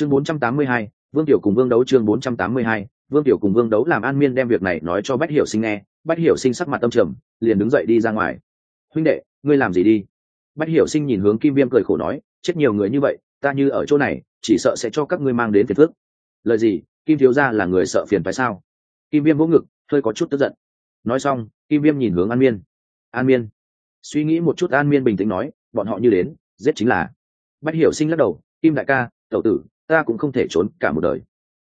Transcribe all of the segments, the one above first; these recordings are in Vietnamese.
chương 482, vương tiểu cùng vương đấu chương 482, vương tiểu cùng vương đấu làm an miên đem việc này nói cho bách hiểu sinh nghe. Bách hiểu sinh sắc mặt tâm trầm liền đứng dậy đi ra ngoài. Huynh đệ ngươi làm gì đi? Bách hiểu sinh nhìn hướng kim viêm cười khổ nói chết nhiều người như vậy ta như ở chỗ này chỉ sợ sẽ cho các ngươi mang đến phiền phước lời gì? Kim thiếu gia là người sợ phiền phải sao? Kim viêm vỗ ngực hơi có chút tức giận. Nói xong kim viêm nhìn hướng an miên. An miên? Suy nghĩ một chút an miên bình tĩnh nói bọn họ như đến giết chính là. Bách hiểu sinh lắc đầu kim đại ca tẩu tử ta cũng không thể trốn cả một đời.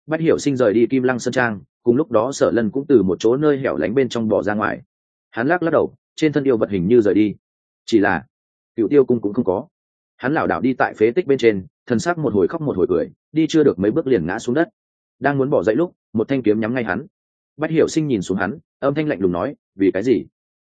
Bách hiểu sinh rời đi kim lăng sơn trang, cùng lúc đó sở lân cũng từ một chỗ nơi hẻo lánh bên trong bỏ ra ngoài. Hắn lắc lắc đầu, trên thân yêu vật hình như rời đi. Chỉ là cựu tiêu cung cũng không có. Hắn lảo đảo đi tại phế tích bên trên thân xác một hồi khóc một hồi cười, đi chưa được mấy bước liền ngã xuống đất. Đang muốn bỏ dậy lúc, một thanh kiếm nhắm ngay hắn. Bách hiểu sinh nhìn xuống hắn, âm thanh lạnh lùng nói, vì cái gì?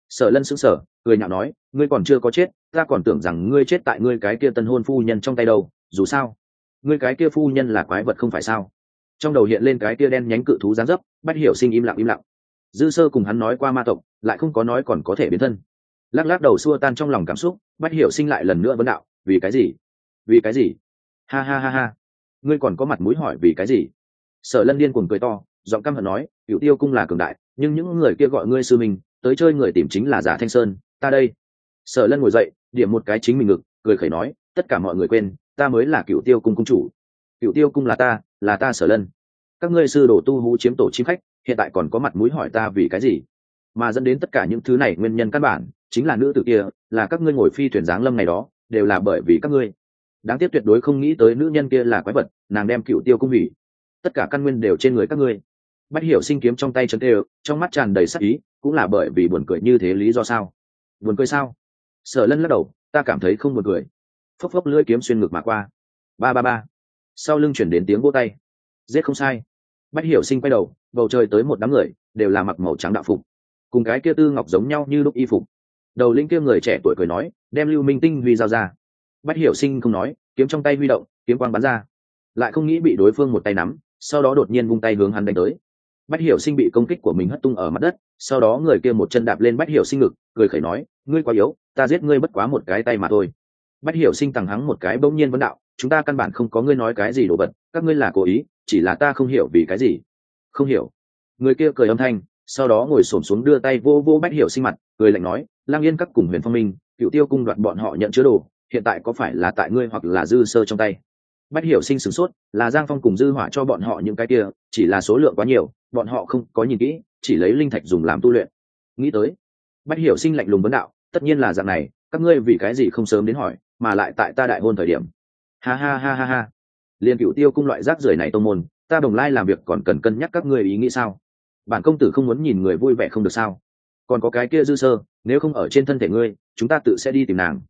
Sở lân sững sờ, cười nhạo nói, ngươi còn chưa có chết, ta còn tưởng rằng ngươi chết tại ngươi cái kia tân hôn phu nhân trong tay đâu, dù sao ngươi cái kia phu nhân là quái vật không phải sao? Trong đầu hiện lên cái kia đen nhánh cự thú gián dấp, bách hiểu sinh im lặng im lặng. Dư sơ cùng hắn nói qua ma tộc, lại không có nói còn có thể biến thân. Lắc lắc đầu xua tan trong lòng cảm xúc, bách hiểu sinh lại lần nữa vấn đạo, vì cái gì? Vì cái gì? Ha ha ha ha. Ngươi còn có mặt mũi hỏi vì cái gì? Sở lân điên cuồng cười to, giọng căm hận nói cựu tiêu cung là cường đại, nhưng những người kia gọi ngươi sư mình tới chơi người tìm chính là giả thanh sơn, ta đây. Sở lân ngồi dậy, điểm một cái chính mình ngực, cười khẩy nói, tất cả mọi người quên ta mới là cựu tiêu cung cung chủ. Cựu tiêu cung là ta là ta sở lân. Các ngươi sư đồ tu hú chiếm tổ chim khách, hiện tại còn có mặt mũi hỏi ta vì cái gì? Mà dẫn đến tất cả những thứ này nguyên nhân căn bản, chính là nữ tử kia, là các ngươi ngồi phi thuyền giáng lâm này đó, đều là bởi vì các ngươi. Đáng tiếc tuyệt đối không nghĩ tới nữ nhân kia là quái vật, nàng đem cựu tiêu cung hủy. Tất cả căn nguyên đều trên người các ngươi. Bách hiểu sinh kiếm trong tay chân tê, trong mắt tràn đầy sắc ý, cũng là bởi vì buồn cười như thế lý do sao? Buồn cười sao? Sở lân lắc đầu, ta cảm thấy không buồn cười phốc phốc lưỡi kiếm xuyên ngực mà qua. Ba ba ba. Sau lưng chuyển đến tiếng vô tay. Giết không sai. Bách hiểu sinh quay đầu, bầu trời tới một đám người, đều là mặc màu trắng đạo phục. Cùng cái kia tư ngọc giống nhau như lúc y phục. Đầu linh kia người trẻ tuổi cười nói, đem lưu minh tinh huy giao ra. Bách hiểu sinh không nói, kiếm trong tay huy động, kiếm quang bắn ra. Lại không nghĩ bị đối phương một tay nắm, sau đó đột nhiên vung tay hướng hắn đánh tới. Bách hiểu sinh bị công kích của mình hất tung ở mặt đất, sau đó người kia một chân đạp lên bách hiểu sinh ngực, cười khẩy nói, ngươi quá yếu, ta giết ngươi bất quá một cái tay mà thôi bách hiểu sinh tằng hắng một cái bỗng nhiên vấn đạo, chúng ta căn bản không có ngươi nói cái gì đồ vật, các ngươi là cố ý, chỉ là ta không hiểu vì cái gì. Không hiểu. Người kia cười âm thanh, sau đó ngồi xổm xuống đưa tay vô vô bách hiểu sinh mặt, cười lạnh nói, lang yên các cùng huyền phong minh cựu tiêu cung đoạt bọn họ nhận chứa đồ, hiện tại có phải là tại ngươi hoặc là dư sơ trong tay? Bách hiểu sinh sửng sốt, là giang phong cùng dư hỏa cho bọn họ những cái kia, chỉ là số lượng quá nhiều, bọn họ không có nhìn kỹ, chỉ lấy linh thạch dùng làm tu luyện. Nghĩ tới, bách hiểu sinh lạnh lùng vấn đạo, tất nhiên là dạng này các ngươi vì cái gì không sớm đến hỏi, mà lại tại ta đại hôn thời điểm? Ha ha ha ha ha. Liền cựu tiêu cung loại rác rưởi này tông môn, ta đồng lai làm việc còn cần cân nhắc các ngươi ý nghĩ sao? Bản công tử không muốn nhìn người vui vẻ không được sao? Còn có cái kia dư sơ, nếu không ở trên thân thể ngươi, chúng ta tự sẽ đi tìm nàng.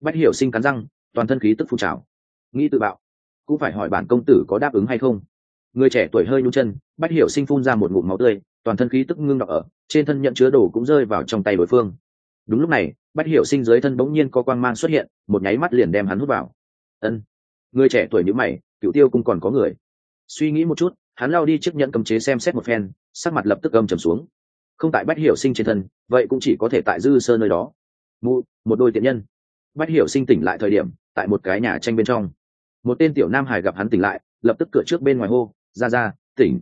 Bách hiểu sinh cắn răng, toàn thân khí tức phun trào. Nghĩ tự bạo. Cũng phải hỏi bản công tử có đáp ứng hay không? Người trẻ tuổi hơi nhung chân, bách hiểu sinh phun ra một ngụm máu tươi, toàn thân khí tức ngưng đọc ở, trên thân nhận chứa đồ cũng rơi vào trong tay đối phương đúng lúc này, bách hiểu sinh dưới thân bỗng nhiên có quang mang xuất hiện, một nháy mắt liền đem hắn hút vào. Ân, người trẻ tuổi như mày cựu tiêu cũng còn có người. Suy nghĩ một chút, hắn lao đi chiếc nhẫn cầm chế xem xét một phen, sắc mặt lập tức âm trầm xuống. Không tại bách hiểu sinh trên thân, vậy cũng chỉ có thể tại dư sơ nơi đó. Mụ, một đôi tiện nhân. Bách hiểu sinh tỉnh lại thời điểm, tại một cái nhà tranh bên trong. Một tên tiểu nam hải gặp hắn tỉnh lại, lập tức cửa trước bên ngoài hô, ra ra, tỉnh.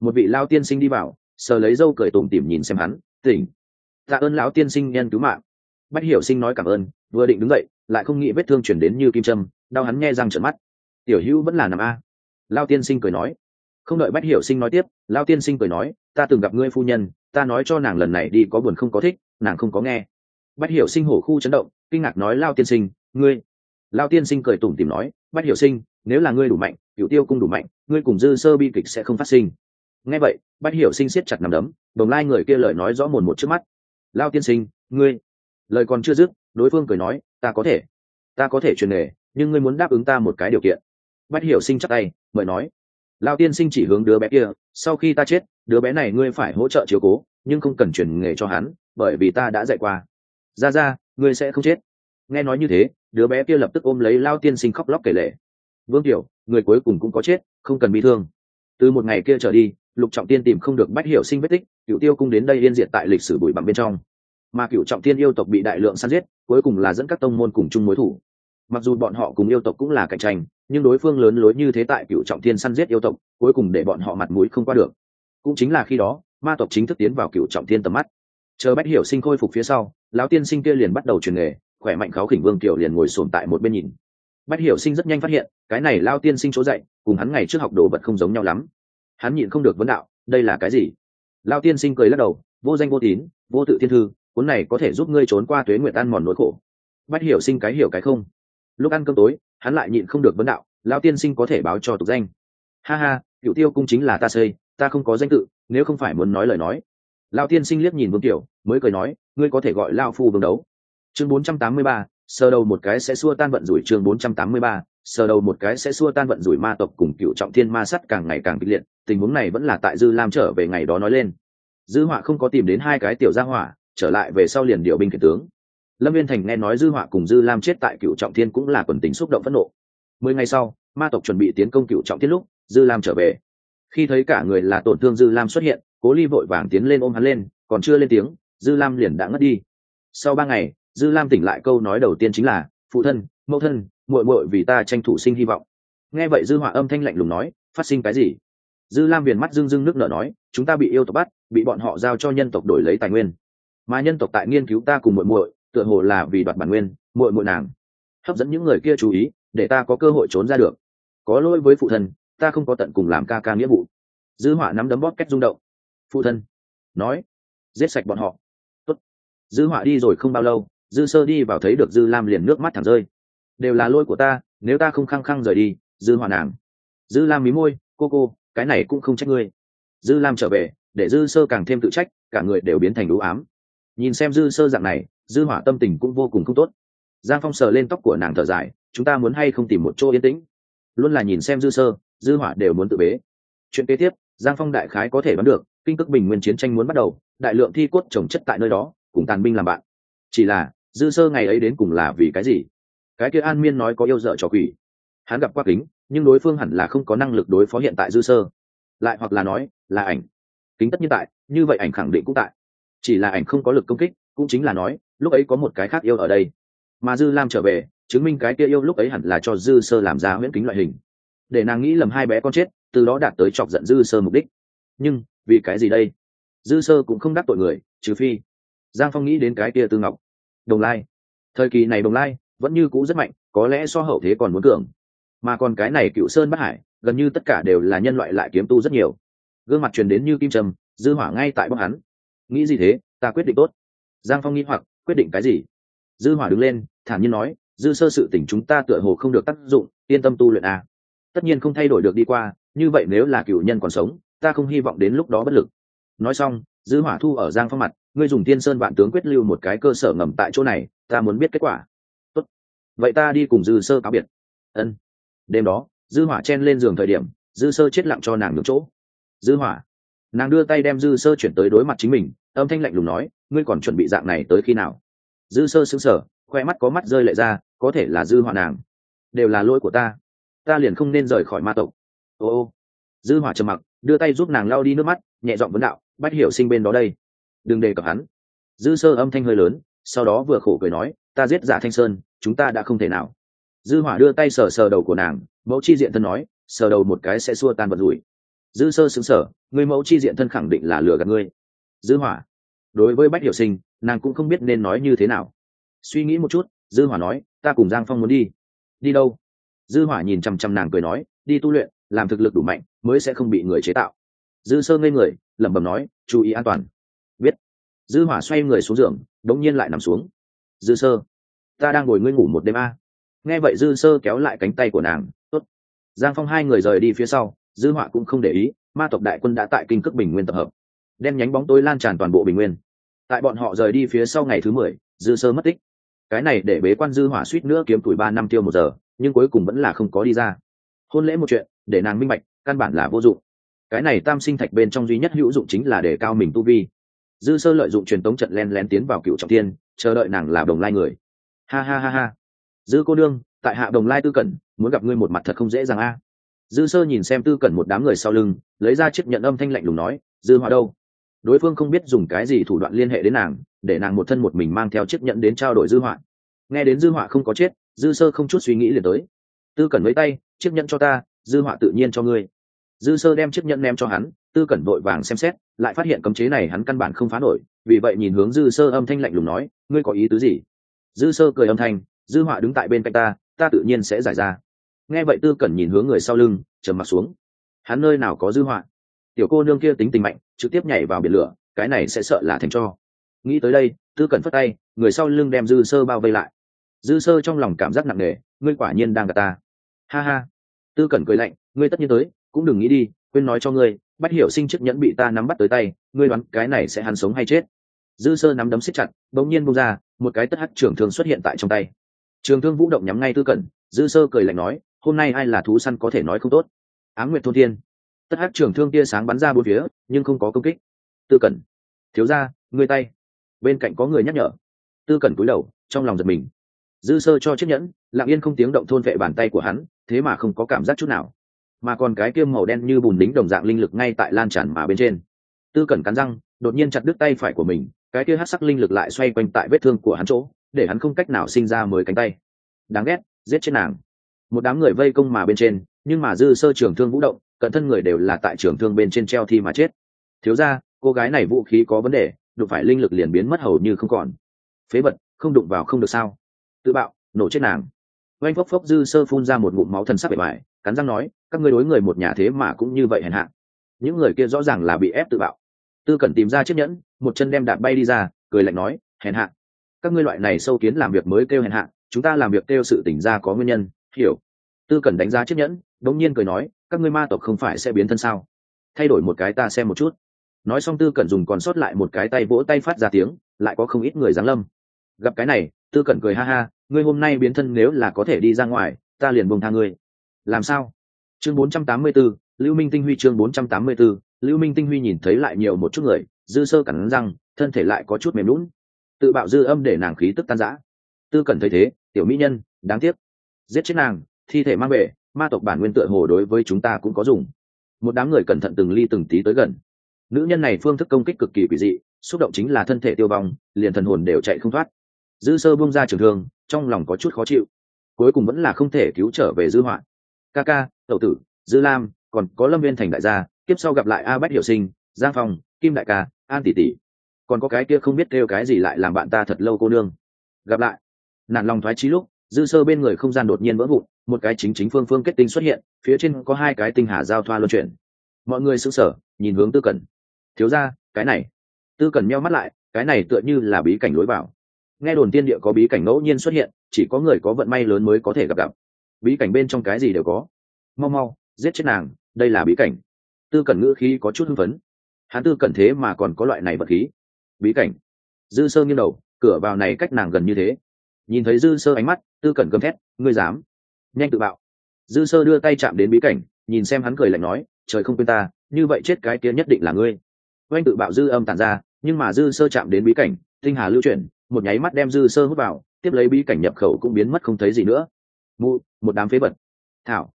Một vị lao tiên sinh đi vào, sờ lấy dâu cười tủm tỉm nhìn xem hắn, tỉnh tạ ơn lão tiên sinh nhân cứu mạng. Bách hiểu sinh nói cảm ơn, vừa định đứng dậy, lại không nghĩ vết thương chuyển đến như kim trâm đau hắn nghe răng trợn mắt. Tiểu hữu vẫn là nằm a. Lao tiên sinh cười nói. Không đợi bách hiểu sinh nói tiếp lao tiên sinh cười nói, ta từng gặp ngươi phu nhân, ta nói cho nàng lần này đi có buồn không có thích, nàng không có nghe. Bách hiểu sinh hổ khu chấn động, kinh ngạc nói lao tiên sinh, ngươi? Lao tiên sinh cười tủm tìm nói, bách hiểu sinh, nếu là ngươi đủ mạnh cựu tiêu cung đủ mạnh, ngươi cùng dư sơ bi kịch sẽ không phát sinh. Nghe vậy, bách hiểu sinh siết chặt nằm đấm, đồng lai người kia lời nói rõ mồn một trước mắt lao tiên sinh, ngươi. Lời còn chưa dứt, đối phương cười nói, ta có thể. Ta có thể truyền nghề, nhưng ngươi muốn đáp ứng ta một cái điều kiện. Bách hiểu sinh chắc tay, mời nói. Lao tiên sinh chỉ hướng đứa bé kia, sau khi ta chết, đứa bé này ngươi phải hỗ trợ chiếu cố, nhưng không cần truyền nghề cho hắn, bởi vì ta đã dạy qua. Ra ra, ngươi sẽ không chết. Nghe nói như thế, đứa bé kia lập tức ôm lấy lao tiên sinh khóc lóc kể lệ vương tiểu, người cuối cùng cũng có chết, không cần bị thương từ một ngày kia trở đi, lục trọng tiên tìm không được bách hiểu sinh vết tích cựu tiêu cung đến đây liên diệt tại lịch sử bụi bặm bên trong. Mà cựu trọng tiên yêu tộc bị đại lượng săn giết, cuối cùng là dẫn các tông môn cùng chung mối thủ. Mặc dù bọn họ cùng yêu tộc cũng là cạnh tranh, nhưng đối phương lớn lối như thế tại cựu trọng thiên săn giết yêu tộc, cuối cùng để bọn họ mặt mũi không qua được. Cũng chính là khi đó, ma tộc chính thức tiến vào cựu trọng thiên tầm mắt. Chờ bách hiểu sinh khôi phục phía sau, lão tiên sinh kia liền bắt đầu truyền nghề, khỏe mạnh kháo khỉnh vương tiểu liền ngồi sồn tại một bên nhìn bách hiểu sinh rất nhanh phát hiện cái này lao tiên sinh chỗ dạy cùng hắn ngày trước học đồ vật không giống nhau lắm. Hắn nhịn không được vấn đạo đây là cái gì? Lao tiên sinh cười lắc đầu vô danh vô tín vô tự thiên thư cuốn này có thể giúp ngươi trốn qua tuế nguyệt ăn mòn nỗi khổ. Bách hiểu sinh cái hiểu cái không. Lúc ăn cơm tối hắn lại nhịn không được vấn đạo lao tiên sinh có thể báo cho tục danh. Ha ha cựu tiêu cung chính là ta xây ta không có danh tự nếu không phải muốn nói lời nói. Lao tiên sinh liếc nhìn vương tiểu mới cười nói ngươi có thể gọi lao phu vương đấu. Chương 483, sơ đầu một cái sẽ xua tan vận rủi chương 483, sơ đầu một cái sẽ xua tan vận rủi ma tộc cùng cựu trọng thiên ma sắt càng ngày càng kịch liệt tình huống này vẫn là tại dư lam trở về ngày đó nói lên. Dư họa không có tìm đến hai cái tiểu gia hỏa trở lại về sau liền điều binh khiển tướng. Lâm viên thành nghe nói dư họa cùng dư lam chết tại cựu trọng thiên cũng là quần tính xúc động phẫn nộ. Mười ngày sau ma tộc chuẩn bị tiến công cựu trọng thiên lúc dư lam trở về. Khi thấy cả người là tổn thương dư lam xuất hiện cố ly vội vàng tiến lên ôm hắn lên còn chưa lên tiếng dư lam liền đã ngất đi. Sau ba ngày dư lam tỉnh lại câu nói đầu tiên chính là, phụ thân, mẫu thân, muội muội vì ta tranh thủ sinh hy vọng. Nghe vậy dư hỏa âm thanh lạnh lùng nói, phát sinh cái gì? Dư lam viền mắt dưng dưng nước nở nói, chúng ta bị yêu tộc bắt, bị bọn họ giao cho nhân tộc đổi lấy tài nguyên. Mà nhân tộc tại nghiên cứu ta cùng muội muội, tựa hồ là vì đoạt bản nguyên, muội muội nàng. Hấp dẫn những người kia chú ý, để ta có cơ hội trốn ra được. Có lỗi với phụ thân, ta không có tận cùng làm ca ca nghĩa vụ. Dư hỏa nắm đấm bóp kết rung động. Phụ thân, nói, giết sạch bọn họ. Tốt. dư hỏa đi rồi không bao lâu dư sơ đi vào thấy được dư lam liền nước mắt thẳng rơi. Đều là lỗi của ta, nếu ta không khăng khăng rời đi, dư Hoàn nàng. Dư lam mí môi, cô cô, cái này cũng không trách ngươi. Dư lam trở về, để dư sơ càng thêm tự trách, cả người đều biến thành đũ ám. Nhìn xem dư sơ dạng này, dư hỏa tâm tình cũng vô cùng không tốt. Giang phong sờ lên tóc của nàng thở dài, chúng ta muốn hay không tìm một chỗ yên tĩnh? Luôn là nhìn xem dư sơ, dư hỏa đều muốn tự bế. Chuyện kế tiếp, giang phong đại khái có thể đoán được, kinh cước bình nguyên chiến tranh muốn bắt đầu, đại lượng thi cốt trồng chất tại nơi đó, cùng tàn binh làm bạn. Chỉ là dư sơ ngày ấy đến cùng là vì cái gì? Cái kia an miên nói có yêu dợ trò quỷ. Hắn gặp qua kính, nhưng đối phương hẳn là không có năng lực đối phó hiện tại dư sơ. Lại hoặc là nói, là ảnh. Kính tất nhiên tại, như vậy ảnh khẳng định cũng tại. Chỉ là ảnh không có lực công kích, cũng chính là nói, lúc ấy có một cái khác yêu ở đây. Mà dư lam trở về, chứng minh cái kia yêu lúc ấy hẳn là cho dư sơ làm ra huyễn kính loại hình. Để nàng nghĩ lầm hai bé con chết, từ đó đạt tới chọc giận dư sơ mục đích. Nhưng, vì cái gì đây? Dư sơ cũng không đắc tội người, trừ phi. Giang phong nghĩ đến cái kia tư ngọc đồng lai. Thời kỳ này đồng lai vẫn như cũ rất mạnh, có lẽ so hậu thế còn muốn cường. Mà còn cái này cựu sơn bắc hải, gần như tất cả đều là nhân loại lại kiếm tu rất nhiều. Gương mặt truyền đến như kim trầm, dư hỏa ngay tại bóc hắn. Nghĩ gì thế, ta quyết định tốt. Giang phong nghĩ hoặc, quyết định cái gì? Dư hỏa đứng lên, thản nhiên nói, dư sơ sự tỉnh chúng ta tựa hồ không được tác dụng, yên tâm tu luyện à. tất nhiên không thay đổi được đi qua, như vậy nếu là cựu nhân còn sống, ta không hy vọng đến lúc đó bất lực. Nói xong, dư hỏa thu ở giang phong mặt ngươi dùng tiên sơn vạn tướng quyết lưu một cái cơ sở ngầm tại chỗ này, ta muốn biết kết quả. Tốt. Vậy ta đi cùng dư sơ cáo biệt. Ân. Đêm đó, dư hỏa chen lên giường thời điểm, dư sơ chết lặng cho nàng được chỗ. Dư hỏa. Nàng đưa tay đem dư sơ chuyển tới đối mặt chính mình, âm thanh lạnh lùng nói, ngươi còn chuẩn bị dạng này tới khi nào? Dư sơ sững sờ, khoe mắt có mắt rơi lệ ra, có thể là dư hỏa nàng. Đều là lỗi của ta. Ta liền không nên rời khỏi ma tộc. Ô ô. Dư hỏa trầm mặc, đưa tay giúp nàng lau đi nước mắt, nhẹ giọng vấn đạo, bách hiểu sinh bên đó đây đừng đề cập hắn. Dư sơ âm thanh hơi lớn, sau đó vừa khổ cười nói, ta giết giả thanh sơn, chúng ta đã không thể nào. Dư hỏa đưa tay sờ sờ đầu của nàng, mẫu chi diện thân nói, sờ đầu một cái sẽ xua tan vật rủi. Dư sơ xứng sở người mẫu chi diện thân khẳng định là lừa gạt ngươi. Dư hỏa, đối với bách hiểu sinh, nàng cũng không biết nên nói như thế nào. Suy nghĩ một chút, dư hỏa nói, ta cùng giang phong muốn đi. Đi đâu? Dư hỏa nhìn chăm chăm nàng cười nói, đi tu luyện, làm thực lực đủ mạnh, mới sẽ không bị người chế tạo. Dư sơ ngây người, lẩm bẩm nói, chú ý an toàn biết dư hỏa xoay người xuống giường, đống nhiên lại nằm xuống. Dư sơ, ta đang ngồi ngươi ngủ một đêm a. Nghe vậy dư sơ kéo lại cánh tay của nàng, tốt. Giang phong hai người rời đi phía sau, dư họa cũng không để ý, ma tộc đại quân đã tại kinh cước bình nguyên tập hợp. Đen nhánh bóng tối lan tràn toàn bộ bình nguyên. Tại bọn họ rời đi phía sau ngày thứ mười, dư sơ mất tích. Cái này để bế quan dư hỏa suýt nữa kiếm tuổi ba năm tiêu một giờ, nhưng cuối cùng vẫn là không có đi ra. Hôn lễ một chuyện, để nàng minh bạch, căn bản là vô dụng. Cái này tam sinh thạch bên trong duy nhất hữu dụng chính là để cao mình tu vi dư sơ lợi dụng truyền tống trận len lén tiến vào cựu trọng tiên chờ đợi nàng là đồng lai người. Ha ha ha ha. Dư cô đương tại hạ đồng lai tư cẩn, muốn gặp ngươi một mặt thật không dễ dàng a. Dư sơ nhìn xem tư cẩn một đám người sau lưng, lấy ra chiếc nhận âm thanh lạnh lùng nói, dư họa đâu? Đối phương không biết dùng cái gì thủ đoạn liên hệ đến nàng, để nàng một thân một mình mang theo chiếc nhận đến trao đổi dư họa. Nghe đến dư họa không có chết, dư sơ không chút suy nghĩ liền tới. Tư cẩn mấy tay, chiếc nhận cho ta, dư họa tự nhiên cho ngươi. Dư sơ đem chiếc nhận ném cho hắn, tư cẩn vội vàng xem xét lại phát hiện cấm chế này hắn căn bản không phá nổi, vì vậy nhìn hướng dư sơ âm thanh lạnh lùng nói, ngươi có ý tứ gì? Dư sơ cười âm thanh, dư họa đứng tại bên cạnh ta ta tự nhiên sẽ giải ra. Nghe vậy tư cẩn nhìn hướng người sau lưng, trầm mặt xuống. Hắn nơi nào có dư họa? Tiểu cô nương kia tính tình mạnh, trực tiếp nhảy vào biển lửa, cái này sẽ sợ là thành cho. Nghĩ tới đây, tư cẩn phất tay, người sau lưng đem dư sơ bao vây lại. Dư sơ trong lòng cảm giác nặng nề, ngươi quả nhiên đang gặp ta. Ha ha. Tư cẩn cười lạnh, ngươi tất nhiên tới, cũng đừng nghĩ đi, quên nói cho ngươi bách hiểu sinh chiếc nhẫn bị ta nắm bắt tới tay, ngươi đoán cái này sẽ hắn sống hay chết? Dư sơ nắm đấm xích chặt, bỗng nhiên bung ra, một cái tất hắc trường thương xuất hiện tại trong tay. Trường thương vũ động nhắm ngay tư cẩn, dư sơ cười lạnh nói, hôm nay ai là thú săn có thể nói không tốt? Á nguyệt thôn thiên. Tất hắc trường thương tia sáng bắn ra bốn phía, nhưng không có công kích. Tư cẩn. Thiếu ra ngươi tay. Bên cạnh có người nhắc nhở. Tư cẩn cúi đầu, trong lòng giật mình. Dư sơ cho chiếc nhẫn, lặng yên không tiếng động thôn vệ bàn tay của hắn, thế mà không có cảm giác chút nào mà còn cái kiêm màu đen như bùn đính đồng dạng linh lực ngay tại lan tràn mà bên trên. Tư cẩn cắn răng, đột nhiên chặt đứt tay phải của mình, cái kia hát sắc linh lực lại xoay quanh tại vết thương của hắn chỗ, để hắn không cách nào sinh ra mới cánh tay. Đáng ghét, giết chết nàng. Một đám người vây công mà bên trên, nhưng mà dư sơ trường thương vũ động, cận thân người đều là tại trường thương bên trên treo thi mà chết. Thiếu ra cô gái này vũ khí có vấn đề, đụng phải linh lực liền biến mất hầu như không còn. Phế vật, không đụng vào không được sao? Tự bạo, nổ chết nàng oanh phốc phốc dư sơ phun ra một ngụm máu thân sắc bề bài cắn răng nói, các ngươi đối người một nhà thế mà cũng như vậy hèn hạ. Những người kia rõ ràng là bị ép tự bạo. Tư cẩn tìm ra chiếc nhẫn, một chân đem đạn bay đi ra, cười lạnh nói, hèn hạ. Các ngươi loại này sâu kiến làm việc mới kêu hèn hạ, chúng ta làm việc kêu sự tỉnh ra có nguyên nhân, hiểu. Tư cẩn đánh giá chiếc nhẫn, đống nhiên cười nói, các ngươi ma tộc không phải sẽ biến thân sao? Thay đổi một cái ta xem một chút. Nói xong tư cẩn dùng còn sót lại một cái tay vỗ tay phát ra tiếng, lại có không ít người giáng lâm. Gặp cái này tư cẩn cười ha ha ngươi hôm nay biến thân nếu là có thể đi ra ngoài ta liền bông tha ngươi. Làm sao? Chương 484, lưu minh tinh huy chương 484, lưu minh tinh huy nhìn thấy lại nhiều một chút người dư sơ cắn răng thân thể lại có chút mềm lún tự bạo dư âm để nàng khí tức tan rã. Tư cẩn thấy thế tiểu mỹ nhân đáng tiếc. Giết chết nàng thi thể mang về ma tộc bản nguyên tựa hồ đối với chúng ta cũng có dùng. Một đám người cẩn thận từng ly từng tí tới gần. Nữ nhân này phương thức công kích cực kỳ quỷ dị xúc động chính là thân thể tiêu vong liền thần hồn đều chạy không thoát dư sơ bung ra trường thương, trong lòng có chút khó chịu. Cuối cùng vẫn là không thể cứu trở về dư họa ca ca tậu tử, dư lam, còn có lâm viên thành đại gia tiếp sau gặp lại a bách hiệu sinh, giang phong, kim đại ca, an tỷ tỷ. Còn có cái kia không biết kêu cái gì lại làm bạn ta thật lâu cô nương. Gặp lại. Nản lòng thoái trí lúc, dư sơ bên người không gian đột nhiên vỡ vụn, một cái chính chính phương phương kết tinh xuất hiện, phía trên có hai cái tinh hà giao thoa luân chuyển. Mọi người sững sờ, nhìn hướng tư cẩn. Thiếu ra cái này. Tư cẩn meo mắt lại, cái này tựa như là bí cảnh lối vào nghe đồn tiên địa có bí cảnh ngẫu nhiên xuất hiện, chỉ có người có vận may lớn mới có thể gặp gặp. Bí cảnh bên trong cái gì đều có. Mau mau, giết chết nàng, đây là bí cảnh. Tư cẩn ngữ khí có chút hưng phấn. Hắn tư cẩn thế mà còn có loại này vật khí. Bí cảnh. Dư sơ nghiêng đầu, cửa vào này cách nàng gần như thế. Nhìn thấy dư sơ ánh mắt, tư cẩn gầm thét, ngươi dám? Nhanh tự bạo. Dư sơ đưa tay chạm đến bí cảnh, nhìn xem hắn cười lạnh nói, trời không quên ta, như vậy chết cái kia nhất định là ngươi. Oanh tự bạo dư âm tàn ra, nhưng mà dư sơ chạm đến bí cảnh, tinh hà lưu chuyển một nháy mắt đem dư sơ hút vào, tiếp lấy bí cảnh nhập khẩu cũng biến mất không thấy gì nữa. Mụ, một đám phế vật. thảo.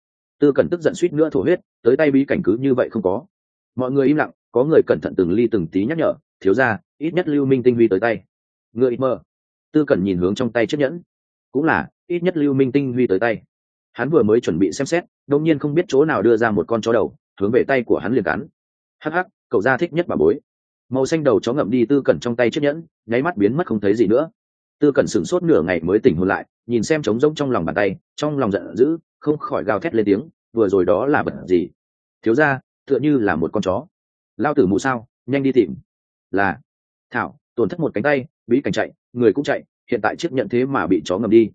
Tư cẩn tức giận suýt nữa thổ huyết, tới tay bí cảnh cứ như vậy không có. Mọi người im lặng, có người cẩn thận từng ly từng tí nhắc nhở, thiếu ra ít nhất lưu minh tinh huy tới tay. Người ít mơ tư cẩn nhìn hướng trong tay chiếc nhẫn. Cũng là, ít nhất lưu minh tinh huy tới tay. Hắn vừa mới chuẩn bị xem xét đông nhiên không biết chỗ nào đưa ra một con chó đầu, hướng về tay của hắn liền cắn. Hắc hắc, cậu ra thích nhất bà bối màu xanh đầu chó ngậm đi tư cẩn trong tay chiếc nhẫn, nháy mắt biến mất không thấy gì nữa. Tư cẩn sửng sốt nửa ngày mới tỉnh hôn lại, nhìn xem trống rỗng trong lòng bàn tay, trong lòng giận dữ, không khỏi gào thét lên tiếng, vừa rồi đó là vật gì? Thiếu ra tựa như là một con chó. Lao tử mù sao, nhanh đi tìm. Là, thảo, tổn thất một cánh tay, bí cảnh chạy, người cũng chạy, hiện tại chiếc nhận thế mà bị chó ngầm đi.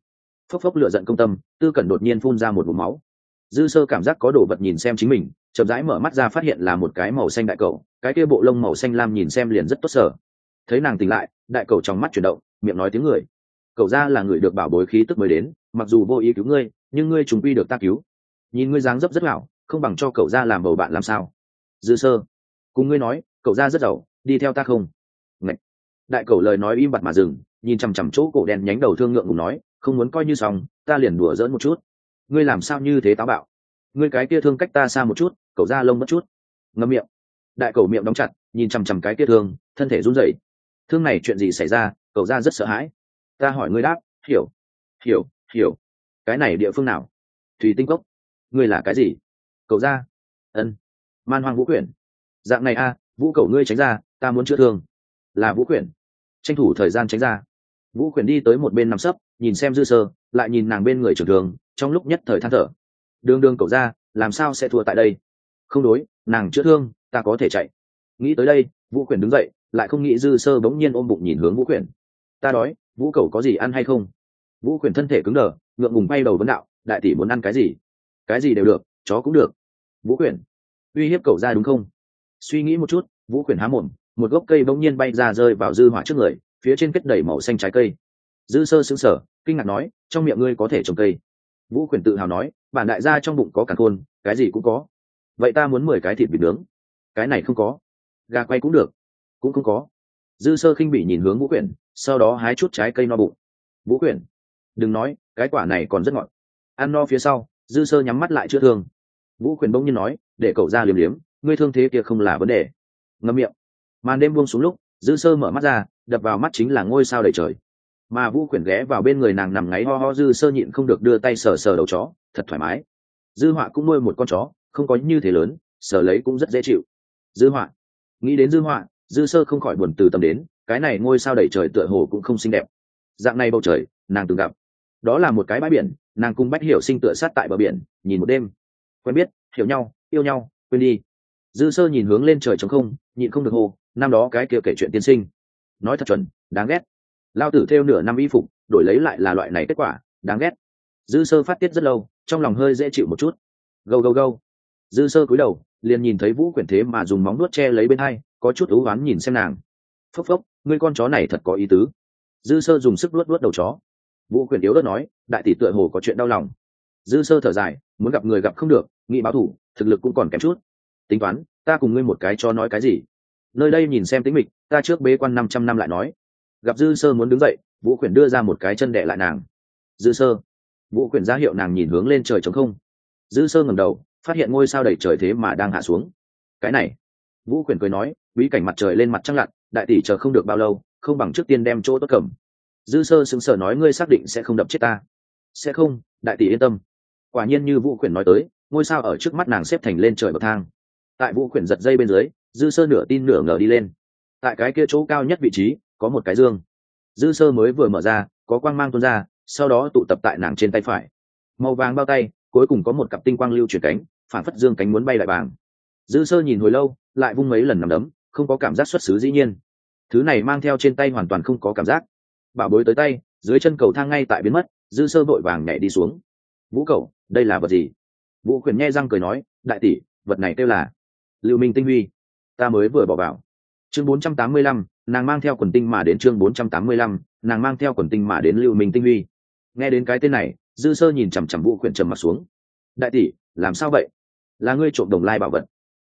Phốc phốc lựa giận công tâm, tư cẩn đột nhiên phun ra một vùng máu. Dư sơ cảm giác có đồ vật nhìn xem chính mình chậm rãi mở mắt ra phát hiện là một cái màu xanh đại cầu cái kia bộ lông màu xanh lam nhìn xem liền rất tốt sở thấy nàng tỉnh lại, đại cầu trong mắt chuyển động, miệng nói tiếng người. Cậu ra là người được bảo bối khí tức mới đến, mặc dù vô ý cứu ngươi, nhưng ngươi trùng quy được ta cứu. Nhìn ngươi dáng dấp rất lão, không bằng cho cậu ra làm bầu bạn làm sao. Dư sơ. Cùng ngươi nói, cậu ra rất giàu, đi theo ta không? Ngậy. đại cầu lời nói im bặt mà dừng, nhìn chằm chằm chỗ cổ đen nhánh đầu thương ngượng ngùng nói, không muốn coi như xong, ta liền đùa dỡn một chút. Ngươi làm sao như thế táo bạo? Ngươi cái kia thương cách ta xa một chút cậu ra lông mất chút. Ngâm miệng. Đại cầu miệng đóng chặt, nhìn chằm chằm cái kia thương, thân thể run rẩy. Thương này chuyện gì xảy ra? Cậu ra rất sợ hãi. Ta hỏi ngươi đáp, hiểu hiểu hiểu. Cái này địa phương nào? Thùy tinh cốc. Ngươi là cái gì? Cậu ra ân, man hoang vũ quyển. Dạng này a, vũ cậu ngươi tránh ra, ta muốn chữa thương. Là vũ quyển. Tranh thủ thời gian tránh ra. Vũ quyển đi tới một bên nằm sấp, nhìn xem dư sơ, lại nhìn nàng bên người trưởng thường trong lúc nhất thời than thở. Đường đường cậu ra làm sao sẽ thua tại đây? Không đối, nàng chữa thương, ta có thể chạy. Nghĩ tới đây, vũ quyển đứng dậy, lại không nghĩ dư sơ bỗng nhiên ôm bụng nhìn hướng vũ quyển ta đói, vũ cầu có gì ăn hay không? Vũ quyển thân thể cứng đờ, ngượng ngùng bay đầu vấn đạo, đại tỷ muốn ăn cái gì? Cái gì đều được, chó cũng được. Vũ quyển uy hiếp cậu ra đúng không? Suy nghĩ một chút, vũ quyển há mồm, một gốc cây bỗng nhiên bay ra rơi vào dư hỏa trước người, phía trên kết đầy màu xanh trái cây. Dư sơ sững sờ, kinh ngạc nói, trong miệng ngươi có thể trồng cây. Vũ quyển tự hào nói, bản đại gia trong bụng có cả khôn cái gì cũng có vậy ta muốn mười cái thịt vịt nướng. Cái này không có. Gà quay cũng được. Cũng không có. Dư sơ khinh bị nhìn hướng vũ quyển, sau đó hái chút trái cây no bụng. Vũ quyển, đừng nói, cái quả này còn rất ngọt. Ăn no phía sau, dư sơ nhắm mắt lại chữa thương. Vũ quyển bỗng nhiên nói, để cậu ra liếm liếm, ngươi thương thế kia không là vấn đề. Ngâm miệng. Màn đêm buông xuống lúc, dư sơ mở mắt ra, đập vào mắt chính là ngôi sao đầy trời. Mà vũ quyển ghé vào bên người nàng nằm ngáy ho ho, dư sơ nhịn không được đưa tay sờ sờ đầu chó, thật thoải mái. Dư họa cũng nuôi một con chó không có như thế lớn, sở lấy cũng rất dễ chịu. Dư họa. Nghĩ đến dư họa, dư sơ không khỏi buồn từ tâm đến, cái này ngôi sao đầy trời tựa hồ cũng không xinh đẹp. Dạng này bầu trời, nàng từng gặp. Đó là một cái bãi biển, nàng cùng bách hiểu sinh tựa sát tại bờ biển, nhìn một đêm. Quen biết, hiểu nhau, yêu nhau, quên đi. Dư sơ nhìn hướng lên trời trống không, nhịn không được hồ năm đó cái kia kể chuyện tiên sinh. Nói thật chuẩn, đáng ghét. Lao tử theo nửa năm y phục, đổi lấy lại là loại này kết quả, đáng ghét. Dư sơ phát tiết rất lâu, trong lòng hơi dễ chịu một chút. Gâu gâu gâu dư sơ cúi đầu, liền nhìn thấy vũ quyển thế mà dùng móng nuốt che lấy bên hai, có chút ú oán nhìn xem nàng. Phốc phốc, ngươi con chó này thật có ý tứ. Dư sơ dùng sức luốt luốt đầu chó. Vũ quyển yếu đất nói, đại tỷ tựa hồ có chuyện đau lòng. Dư sơ thở dài, muốn gặp người gặp không được nghị báo thủ, thực lực cũng còn kém chút. Tính toán, ta cùng ngươi một cái cho nói cái gì? Nơi đây nhìn xem tính mịch, ta trước bế quan năm trăm năm lại nói. Gặp dư sơ muốn đứng dậy, vũ quyển đưa ra một cái chân đệ lại nàng. Dư sơ. Vũ quyển ra hiệu nàng nhìn hướng lên trời trống không. Dư sơ ngầm đầu phát hiện ngôi sao đầy trời thế mà đang hạ xuống. Cái này, vũ quyển cười nói, bí cảnh mặt trời lên mặt trăng lặn, đại tỷ chờ không được bao lâu, không bằng trước tiên đem chỗ tốt cầm. Dư sơ xứng sở nói, ngươi xác định sẽ không đập chết ta. Sẽ không, đại tỷ yên tâm. Quả nhiên như vũ quyển nói tới, ngôi sao ở trước mắt nàng xếp thành lên trời bậc thang. Tại vũ quyển giật dây bên dưới, dư sơ nửa tin nửa ngờ đi lên. Tại cái kia chỗ cao nhất vị trí, có một cái dương. Dư sơ mới vừa mở ra, có quang mang tuôn ra, sau đó tụ tập tại nàng trên tay phải. Màu vàng bao tay, cuối cùng có một cặp tinh quang lưu chuyển cánh phản phất dương cánh muốn bay lại bảng. Dư sơ nhìn hồi lâu lại vung mấy lần nằm đấm không có cảm giác xuất xứ dĩ nhiên. Thứ này mang theo trên tay hoàn toàn không có cảm giác. Bảo bối tới tay dưới chân cầu thang ngay tại biến mất dư sơ vội vàng nhảy đi xuống. Vũ cầu đây là vật gì? Vũ khuyển nghe răng cười nói đại tỷ vật này kêu là lưu minh tinh huy. Ta mới vừa bỏ vào. Chương 485, nàng mang theo quần tinh mà đến chương 485, nàng mang theo quần tinh mà đến lưu minh tinh huy. Nghe đến cái tên này dư sơ nhìn chằm chằm vũ khuyển trầm mặt xuống. Đại tỷ làm sao vậy? Là ngươi trộm đồng lai bảo vật.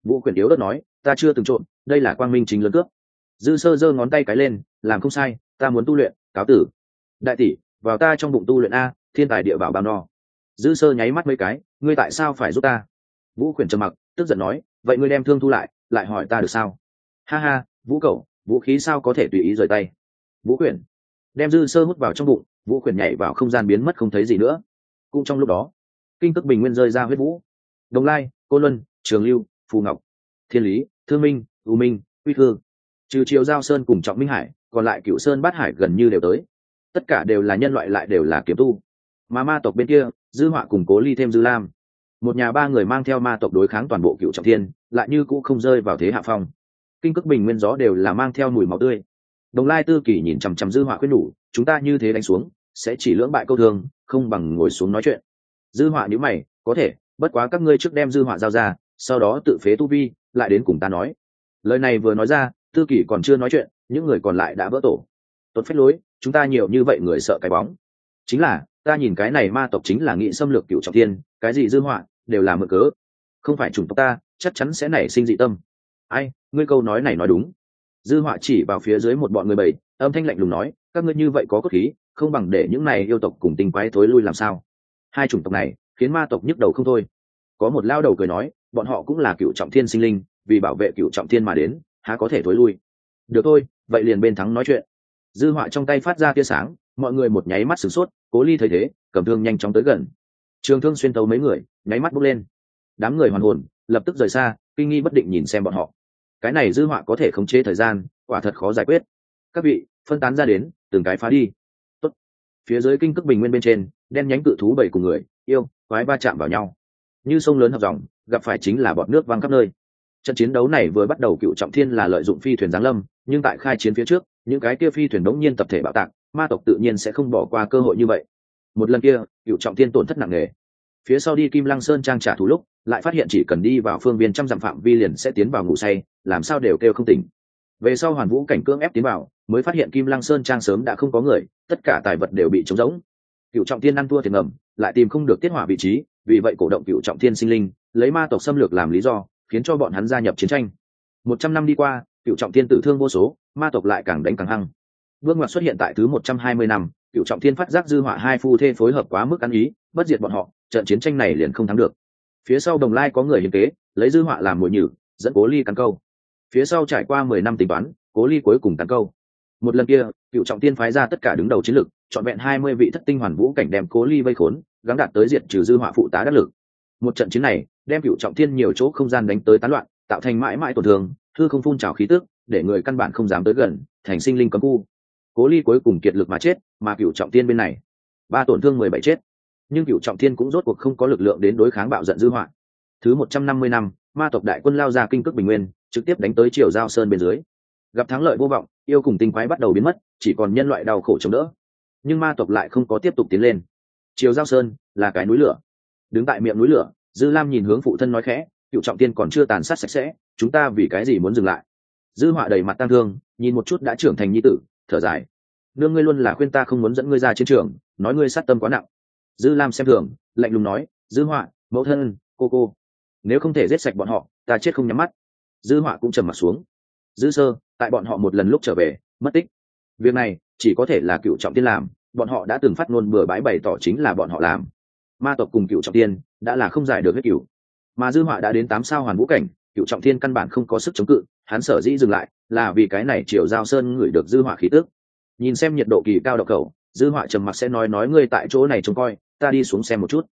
Vũ Quyển yếu đất nói ta chưa từng trộm đây là quang minh chính lớn cướp. Dư sơ giơ ngón tay cái lên làm không sai ta muốn tu luyện cáo tử. Đại tỷ vào ta trong bụng tu luyện a thiên tài địa bảo bao no. Dư sơ nháy mắt mấy cái ngươi tại sao phải giúp ta? Vũ Quyển trầm mặc tức giận nói vậy ngươi đem thương thu lại lại hỏi ta được sao? Ha ha vũ cậu vũ khí sao có thể tùy ý rời tay? Vũ Quyển, đem dư sơ hút vào trong bụng vũ Quyển nhảy vào không gian biến mất không thấy gì nữa. Cũng trong lúc đó kinh tức bình nguyên rơi ra huyết vũ đồng lai, cô luân, trường lưu, phù ngọc, thiên lý, thương minh, u minh uy thương trừ triều giao sơn cùng trọng minh hải, còn lại cựu sơn bát hải gần như đều tới. Tất cả đều là nhân loại lại đều là kiếm tu. Mà ma tộc bên kia, dư họa cùng cố ly thêm dư lam. Một nhà ba người mang theo ma tộc đối kháng toàn bộ cựu trọng thiên, lại như cũng không rơi vào thế hạ phong. Kinh cước bình nguyên gió đều là mang theo mùi máu tươi. Đồng lai tư Kỷ nhìn chằm chằm dư họa khuyên nhủ, chúng ta như thế đánh xuống, sẽ chỉ lưỡng bại câu thương, không bằng ngồi xuống nói chuyện. Dư họa nhữ mày, có thể bất quá các ngươi trước đem dư họa giao ra, sau đó tự phế tu vi, lại đến cùng ta nói. Lời này vừa nói ra, tư kỷ còn chưa nói chuyện, những người còn lại đã vỡ tổ. Tốt phép lối, chúng ta nhiều như vậy người sợ cái bóng. Chính là, ta nhìn cái này ma tộc chính là nghị xâm lược cựu trọng thiên, cái gì dư họa, đều là mượn cớ. Không phải chủng tộc ta, chắc chắn sẽ nảy sinh dị tâm. Ai, ngươi câu nói này nói đúng. Dư họa chỉ vào phía dưới một bọn người bảy, âm thanh lạnh lùng nói, các ngươi như vậy có cốt khí, không bằng để những này yêu tộc cùng tinh quái thối lui làm sao. Hai chủng tộc này khiến ma tộc nhức đầu không thôi. Có một lao đầu cười nói, bọn họ cũng là cựu trọng thiên sinh linh, vì bảo vệ cựu trọng thiên mà đến, há có thể thối lui. Được thôi, vậy liền bên thắng nói chuyện. Dư họa trong tay phát ra tia sáng, mọi người một nháy mắt sửng sốt, cố ly thấy thế, cầm thương nhanh chóng tới gần. Trường thương xuyên tấu mấy người, nháy mắt bốc lên. Đám người hoàn hồn, lập tức rời xa, kinh nghi bất định nhìn xem bọn họ. Cái này dư họa có thể khống chế thời gian, quả thật khó giải quyết. Các vị, phân tán ra đến, từng cái phá đi. Tốt. phía dưới kinh cước bình nguyên bên trên, đen nhánh cự thú bảy cùng người, yêu quái va chạm vào nhau. Như sông lớn hợp dòng, gặp phải chính là bọn nước văng khắp nơi. Trận chiến đấu này vừa bắt đầu cựu trọng thiên là lợi dụng phi thuyền giáng lâm, nhưng tại khai chiến phía trước, những cái kia phi thuyền đống nhiên tập thể bạo tạc, ma tộc tự nhiên sẽ không bỏ qua cơ hội như vậy. Một lần kia, cựu trọng thiên tổn thất nặng nề. Phía sau đi kim lăng sơn trang trả thù lúc, lại phát hiện chỉ cần đi vào phương viên trăm dặm phạm vi liền sẽ tiến vào ngủ say, làm sao đều kêu không tỉnh. Về sau hoàn vũ cảnh cưỡng ép tiến vào, mới phát hiện kim lăng sơn trang sớm đã không có người, tất cả tài vật đều bị trống rỗng cựu trọng thiên ăn thua thiệt ngầm, lại tìm không được tiết hỏa vị trí, vì vậy cổ động cựu trọng thiên sinh linh, lấy ma tộc xâm lược làm lý do, khiến cho bọn hắn gia nhập chiến tranh. Một trăm năm đi qua cựu trọng thiên tử thương vô số, ma tộc lại càng đánh càng hăng. Vương ngoặt xuất hiện tại thứ một trăm hai mươi năm cựu trọng thiên phát giác dư họa hai phu thê phối hợp quá mức ăn ý, bất diệt bọn họ, trận chiến tranh này liền không thắng được. Phía sau đồng lai có người hiến kế, lấy dư họa làm mồi nhử, dẫn cố ly cắn câu. Phía sau trải qua mười năm tính toán, cố ly cuối cùng cắn câu. Một lần kia cựu trọng tiên phái ra tất cả đứng đầu chiến lực trọn vẹn hai mươi vị thất tinh hoàn vũ cảnh đem cố ly vây khốn, gắng đạt tới diện trừ dư họa phụ tá đắc lực. Một trận chiến này, đem cựu trọng thiên nhiều chỗ không gian đánh tới tán loạn, tạo thành mãi mãi tổn thương thư không phun trào khí tước để người căn bản không dám tới gần, thành sinh linh cấm khu. Cố ly cuối cùng kiệt lực mà chết, mà cựu trọng thiên bên này, ba tổn thương mười bảy chết. Nhưng cựu trọng thiên cũng rốt cuộc không có lực lượng đến đối kháng bạo giận dư họa. Thứ một trăm năm mươi năm, ma tộc đại quân lao ra kinh cước bình nguyên, trực tiếp đánh tới triều giao sơn bên dưới. Gặp thắng lợi vô vọng, yêu cùng tinh quái bắt đầu biến mất, chỉ còn nhân loại đau khổ chống đỡ nhưng ma tộc lại không có tiếp tục tiến lên. Chiều giao sơn là cái núi lửa. Đứng tại miệng núi lửa, dư lam nhìn hướng phụ thân nói khẽ, cựu trọng tiên còn chưa tàn sát sạch sẽ, chúng ta vì cái gì muốn dừng lại? Dư họa đầy mặt tang thương, nhìn một chút đã trưởng thành nhi tử, thở dài. Nương ngươi luôn là khuyên ta không muốn dẫn ngươi ra chiến trường, nói ngươi sát tâm quá nặng. Dư lam xem thường, lạnh lùng nói, dư họa, mẫu thân, cô cô, nếu không thể giết sạch bọn họ, ta chết không nhắm mắt. Dư họa cũng trầm mặt xuống. Dư sơ, tại bọn họ một lần lúc trở về, mất tích. Việc này chỉ có thể là cựu trọng tiên làm, bọn họ đã từng phát ngôn bừa bãi bày tỏ chính là bọn họ làm. Ma tộc cùng cựu trọng tiên đã là không giải được hết cựu mà dư họa đã đến tám sao hoàn vũ cảnh, cựu trọng thiên căn bản không có sức chống cự, hắn sở dĩ dừng lại là vì cái này triều giao sơn ngửi được dư họa khí tước nhìn xem nhiệt độ kỳ cao độc khẩu, dư họa trầm mặc sẽ nói nói ngươi tại chỗ này trông coi, ta đi xuống xem một chút.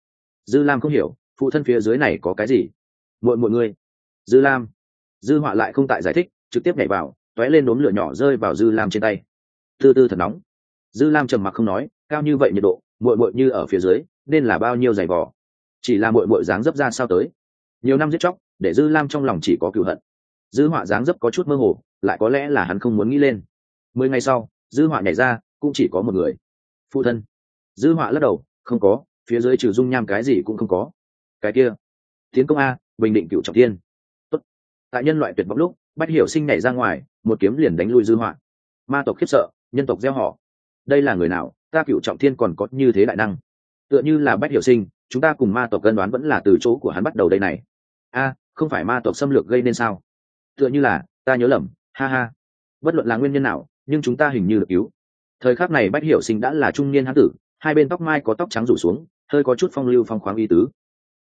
Dư lam không hiểu, phụ thân phía dưới này có cái gì? Mọi mọi người dư lam. Dư họa lại không tại giải thích, trực tiếp nhảy vào t ó é lên đốm lửa nhỏ rơi vào dư lam trên tay tư tư thật nóng. Dư lam trầm mặc không nói cao như vậy nhiệt độ muội muội như ở phía dưới nên là bao nhiêu giày vò. Chỉ là muội muội dáng dấp ra sao tới. Nhiều năm giết chóc để dư lam trong lòng chỉ có cựu hận. Dư họa dáng dấp có chút mơ hồ lại có lẽ là hắn không muốn nghĩ lên. Mười ngày sau dư họa nhảy ra cũng chỉ có một người. Phụ thân. Dư họa lắc đầu không có phía dưới trừ dung nham cái gì cũng không có. Cái kia. Tiến công a bình định cựu trọng tiên, Tốt. tại nhân loại tuyệt vọng lúc bách hiểu sinh nhảy ra ngoài một kiếm liền đánh lui dư họa. Ma tộc khiếp sợ nhân tộc gieo họ. Đây là người nào? Ta cựu trọng thiên còn có như thế đại năng. Tựa như là bách hiểu sinh, chúng ta cùng ma tộc cân đoán vẫn là từ chỗ của hắn bắt đầu đây này. A, không phải ma tộc xâm lược gây nên sao? Tựa như là, ta nhớ lầm, ha ha. Bất luận là nguyên nhân nào, nhưng chúng ta hình như được cứu. Thời khắc này bách hiểu sinh đã là trung niên hán tử, hai bên tóc mai có tóc trắng rủ xuống, hơi có chút phong lưu phong khoáng y tứ.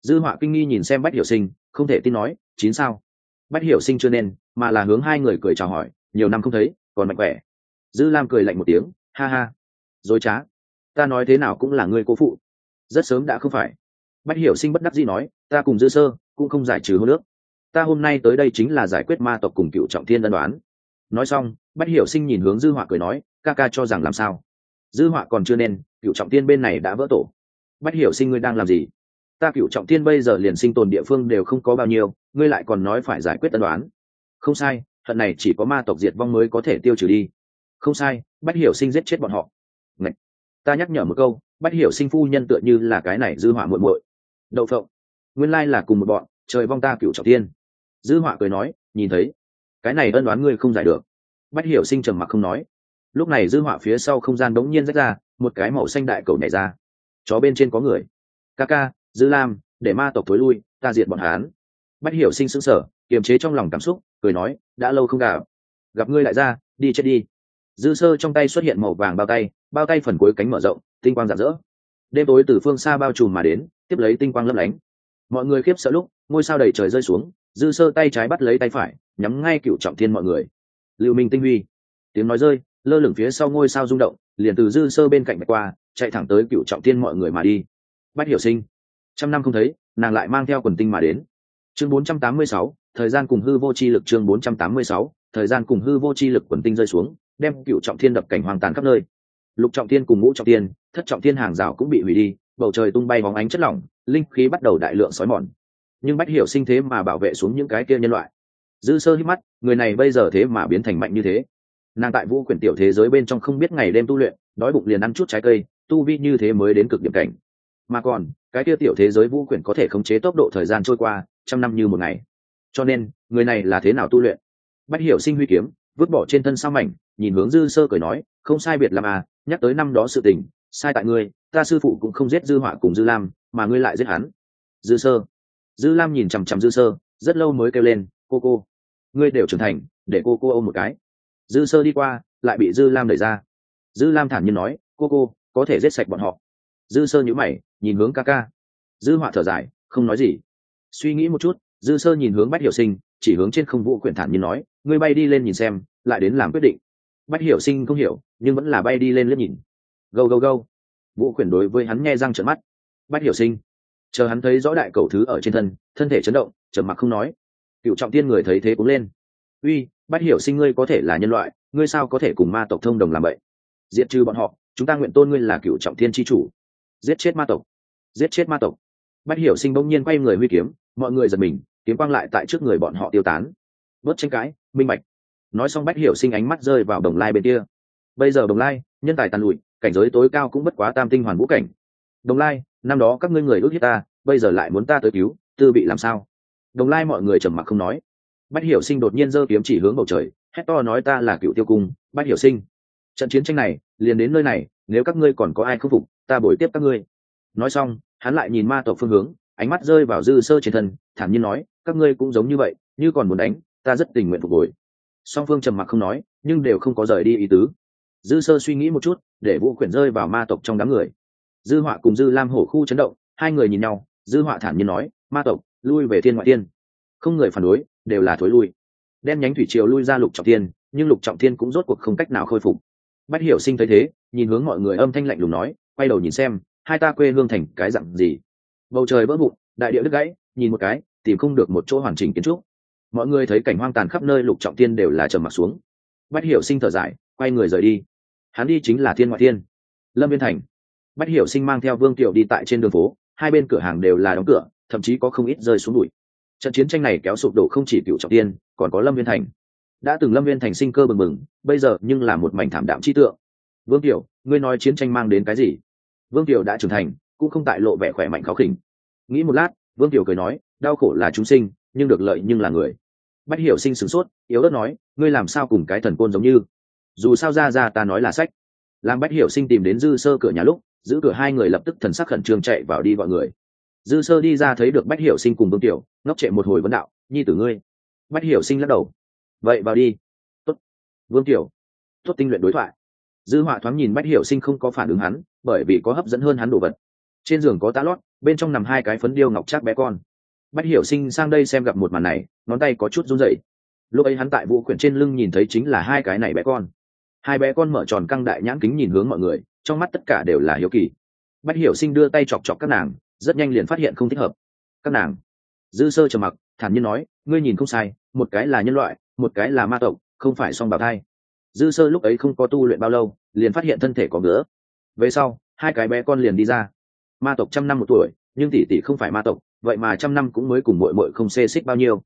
Dư họa kinh nghi nhìn xem bách hiểu sinh, không thể tin nói, chín sao? Bách hiểu sinh chưa nên, mà là hướng hai người cười chào hỏi, nhiều năm không thấy, còn mạnh khỏe dư lam cười lạnh một tiếng, ha ha, dối trá. Ta nói thế nào cũng là người cố phụ. Rất sớm đã không phải. Bách hiểu sinh bất đắc dĩ nói, ta cùng dư sơ cũng không giải trừ hô nước ta hôm nay tới đây chính là giải quyết ma tộc cùng cựu trọng thiên ân đoán nói xong, bách hiểu sinh nhìn hướng dư họa cười nói, ca ca cho rằng làm sao? Dư họa còn chưa nên, cựu trọng thiên bên này đã vỡ tổ. Bách hiểu sinh ngươi đang làm gì? Ta cựu trọng thiên bây giờ liền sinh tồn địa phương đều không có bao nhiêu, ngươi lại còn nói phải giải quyết ân đoán không sai, hận này chỉ có ma tộc diệt vong mới có thể tiêu trừ đi không sai, bách hiểu sinh giết chết bọn họ. Ngậy! ta nhắc nhở một câu, bách hiểu sinh phu nhân tựa như là cái này dư họa muội muội. Đậu phộng. Nguyên lai là cùng một bọn, trời vong ta cựu trọng tiên. dư họa cười nói, nhìn thấy. Cái này ân đoán ngươi không giải được. Bách hiểu sinh trầm mặc không nói. Lúc này dư họa phía sau không gian đống nhiên rách ra, một cái màu xanh đại cầu nhảy ra. Chó bên trên có người. Ca ca, dư lam, để ma tộc thối lui, ta diệt bọn hán bách hiểu sinh sững sở kiềm chế trong lòng cảm xúc, cười nói, đã lâu không gặp. Gặp ngươi lại ra, đi chết đi dư sơ trong tay xuất hiện màu vàng bao tay bao tay phần cuối cánh mở rộng tinh quang rạng rỡ. Đêm tối từ phương xa bao trùm mà đến tiếp lấy tinh quang lấp lánh. Mọi người khiếp sợ lúc ngôi sao đầy trời rơi xuống dư sơ tay trái bắt lấy tay phải nhắm ngay cựu trọng thiên mọi người. Lưu minh tinh huy. Tiếng nói rơi lơ lửng phía sau ngôi sao rung động liền từ dư sơ bên cạnh bạch qua chạy thẳng tới cựu trọng thiên mọi người mà đi. Bách hiểu sinh. Trăm năm không thấy nàng lại mang theo quần tinh mà đến. Chương 486, thời gian cùng hư vô chi lực chương 486, thời gian cùng hư vô chi lực quần tinh rơi xuống đem cựu trọng thiên đập cảnh hoàng tàn khắp nơi. Lục trọng thiên cùng ngũ trọng thiên, thất trọng thiên hàng rào cũng bị hủy đi, bầu trời tung bay bóng ánh chất lỏng, linh khí bắt đầu đại lượng sói mòn. Nhưng bách hiểu sinh thế mà bảo vệ xuống những cái kia nhân loại. Dư sơ hít mắt, người này bây giờ thế mà biến thành mạnh như thế. Nàng tại vũ quyển tiểu thế giới bên trong không biết ngày đêm tu luyện, đói bụng liền ăn chút trái cây, tu vi như thế mới đến cực điểm cảnh. Mà còn, cái kia tiểu thế giới vũ quyển có thể khống chế tốc độ thời gian trôi qua, trăm năm như một ngày. Cho nên, người này là thế nào tu luyện? Bách hiểu sinh huy kiếm vứt bỏ trên thân sao mảnh, nhìn hướng dư sơ cười nói, không sai biệt làm à nhắc tới năm đó sự tình, sai tại ngươi, ta sư phụ cũng không giết dư họa cùng dư lam, mà ngươi lại giết hắn. Dư sơ. Dư lam nhìn chằm chằm dư sơ, rất lâu mới kêu lên, cô cô, ngươi đều trưởng thành, để cô cô ôm một cái. Dư sơ đi qua, lại bị dư lam đẩy ra. Dư lam thản nhiên nói, cô cô, có thể giết sạch bọn họ. Dư sơ nhữ mày, nhìn hướng ca ca. Dư họa thở dài, không nói gì. Suy nghĩ một chút, dư sơ nhìn hướng bách hiểu sinh chỉ hướng trên không vũ quyển thản nhiên nói, ngươi bay đi lên nhìn xem, lại đến làm quyết định. Bách hiểu sinh không hiểu, nhưng vẫn là bay đi lên liếc nhìn. Gâu gâu gâu. Vũ quyển đối với hắn nghe răng trợn mắt. Bách hiểu sinh. Chờ hắn thấy rõ đại cầu thứ ở trên thân thân thể chấn động, trầm mặc không nói. Cựu trọng tiên người thấy thế cũng lên. Uy, bách hiểu sinh ngươi có thể là nhân loại, ngươi sao có thể cùng ma tộc thông đồng làm vậy? Diệt trừ bọn họ, chúng ta nguyện tôn ngươi là cựu trọng thiên tri chủ. Giết chết ma tộc. Giết chết ma tộc. Bách hiểu sinh bỗng nhiên quay người huy kiếm, mọi người giật mình kiếm quang lại tại trước người bọn họ tiêu tán. Bớt tranh cãi, minh bạch. Nói xong bách hiểu sinh ánh mắt rơi vào đồng lai bên kia. Bây giờ đồng lai, nhân tài tàn lụi, cảnh giới tối cao cũng bất quá tam tinh hoàn vũ cảnh. Đồng lai, năm đó các ngươi người ước hiếp ta, bây giờ lại muốn ta tới cứu, tư bị làm sao? Đồng lai mọi người trầm mặc không nói. Bách hiểu sinh đột nhiên giơ kiếm chỉ hướng bầu trời, hét to nói ta là cựu tiêu cung, bách hiểu sinh. Trận chiến tranh này, liền đến nơi này, nếu các ngươi còn có ai khâm phục, ta bồi tiếp các ngươi. Nói xong, hắn lại nhìn ma tộc phương hướng ánh mắt rơi vào dư sơ trên thân, thản nhiên nói, các ngươi cũng giống như vậy, như còn muốn đánh, ta rất tình nguyện phục hồi. Song phương trầm mặc không nói, nhưng đều không có rời đi ý tứ. Dư sơ suy nghĩ một chút, để vũ quyển rơi vào ma tộc trong đám người. Dư họa cùng dư lam hổ khu chấn động, hai người nhìn nhau, dư họa thản nhiên nói, ma tộc, lui về thiên ngoại tiên không người phản đối, đều là thối lui. Đem nhánh thủy triều lui ra lục trọng tiên nhưng lục trọng tiên cũng rốt cuộc không cách nào khôi phục. Bách hiểu sinh thấy thế, nhìn hướng mọi người âm thanh lạnh lùng nói, quay đầu nhìn xem, hai ta quê hương thành cái dặn gì? Bầu trời vỡ vụn, đại địa đứt gãy, nhìn một cái, tìm không được một chỗ hoàn chỉnh kiến trúc. Mọi người thấy cảnh hoang tàn khắp nơi, lục trọng tiên đều là trầm mặc xuống. Bách hiểu sinh thở dài, quay người rời đi. Hắn đi chính là thiên ngoại thiên. lâm viên thành. Bách hiểu sinh mang theo vương tiểu đi tại trên đường phố, hai bên cửa hàng đều là đóng cửa, thậm chí có không ít rơi xuống đùi trận chiến tranh này kéo sụp đổ không chỉ cựu trọng tiên còn có lâm viên thành. Đã từng lâm viên thành sinh cơ bừng bừng, bây giờ nhưng là một mảnh thảm đạm chi tượng. Vương tiểu ngươi nói chiến tranh mang đến cái gì? Vương tiểu đã trưởng thành cũng không tại lộ vẻ khỏe mạnh khó khỉnh. Nghĩ một lát, vương tiểu cười nói, đau khổ là chúng sinh, nhưng được lợi nhưng là người. Bách hiểu sinh sửng sốt, yếu ớt nói, ngươi làm sao cùng cái thần côn giống như? Dù sao ra ra ta nói là sách. Làm bách hiểu sinh tìm đến dư sơ cửa nhà lúc, giữ cửa hai người lập tức thần sắc khẩn trương chạy vào đi gọi người. Dư sơ đi ra thấy được bách hiểu sinh cùng vương tiểu ngóc trệ một hồi vấn đạo, nhi tử ngươi. Bách hiểu sinh lắc đầu, vậy vào đi. Tốt. Vương tiểu tốt tinh luyện đối thoại. Dư họa thoáng nhìn bách hiểu sinh không có phản ứng hắn, bởi vì có hấp dẫn hơn hắn đồ vật trên giường có tá lót, bên trong nằm hai cái phấn điêu ngọc chắc bé con. Bách hiểu sinh sang đây xem gặp một màn này, ngón tay có chút run rẩy. Lúc ấy hắn tại vũ quyển trên lưng nhìn thấy chính là hai cái này bé con. Hai bé con mở tròn căng đại nhãn kính nhìn hướng mọi người, trong mắt tất cả đều là hiếu kỳ. Bách hiểu sinh đưa tay chọc chọc các nàng, rất nhanh liền phát hiện không thích hợp. Các nàng, dư sơ trầm mặc, thản nhiên nói, ngươi nhìn không sai, một cái là nhân loại, một cái là ma tộc, không phải song bào thai. Dư sơ lúc ấy không có tu luyện bao lâu, liền phát hiện thân thể có ngứa. Về sau, hai cái bé con liền đi ra ma tộc trăm năm một tuổi, nhưng tỷ tỷ không phải ma tộc, vậy mà trăm năm cũng mới cùng mội mội không xê xích bao nhiêu.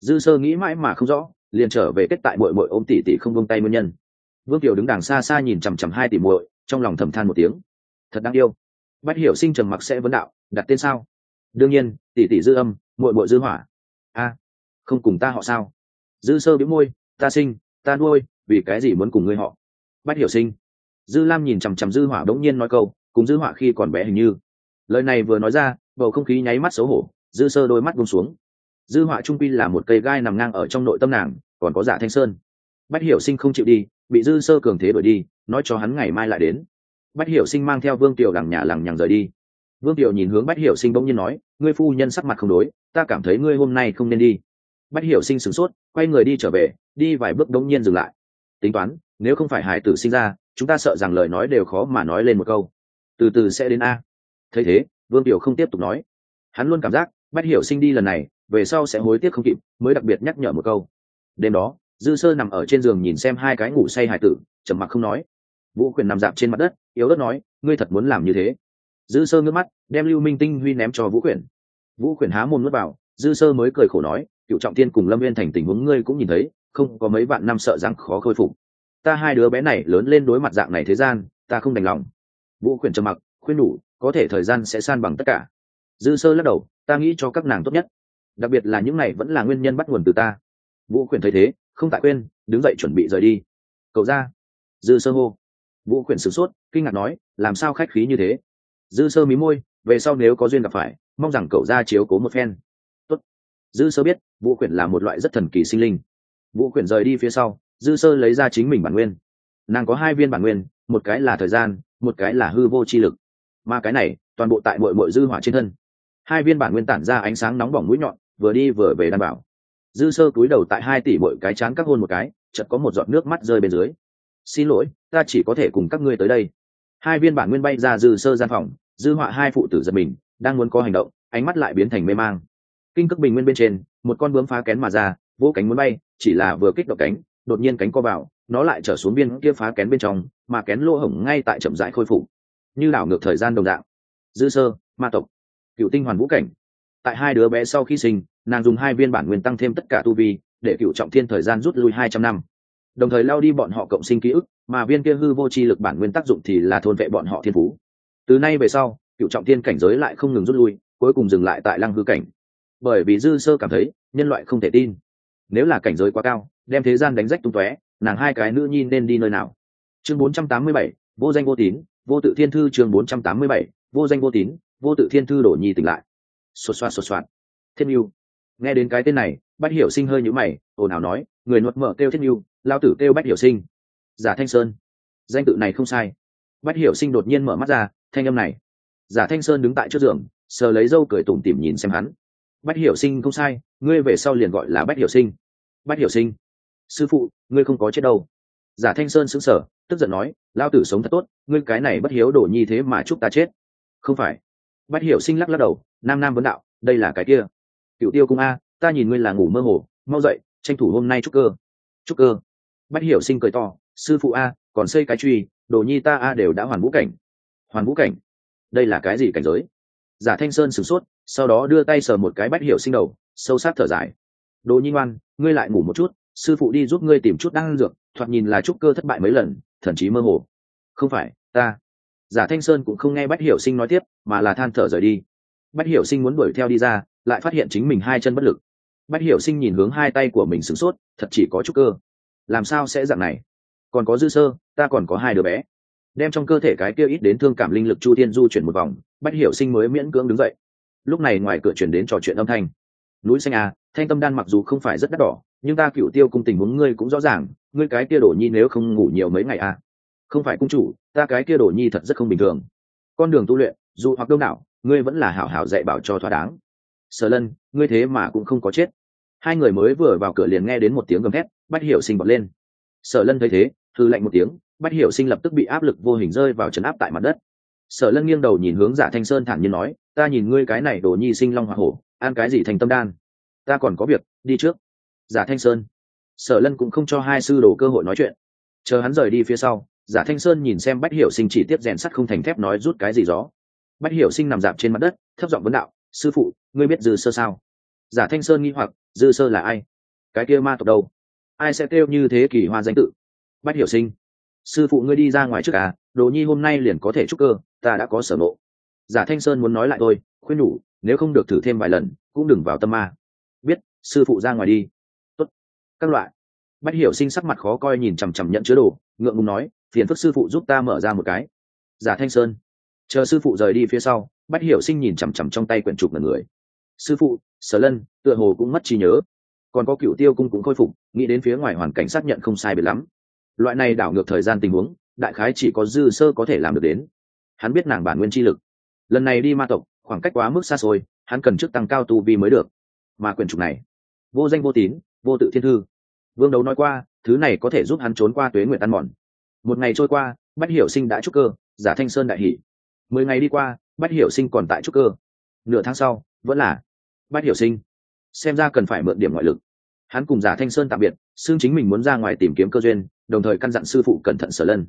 Dư sơ nghĩ mãi mà không rõ, liền trở về kết tại mội mội ôm tỷ tỷ không bông tay nguyên nhân. Vương kiều đứng đằng xa xa nhìn chằm chằm hai tỷ muội, trong lòng thầm than một tiếng. Thật đáng yêu. Bách hiểu sinh trầm mặc sẽ vấn đạo, đặt tên sao? Đương nhiên, tỷ tỷ dư âm, muội muội dư hỏa. A, không cùng ta họ sao? Dư sơ biếu môi, ta sinh, ta nuôi, vì cái gì muốn cùng ngươi họ? Bách hiểu sinh. Dư lam nhìn chằm chằm dư hỏa đống nhiên nói câu, cùng dư hỏa khi còn bé hình như lời này vừa nói ra, bầu không khí nháy mắt xấu hổ, dư sơ đôi mắt buông xuống. Dư họa trung pi là một cây gai nằm ngang ở trong nội tâm nàng, còn có dạ thanh sơn. Bách hiểu sinh không chịu đi, bị dư sơ cường thế đuổi đi, nói cho hắn ngày mai lại đến. Bách hiểu sinh mang theo vương tiểu đằng nhà lằng nhằng rời đi. Vương tiểu nhìn hướng bách hiểu sinh bỗng nhiên nói, ngươi phu nhân sắc mặt không đối, ta cảm thấy ngươi hôm nay không nên đi. Bách hiểu sinh sửng sốt, quay người đi trở về, đi vài bước bỗng nhiên dừng lại. Tính toán, nếu không phải hải tử sinh ra, chúng ta sợ rằng lời nói đều khó mà nói lên một câu. Từ từ sẽ đến a thấy thế, vương tiểu không tiếp tục nói. Hắn luôn cảm giác bách hiểu sinh đi lần này, về sau sẽ hối tiếc không kịp, mới đặc biệt nhắc nhở một câu. Đêm đó, dư sơ nằm ở trên giường nhìn xem hai cái ngủ say hải tử, trầm mặc không nói. Vũ quyền nằm dạp trên mặt đất, yếu đất nói, ngươi thật muốn làm như thế? Dư sơ ngước mắt, đem lưu minh tinh huy ném cho vũ quyền. Vũ quyền há môn nuốt vào, dư sơ mới cười khổ nói, cựu trọng tiên cùng lâm viên thành tình huống ngươi cũng nhìn thấy, không có mấy vạn năm sợ rằng khó khôi phục. Ta hai đứa bé này lớn lên đối mặt dạng này thế gian, ta không đành lòng. Vũ quyền trầm mặc, khuyên nhủ có thể thời gian sẽ san bằng tất cả. Dư sơ lắc đầu, ta nghĩ cho các nàng tốt nhất. Đặc biệt là những này vẫn là nguyên nhân bắt nguồn từ ta. Vũ quyển thấy thế, không tại quên, đứng dậy chuẩn bị rời đi. Cậu ra. Dư sơ hô. Vũ quyển sửng sốt, kinh ngạc nói, làm sao khách khí như thế? Dư sơ mí môi, về sau nếu có duyên gặp phải, mong rằng cậu ra chiếu cố một phen. Tốt. dư sơ biết, vũ quyển là một loại rất thần kỳ sinh linh. Vũ quyển rời đi phía sau, dư sơ lấy ra chính mình bản nguyên. Nàng có hai viên bản nguyên, một cái là thời gian, một cái là hư vô chi lực mà cái này, toàn bộ tại mội mội dư hỏa trên thân. Hai viên bản nguyên tản ra ánh sáng nóng bỏng mũi nhọn, vừa đi vừa về đảm bảo. Dư sơ cúi đầu tại hai tỷ bội cái chán các hôn một cái, chợt có một giọt nước mắt rơi bên dưới. Xin lỗi, ta chỉ có thể cùng các ngươi tới đây. Hai viên bản nguyên bay ra dư sơ gian phòng, dư họa hai phụ tử giật mình, đang muốn có hành động, ánh mắt lại biến thành mê mang. Kinh cước bình nguyên bên trên, một con bướm phá kén mà ra, vỗ cánh muốn bay, chỉ là vừa kích động cánh, đột nhiên cánh co vào, nó lại trở xuống biên kia phá kén bên trong, mà kén lỗ hổng ngay tại chậm rãi khôi phục như đảo ngược thời gian đồng dạng. Dư sơ ma tộc cựu tinh hoàn vũ cảnh. Tại hai đứa bé sau khi sinh nàng dùng hai viên bản nguyên tăng thêm tất cả tu vi để cựu trọng thiên thời gian rút lui hai trăm năm. Đồng thời lao đi bọn họ cộng sinh ký ức mà viên kia hư vô chi lực bản nguyên tác dụng thì là thôn vệ bọn họ thiên phú. Từ nay về sau cựu trọng thiên cảnh giới lại không ngừng rút lui cuối cùng dừng lại tại lăng hư cảnh. Bởi vì dư sơ cảm thấy nhân loại không thể tin. Nếu là cảnh giới quá cao đem thế gian đánh rách tung tóe nàng hai cái nữ nhi nên đi nơi nào? Chương 487, vô danh vô tín vô tự thiên thư chương 487, vô danh vô tín vô tự thiên thư đổ nhi tỉnh lại. Xột xoạt xột xoạt. Thiên yêu nghe đến cái tên này bách hiểu sinh hơi nhũ mày ồn ào nói người nuốt mở kêu thiên yêu lao tử kêu bách hiểu sinh. Giả thanh sơn. Danh tự này không sai. Bách hiểu sinh đột nhiên mở mắt ra thanh âm này. Giả thanh sơn đứng tại trước giường sờ lấy dâu cười tủm tỉm nhìn xem hắn. Bách hiểu sinh không sai ngươi về sau liền gọi là bách hiểu sinh. Bách hiểu sinh. Sư phụ ngươi không có chết đâu giả thanh sơn sững sờ, tức giận nói lao tử sống thật tốt, ngươi cái này bất hiếu đổ nhi thế mà chúc ta chết. Không phải. Bách hiểu sinh lắc lắc đầu, nam nam vấn đạo, đây là cái kia. Cựu tiêu cung a, ta nhìn ngươi là ngủ mơ hồ, mau dậy, tranh thủ hôm nay chúc cơ. Chúc cơ? Bách hiểu sinh cười to, sư phụ a, còn xây cái truy, đồ nhi ta a đều đã hoàn vũ cảnh. Hoàn vũ cảnh? Đây là cái gì cảnh giới? Giả thanh sơn sửng sốt, sau đó đưa tay sờ một cái bách hiểu sinh đầu, sâu sát thở dài. Đồ nhi ngoan, ngươi lại ngủ một chút sư phụ đi giúp ngươi tìm chút đan dược, thoạt nhìn là trúc cơ thất bại mấy lần thậm chí mơ hồ. Không phải, ta. Giả thanh sơn cũng không nghe bách hiểu sinh nói tiếp, mà là than thở rời đi. Bách hiểu sinh muốn đuổi theo đi ra, lại phát hiện chính mình hai chân bất lực. Bách hiểu sinh nhìn hướng hai tay của mình sửng sốt, thật chỉ có trúc cơ. Làm sao sẽ dạng này? Còn có dư sơ, ta còn có hai đứa bé. Đem trong cơ thể cái kia ít đến thương cảm linh lực chu thiên du chuyển một vòng, bách hiểu sinh mới miễn cưỡng đứng dậy. Lúc này ngoài cửa chuyển đến trò chuyện âm thanh. Núi xanh à thanh tâm đan mặc dù không phải rất đắt đỏ nhưng ta cựu tiêu cung tình huống ngươi cũng rõ ràng, ngươi cái kia đổ nhi nếu không ngủ nhiều mấy ngày à? Không phải cung chủ, ta cái kia đổ nhi thật rất không bình thường. Con đường tu luyện, dù hoặc đông đảo, ngươi vẫn là hảo hảo dạy bảo cho thỏa đáng. Sở lân, ngươi thế mà cũng không có chết. Hai người mới vừa vào cửa liền nghe đến một tiếng gầm thét, bách hiểu sinh bật lên. Sở lân thấy thế thư lạnh một tiếng, bách hiểu sinh lập tức bị áp lực vô hình rơi vào trấn áp tại mặt đất. Sở lân nghiêng đầu nhìn hướng giả thanh sơn thản nhiên nói, ta nhìn ngươi cái này đồ nhi sinh long hoa hổ, ăn cái gì thành tâm đan? Ta còn có việc, đi trước giả thanh sơn. Sở lân cũng không cho hai sư đồ cơ hội nói chuyện. Chờ hắn rời đi phía sau, giả thanh sơn nhìn xem bách hiểu sinh chỉ tiếp rèn sắt không thành thép nói rút cái gì gió. Bách hiểu sinh nằm dạp trên mặt đất, thấp giọng vấn đạo, sư phụ, ngươi biết dư sơ sao? Giả thanh sơn nghi hoặc, dư sơ là ai? Cái kia ma tộc đâu? Ai sẽ kêu như thế kỳ hoa danh tự? Bách hiểu sinh, sư phụ ngươi đi ra ngoài trước à đồ nhi hôm nay liền có thể chúc cơ, ta đã có sở nộ giả thanh sơn muốn nói lại tôi khuyên nhủ, nếu không được thử thêm vài lần, cũng đừng vào tâm ma. Biết, sư phụ ra ngoài đi các loại. Bách hiểu sinh sắc mặt khó coi nhìn chằm chằm nhận chứa đồ, ngượng ngùng nói, phiền phức sư phụ giúp ta mở ra một cái. Giả thanh sơn. Chờ sư phụ rời đi phía sau, bách hiểu sinh nhìn chằm chằm trong tay quyển trục ngần người. Sư phụ, sở lân, tựa hồ cũng mất trí nhớ. Còn có cựu tiêu cung cũng khôi phục, nghĩ đến phía ngoài hoàn cảnh xác nhận không sai biệt lắm. Loại này đảo ngược thời gian tình huống, đại khái chỉ có dư sơ có thể làm được đến. Hắn biết nàng bản nguyên chi lực. Lần này đi ma tộc, khoảng cách quá mức xa xôi, hắn cần trước tăng cao tu vi mới được. Mà quyền trục này, vô danh vô tín vô tự thiên thư. Vương đấu nói qua, thứ này có thể giúp hắn trốn qua tuế nguyện ăn mòn. Một ngày trôi qua, bách hiểu sinh đã trúc cơ, giả thanh sơn đại hỷ. Mười ngày đi qua, bách hiểu sinh còn tại trúc cơ. Nửa tháng sau, vẫn là bách hiểu sinh. Xem ra cần phải mượn điểm ngoại lực. Hắn cùng giả thanh sơn tạm biệt xương chính mình muốn ra ngoài tìm kiếm cơ duyên, đồng thời căn dặn sư phụ cẩn thận sở lân.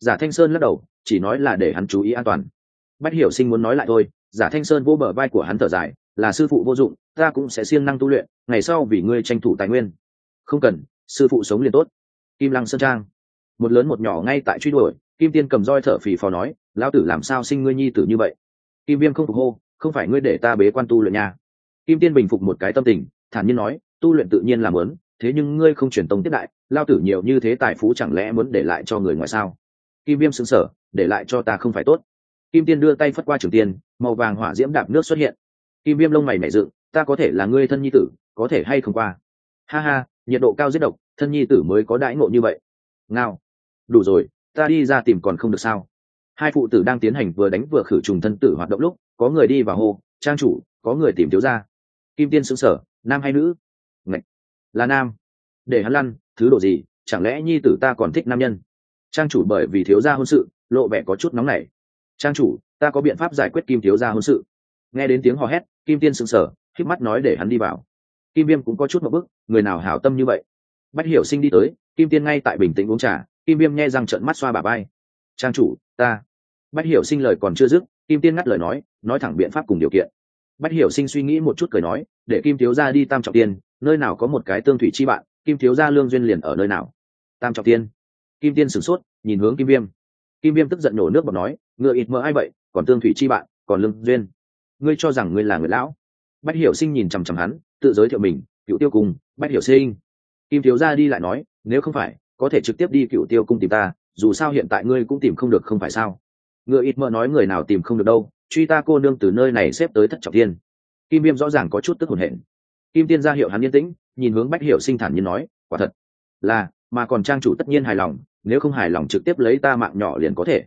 Giả thanh sơn lắc đầu, chỉ nói là để hắn chú ý an toàn. Bách hiểu sinh muốn nói lại thôi, giả thanh sơn vô bờ vai của hắn thở dài là sư phụ vô dụng, ta cũng sẽ siêng năng tu luyện, ngày sau vì ngươi tranh thủ tài nguyên. Không cần, sư phụ sống liền tốt. Kim lăng sơn trang. Một lớn một nhỏ ngay tại truy đuổi, kim tiên cầm roi thở phì phò nói, lão tử làm sao sinh ngươi nhi tử như vậy? Kim viêm không phục hô, không phải ngươi để ta bế quan tu luyện nha. Kim tiên bình phục một cái tâm tình, thản nhiên nói, tu luyện tự nhiên làm lớn thế nhưng ngươi không truyền tông tiếp đại lao tử nhiều như thế tài phú chẳng lẽ muốn để lại cho người ngoài sao? Kim viêm xứng sở để lại cho ta không phải tốt. Kim tiên đưa tay phất qua trường tiên, màu vàng hỏa diễm đạp nước xuất hiện kim viêm lông mày mẹ dựng, ta có thể là ngươi thân nhi tử, có thể hay không qua? Ha ha, nhiệt độ cao giết độc, thân nhi tử mới có đãi ngộ như vậy. Ngao. Đủ rồi, ta đi ra tìm còn không được sao? Hai phụ tử đang tiến hành vừa đánh vừa khử trùng thân tử hoạt động lúc, có người đi vào hô, trang chủ, có người tìm thiếu ra kim tiên xứng sở nam hay nữ? Ngậy! là nam. Để hắn lăn, thứ đồ gì, chẳng lẽ nhi tử ta còn thích nam nhân? Trang chủ, bởi vì thiếu gia hôn sự, lộ vẻ có chút nóng nảy. Trang chủ, ta có biện pháp giải quyết kim thiếu gia hôn sự nghe đến tiếng hò hét, kim tiên sững sờ, khép mắt nói để hắn đi vào. Kim viêm cũng có chút một bức, người nào hảo tâm như vậy? Bách hiểu sinh đi tới, kim tiên ngay tại bình tĩnh uống trà, kim viêm nghe rằng trợn mắt xoa bà bay trang chủ, ta. Bách hiểu sinh lời còn chưa dứt, kim tiên ngắt lời nói nói thẳng biện pháp cùng điều kiện. Bách hiểu sinh suy nghĩ một chút cười nói, để kim thiếu gia đi tam trọng tiên, nơi nào có một cái tương thủy chi bạn, kim thiếu gia lương duyên liền ở nơi nào? Tam trọng tiên. Kim tiên sửng sốt, nhìn hướng kim viêm. Kim viêm tức giận nổ nước bọt nói, ngựa ít mơ ai vậy, còn tương thủy chi bạn, còn lương duyên ngươi cho rằng ngươi là người lão. Bách hiểu sinh nhìn chằm chằm hắn tự giới thiệu mình cựu tiêu Cung, bách hiểu sinh. Kim thiếu gia đi lại nói nếu không phải có thể trực tiếp đi cựu tiêu cung tìm ta dù sao hiện tại ngươi cũng tìm không được không phải sao? Ngựa ít mơ nói người nào tìm không được đâu truy ta cô nương từ nơi này xếp tới thất trọng tiên kim viêm rõ ràng có chút tức hồn hển. Kim tiên ra hiệu hắn yên tĩnh nhìn hướng bách hiểu sinh thản nhiên nói quả thật là mà còn trang chủ tất nhiên hài lòng nếu không hài lòng trực tiếp lấy ta mạng nhỏ liền có thể.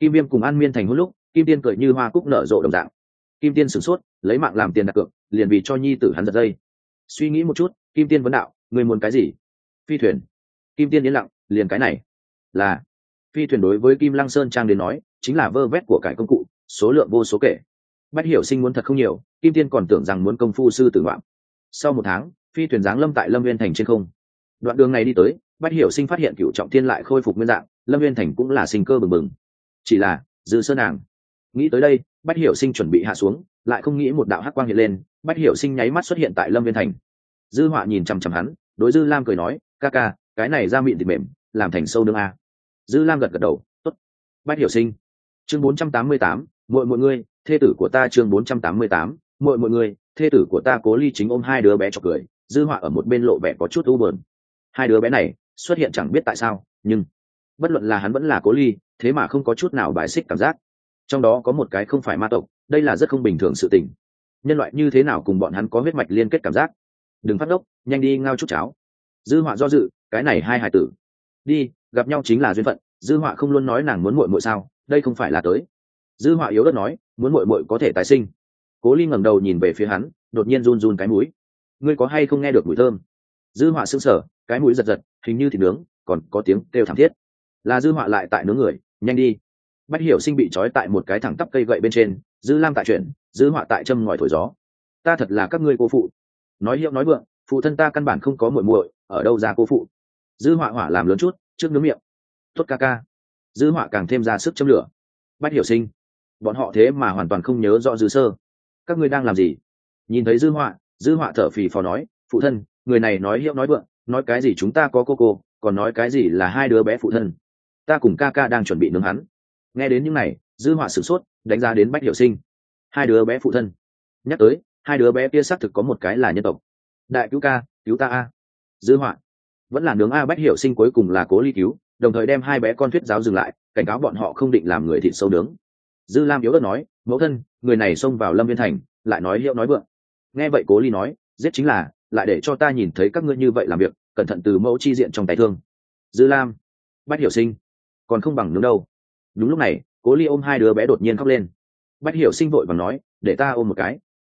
Kim viêm cùng an miên thành hôn lúc kim tiên cười như hoa cúc nở rộ đồng dạng kim tiên sửng sốt, lấy mạng làm tiền đặt cược, liền vì cho nhi tử hắn giật dây. Suy nghĩ một chút, kim tiên vấn đạo người muốn cái gì? Phi thuyền. Kim tiên yên lặng, liền cái này. Là. Phi thuyền đối với kim lăng sơn trang đến nói, chính là vơ vét của cải công cụ, số lượng vô số kể. Bách hiểu sinh muốn thật không nhiều, kim tiên còn tưởng rằng muốn công phu sư tử ngoạm sau một tháng, phi thuyền giáng lâm tại lâm viên thành trên không. Đoạn đường này đi tới, bách hiểu sinh phát hiện cựu trọng thiên lại khôi phục nguyên dạng, lâm viên thành cũng là sinh cơ bừng bừng. Chỉ là, dư sơn nàng. Nghĩ tới đây bách hiểu sinh chuẩn bị hạ xuống, lại không nghĩ một đạo hắc quang hiện lên, bách hiểu sinh nháy mắt xuất hiện tại lâm viên thành. Dư họa nhìn chằm chằm hắn, đối dư lam cười nói, ca ca, cái này ra miệng thịt mềm, làm thành sâu nương a. Dư lam gật gật đầu t ố t bách hiểu sinh, chương bốn trăm tám mươi tám mọi mọi người thê tử của ta chương bốn trăm tám mươi tám mọi mọi người thê tử của ta cố ly chính ôm hai đứa bé cho cười, dư họa ở một bên lộ vẻ có chút u bờn hai đứa bé này xuất hiện chẳng biết tại sao, nhưng bất luận là hắn vẫn là cố ly, thế mà không có chút nào bài xích cảm giác trong đó có một cái không phải ma tộc, đây là rất không bình thường sự tình. Nhân loại như thế nào cùng bọn hắn có huyết mạch liên kết cảm giác? Đừng phát ngốc, nhanh đi ngao chút cháo. Dư họa do dự, cái này hai hài tử. Đi, gặp nhau chính là duyên phận, dư họa không luôn nói nàng muốn muội muội sao, đây không phải là tới. Dư họa yếu đất nói, muốn muội muội có thể tái sinh. Cố ly ngẩng đầu nhìn về phía hắn, đột nhiên run run cái mũi. Ngươi có hay không nghe được mùi thơm? Dư họa sững sờ, cái mũi giật giật, hình như thịt nướng, còn có tiếng kêu thảm thiết. Là dư họa lại tại nướng người, nhanh đi bách hiểu sinh bị trói tại một cái thẳng tắp cây gậy bên trên dư lam tại chuyển dư họa tại châm ngòi thổi gió. Ta thật là các ngươi cô phụ. Nói hiệu nói vượng, phụ thân ta căn bản không có muội muội, ở đâu ra cô phụ? Dư họa hỏa làm lớn chút, trước nướng miệng. Tốt ca ca. Dư họa càng thêm ra sức châm lửa. Bách hiểu sinh, bọn họ thế mà hoàn toàn không nhớ rõ dư sơ. Các ngươi đang làm gì? Nhìn thấy dư họa dư họa thở phì phò nói, phụ thân, người này nói hiệu nói vượng, nói cái gì chúng ta có cô cô, còn nói cái gì là hai đứa bé phụ thân. Ta cùng ca ca đang chuẩn bị nướng hắn nghe đến những này, dư họa sửng sốt, đánh giá đến bách hiểu sinh. Hai đứa bé phụ thân. Nhắc tới, hai đứa bé kia xác thực có một cái là nhân tộc. Đại cứu ca, cứu ta a. Dư họa. Vẫn là nướng a, bách hiểu sinh cuối cùng là cố ly cứu, đồng thời đem hai bé con thuyết giáo dừng lại, cảnh cáo bọn họ không định làm người thịt sâu nướng. Dư lam yếu ớt nói, mẫu thân, người này xông vào lâm viên thành, lại nói hiệu nói vượng. Nghe vậy cố ly nói, giết chính là, lại để cho ta nhìn thấy các ngươi như vậy làm việc, cẩn thận từ mẫu chi diện trong tay thương. Dư lam. Bách hiểu sinh. Còn không bằng nướng đâu đúng lúc này, cố ly ôm hai đứa bé đột nhiên khóc lên. Bách hiểu sinh vội và nói, để ta ôm một cái.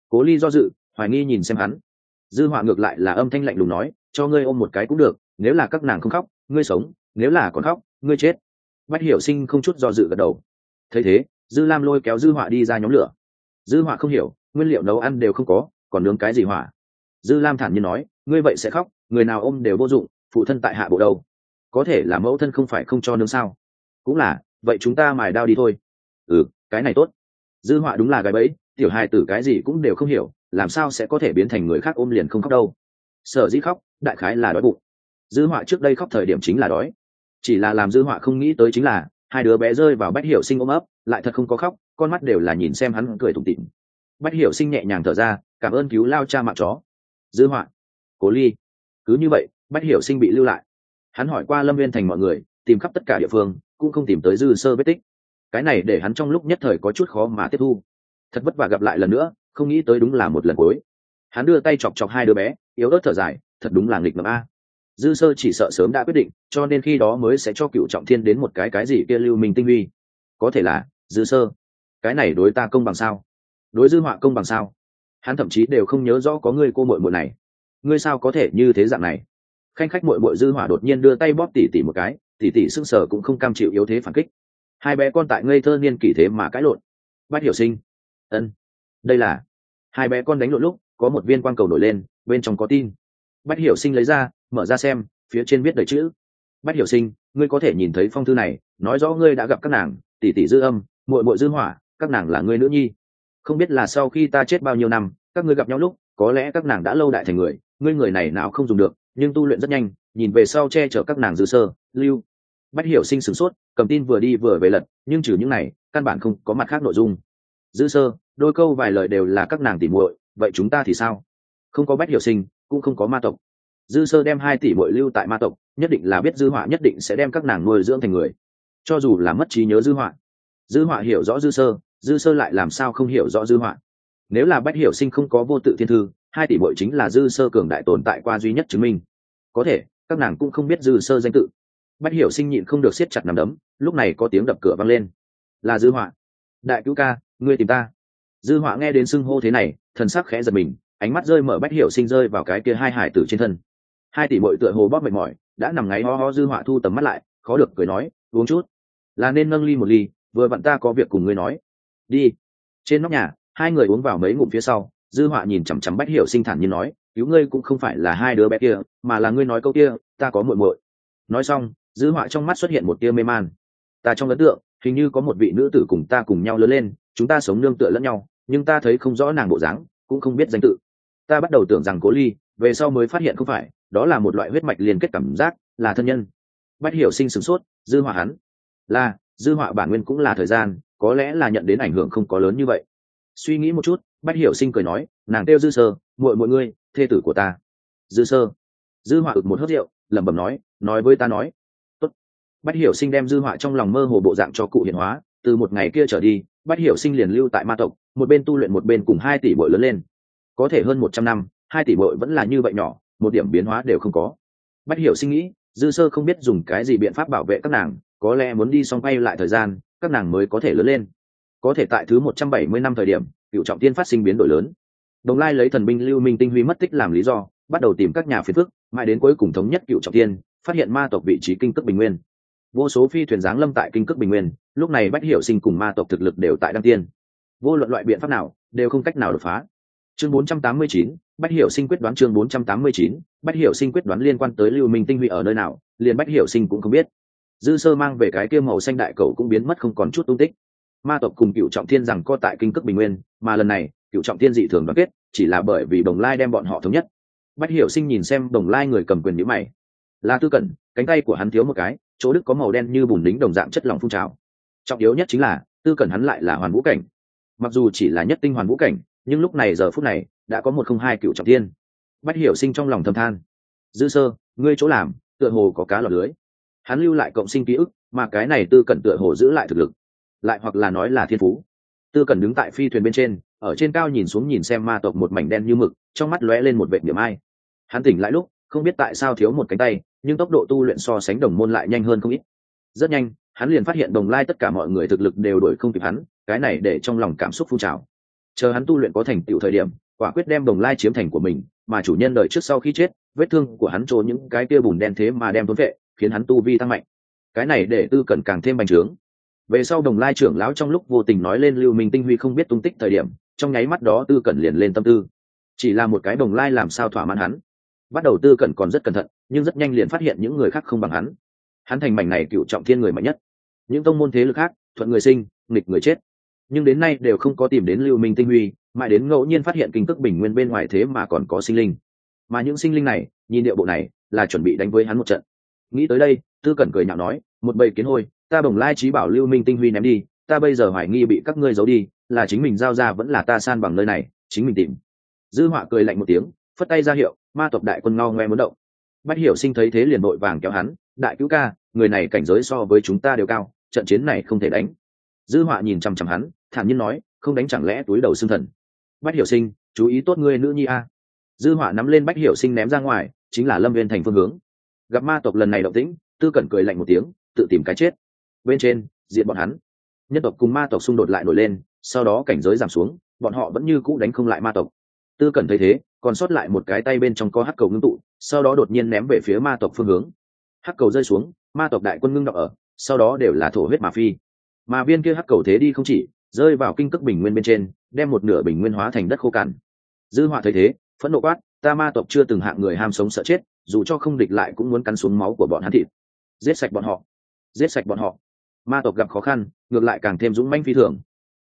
Cố ly do dự, hoài nghi nhìn xem hắn. Dư họa ngược lại là âm thanh lạnh lùng nói, cho ngươi ôm một cái cũng được, nếu là các nàng không khóc, ngươi sống, nếu là còn khóc, ngươi chết. Bách hiểu sinh không chút do dự gật đầu. Thấy thế, dư lam lôi kéo dư họa đi ra nhóm lửa. Dư họa không hiểu, nguyên liệu nấu ăn đều không có, còn nướng cái gì hỏa? Dư lam thản nhiên nói, ngươi vậy sẽ khóc, người nào ôm đều vô dụng, phụ thân tại hạ bộ đâu? Có thể là mẫu thân không phải không cho nướng sao? Cũng là vậy chúng ta mài đao đi thôi. Ừ cái này tốt. Dư họa đúng là gái bẫy, tiểu hài tử cái gì cũng đều không hiểu, làm sao sẽ có thể biến thành người khác ôm liền không khóc đâu. Sở dĩ khóc, đại khái là đói bụng. Dư họa trước đây khóc thời điểm chính là đói. Chỉ là làm dư họa không nghĩ tới chính là, hai đứa bé rơi vào bách hiểu sinh ôm ấp, lại thật không có khóc, con mắt đều là nhìn xem hắn cười tủm tịm bách hiểu sinh nhẹ nhàng thở ra, cảm ơn cứu lao cha mạng chó. Dư họa, cố ly. Cứ như vậy, bách hiểu sinh bị lưu lại. Hắn hỏi qua lâm viên thành mọi người, tìm khắp tất cả địa phương cũng không tìm tới dư sơ vết tích. Cái này để hắn trong lúc nhất thời có chút khó mà tiếp thu. Thật vất vả gặp lại lần nữa, không nghĩ tới đúng là một lần cuối. Hắn đưa tay chọc chọc hai đứa bé, yếu ớt thở dài, thật đúng là nghịch ngợm a. Dư sơ chỉ sợ sớm đã quyết định, cho nên khi đó mới sẽ cho cựu trọng thiên đến một cái cái gì kia lưu minh tinh huy. Có thể là, dư sơ, cái này đối ta công bằng sao? Đối dư họa công bằng sao? Hắn thậm chí đều không nhớ rõ có ngươi cô mội mội này. Ngươi sao có thể như thế dạng này? Khanh khách mội mội dư hỏa đột nhiên đưa tay bóp tỉ tỉ một cái, tỉ tỉ sưng sờ cũng không cam chịu yếu thế phản kích. Hai bé con tại ngây thơ niên kỷ thế mà cãi lộn. Bác hiểu sinh, ân, đây là. Hai bé con đánh lộn lúc, có một viên quang cầu nổi lên, bên trong có tin. Bác hiểu sinh lấy ra, mở ra xem, phía trên viết đầy chữ. Bác hiểu sinh, ngươi có thể nhìn thấy phong thư này, nói rõ ngươi đã gặp các nàng tỷ tỷ dư âm, muội muội dư hỏa, các nàng là ngươi nữ nhi. Không biết là sau khi ta chết bao nhiêu năm, các ngươi gặp nhau lúc, có lẽ các nàng đã lâu đại thành người, ngươi người này nào không dùng được nhưng tu luyện rất nhanh, nhìn về sau che chở các nàng dư sơ, lưu. Bách hiểu sinh sửng sốt, cầm tin vừa đi vừa về lật, nhưng trừ những này, căn bản không có mặt khác nội dung. Dư sơ, đôi câu vài lời đều là các nàng tỉ muội, vậy chúng ta thì sao? Không có bách hiểu sinh, cũng không có ma tộc. Dư sơ đem hai tỷ muội lưu tại ma tộc, nhất định là biết dư họa nhất định sẽ đem các nàng nuôi dưỡng thành người. Cho dù là mất trí nhớ dư họa dư họa hiểu rõ dư sơ dư sơ lại làm sao không hiểu rõ dư họa? Nếu là bách hiểu sinh không có vô tự thiên thư hai tỷ bội chính là dư sơ cường đại tồn tại qua duy nhất chứng minh. Có thể, các nàng cũng không biết dư sơ danh tự. Bách hiểu sinh nhịn không được siết chặt nằm đấm, lúc này có tiếng đập cửa vang lên. Là dư họa. Đại cứu ca, ngươi tìm ta. Dư họa nghe đến xưng hô thế này, thần sắc khẽ giật mình, ánh mắt rơi mở bách hiểu sinh rơi vào cái kia hai hải tử trên thân. Hai tỷ bội tựa hồ bóp mệt mỏi, đã nằm ngáy ho ho dư họa thu tầm mắt lại, khó được cười nói, uống chút. Là nên nâng ly một ly, vừa vặn ta có việc cùng ngươi nói. Đi. Trên nóc nhà, hai người uống vào mấy ngụm phía sau dư họa nhìn chằm chằm bách hiểu sinh thản như nói, cứu ngươi cũng không phải là hai đứa bé kia, mà là ngươi nói câu kia, ta có muội muội. Nói xong, dư họa trong mắt xuất hiện một tia mê man. Ta trong ấn tượng, hình như có một vị nữ tử cùng ta cùng nhau lớn lên, chúng ta sống nương tựa lẫn nhau, nhưng ta thấy không rõ nàng bộ dáng, cũng không biết danh tự. Ta bắt đầu tưởng rằng cố ly, về sau mới phát hiện không phải, đó là một loại huyết mạch liên kết cảm giác, là thân nhân. Bách hiểu sinh sửng sốt, dư họa hắn? Là, dư họa bản nguyên cũng là thời gian, có lẽ là nhận đến ảnh hưởng không có lớn như vậy. Suy nghĩ một chút bách hiểu sinh cười nói, nàng kêu dư sơ, muội muội ngươi, thê tử của ta. Dư sơ. Dư họa ực một hớt rượu, lẩm bẩm nói nói với ta nói. Tốt. bách hiểu sinh đem dư họa trong lòng mơ hồ bộ dạng cho cụ hiện hóa, từ một ngày kia trở đi, bách hiểu sinh liền lưu tại ma tộc, một bên tu luyện một bên cùng hai tỷ bội lớn lên. Có thể hơn một trăm năm, hai tỷ bội vẫn là như vậy nhỏ, một điểm biến hóa đều không có. Bách hiểu sinh nghĩ, dư sơ không biết dùng cái gì biện pháp bảo vệ các nàng, có lẽ muốn đi xong quay lại thời gian, các nàng mới có thể lớn lên. Có thể tại thứ một trăm bảy mươi năm thời điểm cựu trọng tiên phát sinh biến đổi lớn. Đồng lai lấy thần binh lưu minh tinh huy mất tích làm lý do bắt đầu tìm các nhà phiền phức mãi đến cuối cùng thống nhất cựu trọng tiên phát hiện ma tộc vị trí kinh cước bình nguyên. Vô số phi thuyền giáng lâm tại kinh cước bình nguyên lúc này bách hiểu sinh cùng ma tộc thực lực đều tại đăng tiên. Vô luận loại biện pháp nào đều không cách nào đột phá. Chương 489, bách hiểu sinh quyết đoán chương 489, bách hiểu sinh quyết đoán liên quan tới lưu minh tinh huy ở nơi nào liền bách hiểu sinh cũng không biết. Dư sơ mang về cái kia màu xanh đại cầu cũng biến mất không còn chút tung tích ma tộc cùng cựu trọng thiên rằng co tại kinh cước bình nguyên, mà lần này, cựu trọng thiên dị thường đoàn kết, chỉ là bởi vì đồng lai đem bọn họ thống nhất. Bách hiểu sinh nhìn xem đồng lai người cầm quyền nhữ mày. Là tư cẩn, cánh tay của hắn thiếu một cái, chỗ đức có màu đen như bùn lính đồng dạng chất lỏng phun trào. Trọng yếu nhất chính là, tư cẩn hắn lại là hoàn vũ cảnh. Mặc dù chỉ là nhất tinh hoàn vũ cảnh, nhưng lúc này giờ phút này, đã có một không hai cựu trọng thiên. Bách hiểu sinh trong lòng thầm than. Dư sơ, ngươi chỗ làm, tựa hồ có cá lọt lưới. Hắn lưu lại cộng sinh ký ức, mà cái này tư cẩn tựa hồ giữ lại thực lực lại hoặc là nói là thiên phú. Tư cẩn đứng tại phi thuyền bên trên, ở trên cao nhìn xuống nhìn xem ma tộc một mảnh đen như mực, trong mắt lóe lên một vệ điểm ai. Hắn tỉnh lại lúc, không biết tại sao thiếu một cánh tay, nhưng tốc độ tu luyện so sánh đồng môn lại nhanh hơn không ít. Rất nhanh, hắn liền phát hiện đồng lai tất cả mọi người thực lực đều đổi không kịp hắn, cái này để trong lòng cảm xúc phun trào. Chờ hắn tu luyện có thành tựu thời điểm, quả quyết đem đồng lai chiếm thành của mình, mà chủ nhân đợi trước sau khi chết, vết thương của hắn trốn những cái kia bùn đen thế mà đem thốn vệ, khiến hắn tu vi tăng mạnh. Cái này để tư cẩn càng thêm bành trướng về sau đồng lai trưởng lão trong lúc vô tình nói lên lưu minh tinh huy không biết tung tích thời điểm, trong nháy mắt đó tư cẩn liền lên tâm tư. Chỉ là một cái đồng lai làm sao thỏa mãn hắn? Bắt đầu tư cẩn còn rất cẩn thận, nhưng rất nhanh liền phát hiện những người khác không bằng hắn. Hắn thành mảnh này cựu trọng thiên người mạnh nhất. Những tông môn thế lực khác, thuận người sinh, nghịch người chết. Nhưng đến nay đều không có tìm đến lưu minh tinh huy, mãi đến ngẫu nhiên phát hiện kinh tức bình nguyên bên ngoài thế mà còn có sinh linh. Mà những sinh linh này, nhìn địa bộ này, là chuẩn bị đánh với hắn một trận. Nghĩ tới đây, tư cẩn cười nhạo nói, một bầy kiến hôi ta bồng lai trí bảo lưu minh tinh huy ném đi, ta bây giờ hoài nghi bị các ngươi giấu đi, là chính mình giao ra vẫn là ta san bằng nơi này, chính mình tìm. Dư họa cười lạnh một tiếng, phất tay ra hiệu, ma tộc đại quân ngao ngoe muốn động. Bách hiểu sinh thấy thế liền vội vàng kéo hắn, đại cứu ca, người này cảnh giới so với chúng ta đều cao, trận chiến này không thể đánh. Dư họa nhìn chằm chằm hắn, thản nhiên nói, không đánh chẳng lẽ túi đầu xương thần. Bách hiểu sinh, chú ý tốt ngươi nữ nhi a. Dư họa nắm lên bách hiểu sinh ném ra ngoài, chính là lâm viên thành phương hướng. Gặp ma tộc lần này động tĩnh, tư cẩn cười lạnh một tiếng, tự tìm cái chết bên trên, diện bọn hắn. Nhân tộc cùng ma tộc xung đột lại nổi lên, sau đó cảnh giới giảm xuống, bọn họ vẫn như cũ đánh không lại ma tộc. Tư cẩn thấy thế, còn sót lại một cái tay bên trong có hắc cầu ngưng tụ, sau đó đột nhiên ném về phía ma tộc phương hướng. Hắc cầu rơi xuống, ma tộc đại quân ngưng đọ ở, sau đó đều là thổ huyết mà phi. Mà viên kia hắc cầu thế đi không chỉ, rơi vào kinh cước bình nguyên bên trên, đem một nửa bình nguyên hóa thành đất khô cằn. Dư họa thấy thế, phẫn nộ quát, ta ma tộc chưa từng hạng người ham sống sợ chết, dù cho không địch lại cũng muốn cắn xuống máu của bọn hắn thịt. Giết sạch bọn họ. Giết sạch bọn họ ma tộc gặp khó khăn, ngược lại càng thêm dũng manh phi thường.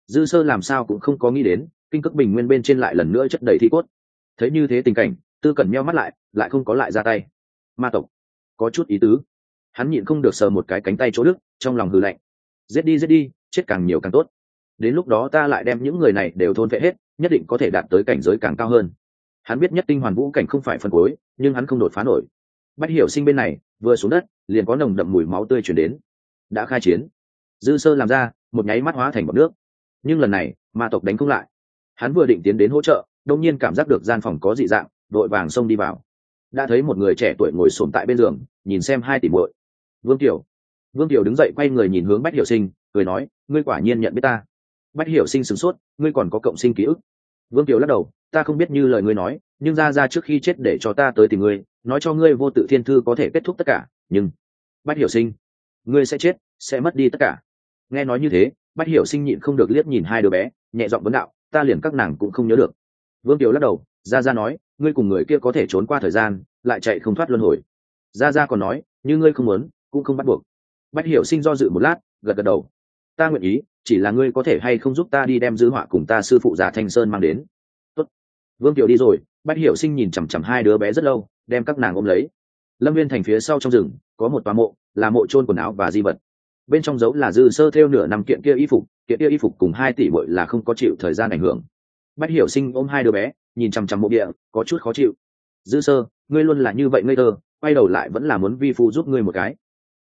Dư sơ làm sao cũng không có nghĩ đến, kinh cước bình nguyên bên trên lại lần nữa chất đầy thi cốt. Thấy như thế tình cảnh, tư cẩn meo mắt lại lại không có lại ra tay. Ma tộc, có chút ý tứ. Hắn nhịn không được sờ một cái cánh tay chỗ đức, trong lòng hư lạnh. Giết đi giết đi, chết càng nhiều càng tốt. Đến lúc đó ta lại đem những người này đều thôn vệ hết, nhất định có thể đạt tới cảnh giới càng cao hơn. Hắn biết nhất tinh hoàn vũ cảnh không phải phân cối nhưng hắn không đột phá nổi. Bách hiểu sinh bên này, vừa xuống đất, liền có nồng đậm mùi máu tươi chuyển đến đã khai chiến. Dư sơ làm ra, một nháy mắt hóa thành bọc nước. Nhưng lần này, ma tộc đánh không lại. Hắn vừa định tiến đến hỗ trợ đông nhiên cảm giác được gian phòng có dị dạng, đội vàng xông đi vào. Đã thấy một người trẻ tuổi ngồi sồn tại bên giường, nhìn xem hai tỷ muội. Vương tiểu. Vương tiểu đứng dậy quay người nhìn hướng bách hiểu sinh, cười nói, ngươi quả nhiên nhận biết ta. Bách hiểu sinh sửng sốt, ngươi còn có cộng sinh ký ức. Vương tiểu lắc đầu, ta không biết như lời ngươi nói, nhưng ra ra trước khi chết để cho ta tới tìm ngươi, nói cho ngươi vô tự thiên thư có thể kết thúc tất cả, nhưng bách hiểu sinh ngươi sẽ chết, sẽ mất đi tất cả. Nghe nói như thế, bách hiểu sinh nhịn không được liếc nhìn hai đứa bé, nhẹ giọng vấn đạo, ta liền các nàng cũng không nhớ được. Vương tiểu lắc đầu ra ra nói, ngươi cùng người kia có thể trốn qua thời gian, lại chạy không thoát luân hồi. Ra ra còn nói, như ngươi không muốn, cũng không bắt buộc. Bách hiểu sinh do dự một lát, gật gật đầu. Ta nguyện ý, chỉ là ngươi có thể hay không giúp ta đi đem dư họa cùng ta sư phụ già thanh sơn mang đến. Tốt. vương tiểu đi rồi, bách hiểu sinh nhìn chằm chằm hai đứa bé rất lâu, đem các nàng ôm lấy lâm viên thành phía sau trong rừng, có một tòa mộ, là mộ trôn quần áo và di vật. Bên trong dấu là dư sơ theo nửa năm kiện kia y phục, kiện kia y phục cùng hai tỷ bội là không có chịu thời gian ảnh hưởng. Bách hiểu sinh ôm hai đứa bé, nhìn chằm chằm mộ địa, có chút khó chịu. Dư sơ, ngươi luôn là như vậy ngây thơ, quay đầu lại vẫn là muốn vi phu giúp ngươi một cái.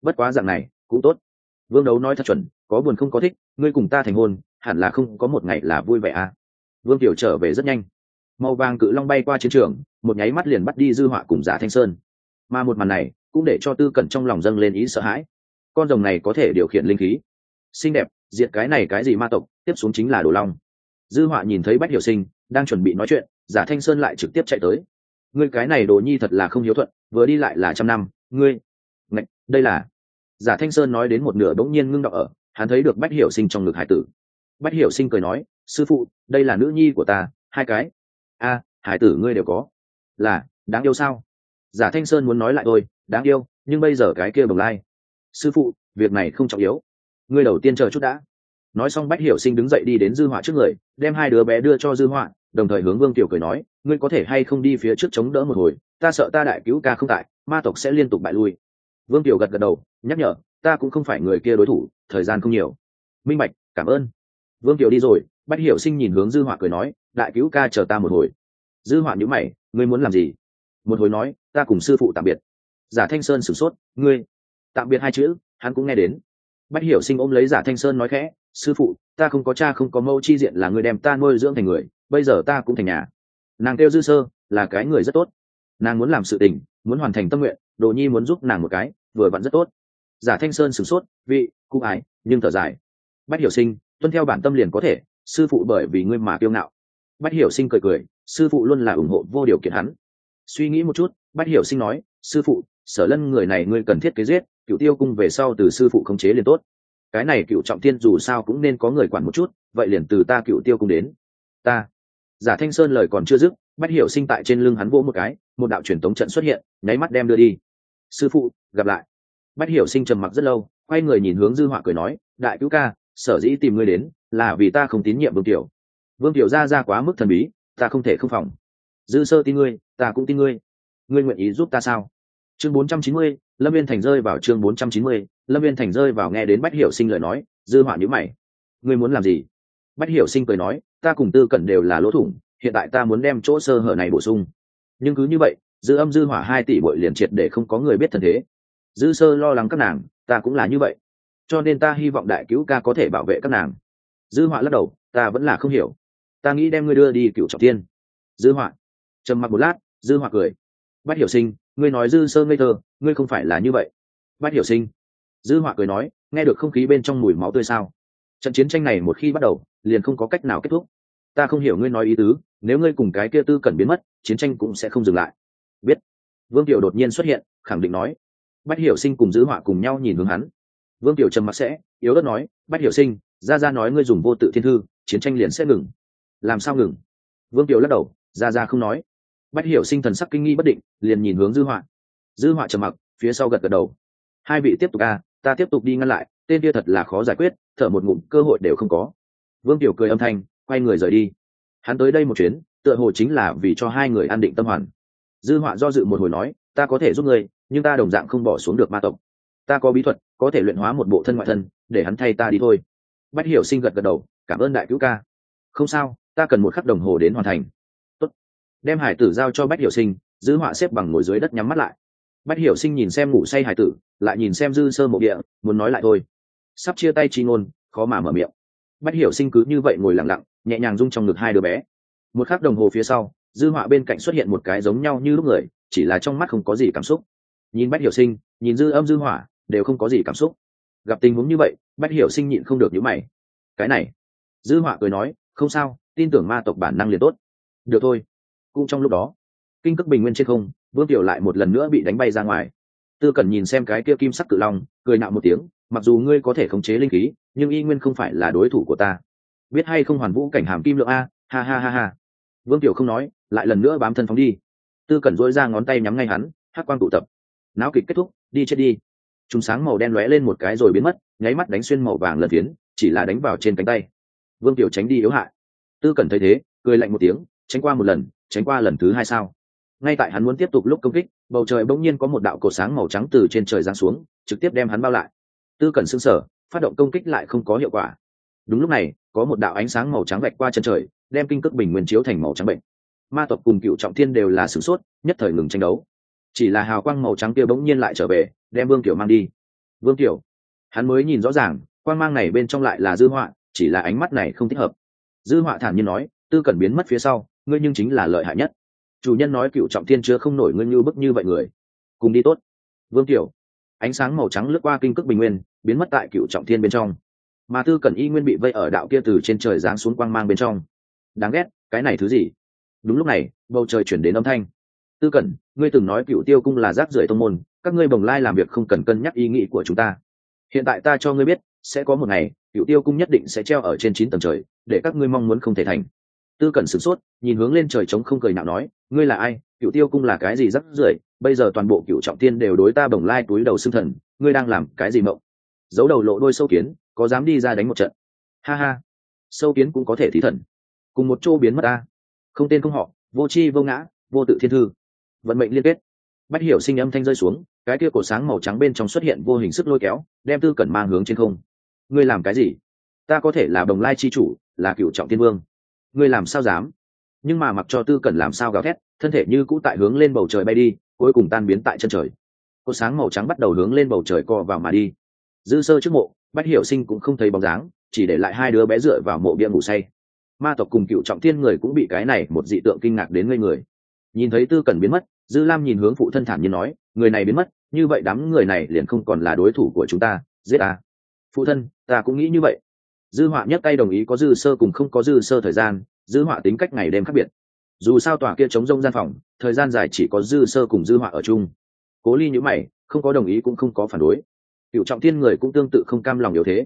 Bất quá dạng này, cũng tốt. Vương đấu nói thật chuẩn, có buồn không có thích, ngươi cùng ta thành hôn, hẳn là không có một ngày là vui vẻ à. Vương tiểu trở về rất nhanh. Màu vàng cự long bay qua chiến trường, một nháy mắt liền bắt đi dư họa cùng giả thanh sơn mà một màn này cũng để cho tư cẩn trong lòng dâng lên ý sợ hãi. Con rồng này có thể điều khiển linh khí. Xinh đẹp diệt cái này cái gì ma tộc tiếp xuống chính là đồ long. Dư họa nhìn thấy bách hiểu sinh đang chuẩn bị nói chuyện giả thanh sơn lại trực tiếp chạy tới. Ngươi cái này đồ nhi thật là không hiếu thuận vừa đi lại là trăm năm ngươi Ngạch, đây là. Giả thanh sơn nói đến một nửa bỗng nhiên ngưng đọc ở hắn thấy được bách hiểu sinh trong ngực hải tử. Bách hiểu sinh cười nói sư phụ đây là nữ nhi của ta hai cái. A hải tử ngươi đều có. Là đáng yêu sao? Giả thanh sơn muốn nói lại tôi đáng yêu, nhưng bây giờ cái kia bồng lai. Sư phụ, việc này không trọng yếu. Ngươi đầu tiên chờ chút đã. Nói xong bách hiểu sinh đứng dậy đi đến dư họa trước người, đem hai đứa bé đưa cho dư họa, đồng thời hướng vương tiểu cười nói, ngươi có thể hay không đi phía trước chống đỡ một hồi? Ta sợ ta đại cứu ca không tại, ma tộc sẽ liên tục bại lui. Vương tiểu gật gật đầu, nhắc nhở, ta cũng không phải người kia đối thủ, thời gian không nhiều. Minh bạch, cảm ơn. Vương tiểu đi rồi, bách hiểu sinh nhìn hướng dư họa cười nói, đại cứu ca chờ ta một hồi. Dư họa nhữ mày, ngươi muốn làm gì? Một hồi nói ta cùng sư phụ tạm biệt. Giả thanh sơn sửng sốt, ngươi? Tạm biệt hai chữ, hắn cũng nghe đến. Bách hiểu sinh ôm lấy giả thanh sơn nói khẽ, sư phụ, ta không có cha không có mẫu chi diện là người đem ta nuôi dưỡng thành người, bây giờ ta cũng thành nhà. Nàng kêu dư sơ, là cái người rất tốt. Nàng muốn làm sự tình, muốn hoàn thành tâm nguyện, đồ nhi muốn giúp nàng một cái, vừa vặn rất tốt. Giả thanh sơn sửng sốt, vị, cụ ái nhưng thở dài. Bách hiểu sinh, tuân theo bản tâm liền có thể, sư phụ bởi vì ngươi mà kiêu ngạo. Bách hiểu sinh cười cười, sư phụ luôn là ủng hộ vô điều kiện hắn. Suy nghĩ một chút bách hiểu sinh nói, sư phụ, sở lân người này ngươi cần thiết kế giết cựu tiêu cung về sau từ sư phụ khống chế liền tốt. Cái này cựu trọng thiên dù sao cũng nên có người quản một chút, vậy liền từ ta cựu tiêu cung đến. Ta. Giả thanh sơn lời còn chưa dứt, bách hiểu sinh tại trên lưng hắn vỗ một cái, một đạo truyền tống trận xuất hiện, nháy mắt đem đưa đi. Sư phụ, gặp lại. Bách hiểu sinh trầm mặc rất lâu, quay người nhìn hướng dư họa cười nói, đại cứu ca, sở dĩ tìm ngươi đến, là vì ta không tín nhiệm vương tiểu. Vương tiểu ra ra quá mức thần bí, ta không thể không phòng. Dư sơ tin ngươi, ta cũng tin ngươi ngươi nguyện ý giúp ta sao? Chương 490, lâm viên thành rơi vào chương 490, lâm viên thành rơi vào nghe đến bách hiểu sinh lời nói dư họa nhữ mày. Ngươi muốn làm gì? Bách hiểu sinh cười nói ta cùng tư cẩn đều là lỗ thủng hiện tại ta muốn đem chỗ sơ hở này bổ sung. Nhưng cứ như vậy dư âm dư hỏa hai tỷ bội liền triệt để không có người biết thân thế. Dư sơ lo lắng các nàng ta cũng là như vậy. Cho nên ta hy vọng đại cứu ca có thể bảo vệ các nàng. Dư họa lắc đầu ta vẫn là không hiểu. Ta nghĩ đem ngươi đưa đi cựu trọng tiên dư họa trầm mặc một lát dư họa cười bách hiểu sinh, ngươi nói dư sơ ngây thơ, ngươi không phải là như vậy. Bách hiểu sinh, dư họa cười nói, nghe được không khí bên trong mùi máu tươi sao? Trận chiến tranh này một khi bắt đầu, liền không có cách nào kết thúc. Ta không hiểu ngươi nói ý tứ, nếu ngươi cùng cái kia tư cần biến mất, chiến tranh cũng sẽ không dừng lại. Biết. Vương tiểu đột nhiên xuất hiện, khẳng định nói. Bách hiểu sinh cùng dư họa cùng nhau nhìn hướng hắn. Vương tiểu trầm mặc sẽ, yếu đất nói, bách hiểu sinh, ra ra nói ngươi dùng vô tự thiên thư, chiến tranh liền sẽ ngừng. Làm sao ngừng? Vương tiểu lắc đầu, ra ra không nói bách hiểu sinh thần sắc kinh nghi bất định liền nhìn hướng dư họa. Dư họa trầm mặc phía sau gật gật đầu. Hai vị tiếp tục a ta tiếp tục đi ngăn lại tên kia thật là khó giải quyết thở một ngụm cơ hội đều không có. Vương tiểu cười âm thanh quay người rời đi. Hắn tới đây một chuyến tựa hồ chính là vì cho hai người an định tâm hoàn. Dư họa do dự một hồi nói ta có thể giúp người, nhưng ta đồng dạng không bỏ xuống được ma tộc. Ta có bí thuật có thể luyện hóa một bộ thân ngoại thân để hắn thay ta đi thôi. Bách hiểu sinh gật gật đầu cảm ơn đại cứu ca. Không sao ta cần một khắc đồng hồ đến hoàn thành đem hải tử giao cho bách hiểu sinh dư họa xếp bằng ngồi dưới đất nhắm mắt lại. Bách hiểu sinh nhìn xem ngủ say hải tử, lại nhìn xem dư sơ mộ địa, muốn nói lại thôi. Sắp chia tay chi ngôn, khó mà mở miệng. Bách hiểu sinh cứ như vậy ngồi lặng lặng, nhẹ nhàng rung trong ngực hai đứa bé. Một khắc đồng hồ phía sau, dư họa bên cạnh xuất hiện một cái giống nhau như lúc người, chỉ là trong mắt không có gì cảm xúc. Nhìn bách hiểu sinh, nhìn dư âm dư hỏa đều không có gì cảm xúc. Gặp tình huống như vậy, bách hiểu sinh nhịn không được nhíu mày. Cái này. Dư họa cười nói, không sao, tin tưởng ma tộc bản năng liền tốt. Được thôi cũng trong lúc đó, kinh cước bình nguyên trên không, vương tiểu lại một lần nữa bị đánh bay ra ngoài. Tư cần nhìn xem cái kia kim sắc cự long, cười nạo một tiếng, mặc dù ngươi có thể khống chế linh khí, nhưng y nguyên không phải là đối thủ của ta. Biết hay không hoàn vũ cảnh hàm kim lượng a, ha ha ha ha. Vương tiểu không nói, lại lần nữa bám thân phóng đi. Tư cẩn dỗi ra ngón tay nhắm ngay hắn hát quang tụ tập. Não kịch kết thúc, đi chết đi. Chúng sáng màu đen lóe lên một cái rồi biến mất, nháy mắt đánh xuyên màu vàng lần phiến chỉ là đánh vào trên cánh tay. Vương tiểu tránh đi yếu hại. Tư cẩn thấy thế, cười lạnh một tiếng, tránh qua một lần tránh qua lần thứ hai sao? Ngay tại hắn muốn tiếp tục lúc công kích, bầu trời bỗng nhiên có một đạo cổ sáng màu trắng từ trên trời giáng xuống, trực tiếp đem hắn bao lại. Tư cẩn xương sở phát động công kích lại không có hiệu quả. Đúng lúc này, có một đạo ánh sáng màu trắng vạch qua chân trời, đem kinh cước bình nguyên chiếu thành màu trắng bệnh. Ma tộc cùng cựu trọng thiên đều là sửng sốt, nhất thời ngừng tranh đấu. Chỉ là hào quang màu trắng kia bỗng nhiên lại trở về, đem vương tiểu mang đi. Vương tiểu hắn mới nhìn rõ ràng, quang mang này bên trong lại là dư họa, chỉ là ánh mắt này không thích hợp. Dư họa thản nhiên nói, tư cần biến mất phía sau ngươi nhưng chính là lợi hại nhất. Chủ nhân nói cựu trọng thiên chưa không nổi ngươi như bức như vậy người. Cùng đi tốt. Vương tiểu ánh sáng màu trắng lướt qua kinh cước bình nguyên, biến mất tại cựu trọng thiên bên trong. Mà tư cẩn y nguyên bị vây ở đạo kia từ trên trời giáng xuống quang mang bên trong. Đáng ghét, cái này thứ gì? Đúng lúc này, bầu trời chuyển đến âm thanh. Tư cẩn, ngươi từng nói cựu tiêu cung là rác rưởi tông môn, các ngươi bồng lai làm việc không cần cân nhắc ý nghĩ của chúng ta. Hiện tại ta cho ngươi biết, sẽ có một ngày, cựu tiêu cung nhất định sẽ treo ở trên chín tầng trời, để các ngươi mong muốn không thể thành tư cẩn sửng sốt, nhìn hướng lên trời trống không cười nào nói, ngươi là ai? Cựu tiêu cung là cái gì rắc rưởi? Bây giờ toàn bộ cựu trọng tiên đều đối ta bồng lai túi đầu xương thần, ngươi đang làm cái gì mộng? Giấu đầu lộ đôi sâu kiến, có dám đi ra đánh một trận? Ha ha. Sâu kiến cũng có thể thí thần. Cùng một chỗ biến mất ta. Không tên không họ, vô c h i vô ngã, vô tự thiên thư. Vận mệnh liên kết. Bắt hiểu sinh âm thanh rơi xuống, cái kia cổ sáng màu trắng bên trong xuất hiện vô hình sức lôi kéo, đem tư cẩn mang hướng trên không. Ngươi làm cái gì? Ta có thể là đồng lai chi chủ, là cựu trọng tiên vương ngươi làm sao dám? Nhưng mà mặc cho tư cẩn làm sao gào thét, thân thể như cũ tại hướng lên bầu trời bay đi, cuối cùng tan biến tại chân trời. Cột sáng màu trắng bắt đầu hướng lên bầu trời co vào mà đi. Dư sơ trước mộ, bách hiểu sinh cũng không thấy bóng dáng, chỉ để lại hai đứa bé dựa vào mộ bia ngủ say. Ma tộc cùng cựu trọng thiên người cũng bị cái này một dị tượng kinh ngạc đến ngây người. Nhìn thấy tư cần biến mất, dư lam nhìn hướng phụ thân thản nhiên nói, người này biến mất, như vậy đám người này liền không còn là đối thủ của chúng ta, giết ta. Phụ thân, ta cũng nghĩ như vậy dư họa nhất tay đồng ý có dư sơ cùng không có dư sơ thời gian, dư họa tính cách ngày đêm khác biệt. Dù sao tòa kia chống rông gian phòng, thời gian dài chỉ có dư sơ cùng dư họa ở chung. Cố ly nhữ mày, không có đồng ý cũng không có phản đối. Cựu trọng thiên người cũng tương tự không cam lòng yếu thế.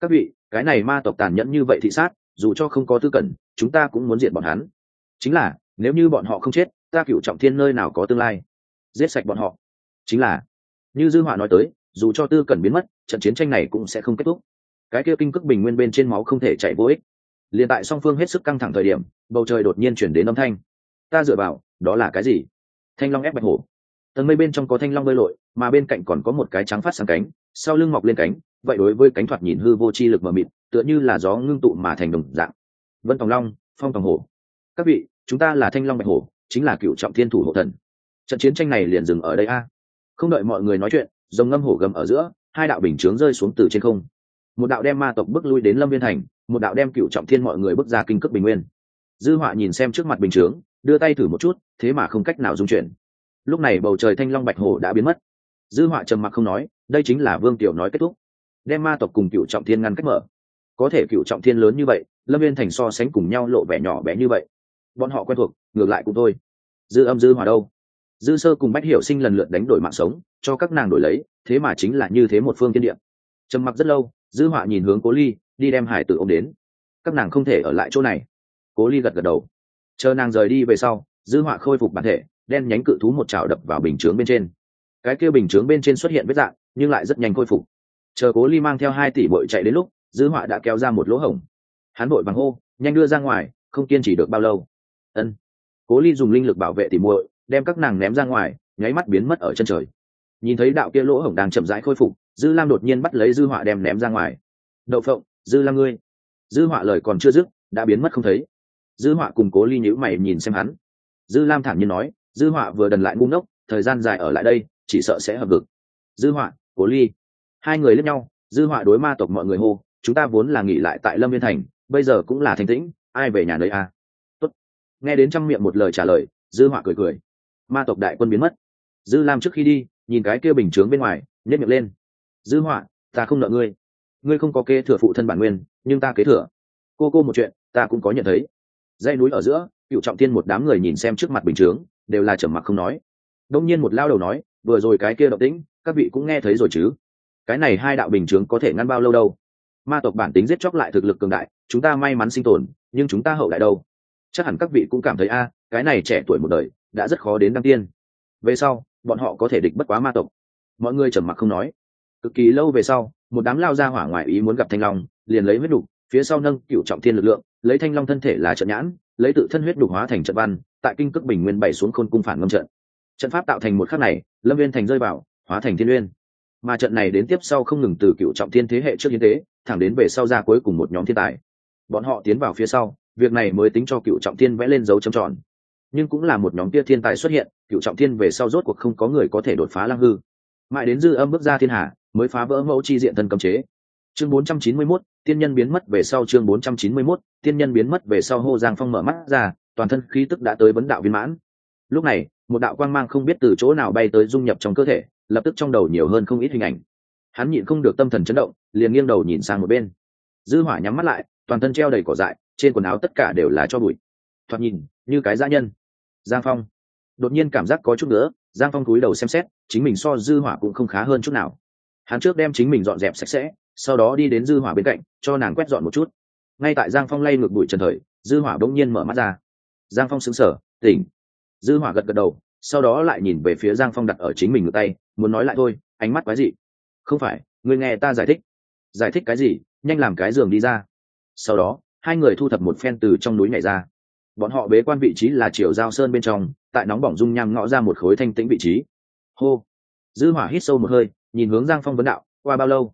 Các vị, cái này ma tộc tàn nhẫn như vậy thị sát, dù cho không có tư cẩn, chúng ta cũng muốn diện bọn hắn. Chính là, nếu như bọn họ không chết, ta cựu trọng thiên nơi nào có tương lai? Giết sạch bọn họ. Chính là, như dư họa nói tới, dù cho tư cần biến mất, trận chiến tranh này cũng sẽ không kết thúc cái kia kinh cước bình nguyên bên trên máu không thể chạy vô ích. Liền tại song phương hết sức căng thẳng thời điểm, bầu trời đột nhiên chuyển đến âm thanh. Ta dựa vào, đó là cái gì? Thanh long ép bạch hổ. Tầng mây bên trong có thanh long bơi lội, mà bên cạnh còn có một cái trắng phát sáng cánh, sau lưng mọc lên cánh, vậy đối với cánh thoạt nhìn hư vô chi lực mờ mịt, tựa như là gió ngưng tụ mà thành đồng dạng. Vân tòng long, phong tòng hổ. Các vị, chúng ta là thanh long bạch hổ, chính là cựu trọng thiên thủ hộ thần. Trận chiến tranh này liền dừng ở đây a. Không đợi mọi người nói chuyện dòng ngâm hổ gầm ở giữa, hai đạo bình chướng rơi xuống từ trên không một đạo đem ma tộc bước lui đến lâm viên thành, một đạo đem cựu trọng thiên mọi người bước ra kinh cước bình nguyên. Dư họa nhìn xem trước mặt bình chướng, đưa tay thử một chút, thế mà không cách nào dung chuyển. Lúc này bầu trời thanh long bạch hồ đã biến mất. Dư họa trầm mặc không nói, đây chính là vương tiểu nói kết thúc. Đem ma tộc cùng cựu trọng thiên ngăn cách mở. Có thể cựu trọng thiên lớn như vậy, lâm viên thành so sánh cùng nhau lộ vẻ nhỏ bé như vậy. Bọn họ quen thuộc, ngược lại cũng thôi. Dư âm dư hòa đâu? Dư sơ cùng bách hiểu sinh lần lượt đánh đổi mạng sống, cho các nàng đổi lấy, thế mà chính là như thế một phương tiên điệm trầm mặc rất lâu dư họa nhìn hướng cố ly, đi đem hải tử ô m đến. Các nàng không thể ở lại chỗ này. Cố ly gật gật đầu. Chờ nàng rời đi về sau, dư họa khôi phục bản thể, đen nhánh cự thú một chảo đập vào bình chướng bên trên. Cái kia bình chướng bên trên xuất hiện vết dạng, nhưng lại rất nhanh khôi phục. Chờ cố ly mang theo hai tỷ bội chạy đến lúc, dư họa đã kéo ra một lỗ hổng. Hắn bội vàng hô, nhanh đưa ra ngoài, không kiên trì được bao lâu. Ân. Cố ly dùng linh lực bảo vệ tỉ muội, đem các nàng ném ra ngoài, nháy mắt biến mất ở chân trời. Nhìn thấy đạo kia lỗ hổng đang chậm rãi khôi phục dư lam đột nhiên bắt lấy dư họa đem ném ra ngoài. Đậu phộng, dư lam ngươi. Dư họa lời còn chưa dứt, đã biến mất không thấy. Dư họa cùng cố ly nhữ mày nhìn xem hắn. Dư lam thản nhiên nói, dư họa vừa đần lại ngu ngốc, thời gian dài ở lại đây, chỉ sợ sẽ hợp vực dư họa, cố ly. Hai người lẫn nhau, dư họa đối ma tộc mọi người hô, chúng ta vốn là nghỉ lại tại lâm viên thành, bây giờ cũng là thanh tĩnh, ai về nhà nơi a? Tốt. nghe đến trăm miệng một lời trả lời, dư họa cười cười. Ma tộc đại quân biến mất. Dư lam trước khi đi, nhìn cái kia bình chướng bên ngoài nhét miệng lên dư họa, ta không nợ ngươi. Ngươi không có kế thừa phụ thân bản nguyên, nhưng ta kế thừa. Cô cô một chuyện, ta cũng có nhận thấy. Dây núi ở giữa, cựu trọng tiên một đám người nhìn xem trước mặt bình chướng, đều là trầm mặc không nói. Đông nhiên một lao đầu nói, vừa rồi cái kia động tĩnh, các vị cũng nghe thấy rồi chứ? Cái này hai đạo bình chướng có thể ngăn bao lâu đâu? Ma tộc bản tính giết chóc lại thực lực cường đại, chúng ta may mắn sinh tồn, nhưng chúng ta hậu đại đâu? Chắc hẳn các vị cũng cảm thấy, a, cái này trẻ tuổi một đời, đã rất khó đến đăng tiên. Về sau, bọn họ có thể địch bất quá ma tộc. Mọi người trầm mặc không nói cực kỳ lâu về sau, một đám lao ra hỏa ngoại ý muốn gặp thanh long, liền lấy huyết đục, phía sau nâng cựu trọng thiên lực lượng, lấy thanh long thân thể là trận nhãn, lấy tự thân huyết đục hóa thành trận văn, tại kinh cước bình nguyên bảy xuống khôn cung phản ngâm trận. Trận pháp tạo thành một khắc này, lâm viên thành rơi vào, hóa thành thiên uyên mà trận này đến tiếp sau không ngừng từ cựu trọng thiên thế hệ trước hiến tế, thẳng đến về sau ra cuối cùng một nhóm thiên tài. Bọn họ tiến vào phía sau, việc này mới tính cho cựu trọng thiên vẽ lên dấu trầm tròn. Nhưng cũng là một nhóm tia thiên tài xuất hiện cựu trọng thiên về sau rốt cuộc không có người có thể đột phá lăng hư. Mãi đến dư âm bước ra thiên hạ mới phá vỡ mẫu chi diện thân cấm chế. Chương 491, tiên nhân biến mất về sau chương 491, tiên nhân biến mất về sau hô giang phong mở mắt ra toàn thân khí tức đã tới vấn đạo viên mãn. Lúc này một đạo quang mang không biết từ chỗ nào bay tới dung nhập trong cơ thể lập tức trong đầu nhiều hơn không ít hình ảnh. Hắn nhịn không được tâm thần chấn động liền nghiêng đầu nhìn sang một bên. Dư hỏa nhắm mắt lại toàn thân treo đầy cỏ dại trên quần áo tất cả đều là cho bụi. Thoạt nhìn như cái dã nhân. Giang phong. Đột nhiên cảm giác có chút nữa giang phong cúi đầu xem xét chính mình so dư hỏa cũng không khá hơn chút nào hắn trước đem chính mình dọn dẹp sạch sẽ, sau đó đi đến dư hỏa bên cạnh, cho nàng quét dọn một chút. Ngay tại giang phong lay ngược bụi trần thời, dư hỏa bỗng nhiên mở mắt ra. Giang phong sững sờ, tỉnh. Dư hỏa gật gật đầu, sau đó lại nhìn về phía giang phong đặt ở chính mình ngược tay, muốn nói lại thôi, ánh mắt quái dị. Không phải, ngươi nghe ta giải thích. Giải thích cái gì? Nhanh làm cái giường đi ra. Sau đó, hai người thu thập một phen từ trong núi nhảy ra. Bọn họ bế quan vị trí là chiều giao sơn bên trong, tại nóng bỏng dung nham ngõ ra một khối thanh tĩnh vị trí. Hô. Dư hỏa hít sâu một hơi nhìn hướng giang phong vấn đạo, qua bao lâu?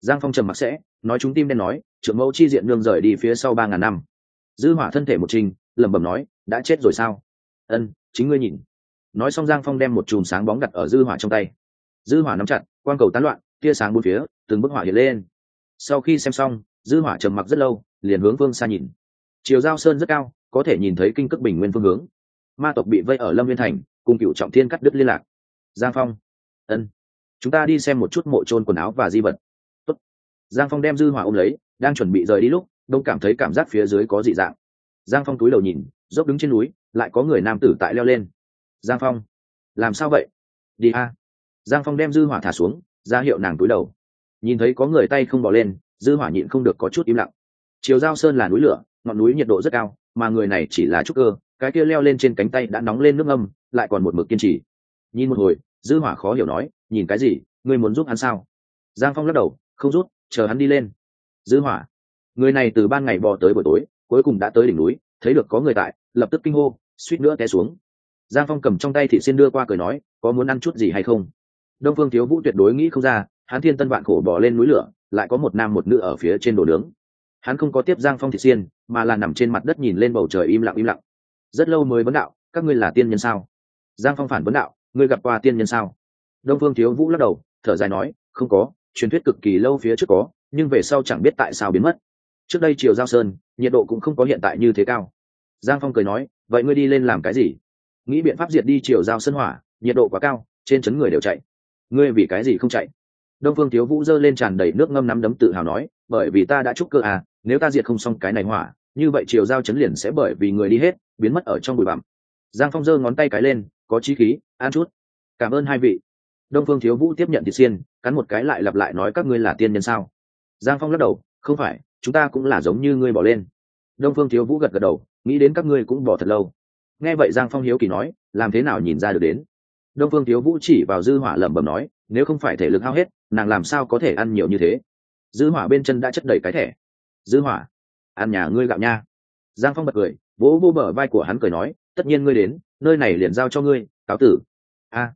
Giang phong trầm mặc sẽ, nói chúng tim đen nói, trưởng mẫu chi diện nương rời đi phía sau ba ngàn năm. Dư hỏa thân thể một trình, lẩm bẩm nói, đã chết rồi sao? Ân, chính ngươi nhìn. Nói xong giang phong đem một chùm sáng bóng đặt ở dư hỏa trong tay. Dư hỏa nắm chặt, quang cầu tán loạn, tia sáng bốn phía, từng bức hỏa hiện lên. Sau khi xem xong, dư hỏa trầm mặc rất lâu, liền hướng phương xa nhìn. Chiều giao sơn rất cao, có thể nhìn thấy kinh cước bình nguyên phương hướng. Ma tộc bị vây ở lâm nguyên thành, cùng cựu trọng thiên cắt đứt liên lạc. Giang phong, ân chúng ta đi xem một chút mộ trôn quần áo và di vật. Tốt. giang phong đem dư hỏa ôm lấy, đang chuẩn bị rời đi lúc, đông cảm thấy cảm giác phía dưới có dị dạng. Giang phong túi đầu nhìn, dốc đứng trên núi, lại có người nam tử tại leo lên. Giang phong, làm sao vậy? Đi a. Giang phong đem dư hỏa thả xuống, ra hiệu nàng túi đầu. Nhìn thấy có người tay không bỏ lên, dư hỏa nhịn không được có chút im lặng. Chiều giao sơn là núi lửa, ngọn núi nhiệt độ rất cao, mà người này chỉ là trúc cơ, cái kia leo lên trên cánh tay đã nóng lên nước âm lại còn một mực kiên trì. Nhìn một hồi, dư hỏa khó hiểu nói nhìn cái gì? Ngươi muốn giúp hắn sao? Giang phong lắc đầu, không rút chờ hắn đi lên. Dư hỏa, người này từ ban ngày bò tới buổi tối, cuối cùng đã tới đỉnh núi, thấy được có người tại, lập tức kinh hô, suýt nữa té xuống. Giang phong cầm trong tay thị xin đưa qua cười nói, có muốn ăn chút gì hay không? Đông phương thiếu vũ tuyệt đối nghĩ không ra, hắn thiên tân vạn khổ bỏ lên núi lửa, lại có một nam một nữ ở phía trên đồ nướng. Hắn không có tiếp giang phong thị xiên, mà là nằm trên mặt đất nhìn lên bầu trời im lặng im lặng. Rất lâu mới vấn đạo, các ngươi là tiên nhân sao? Giang phong phản vấn đạo, ngươi gặp qua tiên nhân sao? Đông phương thiếu vũ lắc đầu, thở dài nói, không có, truyền thuyết cực kỳ lâu phía trước có, nhưng về sau chẳng biết tại sao biến mất. Trước đây triều giao sơn, nhiệt độ cũng không có hiện tại như thế cao. Giang phong cười nói, vậy ngươi đi lên làm cái gì? Nghĩ biện pháp diệt đi triều giao sơn hỏa, nhiệt độ quá cao, trên chấn người đều chạy. Ngươi vì cái gì không chạy? Đông phương thiếu vũ giơ lên tràn đầy nước ngâm nắm đấm tự hào nói, bởi vì ta đã chúc cơ à nếu ta diệt không xong cái này hỏa, như vậy triều giao chấn liền sẽ bởi vì người đi hết, biến mất ở trong bụi bặm. Giang phong giơ ngón tay cái lên, có trí khí ăn chút. Cảm ơn hai vị đông phương thiếu vũ tiếp nhận thịt xiên, cắn một cái lại lặp lại nói, các ngươi là tiên nhân sao? Giang phong lắc đầu, không phải, chúng ta cũng là giống như ngươi bỏ lên. Đông phương thiếu vũ gật gật đầu, nghĩ đến các ngươi cũng bỏ thật lâu. Nghe vậy giang phong hiếu kỳ nói, làm thế nào nhìn ra được đến? Đông phương thiếu vũ chỉ vào dư hỏa lẩm bẩm nói, nếu không phải thể lực hao hết, nàng làm sao có thể ăn nhiều như thế? Dư hỏa bên chân đã chất đầy cái thẻ. Dư hỏa, ăn nhà ngươi gạo nha. Giang phong bật cười, vỗ vô bờ vai của hắn cười nói, tất nhiên ngươi đến, nơi này liền giao cho ngươi, cáo tử. A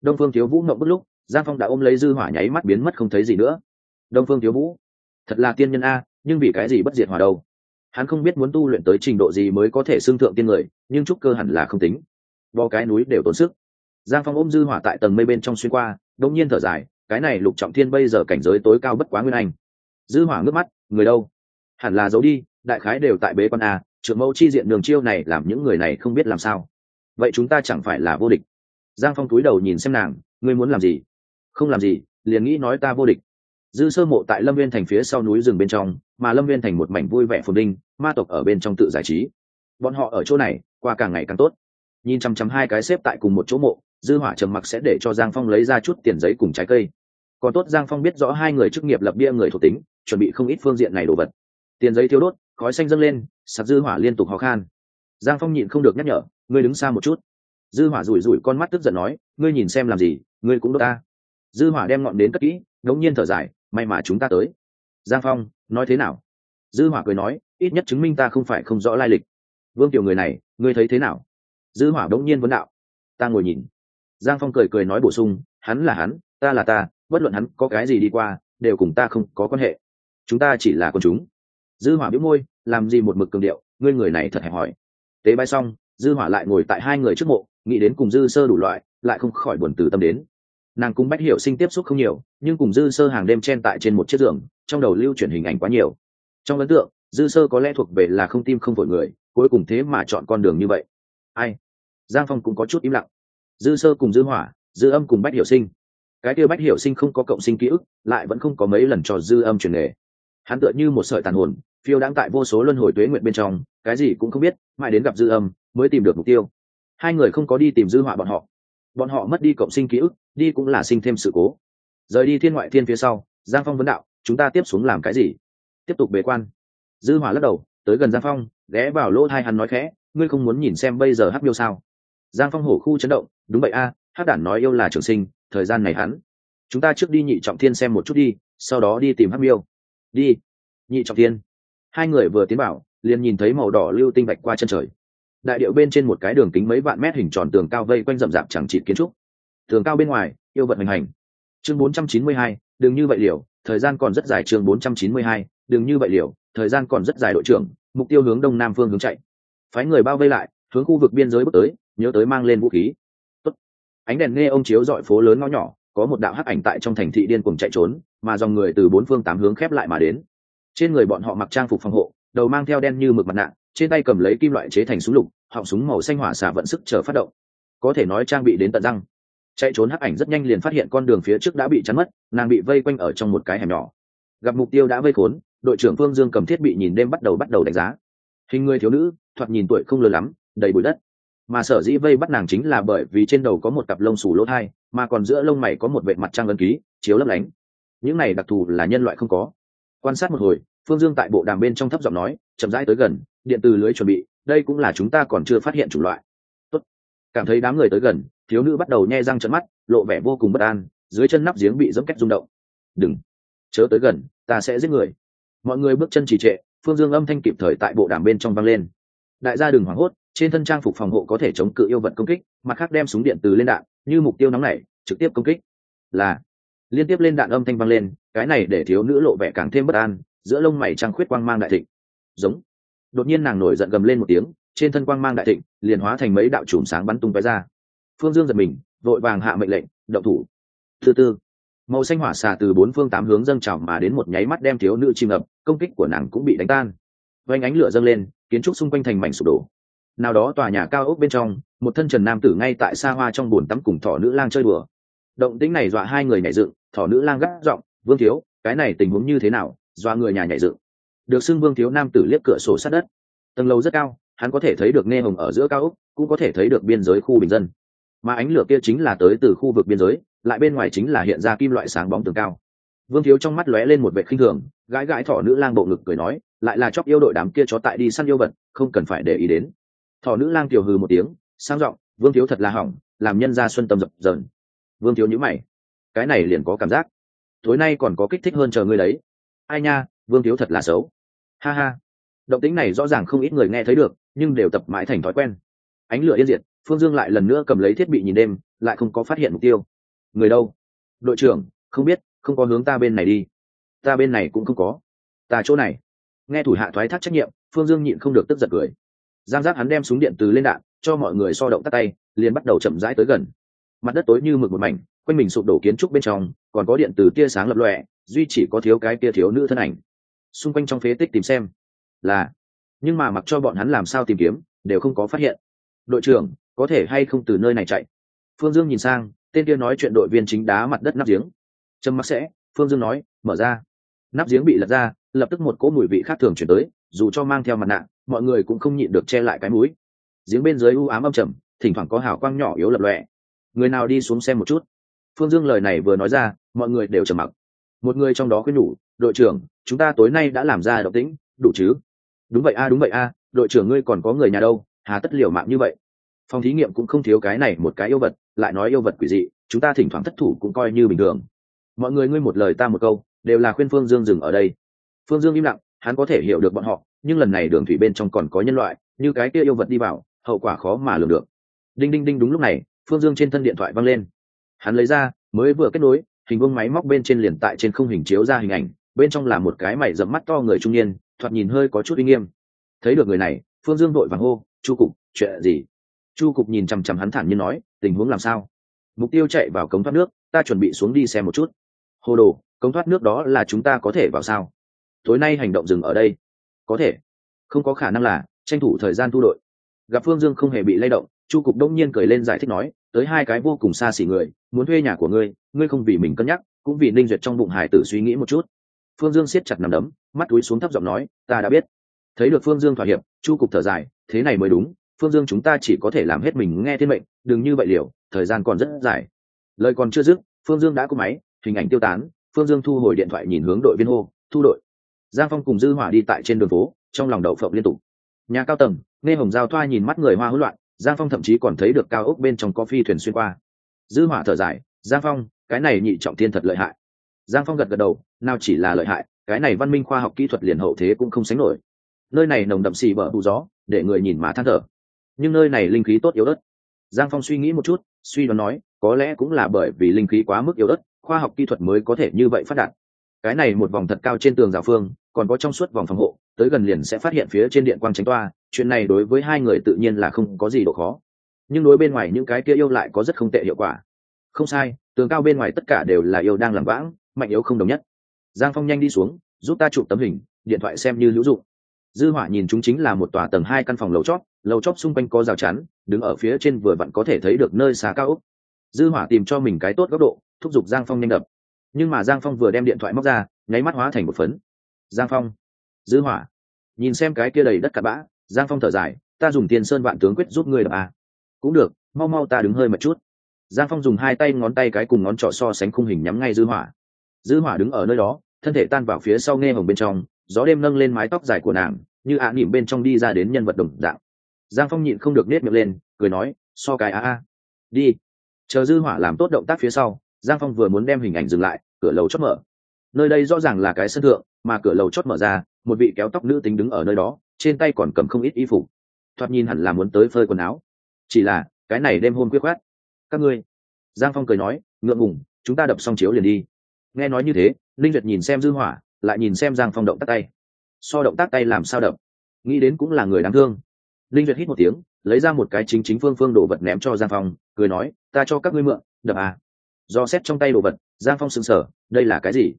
đông phương thiếu vũ mộng bức lúc, giang phong đã ôm lấy dư hỏa nháy mắt biến mất không thấy gì nữa. Đông phương thiếu vũ, thật là tiên nhân a, nhưng vì cái gì bất diệt hỏa đâu? Hắn không biết muốn tu luyện tới trình độ gì mới có thể xưng thượng tiên người, nhưng trúc cơ hẳn là không tính. Bo cái núi đều tốn sức. Giang phong ôm dư hỏa tại tầng mây bên trong xuyên qua đông nhiên thở dài, cái này lục trọng thiên bây giờ cảnh giới tối cao bất quá nguyên anh. Dư hỏa ngước mắt, người đâu? Hẳn là giấu đi, đại khái đều tại bế quan a, trưởng mẫu chi diện đường chiêu này làm những người này không biết làm sao. Vậy chúng ta chẳng phải là vô địch giang phong túi đầu nhìn xem nàng, ngươi muốn làm gì? Không làm gì, liền nghĩ nói ta vô địch. Dư sơ mộ tại lâm viên thành phía sau núi rừng bên trong, mà lâm viên thành một mảnh vui vẻ phồn đinh ma tộc ở bên trong tự giải trí. Bọn họ ở chỗ này, qua càng ngày càng tốt. Nhìn chăm chăm hai cái xếp tại cùng một chỗ mộ, dư hỏa trầm mặc sẽ để cho giang phong lấy ra chút tiền giấy cùng trái cây. Còn tốt giang phong biết rõ hai người chức nghiệp lập bia người thuộc tính, chuẩn bị không ít phương diện này đồ vật. Tiền giấy thiếu đốt, khói xanh dâng lên sạt dư hỏa liên tục ho khan. Giang phong nhịn không được nhắc nhở, ngươi đứng xa một chút dư hỏa rủi rủi con mắt tức giận nói, ngươi nhìn xem làm gì, ngươi cũng đốt ta. Dư hỏa đem ngọn đến cất kỹ, đống nhiên thở dài, may mà chúng ta tới. Giang phong, nói thế nào? Dư hỏa cười nói, ít nhất chứng minh ta không phải không rõ lai lịch. Vương tiểu người này, ngươi thấy thế nào? Dư hỏa đống nhiên vấn đạo. Ta ngồi nhìn. Giang phong cười cười nói bổ sung, hắn là hắn, ta là ta, bất luận hắn có cái gì đi qua, đều cùng ta không có quan hệ. Chúng ta chỉ là con chúng. Dư hỏa bĩu môi, làm gì một mực cường điệu, ngươi người này thật hẹp hỏi tế bay xong dư hỏa lại ngồi tại hai người trước mộ, nghĩ đến cùng dư sơ đủ loại, lại không khỏi buồn từ tâm đến. Nàng cùng bách hiểu sinh tiếp xúc không nhiều, nhưng cùng dư sơ hàng đêm chen tại trên một chiếc giường, trong đầu lưu chuyển hình ảnh quá nhiều. Trong ấn tượng, dư sơ có lẽ thuộc về là không tim không vội người, cuối cùng thế mà chọn con đường như vậy. Ai? Giang phong cũng có chút im lặng. Dư sơ cùng dư hỏa, dư âm cùng bách hiểu sinh. Cái kia bách hiểu sinh không có cộng sinh ký ức, lại vẫn không có mấy lần cho dư âm truyền nghề. Hắn tựa như một sợi tàn hồn, phiêu đang tại vô số luân hồi tuế nguyện bên trong, cái gì cũng không biết, mãi đến gặp dư âm mới tìm được mục tiêu. Hai người không có đi tìm dư họa bọn họ. Bọn họ mất đi cộng sinh ký ức đi cũng là sinh thêm sự cố. Rời đi thiên ngoại thiên phía sau giang phong vấn đạo chúng ta tiếp xuống làm cái gì? Tiếp tục bế quan. Dư hỏa lắc đầu tới gần giang phong ghé vào lỗ thai hắn nói khẽ ngươi không muốn nhìn xem bây giờ hắc miêu sao? Giang phong hổ khu chấn động đúng vậy a à, hắc đản nói yêu là trường sinh thời gian này hắn chúng ta trước đi nhị trọng thiên xem một chút đi sau đó đi tìm hắc miêu. Đi. Nhị trọng thiên. Hai người vừa tiến bảo liền nhìn thấy màu đỏ lưu tinh bạch qua chân trời đại điệu bên trên một cái đường kính mấy vạn mét hình tròn tường cao vây quanh rậm rạp chẳng trị kiến trúc. Tường cao bên ngoài yêu vận hành hành. Chương 492, đừng như vậy liều thời gian còn rất dài chương 492, đừng như vậy liều thời gian còn rất dài đội trưởng mục tiêu hướng đông nam phương hướng chạy. Phái người bao vây lại hướng khu vực biên giới bước tới nhớ tới mang lên vũ khí. Tốt. ánh đèn nghe ông chiếu dọi phố lớn ngõ nhỏ có một đạo hắc ảnh tại trong thành thị điên cuồng chạy trốn mà dòng người từ bốn phương tám hướng khép lại mà đến. Trên người bọn họ mặc trang phục phòng hộ đầu mang theo đen như mực mặt nạ trên tay cầm lấy kim loại chế thành súng lục họng súng màu xanh hỏa xả vận sức chờ phát động. Có thể nói trang bị đến tận răng. Chạy trốn hắc ảnh rất nhanh liền phát hiện con đường phía trước đã bị chắn mất, nàng bị vây quanh ở trong một cái hẻm nhỏ. Gặp mục tiêu đã vây khốn, đội trưởng phương dương cầm thiết bị nhìn đêm bắt đầu bắt đầu đánh giá. Hình người thiếu nữ, thoạt nhìn tuổi không lớn lắm, đầy bụi đất. Mà sở dĩ vây bắt nàng chính là bởi vì trên đầu có một cặp lông xù lỗ thai, mà còn giữa lông mày có một vệ mặt trăng ân ký, chiếu lấp lánh. Những này đặc thù là nhân loại không có. Quan sát một hồi, phương dương tại bộ đàm bên trong thấp giọng nói, chậm rãi tới gần điện từ lưới chuẩn bị, đây cũng là chúng ta còn chưa phát hiện chủng loại. Tốt. cảm thấy đám người tới gần, thiếu nữ bắt đầu nhe răng trận mắt, lộ vẻ vô cùng bất an, dưới chân nắp giếng bị dẫm cách rung động. Đừng. Chớ tới gần, ta sẽ giết người. Mọi người bước chân trì trệ, phương dương âm thanh kịp thời tại bộ đàm bên trong vang lên. Đại gia đừng hoảng hốt, trên thân trang phục phòng hộ có thể chống cự yêu vật công kích, mặt khác đem súng điện từ lên đạn, như mục tiêu nóng này, trực tiếp công kích. Là. Liên tiếp lên đạn âm thanh vang lên, cái này để thiếu nữ lộ vẻ càng thêm bất an, giữa lông mày trăng khuyết quang mang đại thịnh. Giống đột nhiên nàng nổi giận gầm lên một tiếng, trên thân quang mang đại thịnh, liền hóa thành mấy đạo chùm sáng bắn tung tói ra. Phương dương giật mình, vội vàng hạ mệnh lệnh, động thủ. Thứ tư màu xanh hỏa xà từ bốn phương tám hướng dâng trào mà đến một nháy mắt đem thiếu nữ chìm ngập, công kích của nàng cũng bị đánh tan. Vanh ánh lửa dâng lên, kiến trúc xung quanh thành mảnh sụp đổ. Nào đó tòa nhà cao ốc bên trong, một thân trần nam tử ngay tại xa hoa trong bồn tắm cùng thỏ nữ lang chơi đùa. Động tĩnh này dọa hai người nhảy dựng, thỏ nữ lang gắt giọng, vương thiếu, cái này tình huống như thế nào? Dọa người nhà nhảy dựng được xưng vương thiếu nam tử liếc cửa sổ sát đất. Tầng lầu rất cao, hắn có thể thấy được nghe hồng ở giữa cao ốc, cũng có thể thấy được biên giới khu bình dân. Mà ánh lửa kia chính là tới từ khu vực biên giới, lại bên ngoài chính là hiện ra kim loại sáng bóng tường cao. Vương thiếu trong mắt lóe lên một vệ khinh thường, gãi gãi thỏ nữ lang bộ ngực cười nói, lại là chóc yêu đội đám kia chó tại đi săn yêu vật, không cần phải để ý đến. Thỏ nữ lang tiểu hừ một tiếng, sang giọng, vương thiếu thật là hỏng, làm nhân gia xuân tâm dập dờn. Vương thiếu nhữ mày. Cái này liền có cảm giác. Tối nay còn có kích thích hơn chờ ngươi đấy. Ai nha, vương thiếu thật là xấu ha ha. Động tính này rõ ràng không ít người nghe thấy được, nhưng đều tập mãi thành thói quen. Ánh lửa yên diệt, phương dương lại lần nữa cầm lấy thiết bị nhìn đêm, lại không có phát hiện mục tiêu. Người đâu? Đội trưởng, không biết, không có hướng ta bên này đi. Ta bên này cũng không có. Ta chỗ này. Nghe thủ hạ thoái thác trách nhiệm, phương dương nhịn không được tức giật cười. Giang giác hắn đem súng điện từ lên đạn, cho mọi người so động tắt tay, liền bắt đầu chậm rãi tới gần. Mặt đất tối như mực một mảnh, quanh mình sụp đổ kiến trúc bên trong, còn có điện từ tia sáng lập lọe duy chỉ có thiếu cái tia thiếu nữ thân ảnh xung quanh trong phế tích tìm xem. Là, nhưng mà mặc cho bọn hắn làm sao tìm kiếm, đều không có phát hiện. Đội trưởng, có thể hay không từ nơi này chạy? Phương dương nhìn sang, tên kia nói chuyện đội viên chính đá mặt đất nắp giếng. Trâm mắc sẽ, phương dương nói, mở ra. Nắp giếng bị lật ra, lập tức một cỗ mùi vị khác thường chuyển tới, dù cho mang theo mặt nạ, mọi người cũng không nhịn được che lại cái mũi. Giếng bên dưới u ám âm trầm, thỉnh thoảng có hào quang nhỏ yếu lập lọe người nào đi xuống xem một chút? Phương dương lời này vừa nói ra, mọi người đều trầm mặc. Một người trong đó khuyên nhủ đội trưởng, chúng ta tối nay đã làm ra động tĩnh, đủ chứ? Đúng vậy a, đúng vậy a, đội trưởng ngươi còn có người nhà đâu, hà tất liều mạng như vậy. Phòng thí nghiệm cũng không thiếu cái này một cái yêu vật, lại nói yêu vật quỷ dị, chúng ta thỉnh thoảng thất thủ cũng coi như bình thường. Mọi người ngươi một lời ta một câu, đều là khuyên phương dương dừng ở đây. Phương dương im lặng, hắn có thể hiểu được bọn họ, nhưng lần này đường thủy bên trong còn có nhân loại, như cái kia yêu vật đi vào, hậu quả khó mà lường được. Đinh đinh đinh đúng lúc này, phương dương trên thân điện thoại văng lên. Hắn lấy ra, mới vừa kết nối, hình vuông máy móc bên trên liền tại trên không hình chiếu ra hình ảnh bên trong là một cái mày dẫm mắt to người trung niên, thoạt nhìn hơi có chút uy nghiêm. Thấy được người này, phương dương đội vàng hô, chu cục, chuyện gì? Chu cục nhìn chằm chằm hắn thản nhiên nói, tình huống làm sao? Mục tiêu chạy vào cống thoát nước, ta chuẩn bị xuống đi xem một chút. Hồ đồ, cống thoát nước đó là chúng ta có thể vào sao? Tối nay hành động dừng ở đây. Có thể. Không có khả năng là, tranh thủ thời gian thu đội. Gặp phương dương không hề bị lay động, chu cục đông nhiên cười lên giải thích nói, tới hai cái vô cùng xa xỉ người, muốn thuê nhà của ngươi ngươi không vì mình cân nhắc, cũng vì ninh duyệt trong bụng hải tử suy nghĩ một chút phương dương siết chặt nằm đấm, mắt túi xuống thấp giọng nói, ta đã biết. Thấy được phương dương thỏa hiệp, chu cục thở dài, thế này mới đúng, phương dương chúng ta chỉ có thể làm hết mình nghe thiên mệnh, đừng như vậy liều, thời gian còn rất dài. Lời còn chưa dứt, phương dương đã có máy, hình ảnh tiêu tán, phương dương thu hồi điện thoại nhìn hướng đội viên hô, thu đội. Giang phong cùng dư hỏa đi tại trên đường phố, trong lòng đậu phộng liên tục. Nhà cao tầng, nghe hồng giao thoa nhìn mắt người hoa hỗn loạn, giang phong thậm chí còn thấy được cao ốc bên trong có phi thuyền xuyên qua. Dư hỏa thở dài, giang phong, cái này nhị trọng thiên thật lợi hại giang phong gật gật đầu, nào chỉ là lợi hại, cái này văn minh khoa học kỹ thuật liền hậu thế cũng không sánh nổi. Nơi này nồng đậm xì bở bù gió, để người nhìn mà than thở. Nhưng nơi này linh khí tốt yếu ớt. Giang phong suy nghĩ một chút, suy đoán nói, có lẽ cũng là bởi vì linh khí quá mức yếu ớt, khoa học kỹ thuật mới có thể như vậy phát đạt. Cái này một vòng thật cao trên tường rào phương, còn có trong suốt vòng phòng hộ, tới gần liền sẽ phát hiện phía trên điện quang tránh toa, chuyện này đối với hai người tự nhiên là không có gì độ khó. Nhưng đối bên ngoài những cái kia yêu lại có rất không tệ hiệu quả. Không sai, tường cao bên ngoài tất cả đều là yêu đang làm vãng mạnh yếu không đồng nhất. Giang phong nhanh đi xuống, giúp ta chụp tấm hình, điện thoại xem như hữu dụng. Dư hỏa nhìn chúng chính là một tòa tầng hai căn phòng lầu chót lầu chót xung quanh có rào chắn, đứng ở phía trên vừa vặn có thể thấy được nơi xà cao úc. dư hỏa tìm cho mình cái tốt góc độ, thúc giục giang phong nhanh đập. Nhưng mà giang phong vừa đem điện thoại móc ra, nháy mắt hóa thành một phấn. Giang phong, dư hỏa, nhìn xem cái kia đầy đất cặn bã, giang phong thở dài, ta dùng tiền sơn vạn tướng quyết giúp ngươi đập à. cũng được, mau mau ta đứng hơi một chút. Giang phong dùng hai tay ngón tay cái cùng ngón trỏ so sánh khung hình nhắm ngay dư hỏa dư hỏa đứng ở nơi đó, thân thể tan vào phía sau nghe hồng bên trong, gió đêm nâng lên mái tóc dài của nàng, như ạ à nỉm bên trong đi ra đến nhân vật đồng dạng. Giang phong nhịn không được nết miệng lên, cười nói, so cái a a, đi. Chờ dư hỏa làm tốt động tác phía sau, giang phong vừa muốn đem hình ảnh dừng lại, cửa lầu chót mở. Nơi đây rõ ràng là cái sân thượng, mà cửa lầu chót mở ra, một vị kéo tóc nữ tính đứng ở nơi đó, trên tay còn cầm không ít y phục. Thoạt nhìn hẳn là muốn tới phơi quần áo. Chỉ là, cái này đêm hôm quyết khoát. Các ngươi, giang phong cười nói, ngượng ngùng, chúng ta đập xong chiếu liền đi nghe nói như thế linh duyệt nhìn xem dư hỏa lại nhìn xem giang phong động tác tay. So động tác tay làm sao động, nghĩ đến cũng là người đáng thương. Linh duyệt hít một tiếng lấy ra một cái chính chính phương phương đồ vật ném cho giang phong cười nói ta cho các ngươi mượn đập à. Do xét trong tay đồ vật giang phong sững sờ đây là cái gì?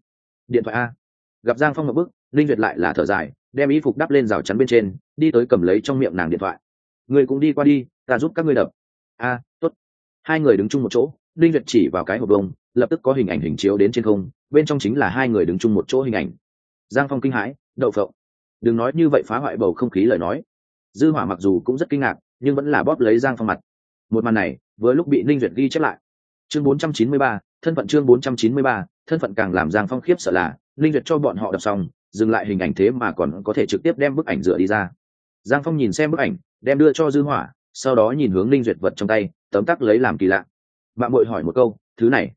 Điện thoại a. Gặp giang phong một bức linh duyệt lại là thở dài đem y phục đắp lên rào chắn bên trên đi tới cầm lấy trong miệng nàng điện thoại. Người cũng đi qua đi ta giúp các ngươi đập. A à, tốt. Hai người đứng chung một chỗ linh duyệt chỉ vào cái hộp bông lập tức có hình ảnh hình chiếu đến trên không bên trong chính là hai người đứng chung một chỗ hình ảnh. Giang phong kinh hãi đậu phộng đừng nói như vậy phá hoại bầu không khí lời nói. Dư hỏa mặc dù cũng rất kinh ngạc nhưng vẫn là bóp lấy giang phong mặt. Một màn này với lúc bị ninh duyệt ghi chép lại. Chương 493, thân phận chương 493, thân phận càng làm giang phong khiếp sợ là ninh duyệt cho bọn họ đọc xong dừng lại hình ảnh thế mà còn có thể trực tiếp đem bức ảnh dựa đi ra. Giang phong nhìn xem bức ảnh đem đưa cho dư hỏa sau đó nhìn hướng ninh duyệt vật trong tay tấm tắc lấy làm kỳ lạ. Bạn bội hỏi một câu thứ này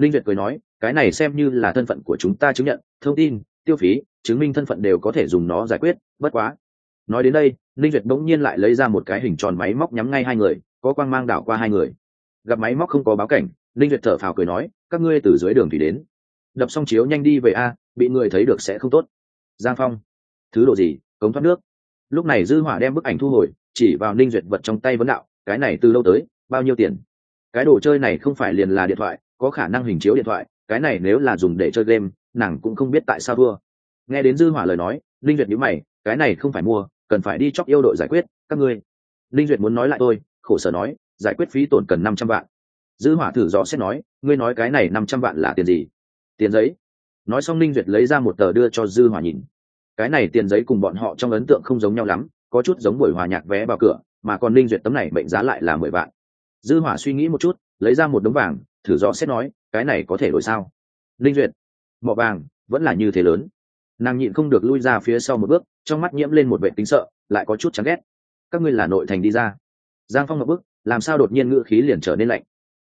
linh duyệt cười nói, cái này xem như là thân phận của chúng ta chứng nhận, thông tin, tiêu phí, chứng minh thân phận đều có thể dùng nó giải quyết, bất quá. Nói đến đây, linh duyệt bỗng nhiên lại lấy ra một cái hình tròn máy móc nhắm ngay hai người, có quang mang đảo qua hai người. Gặp máy móc không có báo cảnh, linh duyệt thở phào cười nói, các ngươi từ dưới đường thủy đến. Đập xong chiếu nhanh đi về a, bị người thấy được sẽ không tốt. Giang phong, thứ độ gì? Cống thoát nước. Lúc này dư hỏa đem bức ảnh thu hồi, chỉ vào ninh duyệt vật trong tay vấn đạo, cái này từ lâu tới, bao nhiêu tiền? Cái đồ chơi này không phải liền là điện thoại có khả năng hình chiếu điện thoại, cái này nếu là dùng để chơi game, nàng cũng không biết tại sao thua. Nghe đến dư hỏa lời nói, linh duyệt nhíu mày, cái này không phải mua, cần phải đi chóc yêu đội giải quyết, các ngươi. Linh duyệt muốn nói lại tôi khổ sở nói, giải quyết phí tổn cần năm trăm vạn. Dư hỏa thử rõ xét nói, ngươi nói cái này năm trăm vạn là tiền gì? Tiền giấy. Nói xong linh duyệt lấy ra một tờ đưa cho dư hỏa nhìn. Cái này tiền giấy cùng bọn họ trong ấn tượng không giống nhau lắm, có chút giống buổi hòa nhạc vé vào cửa, mà còn linh duyệt tấm này mệnh giá lại là mười vạn. Dư hỏa suy nghĩ một chút, lấy ra một đống vàng thử rõ xét nói, cái này có thể đổi sao? Linh duyệt, mỏ vàng, vẫn là như thế lớn. Nàng nhịn không được lui ra phía sau một bước, trong mắt nhiễm lên một vệ tính sợ, lại có chút chán ghét. Các ngươi là nội thành đi ra. Giang phong một bước, làm sao đột nhiên ngữ khí liền trở nên lạnh.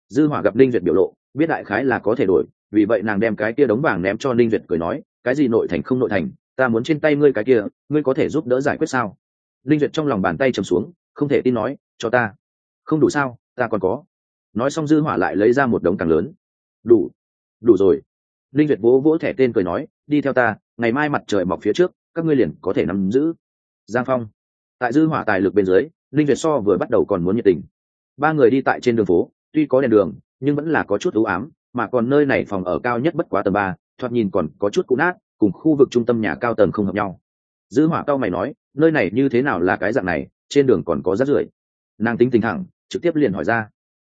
Dư hỏa gặp linh duyệt biểu lộ, biết đại khái là có thể đổi, vì vậy nàng đem cái kia đống vàng ném cho linh duyệt cười nói, cái gì nội thành không nội thành, ta muốn trên tay ngươi cái kia, ngươi có thể giúp đỡ giải quyết sao? Linh duyệt trong lòng bàn tay trầm xuống, không thể tin nói, cho ta. Không đủ sao, ta còn có nói xong dư hỏa lại lấy ra một đống càng lớn. Đủ đủ rồi. Linh duyệt vỗ vỗ thẻ tên cười nói, đi theo ta, ngày mai mặt trời mọc phía trước, các ngươi liền có thể nắm giữ. Giang phong. Tại dư hỏa tài lực bên dưới, linh duyệt so vừa bắt đầu còn muốn nhiệt tình. Ba người đi tại trên đường phố, tuy có đèn đường, nhưng vẫn là có chút ưu ám, mà còn nơi này phòng ở cao nhất bất quá tầng ba, thoạt nhìn còn có chút cũ nát, cùng khu vực trung tâm nhà cao tầng không hợp nhau. Dư hỏa cao mày nói, nơi này như thế nào là cái dạng này, trên đường còn có rác rưởi. Nàng tính tình thẳng, trực tiếp liền hỏi ra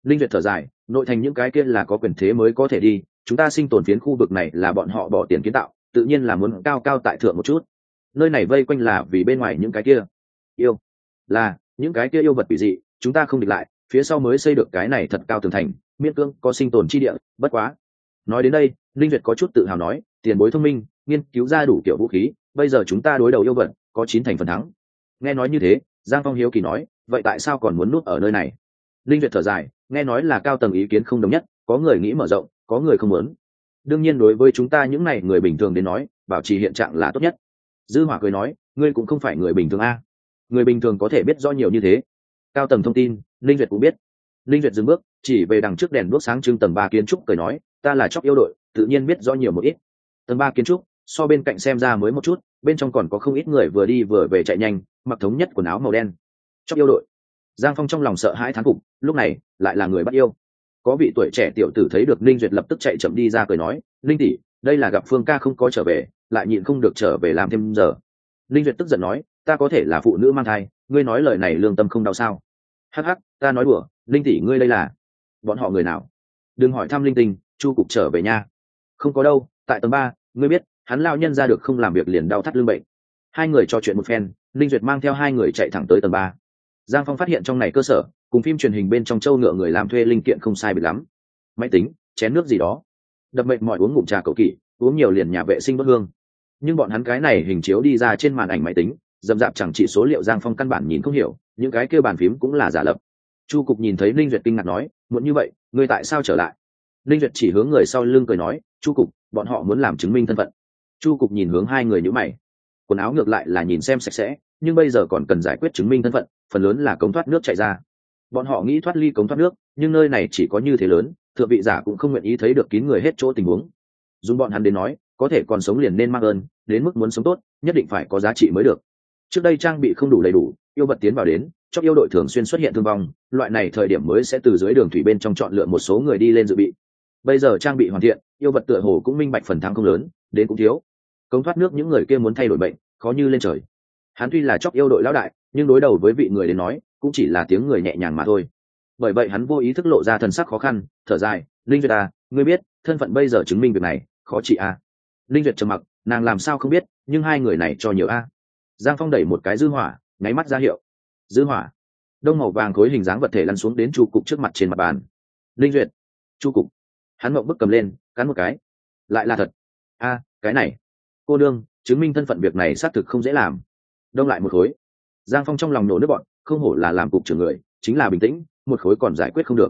linh duyệt thở dài, nội thành những cái kia là có quyền thế mới có thể đi, chúng ta sinh tồn phiến khu vực này là bọn họ bỏ tiền kiến tạo, tự nhiên là muốn cao cao tại thượng một chút. Nơi này vây quanh là vì bên ngoài những cái kia. Yêu. Là, những cái kia yêu vật bị dị, chúng ta không địch lại, phía sau mới xây được cái này thật cao tường thành, miễn cưỡng có sinh tồn chi địa, bất quá. Nói đến đây, linh duyệt có chút tự hào nói, tiền bối thông minh, nghiên cứu ra đủ kiểu vũ khí, bây giờ chúng ta đối đầu yêu vật, có chín thành phần thắng. Nghe nói như thế, giang phong hiếu kỳ nói, vậy tại sao còn muốn núp ở nơi này? Linh duyệt thở dài nghe nói là cao tầng ý kiến không đồng nhất, có người nghĩ mở rộng, có người không muốn. Đương nhiên đối với chúng ta những n à y người bình thường đến nói, bảo trì hiện trạng là tốt nhất. Dư hỏa cười nói, ngươi cũng không phải người bình thường a. Người bình thường có thể biết rõ nhiều như thế. Cao tầng thông tin, linh duyệt cũng biết. Linh duyệt dừng bước, chỉ về đằng trước đèn đuốc sáng trưng tầng ba kiến trúc cười nói, ta là chóc yêu đội, tự nhiên biết rõ nhiều một ít. Tầng ba kiến trúc, so bên cạnh xem ra mới một chút, bên trong còn có không ít người vừa đi vừa về chạy nhanh, mặc thống nhất quần áo màu đen. Chóc yêu đội. Giang phong trong lòng sợ hãi thán phục lúc này lại là người bắt yêu. Có vị tuổi trẻ tiểu tử thấy được ninh duyệt lập tức chạy chậm đi ra cười nói, ninh tỷ, đây là gặp phương ca không có trở về, lại nhịn không được trở về làm thêm giờ. Ninh duyệt tức giận nói, ta có thể là phụ nữ mang thai, ngươi nói lời này lương tâm không đau sao? Hắc hắc, ta nói đùa, ninh tỷ ngươi đây là bọn họ người nào? Đừng hỏi thăm linh tinh, chu cục trở về nha. Không có đâu, tại tầng ba, ngươi biết, hắn lao nhân ra được không làm việc liền đau thắt lưng bệnh. Hai người trò chuyện một phen linh duyệt mang theo hai người chạy thẳng tới tầng ba giang phong phát hiện trong này cơ sở, cùng phim truyền hình bên trong châu ngựa người làm thuê linh kiện không sai bị lắm. Máy tính, chén nước gì đó. Đập mệnh mọi uống ngụm trà cầu kỳ, uống nhiều liền nhà vệ sinh bất hương. Nhưng bọn hắn cái này hình chiếu đi ra trên màn ảnh máy tính dầm dạp chẳng chỉ số liệu giang phong căn bản nhìn không hiểu, những cái kêu bàn phím cũng là giả lập. Chu cục nhìn thấy linh duyệt kinh ngạc nói muốn như vậy, ngươi tại sao trở lại? Linh duyệt chỉ hướng người sau lưng cười nói, chu cục, bọn họ muốn làm chứng minh thân phận. Chu cục nhìn hướng hai người nhữ mày. Quần áo ngược lại là nhìn xem sạch sẽ nhưng bây giờ còn cần giải quyết chứng minh thân phận, phần lớn là cống thoát nước chạy ra. Bọn họ nghĩ thoát ly cống thoát nước, nhưng nơi này chỉ có như thế lớn, thượng vị giả cũng không nguyện ý thấy được kín người hết chỗ tình huống. Dùng bọn hắn đến nói, có thể còn sống liền nên mang ơn, đến mức muốn sống tốt, nhất định phải có giá trị mới được. Trước đây trang bị không đủ đầy đủ, yêu vật tiến vào đến cho yêu đội thường xuyên xuất hiện thương vong, loại này thời điểm mới sẽ từ dưới đường thủy bên trong chọn lựa một số người đi lên dự bị. Bây giờ trang bị hoàn thiện, yêu vật tựa hồ cũng minh bạch phần thắng không lớn, đến cũng thiếu. Cống thoát nước những người kia muốn thay đổi bệnh, khó như lên trời hắn tuy là chóc yêu đội lão đại, nhưng đối đầu với vị người đến nói, cũng chỉ là tiếng người nhẹ nhàng mà thôi. Bởi vậy hắn vô ý thức lộ ra thần sắc khó khăn, thở dài, linh duyệt à ngươi biết, thân phận bây giờ chứng minh việc này, khó chị à? Linh duyệt trầm mặc, nàng làm sao không biết, nhưng hai người này cho nhiều a. Giang phong đẩy một cái dư hỏa, nháy mắt ra hiệu. Dư hỏa. Đông màu vàng khối hình dáng vật thể lăn xuống đến chu cục trước mặt trên mặt bàn. Linh duyệt. Chu cục. Hắn mộng bức cầm lên, cắn một cái. Lại là thật. A, cái này. Cô đương, chứng minh thân phận việc này xác thực không dễ làm đông lại một khối. Giang phong trong lòng nổ nước bọn, không hổ là làm cục trưởng người, chính là bình tĩnh, một khối còn giải quyết không được.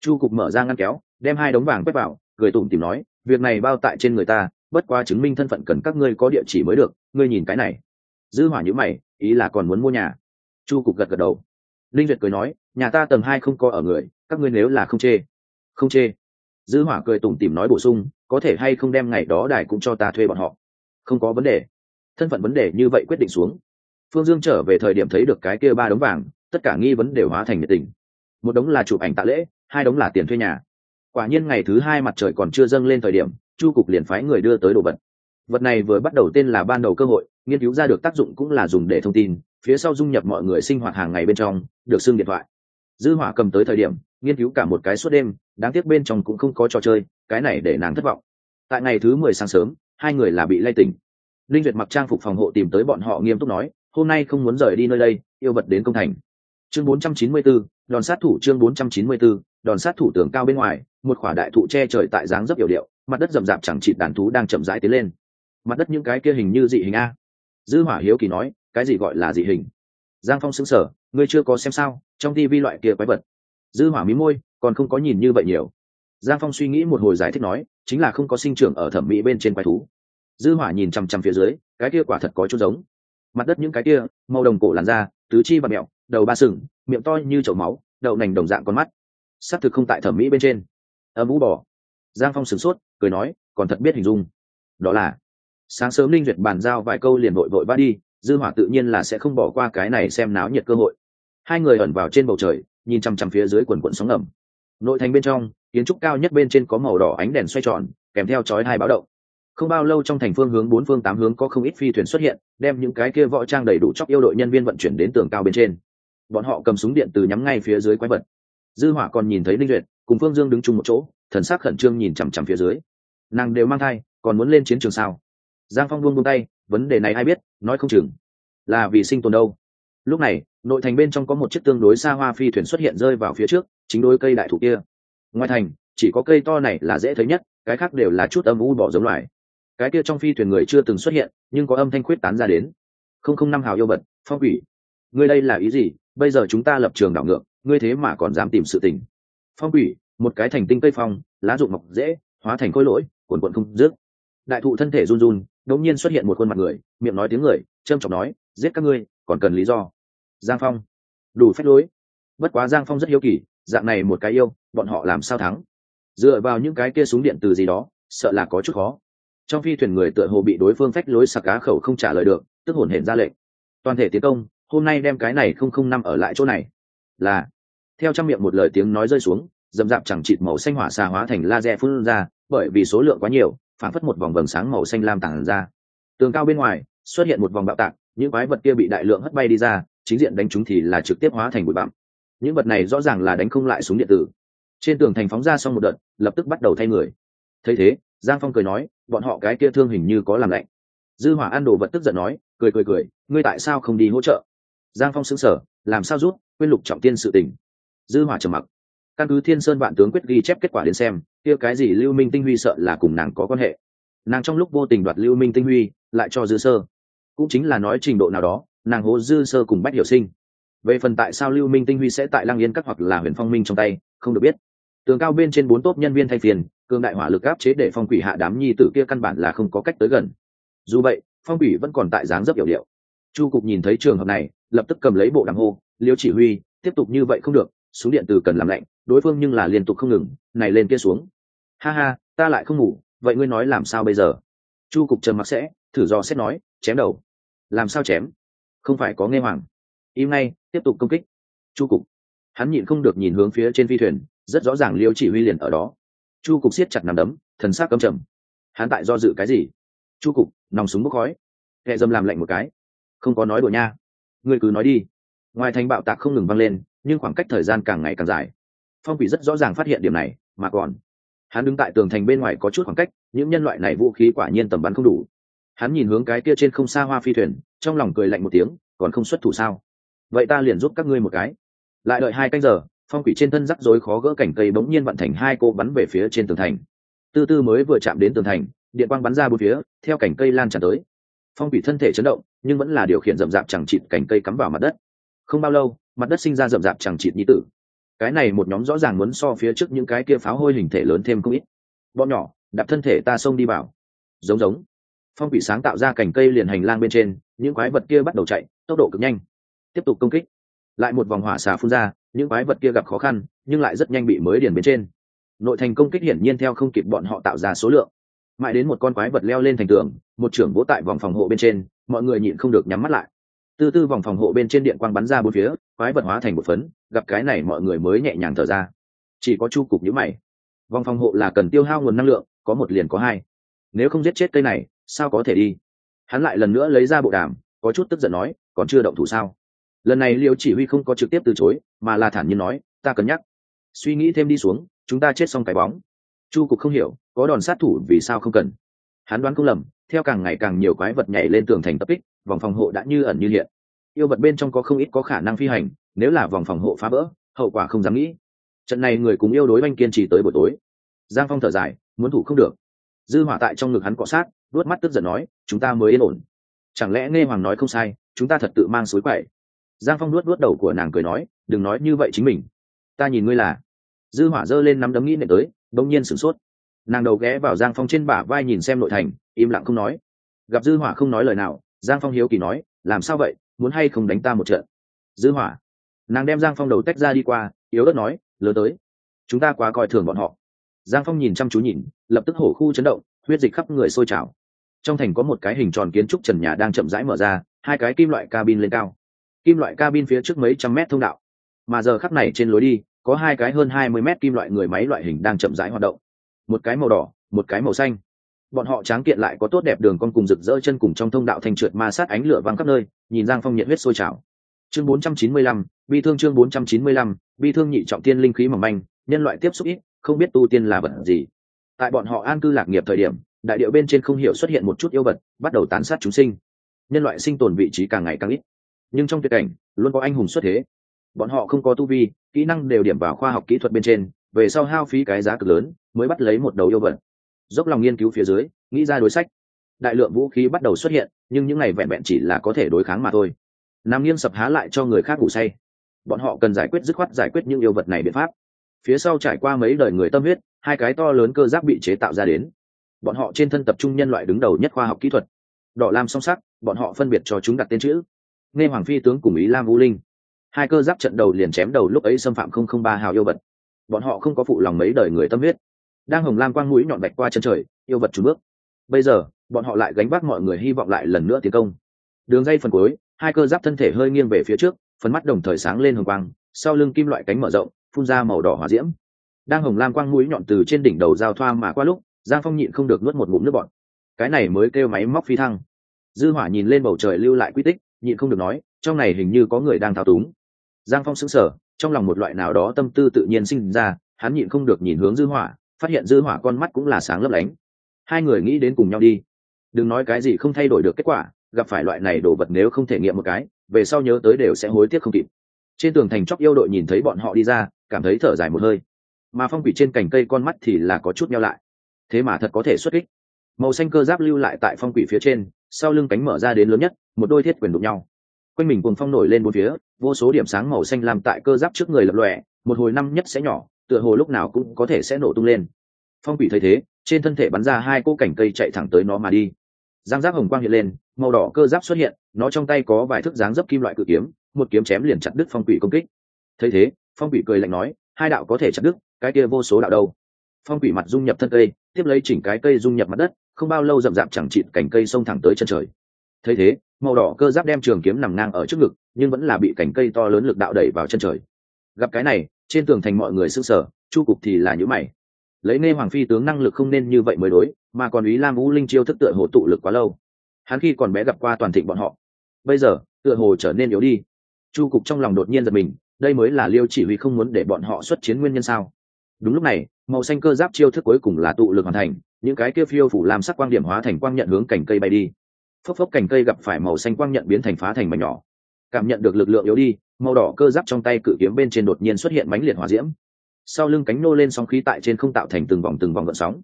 Chu cục mở ra ngăn kéo, đem hai đống vàng quét vào, cười tủm tìm nói, việc này bao tại trên người ta, bất qua chứng minh thân phận cần các ngươi có địa chỉ mới được, ngươi nhìn cái này. Dư hỏa nhữ mày, ý là còn muốn mua nhà. Chu cục gật gật đầu. Linh duyệt cười nói, nhà ta tầng hai không có ở người, các ngươi nếu là không chê. Không chê. Dư hỏa cười tủm tỉm nói bổ sung, có thể hay không đem ngày đó đài cũng cho ta thuê bọn họ? Không có vấn đề. Thân phận vấn đề như vậy quyết định xuống phương dương trở về thời điểm thấy được cái kia ba đống vàng, tất cả nghi vấn đều hóa thành nhiệt tình. Một đống là chụp ảnh tạ lễ, hai đống là tiền thuê nhà. Quả nhiên ngày thứ hai mặt trời còn chưa dâng lên thời điểm, chu cục liền phái người đưa tới đồ vật. Vật này vừa bắt đầu tên là ban đầu cơ hội, nghiên cứu ra được tác dụng cũng là dùng để thông tin, phía sau dung nhập mọi người sinh hoạt hàng ngày bên trong, được xưng điện thoại. Dư hỏa cầm tới thời điểm, nghiên cứu cả một cái suốt đêm, đáng tiếc bên trong cũng không có trò chơi, cái này để nàng thất vọng. Tại ngày thứ mười sáng sớm, hai người là bị lay tỉnh. Linh duyệt mặc trang phục phòng hộ tìm tới bọn họ nghiêm túc nói hôm nay không muốn rời đi nơi đây yêu vật đến công thành. Chương 494, đòn sát thủ chương 494, đòn sát thủ tường cao bên ngoài một khỏa đại thụ che trời tại dáng dấp hiểu điệu mặt đất rậm rạp chẳng chịt đàn thú đang chậm rãi tiến lên. Mặt đất những cái kia hình như dị hình a. Dư hỏa hiếu kỳ nói cái gì gọi là dị hình? Giang phong sững sờ ngươi chưa có xem sao trong tivi loại kia quái vật. Dư hỏa mí môi còn không có nhìn như vậy nhiều. Giang phong suy nghĩ một hồi giải thích nói chính là không có sinh trưởng ở thẩm mỹ bên trên quái thú. Dư hỏa nhìn chăm chăm phía dưới cái kia quả thật có chút giống mặt đất những cái kia, màu đồng cổ làn da, tứ chi và mẹo, đầu ba sừng, miệng to như chậu máu, đậu nành đồng dạng con mắt. Xác thực không tại thẩm mỹ bên trên. Âm vũ bỏ giang phong sửng sốt, cười nói, còn thật biết hình dung. Đó là, sáng sớm linh duyệt bàn giao vài câu liền vội vội ba đi, dư hỏa tự nhiên là sẽ không bỏ qua cái này xem náo nhiệt cơ hội. Hai người ẩn vào trên bầu trời, nhìn chăm chăm phía dưới quần quận sóng ngầm. Nội thành bên trong, kiến trúc cao nhất bên trên có màu đỏ ánh đèn xoay tròn, kèm theo chói hai báo động không bao lâu trong thành phương hướng bốn phương tám hướng có không ít phi thuyền xuất hiện, đem những cái kia võ trang đầy đủ chóc yêu đội nhân viên vận chuyển đến tường cao bên trên. Bọn họ cầm súng điện từ nhắm ngay phía dưới quái vật. Dư hỏa còn nhìn thấy linh duyệt, cùng phương dương đứng chung một chỗ, thần sắc khẩn trương nhìn chằm chằm phía dưới. Nàng đều mang thai, còn muốn lên chiến trường sao? Giang phong buông buông tay, vấn đề này ai biết, nói không chừng là vì sinh tồn đâu. Lúc này, nội thành bên trong có một chiếc tương đối xa hoa phi thuyền xuất hiện rơi vào phía trước, chính đối cây đại thụ kia. Ngoài thành, chỉ có cây to này là dễ thấy nhất, cái khác đều là chút âm u bỏ giống loài cái kia trong phi thuyền người chưa từng xuất hiện, nhưng có âm thanh khuyết tán ra đến. Không không năm hào yêu vật, phong quỷ. Ngươi đây là ý gì? Bây giờ chúng ta lập trường đảo ngược, ngươi thế mà còn dám tìm sự tình. Phong quỷ, một cái thành tinh cây phong, lá rụng mọc dễ, hóa thành khối lỗi cuồn cuộn không dứt. Đại thụ thân thể run run, đột nhiên xuất hiện một khuôn mặt người, miệng nói tiếng người, trâm trọng nói, giết các ngươi, còn cần lý do. Giang phong. Đủ phép lối. Bất quá giang phong rất hiếu kỳ, dạng này một cái yêu, bọn họ làm sao thắng? Dựa vào những cái kia súng điện từ gì đó, sợ là có chút khó trong phi thuyền người tựa hồ bị đối phương phách lối sặc cá khẩu không trả lời được, tức hồn hển ra lệnh. Toàn thể tiến công, hôm nay đem cái này không không năm ở lại chỗ này. Là, theo trong miệng một lời tiếng nói rơi xuống, dầm dạp chẳng chịt màu xanh hỏa xà hóa thành laser phun ra, bởi vì số lượng quá nhiều, phản phất một vòng vầng sáng màu xanh lam tản ra. Tường cao bên ngoài, xuất hiện một vòng bạo tạc, những quái vật kia bị đại lượng hất bay đi ra, chính diện đánh chúng thì là trực tiếp hóa thành bụi bặm. Những vật này rõ ràng là đánh không lại súng điện tử. Trên tường thành phóng ra xong một đợt, lập tức bắt đầu thay người. Thấy thế giang phong cười nói, bọn họ cái kia thương hình như có làm lạnh. Dư hỏa ăn đồ vật tức giận nói, cười cười cười, ngươi tại sao không đi hỗ trợ? Giang phong sững sờ, làm sao rút Quyết lục trọng tiên sự tình. Dư hỏa trầm mặc. Căn cứ thiên sơn vạn tướng quyết ghi chép kết quả đến xem, kia cái gì lưu minh tinh huy sợ là cùng nàng có quan hệ. Nàng trong lúc vô tình đoạt lưu minh tinh huy, lại cho dư sơ. Cũng chính là nói trình độ nào đó, nàng hố dư sơ cùng bách hiểu sinh. Về phần tại sao lưu minh tinh huy sẽ tại lang yên các hoặc là huyền phong minh trong tay, không được biết. Tường cao bên trên bốn tốp nhân viên thay phiền cường đại hỏa lực áp chế để phong quỷ hạ đám nhi tử kia căn bản là không có cách tới gần. Dù vậy, phong quỷ vẫn còn tại dáng dấp hiểu điệu. Chu cục nhìn thấy trường hợp này, lập tức cầm lấy bộ đàm hô, liêu chỉ huy, tiếp tục như vậy không được xuống điện từ cần làm lạnh, đối phương nhưng là liên tục không ngừng, này lên kia xuống. Ha ha, ta lại không ngủ, vậy ngươi nói làm sao bây giờ? Chu cục trầm mặc sẽ, thử do xét nói, chém đầu. Làm sao chém? Không phải có nghe hoàng. Im ngay, tiếp tục công kích. Chu cục, hắn nhịn không được nhìn hướng phía trên phi thuyền, rất rõ ràng liêu chỉ huy liền ở đó chu cục siết chặt nằm đấm, thần sắc cấm trầm. Hắn tại do dự cái gì? Chu cục, nòng súng bốc khói. Hệ dâm làm lạnh một cái. Không có nói đùa nha. Ngươi cứ nói đi. Ngoài thành bạo tạc không ngừng văng lên, nhưng khoảng cách thời gian càng ngày càng dài. Phong quỷ rất rõ ràng phát hiện điểm này, mà còn, hắn đứng tại tường thành bên ngoài có chút khoảng cách, những nhân loại này vũ khí quả nhiên tầm bắn không đủ. Hắn nhìn hướng cái kia trên không xa hoa phi thuyền, trong lòng cười lạnh một tiếng, còn không xuất thủ sao? Vậy ta liền giúp các ngươi một cái. Lại đợi hai canh giờ phong quỷ trên thân rắc rối khó gỡ cảnh cây bỗng nhiên vận thành hai cô bắn về phía trên tường thành. Tư tư mới vừa chạm đến tường thành, điện quang bắn ra bốn phía, theo cảnh cây lan tràn tới. Phong quỷ thân thể chấn động, nhưng vẫn là điều khiển rậm rạp chẳng chịt cảnh cây cắm vào mặt đất. Không bao lâu, mặt đất sinh ra rậm rạp chẳng chịt nhí tử. Cái này một nhóm rõ ràng muốn so phía trước những cái kia pháo hôi hình thể lớn thêm không ít. Bọn nhỏ, đạp thân thể ta xông đi vào. Giống giống. Phong quỷ sáng tạo ra cành cây liền hành lang bên trên, những quái vật kia bắt đầu chạy, tốc độ cực nhanh. Tiếp tục công kích. Lại một vòng hỏa xà phun ra những quái vật kia gặp khó khăn, nhưng lại rất nhanh bị mới điền bên trên. Nội thành công kích hiển nhiên theo không kịp bọn họ tạo ra số lượng. Mãi đến một con quái vật leo lên thành tường, một trưởng vỗ tại vòng phòng hộ bên trên, mọi người nhịn không được nhắm mắt lại. Tư tư vòng phòng hộ bên trên điện quang bắn ra bốn phía, quái vật hóa thành một phấn, gặp cái này mọi người mới nhẹ nhàng thở ra. Chỉ có chu cục nhữ mày. Vòng phòng hộ là cần tiêu hao nguồn năng lượng, có một liền có hai. Nếu không giết chết cây này, sao có thể đi? Hắn lại lần nữa lấy ra bộ đàm, có chút tức giận nói, còn chưa động thủ sao? Lần này liêu chỉ huy không có trực tiếp từ chối, mà là thản nhiên nói, ta cân nhắc. Suy nghĩ thêm đi xuống, chúng ta chết xong cái bóng. Chu cục không hiểu, có đòn sát thủ vì sao không cần. Hắn đoán không lầm, theo càng ngày càng nhiều quái vật nhảy lên tường thành tập kích, vòng phòng hộ đã như ẩn như hiện. Yêu vật bên trong có không ít có khả năng phi hành, nếu là vòng phòng hộ phá vỡ, hậu quả không dám nghĩ. Trận này người cùng yêu đối banh kiên trì tới buổi tối. Giang phong thở dài, muốn thủ không được. Dư hỏa tại trong ngực hắn cọ sát đuốt mắt tức giận nói, chúng ta mới yên ổn. Chẳng lẽ nghe hoàng nói không sai, chúng ta thật tự mang suối quậy giang phong nuốt nuốt đầu của nàng cười nói, đừng nói như vậy chính mình. Ta nhìn ngươi là. Dư hỏa giơ lên nắm đấm nghĩ nệ tới đông nhiên sửng sốt. Nàng đầu ghé vào giang phong trên bả vai nhìn xem nội thành, im lặng không nói. Gặp dư hỏa không nói lời nào, giang phong hiếu kỳ nói, làm sao vậy? Muốn hay không đánh ta một trận? Dư hỏa, nàng đem giang phong đầu tách ra đi qua, yếu ớt nói lớn tới. Chúng ta quá coi thường bọn họ. Giang phong nhìn chăm chú nhìn, lập tức hổ khu chấn động, huyết dịch khắp người sôi trào. Trong thành có một cái hình tròn kiến trúc trần nhà đang chậm rãi mở ra, hai cái kim loại cabin lên cao kim loại cabin phía trước mấy trăm mét thông đạo. Mà giờ khắc này trên lối đi có hai cái hơn hai mươi mét kim loại người máy loại hình đang chậm rãi hoạt động. Một cái màu đỏ một cái màu xanh. Bọn họ tráng kiện lại có tốt đẹp đường con cùng rực rỡ chân cùng trong thông đạo thành trượt ma sát ánh lửa văng khắp nơi nhìn giang phong nhiệt huyết sôi trào. Chương 495, bi thương chương 495, bi thương nhị trọng tiên linh khí mỏng manh nhân loại tiếp xúc ít không biết tu tiên là vật gì. Tại bọn họ an cư lạc nghiệp thời điểm đại điệu bên trên không hiểu xuất hiện một chút yêu vật bắt đầu tán sát chúng sinh. Nhân loại sinh tồn vị trí càng ngày càng ít nhưng trong tuyệt cảnh, luôn có anh hùng xuất thế. Bọn họ không có tu vi, kỹ năng đều điểm vào khoa học kỹ thuật bên trên, về sau hao phí cái giá cực lớn, mới bắt lấy một đầu yêu vật. Dốc lòng nghiên cứu phía dưới, nghĩ ra đối sách. Đại lượng vũ khí bắt đầu xuất hiện, nhưng những này vẹn vẹn chỉ là có thể đối kháng mà thôi. Nằm nghiêng sập há lại cho người khác ngủ say. Bọn họ cần giải quyết, dứt khoát giải quyết những yêu vật này biện pháp. Phía sau trải qua mấy đời người tâm huyết, hai cái to lớn cơ giáp bị chế tạo ra đến. Bọn họ trên thân tập trung nhân loại đứng đầu nhất khoa học kỹ thuật. Đỏ lam song sắc, bọn họ phân biệt cho chúng đặt tên chữ nghe hoàng phi tướng cùng ý lam vũ linh, hai cơ giáp trận đầu liền chém đầu lúc ấy xâm phạm không không ba hào yêu vật. Bọn họ không có phụ lòng mấy đời người tâm huyết. Đang hồng lam quang mũi nhọn bạch qua chân trời, yêu vật trùn bước. Bây giờ, bọn họ lại gánh vác mọi người hy vọng lại lần nữa tiến công. Đường dây phần cuối, hai cơ giáp thân thể hơi nghiêng về phía trước, phần mắt đồng thời sáng lên hồng quang, sau lưng kim loại cánh mở rộng, phun ra màu đỏ hỏa diễm. Đang hồng lam quang mũi nhọn từ trên đỉnh đầu giao thoa mà qua lúc, giang phong nhịn không được nuốt một ngụm nước bọn cái này mới kêu máy móc phi thăng. Dư hỏa nhìn lên bầu trời lưu lại quy tích nhịn không được nói, trong này hình như có người đang thao túng. Giang phong sững sờ, trong lòng một loại nào đó tâm tư tự nhiên sinh ra, hắn nhịn không được nhìn hướng dư hỏa, phát hiện dư hỏa con mắt cũng là sáng lấp lánh. Hai người nghĩ đến cùng nhau đi. Đừng nói cái gì không thay đổi được kết quả, gặp phải loại này đồ vật nếu không thể nghiệm một cái, về sau nhớ tới đều sẽ hối tiếc không kịp. Trên tường thành chóc yêu đội nhìn thấy bọn họ đi ra, cảm thấy thở dài một hơi. Mà phong quỷ trên cành cây con mắt thì là có chút nhau lại. Thế mà thật có thể xuất kích. Màu xanh cơ giáp lưu lại tại phong quỷ phía trên, sau lưng cánh mở ra đến lớn nhất một đôi thiết quyền đụng nhau. Quanh mình cùng phong nổi lên bốn phía, vô số điểm sáng màu xanh làm tại cơ giáp trước người lập lòe, một hồi năm nhất sẽ nhỏ, tựa hồ lúc nào cũng có thể sẽ nổ tung lên. Phong quỷ thấy thế, trên thân thể bắn ra hai cỗ cảnh cây chạy thẳng tới nó mà đi. Giang giáp hồng quang hiện lên, màu đỏ cơ giáp xuất hiện, nó trong tay có vài thước dáng dấp kim loại cự kiếm, một kiếm chém liền chặt đứt phong quỷ công kích. Thấy thế, phong quỷ cười lạnh nói, hai đạo có thể chặt đứt, cái kia vô số đạo đâu? Phong quỷ mặt dung nhập thân cây, tiếp lấy chỉnh cái cây dung nhập mặt đất, không bao lâu rậm rạp chẳng chịt cảnh cây xông thẳng tới chân trời thấy thế, màu đỏ cơ giáp đem trường kiếm nằm ngang ở trước ngực, nhưng vẫn là bị cành cây to lớn lực đạo đẩy vào chân trời. Gặp cái này, trên tường thành mọi người s ư sở chu cục thì là nhữ mày. Lấy nghe hoàng phi tướng năng lực không nên như vậy mới đối, mà còn ý lam vũ linh chiêu thức tựa hồ tụ lực quá lâu. Hắn khi còn bé gặp qua toàn thịnh bọn họ. Bây giờ, tựa hồ trở nên yếu đi. Chu cục trong lòng đột nhiên giật mình, đây mới là liêu chỉ huy không muốn để bọn họ xuất chiến nguyên nhân sao? Đúng lúc này, màu xanh cơ giáp chiêu thức cuối cùng là tụ lực hoàn thành, những cái kia phiêu phủ làm sắc quang điểm hóa thành quang nhận hướng cành cây bay đi phốc phốc cành cây gặp phải màu xanh quang nhận biến thành phá thành mảnh nhỏ. Cảm nhận được lực lượng yếu đi, màu đỏ cơ giáp trong tay cự kiếm bên trên đột nhiên xuất hiện mánh liệt hỏa diễm. Sau lưng cánh nô lên sóng khí tại trên không tạo thành từng vòng từng vòng gợn sóng.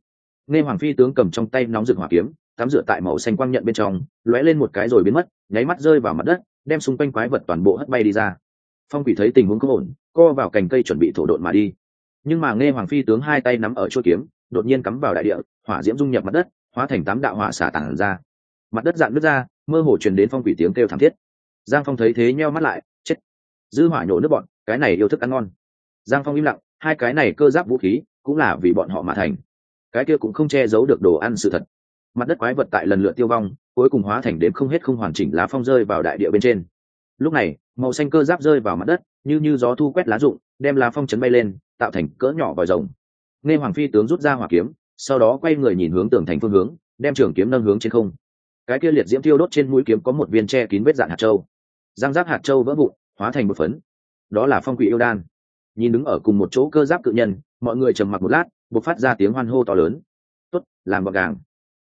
Nghe hoàng phi tướng cầm trong tay nóng rực hỏa kiếm, tắm rửa tại màu xanh quang nhận bên trong, lóe lên một cái rồi biến mất, nháy mắt rơi vào mặt đất, đem xung quanh quái vật toàn bộ hất bay đi ra. Phong quỷ thấy tình huống không ổn, co vào cành cây chuẩn bị thổ độn mà đi. Nhưng mà nghe hoàng phi tướng hai tay nắm ở chuôi kiếm, đột nhiên cắm vào đại địa, hỏa diễm dung nhập mặt đất, hóa thành tám đạo hỏa xả tản ra mặt đất dạn nước ra, mơ hồ truyền đến phong quỷ tiếng kêu thảm thiết. Giang phong thấy thế nheo mắt lại, chết. Dư hỏa nhổ nước bọn, cái này yêu thức ăn ngon. Giang phong im lặng, hai cái này cơ giáp vũ khí cũng là vì bọn họ mà thành. Cái kia cũng không che giấu được đồ ăn sự thật. Mặt đất quái vật tại lần lượt tiêu vong, cuối cùng hóa thành đến không hết không hoàn chỉnh lá phong rơi vào đại địa bên trên. Lúc này, màu xanh cơ giáp rơi vào mặt đất, như như gió thu quét lá rụng, đem lá phong chấn bay lên, tạo thành cỡ nhỏ vòi rồng. Nghe hoàng phi tướng rút ra hỏa kiếm, sau đó quay người nhìn hướng tường thành phương hướng, đem trường kiếm nâng hướng trên không cái kia liệt diễm thiêu đốt trên mũi kiếm có một viên tre kín vết dạn hạt châu. Giang giáp hạt châu vỡ vụn, hóa thành một phấn. Đó là phong quỷ yêu đan. Nhìn đứng ở cùng một chỗ cơ giáp cự nhân, mọi người trầm mặc một lát buộc phát ra tiếng hoan hô to lớn. Tốt, làm gọn gàng.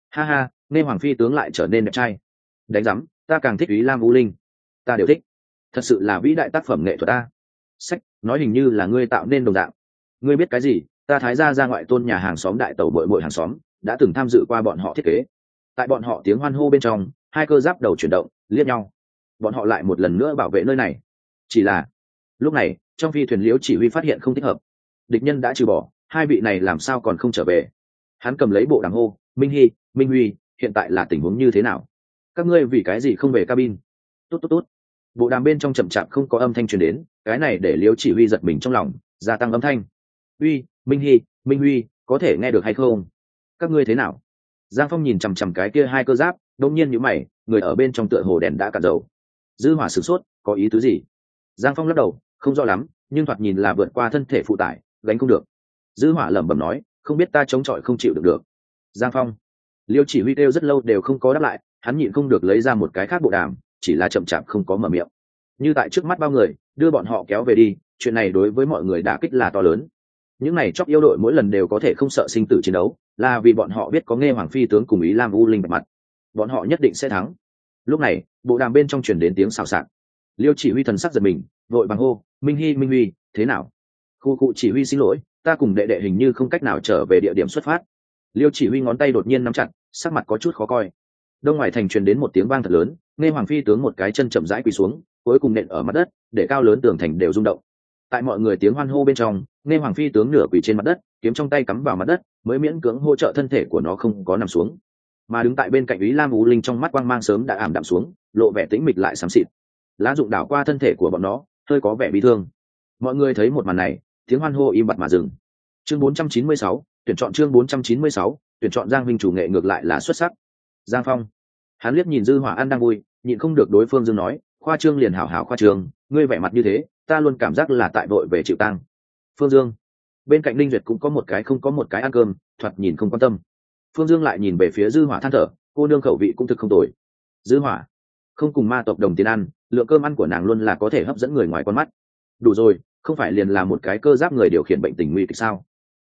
Ha ha nghe hoàng phi tướng lại trở nên đẹp trai. Đánh giám, ta càng thích ý lam vũ linh. Ta đều thích. Thật sự là vĩ đại tác phẩm nghệ thuật ta. Sách, nói hình như là ngươi tạo nên đồng dạng. Ngươi biết cái gì? Ta thái ra ra ngoại tôn nhà hàng xóm đại tàu bội bội hàng xóm, đã từng tham dự qua bọn họ thiết kế tại bọn họ tiếng hoan hô bên trong, hai cơ giáp đầu chuyển động, liếc nhau. Bọn họ lại một lần nữa bảo vệ nơi này. Chỉ là, lúc này, trong phi thuyền liễu chỉ huy phát hiện không thích hợp. Địch nhân đã trừ bỏ, hai vị này làm sao còn không trở về? Hắn cầm lấy bộ đàm hô, minh hy minh huy, hiện tại là tình huống như thế nào? Các ngươi vì cái gì không về cabin? Tốt tốt tốt. Bộ đàm bên trong chậm chạp không có âm thanh truyền đến, cái này để liễu chỉ huy giật mình trong lòng, gia tăng âm thanh. Uy, minh hy minh huy, có thể nghe được hay không? Các ngươi thế nào? Giang phong nhìn chằm chằm cái kia hai cơ giáp đông nhiên nhữ mày, người ở bên trong tựa hồ đèn đã cạn dầu. Dư hỏa sửng sốt, có ý tứ gì? Giang phong lắc đầu, không rõ lắm, nhưng thoạt nhìn là vượt qua thân thể phụ tải, gánh không được. Dư hỏa lẩm bẩm nói, không biết ta chống chọi không chịu được được. Giang phong, liêu chỉ huy kêu rất lâu đều không có đáp lại, hắn nhịn không được lấy ra một cái khác bộ đàm, chỉ là chậm chạp không có mở miệng. Như tại trước mắt bao người, đưa bọn họ kéo về đi, chuyện này đối với mọi người đã kích là to lớn. Những này chóc yêu đội mỗi lần đều có thể không sợ sinh tử chiến đấu là vì bọn họ biết có nghe hoàng phi tướng cùng ý lam u linh mặt. Bọn họ nhất định sẽ thắng. Lúc này, bộ đàm bên trong truyền đến tiếng xào xạc. Liêu chỉ huy thần sắc giật mình, vội bằng hô, minh hy minh huy, thế nào? Khu cụ chỉ huy xin lỗi, ta cùng đệ đệ hình như không cách nào trở về địa điểm xuất phát. Liêu chỉ huy ngón tay đột nhiên nắm chặt, sắc mặt có chút khó coi. Đông ngoài thành truyền đến một tiếng vang thật lớn, nghe hoàng phi tướng một cái chân chậm rãi quỳ xuống, cuối cùng nện ở mặt đất, để cao lớn tường thành đều rung động. Tại mọi người tiếng hoan hô bên trong, nghe hoàng phi tướng nửa quỳ trên mặt đất, kiếm trong tay cắm vào mặt đất mới miễn cưỡng hỗ trợ thân thể của nó không có nằm xuống. Mà đứng tại bên cạnh ý lam ú linh trong mắt quang mang sớm đã ảm đạm xuống lộ vẻ tĩnh mịch lại xám xịt. Lá dụng đảo qua thân thể của bọn nó hơi có vẻ bị thương. Mọi người thấy một màn này tiếng hoan hô im bặt mà dừng. Chương 496, tuyển chọn chương 496, tuyển chọn giang Minh chủ nghệ ngược lại là xuất sắc. Giang phong. Hắn liếc nhìn dư hỏa an đang vui nhịn không được đối phương dương nói khoa trương liền hảo hảo khoa trương ngươi vẻ mặt như thế ta luôn cảm giác là tại vội về chịu tăng phương dương bên cạnh linh duyệt cũng có một cái không có một cái ăn cơm, thoạt nhìn không quan tâm. Phương dương lại nhìn về phía dư hỏa than thở, cô nương khẩu vị cũng thực không tồi. Dư hỏa, không cùng ma tộc đồng tiền ăn, lượng cơm ăn của nàng luôn là có thể hấp dẫn người ngoài con mắt. Đủ rồi, không phải liền là một cái cơ giáp người điều khiển bệnh tình nguy kịch sao?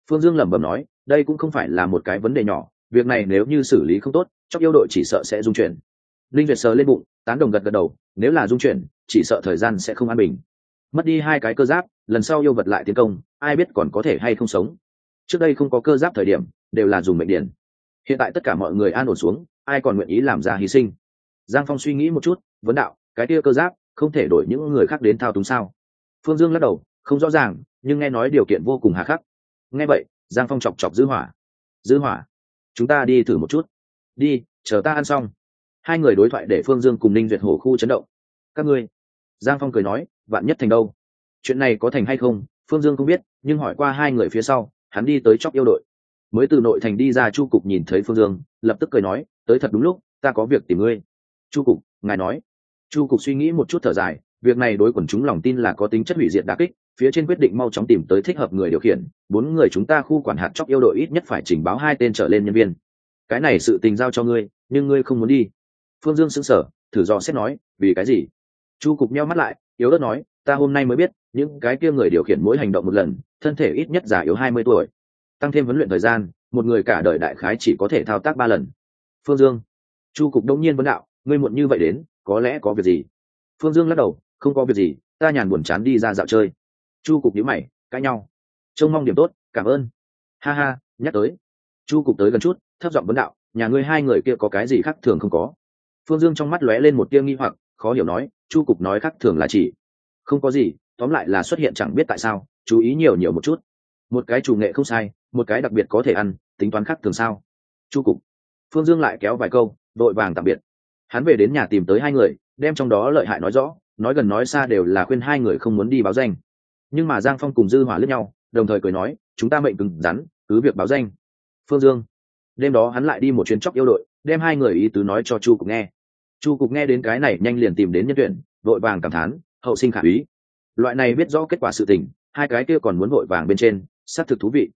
Phương dương lẩm bẩm nói, đây cũng không phải là một cái vấn đề nhỏ, việc này nếu như xử lý không tốt, chóc yêu đội chỉ sợ sẽ dung chuyển. Linh duyệt sờ lên bụng, tán đồng gật gật đầu, nếu là dung chuyển, chỉ sợ thời gian sẽ không an bình. Mất đi hai cái cơ giáp, lần sau yêu vật lại tiến công ai biết còn có thể hay không sống. Trước đây không có cơ giáp thời điểm, đều là dùng mệnh điển. Hiện tại tất cả mọi người an ổn xuống, ai còn nguyện ý làm ra hy sinh? Giang phong suy nghĩ một chút, vấn đạo, cái tia cơ giáp, không thể đổi những người khác đến thao túng sao? Phương dương lắc đầu, không rõ ràng, nhưng nghe nói điều kiện vô cùng hà khắc. Nghe vậy, giang phong chọc chọc dư hỏa. Dư hỏa, chúng ta đi thử một chút. Đi, chờ ta ăn xong. Hai người đối thoại để phương dương cùng ninh duyệt hổ khu chấn động. Các ngươi, giang phong cười nói, vạn nhất thành đâu? Chuyện này có thành hay không, phương dương không biết nhưng hỏi qua hai người phía sau, hắn đi tới chóc yêu đội. Mới từ nội thành đi ra chu cục nhìn thấy phương dương, lập tức cười nói, tới thật đúng lúc, ta có việc tìm ngươi. Chu cục, ngài nói. Chu cục suy nghĩ một chút thở dài, việc này đối quần chúng lòng tin là có tính chất hủy diệt đà kích, phía trên quyết định mau chóng tìm tới thích hợp người điều khiển, bốn người chúng ta khu quản hạt chóc yêu đội ít nhất phải trình báo hai tên trở lên nhân viên. Cái này sự tình giao cho ngươi, nhưng ngươi không muốn đi. Phương dương sững sờ, thử dò xét nói, vì cái gì? Chu cục meo mắt lại, yếu ớt nói, ta hôm nay mới biết những cái kia người điều khiển mỗi hành động một lần, thân thể ít nhất già yếu hai mươi tuổi. Tăng thêm huấn luyện thời gian, một người cả đời đại khái chỉ có thể thao tác ba lần. Phương dương. Chu cục đông nhiên vấn đạo, ngươi muộn như vậy đến, có lẽ có việc gì? Phương dương lắc đầu, không có việc gì, ta nhàn buồn chán đi ra dạo chơi. Chu cục nhíu mày, cãi nhau. Trông mong điểm tốt, cảm ơn. Ha ha, nhắc tới. Chu cục tới gần chút, thấp giọng vấn đạo, nhà ngươi hai người kia có cái gì khác thường không có? Phương dương trong mắt lóe lên một tia nghi hoặc, khó hiểu nói, chu cục nói khác thường là chỉ. Không có gì tóm lại là xuất hiện chẳng biết tại sao, chú ý nhiều nhiều một chút. Một cái chủ nghệ không sai, một cái đặc biệt có thể ăn, tính toán khác thường sao? Chu cục. Phương dương lại kéo vài câu, đội vàng tạm biệt. Hắn về đến nhà tìm tới hai người, đem trong đó lợi hại nói rõ, nói gần nói xa đều là khuyên hai người không muốn đi báo danh. Nhưng mà giang phong cùng dư hỏa lướt nhau, đồng thời cười nói, chúng ta mệnh cứng rắn, cứ việc báo danh. Phương dương. Đêm đó hắn lại đi một chuyến chóc yêu đội, đem hai người ý tứ nói cho chu cục nghe. Chu cục nghe đến cái này nhanh liền tìm đến nhân tuyển, đội vàng cảm thán, hậu sinh khả úy loại này biết rõ kết quả sự tình, hai cái kia còn muốn vội vàng bên trên, xác thực thú vị.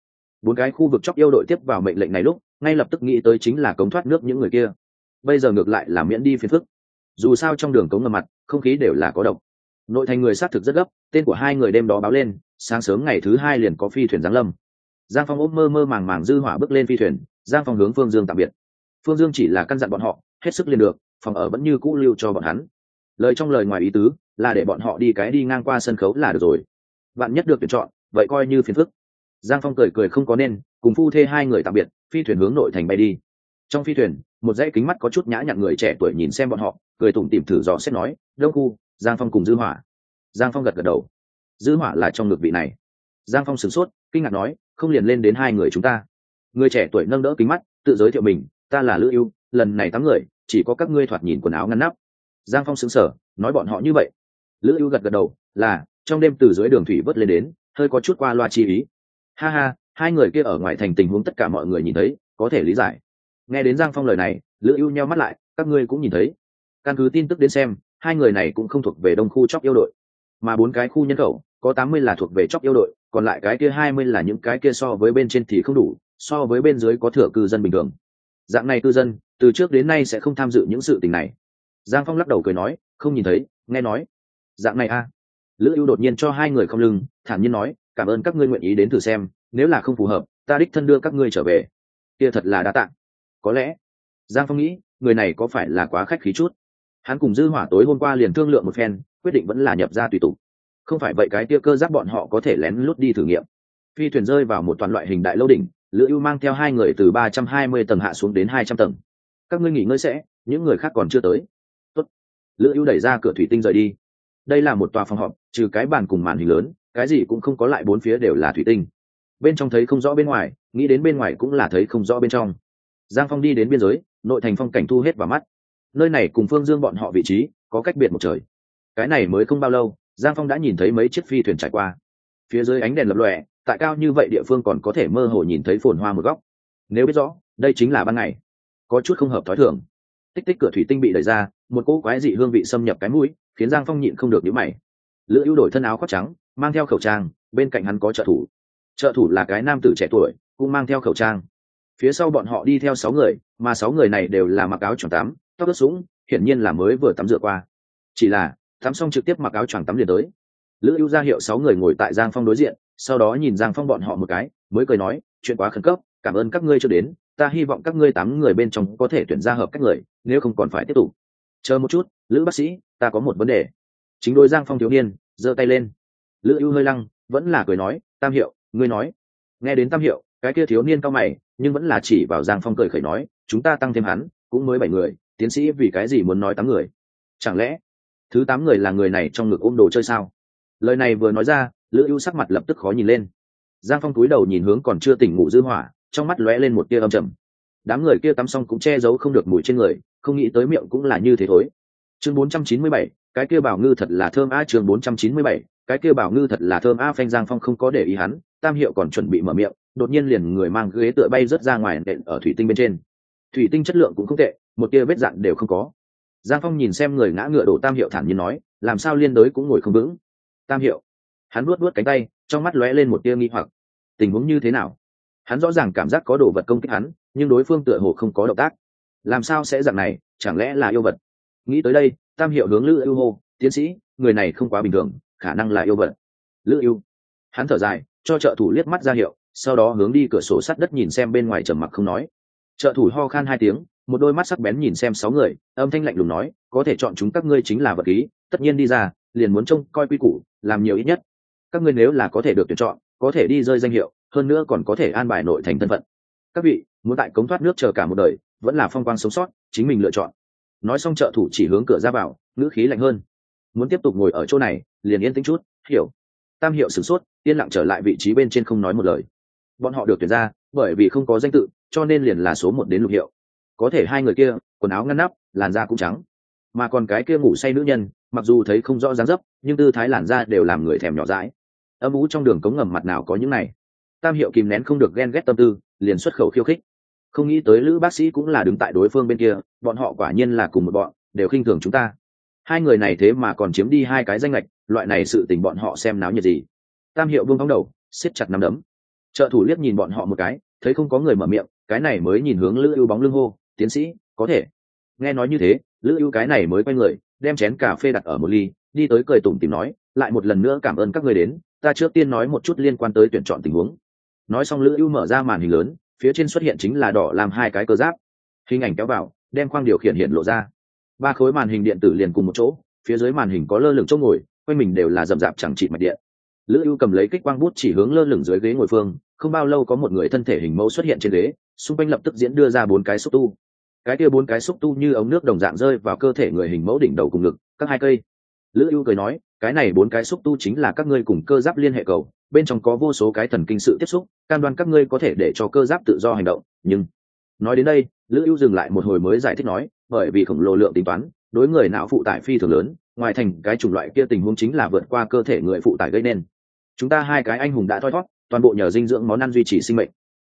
Bốn cái khu vực chóc yêu đội tiếp vào mệnh lệnh này lúc, ngay lập tức nghĩ tới chính là cống thoát nước những người kia. Bây giờ ngược lại là miễn đi phiền phức. Dù sao trong đường cống ngầm mặt, không khí đều là có độc. Nội thành người xác thực rất gấp, tên của hai người đêm đó báo lên, sáng sớm ngày thứ hai liền có phi thuyền giáng lâm. Giang phong ôm mơ mơ màng màng dư hỏa bước lên phi thuyền, giang phong hướng phương dương tạm biệt. Phương dương chỉ là căn dặn bọn họ, hết sức liền được, phòng ở vẫn như cũ lưu cho bọn hắn lời trong lời ngoài ý tứ, là để bọn họ đi cái đi ngang qua sân khấu là được rồi. Bạn nhất được tuyển chọn, vậy coi như phiền phức. Giang phong cười cười không có nên, cùng phu thê hai người tạm biệt, phi thuyền hướng nội thành bay đi. Trong phi thuyền, một dãy kính mắt có chút nhã nhặn người trẻ tuổi nhìn xem bọn họ, cười tủm tìm thử dò xét nói, đông khu, giang phong cùng dư hỏa. Giang phong gật gật đầu. Dư hỏa là trong ngực vị này. Giang phong sửng sốt, kinh ngạc nói, không liền lên đến hai người chúng ta? Người trẻ tuổi nâng đỡ kính mắt, tự giới thiệu mình, ta là lữ yêu lần này tám người, chỉ có các ngươi thoạt nhìn quần áo ngăn nắp giang phong sững sờ, nói bọn họ như vậy. Lữ ưu gật gật đầu, là, trong đêm từ dưới đường thủy vớt lên đến, hơi có chút qua loa chi ý. Ha ha, hai người kia ở ngoài thành tình huống tất cả mọi người nhìn thấy, có thể lý giải. Nghe đến giang phong lời này, lữ ưu nheo mắt lại, các ngươi cũng nhìn thấy. Căn cứ tin tức đến xem, hai người này cũng không thuộc về đông khu chóc yêu đội. Mà bốn cái khu nhân khẩu, có tám mươi là thuộc về chóc yêu đội, còn lại cái kia hai mươi là những cái kia so với bên trên thì không đủ, so với bên dưới có thừa cư dân bình thường. Dạng này cư dân, từ trước đến nay sẽ không tham dự những sự tình này giang phong lắc đầu cười nói, không nhìn thấy, nghe nói. Dạng này a à. lữ ưu đột nhiên cho hai người không lưng, thản nhiên nói, cảm ơn các ngươi nguyện ý đến thử xem, nếu là không phù hợp, ta đích thân đưa các ngươi trở về. Kia thật là đa tạng có lẽ, giang phong nghĩ, người này có phải là quá khách khí chút? Hắn cùng dư hỏa tối hôm qua liền thương lượng một phen, quyết định vẫn là nhập ra tùy tục. Không phải vậy cái tia cơ giáp bọn họ có thể lén lút đi thử nghiệm. Phi thuyền rơi vào một toàn loại hình đại lâu đỉnh, lữ ưu mang theo hai người từ ba trăm hai mươi tầng hạ xuống đến hai trăm tầng. Các ngươi nghỉ ngơi sẽ, những người khác còn chưa tới lữ ưu đẩy ra cửa thủy tinh rời đi. Đây là một tòa phòng họp, trừ cái bàn cùng màn hình lớn, cái gì cũng không có lại bốn phía đều là thủy tinh. Bên trong thấy không rõ bên ngoài, nghĩ đến bên ngoài cũng là thấy không rõ bên trong. Giang phong đi đến biên giới, nội thành phong cảnh thu hết vào mắt. Nơi này cùng phương dương bọn họ vị trí, có cách biệt một trời. Cái này mới không bao lâu, giang phong đã nhìn thấy mấy chiếc phi thuyền trải qua. Phía dưới ánh đèn lập lòe, tại cao như vậy địa phương còn có thể mơ hồ nhìn thấy phồn hoa một góc. Nếu biết rõ, đây chính là ban ngày. Có chút không hợp thói thường. Tích tích cửa thủy tinh bị đẩy ra một cỗ quái dị hương vị xâm nhập cái mũi, khiến giang phong nhịn không được nhíu mày. Lữ ưu đổi thân áo khoác trắng, mang theo khẩu trang, bên cạnh hắn có trợ thủ. Trợ thủ là cái nam tử trẻ tuổi, cũng mang theo khẩu trang. Phía sau bọn họ đi theo sáu người, mà sáu người này đều là mặc áo choàng tắm, tóc ướt sũng, hiển nhiên là mới vừa tắm rửa qua. Chỉ là, tắm xong trực tiếp mặc áo choàng tắm liền tới. Lữ ưu ra hiệu sáu người ngồi tại giang phong đối diện, sau đó nhìn giang phong bọn họ một cái, mới cười nói, chuyện quá khẩn cấp, cảm ơn các ngươi chưa đến, ta hy vọng các ngươi tám người bên trong có thể tuyển ra hợp các người, nếu không còn phải tiếp tục chờ một chút, lữ bác sĩ, ta có một vấn đề. Chính đôi giang phong thiếu niên, giơ tay lên. Lữ ưu hơi lăng, vẫn là cười nói, tam hiệu, ngươi nói. Nghe đến tam hiệu, cái kia thiếu niên cao mày, nhưng vẫn là chỉ vào giang phong cười khẩy nói, chúng ta tăng thêm hắn, cũng mới bảy người, tiến sĩ vì cái gì muốn nói tám người? Chẳng lẽ, thứ tám người là người này trong ngực ôm đồ chơi sao? Lời này vừa nói ra, lữ ưu sắc mặt lập tức khó nhìn lên. Giang phong cúi đầu nhìn hướng còn chưa tỉnh ngủ dư hỏa, trong mắt lóe lên một tia âm trầm. Đám người kia tắm xong cũng che giấu không được mùi trên người không nghĩ tới miệng cũng là như thế thôi chương 497, cái kia bảo ngư thật là thơm a chương 497, cái kia bảo ngư thật là thơm a phanh giang phong không có để ý hắn tam hiệu còn chuẩn bị mở miệng đột nhiên liền người mang ghế tựa bay rớt ra ngoài nện ở thủy tinh bên trên. Thủy tinh chất lượng cũng không tệ một tia vết dạn đều không có. Giang phong nhìn xem người ngã ngựa đổ tam hiệu thản nhiên nói làm sao liên đối cũng ngồi không vững. Tam hiệu hắn luốt luốt cánh tay trong mắt lóe lên một tia nghi hoặc. Tình huống như thế nào? Hắn rõ ràng cảm giác có đồ vật công kích hắn nhưng đối phương tựa hồ không có động tác làm sao sẽ dạng này? Chẳng lẽ là yêu vật? Nghĩ tới đây, tam hiệu hướng lữ ưu hô, tiến sĩ, người này không quá bình thường, khả năng là yêu vật. Lữ ưu, hắn thở dài, cho trợ thủ liếc mắt ra hiệu, sau đó hướng đi cửa sổ sắt đất nhìn xem bên ngoài trầm mặc không nói. Trợ thủ ho khan hai tiếng, một đôi mắt sắc bén nhìn xem sáu người, âm thanh lạnh lùng nói, có thể chọn chúng các ngươi chính là vật khí, tất nhiên đi ra, liền muốn trông coi quy củ, làm nhiều ít nhất. Các ngươi nếu là có thể được tuyển chọn, có thể đi rơi danh hiệu, hơn nữa còn có thể an bài nội thành thân phận. Các vị, muốn tại cống thoát nước chờ cả một đời vẫn là phong quang sống sót, chính mình lựa chọn. Nói xong trợ thủ chỉ hướng cửa ra vào, ngữ khí lạnh hơn. Muốn tiếp tục ngồi ở chỗ này, liền yên tĩnh chút, hiểu. Tam hiệu sửng sốt, yên lặng trở lại vị trí bên trên không nói một lời. Bọn họ được tuyển ra, bởi vì không có danh tự, cho nên liền là số một đến lục hiệu. Có thể hai người kia, quần áo ngăn nắp, làn da cũng trắng. Mà còn cái kia ngủ say nữ nhân, mặc dù thấy không rõ dáng dấp, nhưng tư thái làn da đều làm người thèm nhỏ dãi. Âm ú trong đường cống ngầm mặt nào có những này. Tam hiệu kìm nén không được ghen ghét tâm tư, liền xuất khẩu khiêu khích không nghĩ tới lữ bác sĩ cũng là đứng tại đối phương bên kia, bọn họ quả nhiên là cùng một bọn, đều khinh thường chúng ta. Hai người này thế mà còn chiếm đi hai cái danh lệch loại này sự tình bọn họ xem náo nhiệt gì. Tam hiệu buông thóng đầu, siết chặt nắm đấm. Trợ thủ liếc nhìn bọn họ một cái, thấy không có người mở miệng, cái này mới nhìn hướng lữ ưu bóng lưng hô, tiến sĩ, có thể. Nghe nói như thế, lữ ưu cái này mới quay người, đem chén cà phê đặt ở một ly, đi tới cười tủm tìm nói, lại một lần nữa cảm ơn các người đến, ta trước tiên nói một chút liên quan tới tuyển chọn tình huống. Nói xong lữ ưu mở ra màn hình lớn phía trên xuất hiện chính là đỏ làm hai cái cơ giáp. Hình ảnh kéo vào, đem khoang điều khiển hiện lộ ra. Ba khối màn hình điện tử liền cùng một chỗ, phía dưới màn hình có lơ lửng chỗ ngồi, quanh mình đều là rậm rạp chẳng trị mạch điện. Lữ ưu cầm lấy kích quang bút chỉ hướng lơ lửng dưới ghế ngồi phương, không bao lâu có một người thân thể hình mẫu xuất hiện trên ghế, xung quanh lập tức diễn đưa ra bốn cái xúc tu. Cái kia bốn cái xúc tu như ống nước đồng dạng rơi vào cơ thể người hình mẫu đỉnh đầu cùng ngực, các hai cây. Lữ ưu cười nói, cái này bốn cái xúc tu chính là các ngươi cùng cơ giáp liên hệ cầu bên trong có vô số cái thần kinh sự tiếp xúc, cam đoan các ngươi có thể để cho cơ giáp tự do hành động, nhưng nói đến đây, lữ ưu dừng lại một hồi mới giải thích nói, bởi vì khổng lồ lượng tính toán, đối người não phụ tải phi thường lớn, ngoài thành cái chủng loại kia tình huống chính là vượt qua cơ thể người phụ tải gây nên. Chúng ta hai cái anh hùng đã thoi thót, toàn bộ nhờ dinh dưỡng món ăn duy trì sinh mệnh.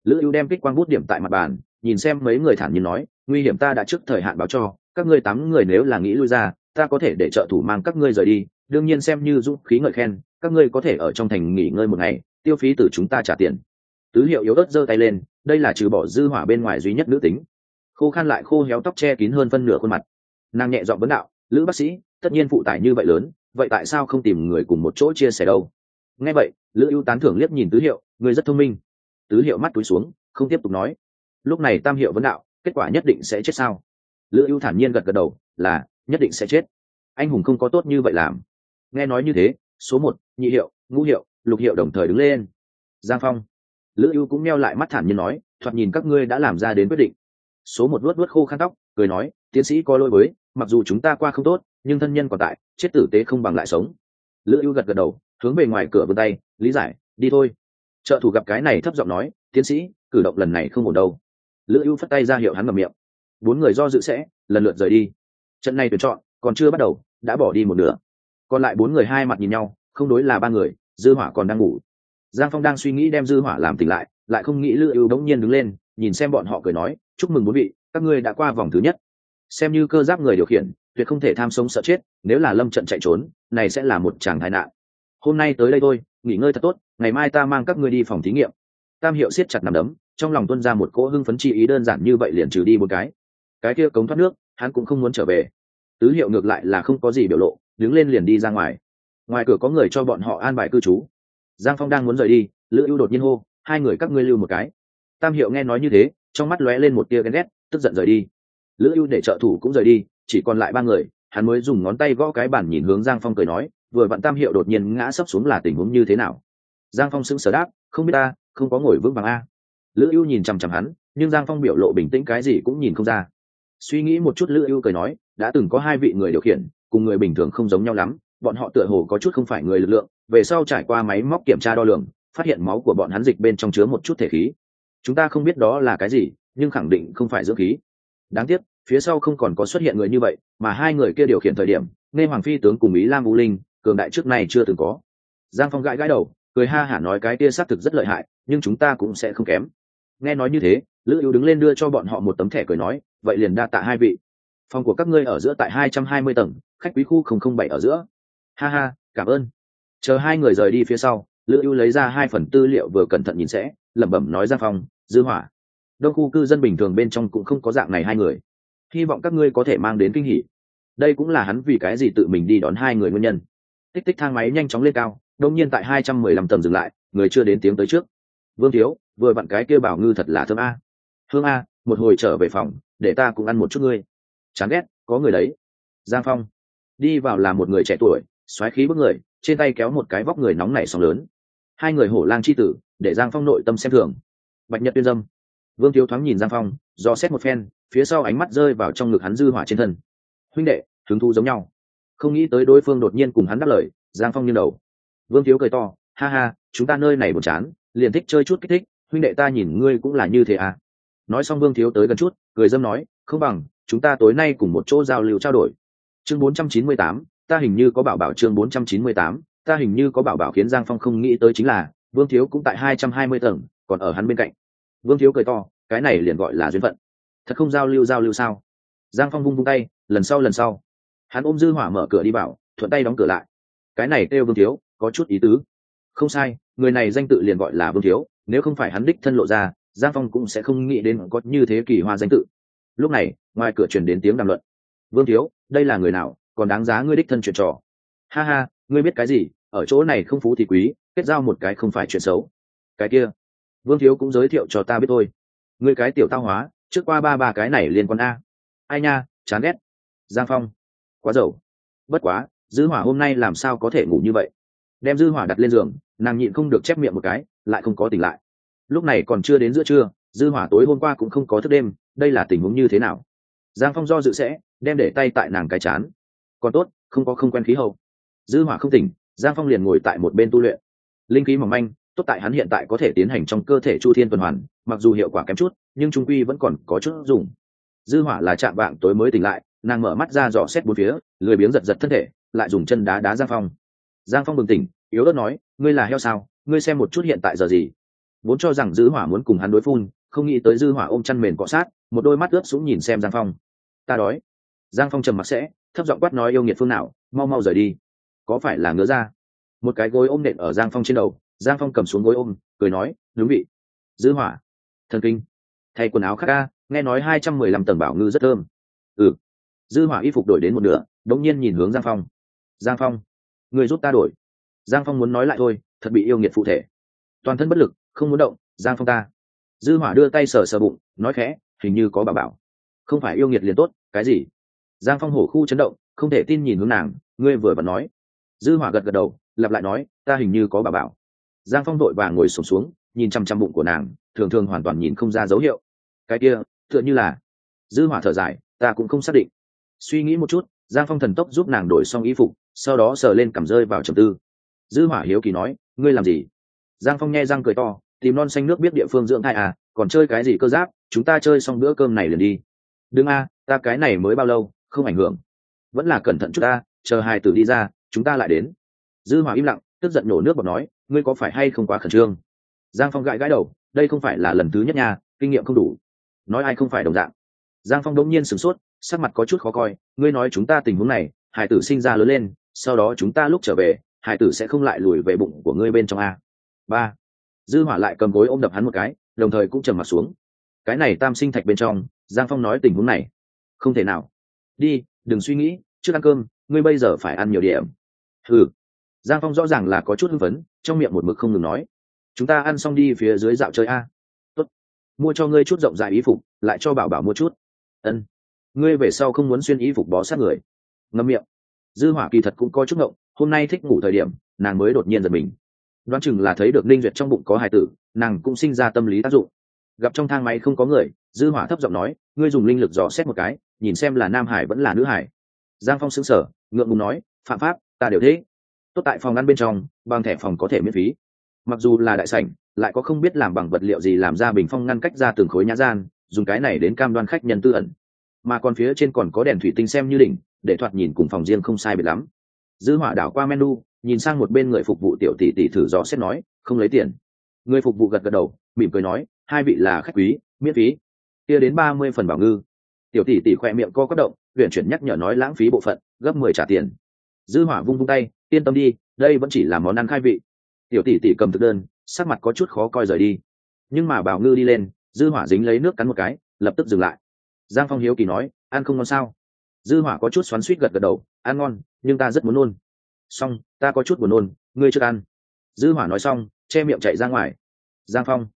Lữ ưu đem kích quang bút điểm tại mặt bàn, nhìn xem mấy người thản nhiên nói, nguy hiểm ta đã trước thời hạn báo cho, các ngươi tám người nếu là nghĩ lui ra, ta có thể để trợ thủ mang các ngươi rời đi, đương nhiên xem như dũng khí ngợi khen các ngươi có thể ở trong thành nghỉ ngơi một ngày, tiêu phí từ chúng ta trả tiền. Tứ hiệu yếu ớt giơ tay lên, đây là trừ bỏ dư hỏa bên ngoài duy nhất nữ tính. Khô khan lại khô héo tóc che kín hơn phân nửa khuôn mặt. Nàng nhẹ giọng vấn đạo, lữ bác sĩ, tất nhiên phụ tải như vậy lớn, vậy tại sao không tìm người cùng một chỗ chia sẻ đâu? Nghe vậy, lữ ưu tán thưởng liếc nhìn tứ hiệu người rất thông minh. Tứ hiệu mắt túi xuống, không tiếp tục nói. Lúc này tam hiệu vấn đạo, kết quả nhất định sẽ chết sao? Lữ ưu thản nhiên gật gật đầu, là, nhất định sẽ chết. Anh hùng không có tốt như vậy làm. Nghe nói như thế số một, nhị hiệu, ngũ hiệu, lục hiệu đồng thời đứng lên. Giang phong. Lữ ưu cũng meo lại mắt thản nhiên nói, thoạt nhìn các ngươi đã làm ra đến quyết định. Số một luốt luốt khô khăn tóc, cười nói, tiến sĩ có lỗi với, mặc dù chúng ta qua không tốt, nhưng thân nhân còn tại, chết tử tế không bằng lại sống. Lữ ưu gật gật đầu, hướng về ngoài cửa vươn tay, lý giải, đi thôi. Trợ thủ gặp cái này thấp giọng nói, tiến sĩ, cử động lần này không ổn đâu. Lữ ưu phất tay ra hiệu hắn ngầm miệng. Bốn người do dự sẽ, lần lượt rời đi. Trận này tuyển chọn còn chưa bắt đầu, đã bỏ đi một nửa còn lại bốn người hai mặt nhìn nhau, không đối là ba người, dư hỏa còn đang ngủ. Giang phong đang suy nghĩ đem dư hỏa làm tỉnh lại lại không nghĩ lữ ưu đống nhiên đứng lên, nhìn xem bọn họ cười nói, chúc mừng bốn vị, các ngươi đã qua vòng thứ nhất. Xem như cơ giáp người điều khiển, tuyệt không thể tham sống sợ chết, nếu là lâm trận chạy trốn, này sẽ là một chàng tai nạn. Hôm nay tới đây thôi, nghỉ ngơi thật tốt, ngày mai ta mang các ngươi đi phòng thí nghiệm. Tam hiệu siết chặt nằm đấm, trong lòng tuân ra một cỗ hưng phấn chi ý đơn giản như vậy liền trừ đi một cái. Cái kia cống thoát nước, hắn cũng không muốn trở về. Tứ hiệu ngược lại là không có gì biểu lộ đứng lên liền đi ra ngoài. Ngoài cửa có người cho bọn họ an bài cư trú. Giang phong đang muốn rời đi, lữ ưu đột nhiên hô, hai người các ngươi lưu một cái. Tam hiệu nghe nói như thế, trong mắt lóe lên một tia ghen ghét, tức giận rời đi. Lữ ưu để trợ thủ cũng rời đi, chỉ còn lại ba người, hắn mới dùng ngón tay gõ cái bản nhìn hướng giang phong cười nói, vừa vặn tam hiệu đột nhiên ngã sấp xuống là tình huống như thế nào? Giang phong sững sờ đáp, không biết ta, không có ngồi vững bằng a. Lữ ưu nhìn chằm chằm hắn, nhưng giang phong biểu lộ bình tĩnh cái gì cũng nhìn không ra. Suy nghĩ một chút, lữ ưu cười nói, đã từng có hai vị người điều khiển cùng người bình thường không giống nhau lắm, bọn họ tựa hồ có chút không phải người lực lượng, về sau trải qua máy móc kiểm tra đo lường, phát hiện máu của bọn hắn dịch bên trong chứa một chút thể khí. Chúng ta không biết đó là cái gì, nhưng khẳng định không phải dưỡng khí. Đáng tiếc, phía sau không còn có xuất hiện người như vậy, mà hai người kia điều khiển thời điểm nghe hoàng phi tướng cùng ý lam vũ linh, cường đại trước này chưa từng có. Giang phong gãi gãi đầu, cười ha hả nói cái kia xác thực rất lợi hại, nhưng chúng ta cũng sẽ không kém. Nghe nói như thế, lữ ưu đứng lên đưa cho bọn họ một tấm thẻ cười nói, vậy liền đa tạ hai vị. Phòng của các ngươi ở giữa tại hai trăm hai mươi tầng khách quý khu không không bảy ở giữa. Ha ha cảm ơn. Chờ hai người rời đi phía sau lữ ưu lấy ra hai phần tư liệu vừa cẩn thận nhìn sẽ lẩm bẩm nói ra phòng, dư hỏa. Đông khu cư dân bình thường bên trong cũng không có dạng này hai người. Hy vọng các ngươi có thể mang đến kinh hỉ. Đây cũng là hắn vì cái gì tự mình đi đón hai người nguyên nhân. Tích tích thang máy nhanh chóng lên cao đông nhiên tại hai trăm mười lăm tầng dừng lại người chưa đến tiếng tới trước. Vương thiếu vừa vặn cái kia bảo ngư thật là thơm a. Hương a một hồi trở về phòng để ta cũng ăn một chút ngươi. Chán ghét có người đấy. Giang phong đi vào là một người trẻ tuổi, xoáy khí bước người, trên tay kéo một cái vóc người nóng nảy sóng lớn. Hai người hổ lang c h i tử, để giang phong nội tâm xem thường. Bạch nhật tuyên dâm. Vương thiếu thoáng nhìn giang phong, do xét một phen, phía sau ánh mắt rơi vào trong ngực hắn dư hỏa trên thân. Huynh đệ, hứng thu giống nhau. Không nghĩ tới đối phương đột nhiên cùng hắn đáp lời, giang phong như đầu. Vương thiếu cười to, ha ha, chúng ta nơi này buồn chán, liền thích chơi chút kích thích, huynh đệ ta nhìn ngươi cũng là như thế à? Nói xong vương thiếu tới gần chút, cười dâm nói, không bằng, chúng ta tối nay cùng một chỗ giao lưu trao đổi chương 498, ta hình như có bảo bảo chương 498, ta hình như có bảo bảo khiến giang phong không nghĩ tới chính là vương thiếu cũng tại hai trăm hai mươi tầng còn ở hắn bên cạnh. Vương thiếu cười to cái này liền gọi là duyên phận. Thật không giao lưu giao lưu sao? Giang phong vung vung tay lần sau lần sau. Hắn ôm dư hỏa mở cửa đi bảo thuận tay đóng cửa lại. Cái này kêu vương thiếu có chút ý tứ. Không sai người này danh tự liền gọi là vương thiếu nếu không phải hắn đích thân lộ ra giang phong cũng sẽ không nghĩ đến có như thế kỳ hoa danh tự. Lúc này ngoài cửa truyền đến tiếng đàm luận vương thiếu, đây là người nào, còn đáng giá ngươi đích thân chuyện trò? Ha ha, ngươi biết cái gì, ở chỗ này không phú thì quý, kết giao một cái không phải chuyện xấu. Cái kia, vương thiếu cũng giới thiệu cho ta biết thôi. Ngươi cái tiểu tao hóa, trước qua ba ba cái này liên quan a. Ai nha, chán ghét. Giang phong, quá giàu. Bất quá, dư hỏa hôm nay làm sao có thể ngủ như vậy? Đem dư hỏa đặt lên giường, nàng nhịn không được chép miệng một cái, lại không có tỉnh lại. Lúc này còn chưa đến giữa trưa, dư hỏa tối hôm qua cũng không có thức đêm, đây là tình huống như thế nào? Giang phong do dự sẽ đem để tay tại nàng cái chán. Còn tốt, không có không quen khí hậu. Dư hỏa không tỉnh, giang phong liền ngồi tại một bên tu luyện. Linh khí mỏng manh, tốt tại hắn hiện tại có thể tiến hành trong cơ thể chu thiên tuần hoàn, mặc dù hiệu quả kém chút, nhưng trung quy vẫn còn có chút dùng. Dư hỏa là chạm vạng tối mới tỉnh lại, nàng mở mắt ra dò xét bốn phía, lười biếng giật giật thân thể, lại dùng chân đá đá giang phong. Giang phong bừng tỉnh, yếu ớt nói, ngươi là heo sao? Ngươi xem một chút hiện tại giờ gì? Vốn cho rằng dư hỏa muốn cùng hắn đối phun, không nghĩ tới dư hỏa ôm chăn mền cọ sát, một đôi mắt ướt sũng nhìn xem giang phong. Ta đói giang phong trầm mặc sẽ, thấp giọng quát nói yêu nghiệt phương nào, mau mau rời đi. Có phải là ngứa ra một cái gối ôm nện ở giang phong trên đầu, giang phong cầm xuống gối ôm, cười nói, đúng vị. Dư hỏa. Thần kinh. Thay quần áo khác ca nghe nói hai trăm mười lăm tầng bảo ngư rất thơm. Ừ. Dư hỏa y phục đổi đến một nửa, đống nhiên nhìn hướng giang phong. Giang phong, người giúp ta đổi. Giang phong muốn nói lại thôi, thật bị yêu nghiệt phụ thể. Toàn thân bất lực, không muốn động, giang phong ta. Dư hỏa đưa tay sờ sờ bụng, nói khẽ, hình như có bà bảo. Không phải yêu nghiệt liền tốt, cái gì? Giang phong hổ khu chấn động không thể tin nhìn hướng nàng ngươi vừa bật nói. Dư hỏa gật gật đầu lặp lại nói ta hình như có bà bảo. Giang phong đội và ngồi sụp xuống, xuống nhìn chăm chăm bụng của nàng thường thường hoàn toàn nhìn không ra dấu hiệu. Cái kia tựa như là. Dư hỏa thở dài ta cũng không xác định. Suy nghĩ một chút giang phong thần tốc giúp nàng đổi xong y phục sau đó sờ lên cảm rơi vào trầm tư. Dư hỏa hiếu kỳ nói ngươi làm gì? Giang phong nghe răng cười to tìm non xanh nước biết địa phương dưỡng thai à còn chơi cái gì cơ giáp chúng ta chơi xong bữa cơm này liền đi. Đừng a ta cái này mới bao lâu? Không ảnh hưởng. Vẫn là cẩn thận chút ta, chờ hai tử đi ra, chúng ta lại đến. Dư hòa im lặng, tức giận nổ nước bọt nói, ngươi có phải hay không quá khẩn trương? Giang phong gãi gãi đầu, đây không phải là lần thứ nhất nha, kinh nghiệm không đủ. Nói ai không phải đồng dạng. Giang phong đống nhiên sửng sốt, sắc mặt có chút khó coi, ngươi nói chúng ta tình huống này hải tử sinh ra lớn lên, sau đó chúng ta lúc trở về hải tử sẽ không lại lùi về bụng của ngươi bên trong a. Ba. Dư hỏa lại cầm gối ôm đập hắn một cái, đồng thời cũng trầm mặt xuống. Cái này tam sinh thạch bên trong, giang phong nói tình huống này, không thể nào đi, đừng suy nghĩ, trước ăn cơm, ngươi bây giờ phải ăn nhiều điểm. Ừ giang phong rõ ràng là có chút hưng phấn, trong miệng một mực không ngừng nói. Chúng ta ăn xong đi phía dưới dạo chơi a. Tốt. Mua cho ngươi chút rộng rãi ý phục, lại cho bảo bảo mua chút. Ân. Ngươi về sau không muốn xuyên ý phục bó sát người. Ngâm miệng. Dư hỏa kỳ thật cũng có chút ngộng, hôm nay thích ngủ thời điểm, nàng mới đột nhiên giật mình. Đoán chừng là thấy được Ninh duyệt trong bụng có hài tử, nàng cũng sinh ra tâm lý tác dụng. Gặp trong thang máy không có người, dư hỏa thấp giọng nói, ngươi dùng linh lực dò xét một cái nhìn xem là nam hải vẫn là nữ hải. Giang phong xứng sở ngượng ngùng nói, phạm pháp, ta đều thế. Tốt tại phòng ngăn bên trong, bằng thẻ phòng có thể miễn phí. Mặc dù là đại sảnh, lại có không biết làm bằng vật liệu gì làm ra bình phong ngăn cách ra từng khối nhã gian, dùng cái này đến cam đoan khách nhân tư ẩn. Mà còn phía trên còn có đèn thủy tinh xem như đỉnh, để thoạt nhìn cùng phòng riêng không sai biệt lắm. Dư hỏa đảo qua menu, nhìn sang một bên người phục vụ tiểu tỷ tỷ thử dò xét nói, không lấy tiền. Người phục vụ gật gật đầu, mỉm cười nói, hai vị là khách quý, miễn phí. Kia đến ba mươi phần bảo ngư tiểu tỷ tỷ khoe miệng co quất động huyện chuyển nhắc nhở nói lãng phí bộ phận, gấp mười trả tiền. Dư hỏa vung vung tay, yên tâm đi, đây vẫn chỉ là món ăn khai vị. Tiểu tỷ tỷ cầm thực đơn, sắc mặt có chút khó coi rời đi. Nhưng mà bảo ngư đi lên, dư hỏa dính lấy nước cắn một cái, lập tức dừng lại. Giang phong hiếu kỳ nói, ăn không ngon sao? Dư hỏa có chút xoắn xuýt gật gật đầu, ăn ngon, nhưng ta rất muốn nôn. Xong, ta có chút buồn nôn, ngươi chưa ăn. Dư hỏa nói xong, che miệng chạy ra ngoài. Giang phong,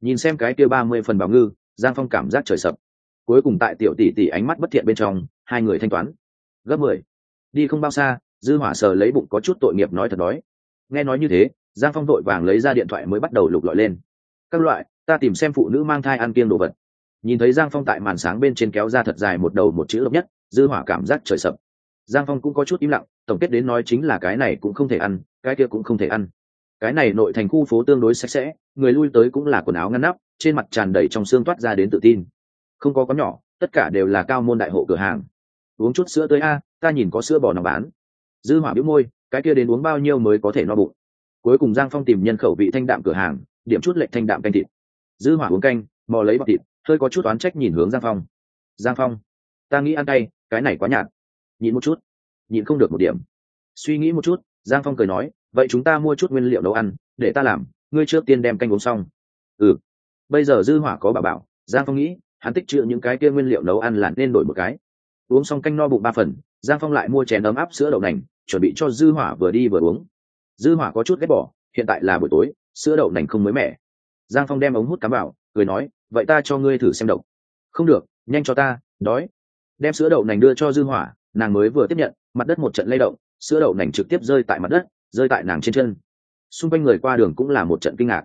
nhìn xem cái kia ba mươi phần bảo ngư, giang phong cảm giác trời sập cuối cùng tại tiểu tỷ tỷ ánh mắt bất thiện bên trong, hai người thanh toán. Gấp mười. Đi không bao xa, dư hỏa sờ lấy bụng có chút tội nghiệp nói thật đói. Nghe nói như thế, giang phong vội vàng lấy ra điện thoại mới bắt đầu lục lọi lên. Các loại, ta tìm xem phụ nữ mang thai ăn kiêng đồ vật. Nhìn thấy giang phong tại màn sáng bên trên kéo ra thật dài một đầu một chữ độc nhất, dư hỏa cảm giác trời sập. Giang phong cũng có chút im lặng, tổng kết đến nói chính là cái này cũng không thể ăn, cái kia cũng không thể ăn. Cái này nội thành khu phố tương đối sạch sẽ, người lui tới cũng là quần áo ngăn nắp, trên mặt tràn đầy trong xương toát ra đến tự tin không có có nhỏ, tất cả đều là cao môn đại hộ cửa hàng. Uống chút sữa tới a, ta nhìn có sữa bò nào bán. Dư hỏa bĩu môi, cái kia đến uống bao nhiêu mới có thể no bụng. Cuối cùng giang phong tìm nhân khẩu vị thanh đạm cửa hàng, điểm chút lệnh thanh đạm canh thịt. Dư hỏa uống canh, mò lấy bọc thịt, hơi có chút oán trách nhìn hướng giang phong. Giang phong, ta nghĩ ăn tay cái này quá nhạt. Nhịn một chút, nhịn không được một điểm. Suy nghĩ một chút, giang phong cười nói, vậy chúng ta mua chút nguyên liệu nấu ăn, để ta làm, ngươi trước tiên đem canh uống xong. Ừ. Bây giờ dư hỏa có bà bảo, giang phong nghĩ hắn tích trữ những cái kia nguyên liệu nấu ăn là nên đổi một cái. Uống xong canh no bụng ba phần, giang phong lại mua chén ấm áp sữa đậu nành, chuẩn bị cho dư hỏa vừa đi vừa uống. Dư hỏa có chút ghét bỏ, hiện tại là buổi tối, sữa đậu nành không mới mẻ. Giang phong đem ống hút cắm vào, cười nói, vậy ta cho ngươi thử xem độc không được, nhanh cho ta, đói. Đem sữa đậu nành đưa cho dư hỏa, nàng mới vừa tiếp nhận, mặt đất một trận lay động, sữa đậu nành trực tiếp rơi tại mặt đất, rơi tại nàng trên chân. Xung quanh người qua đường cũng là một trận kinh ngạc.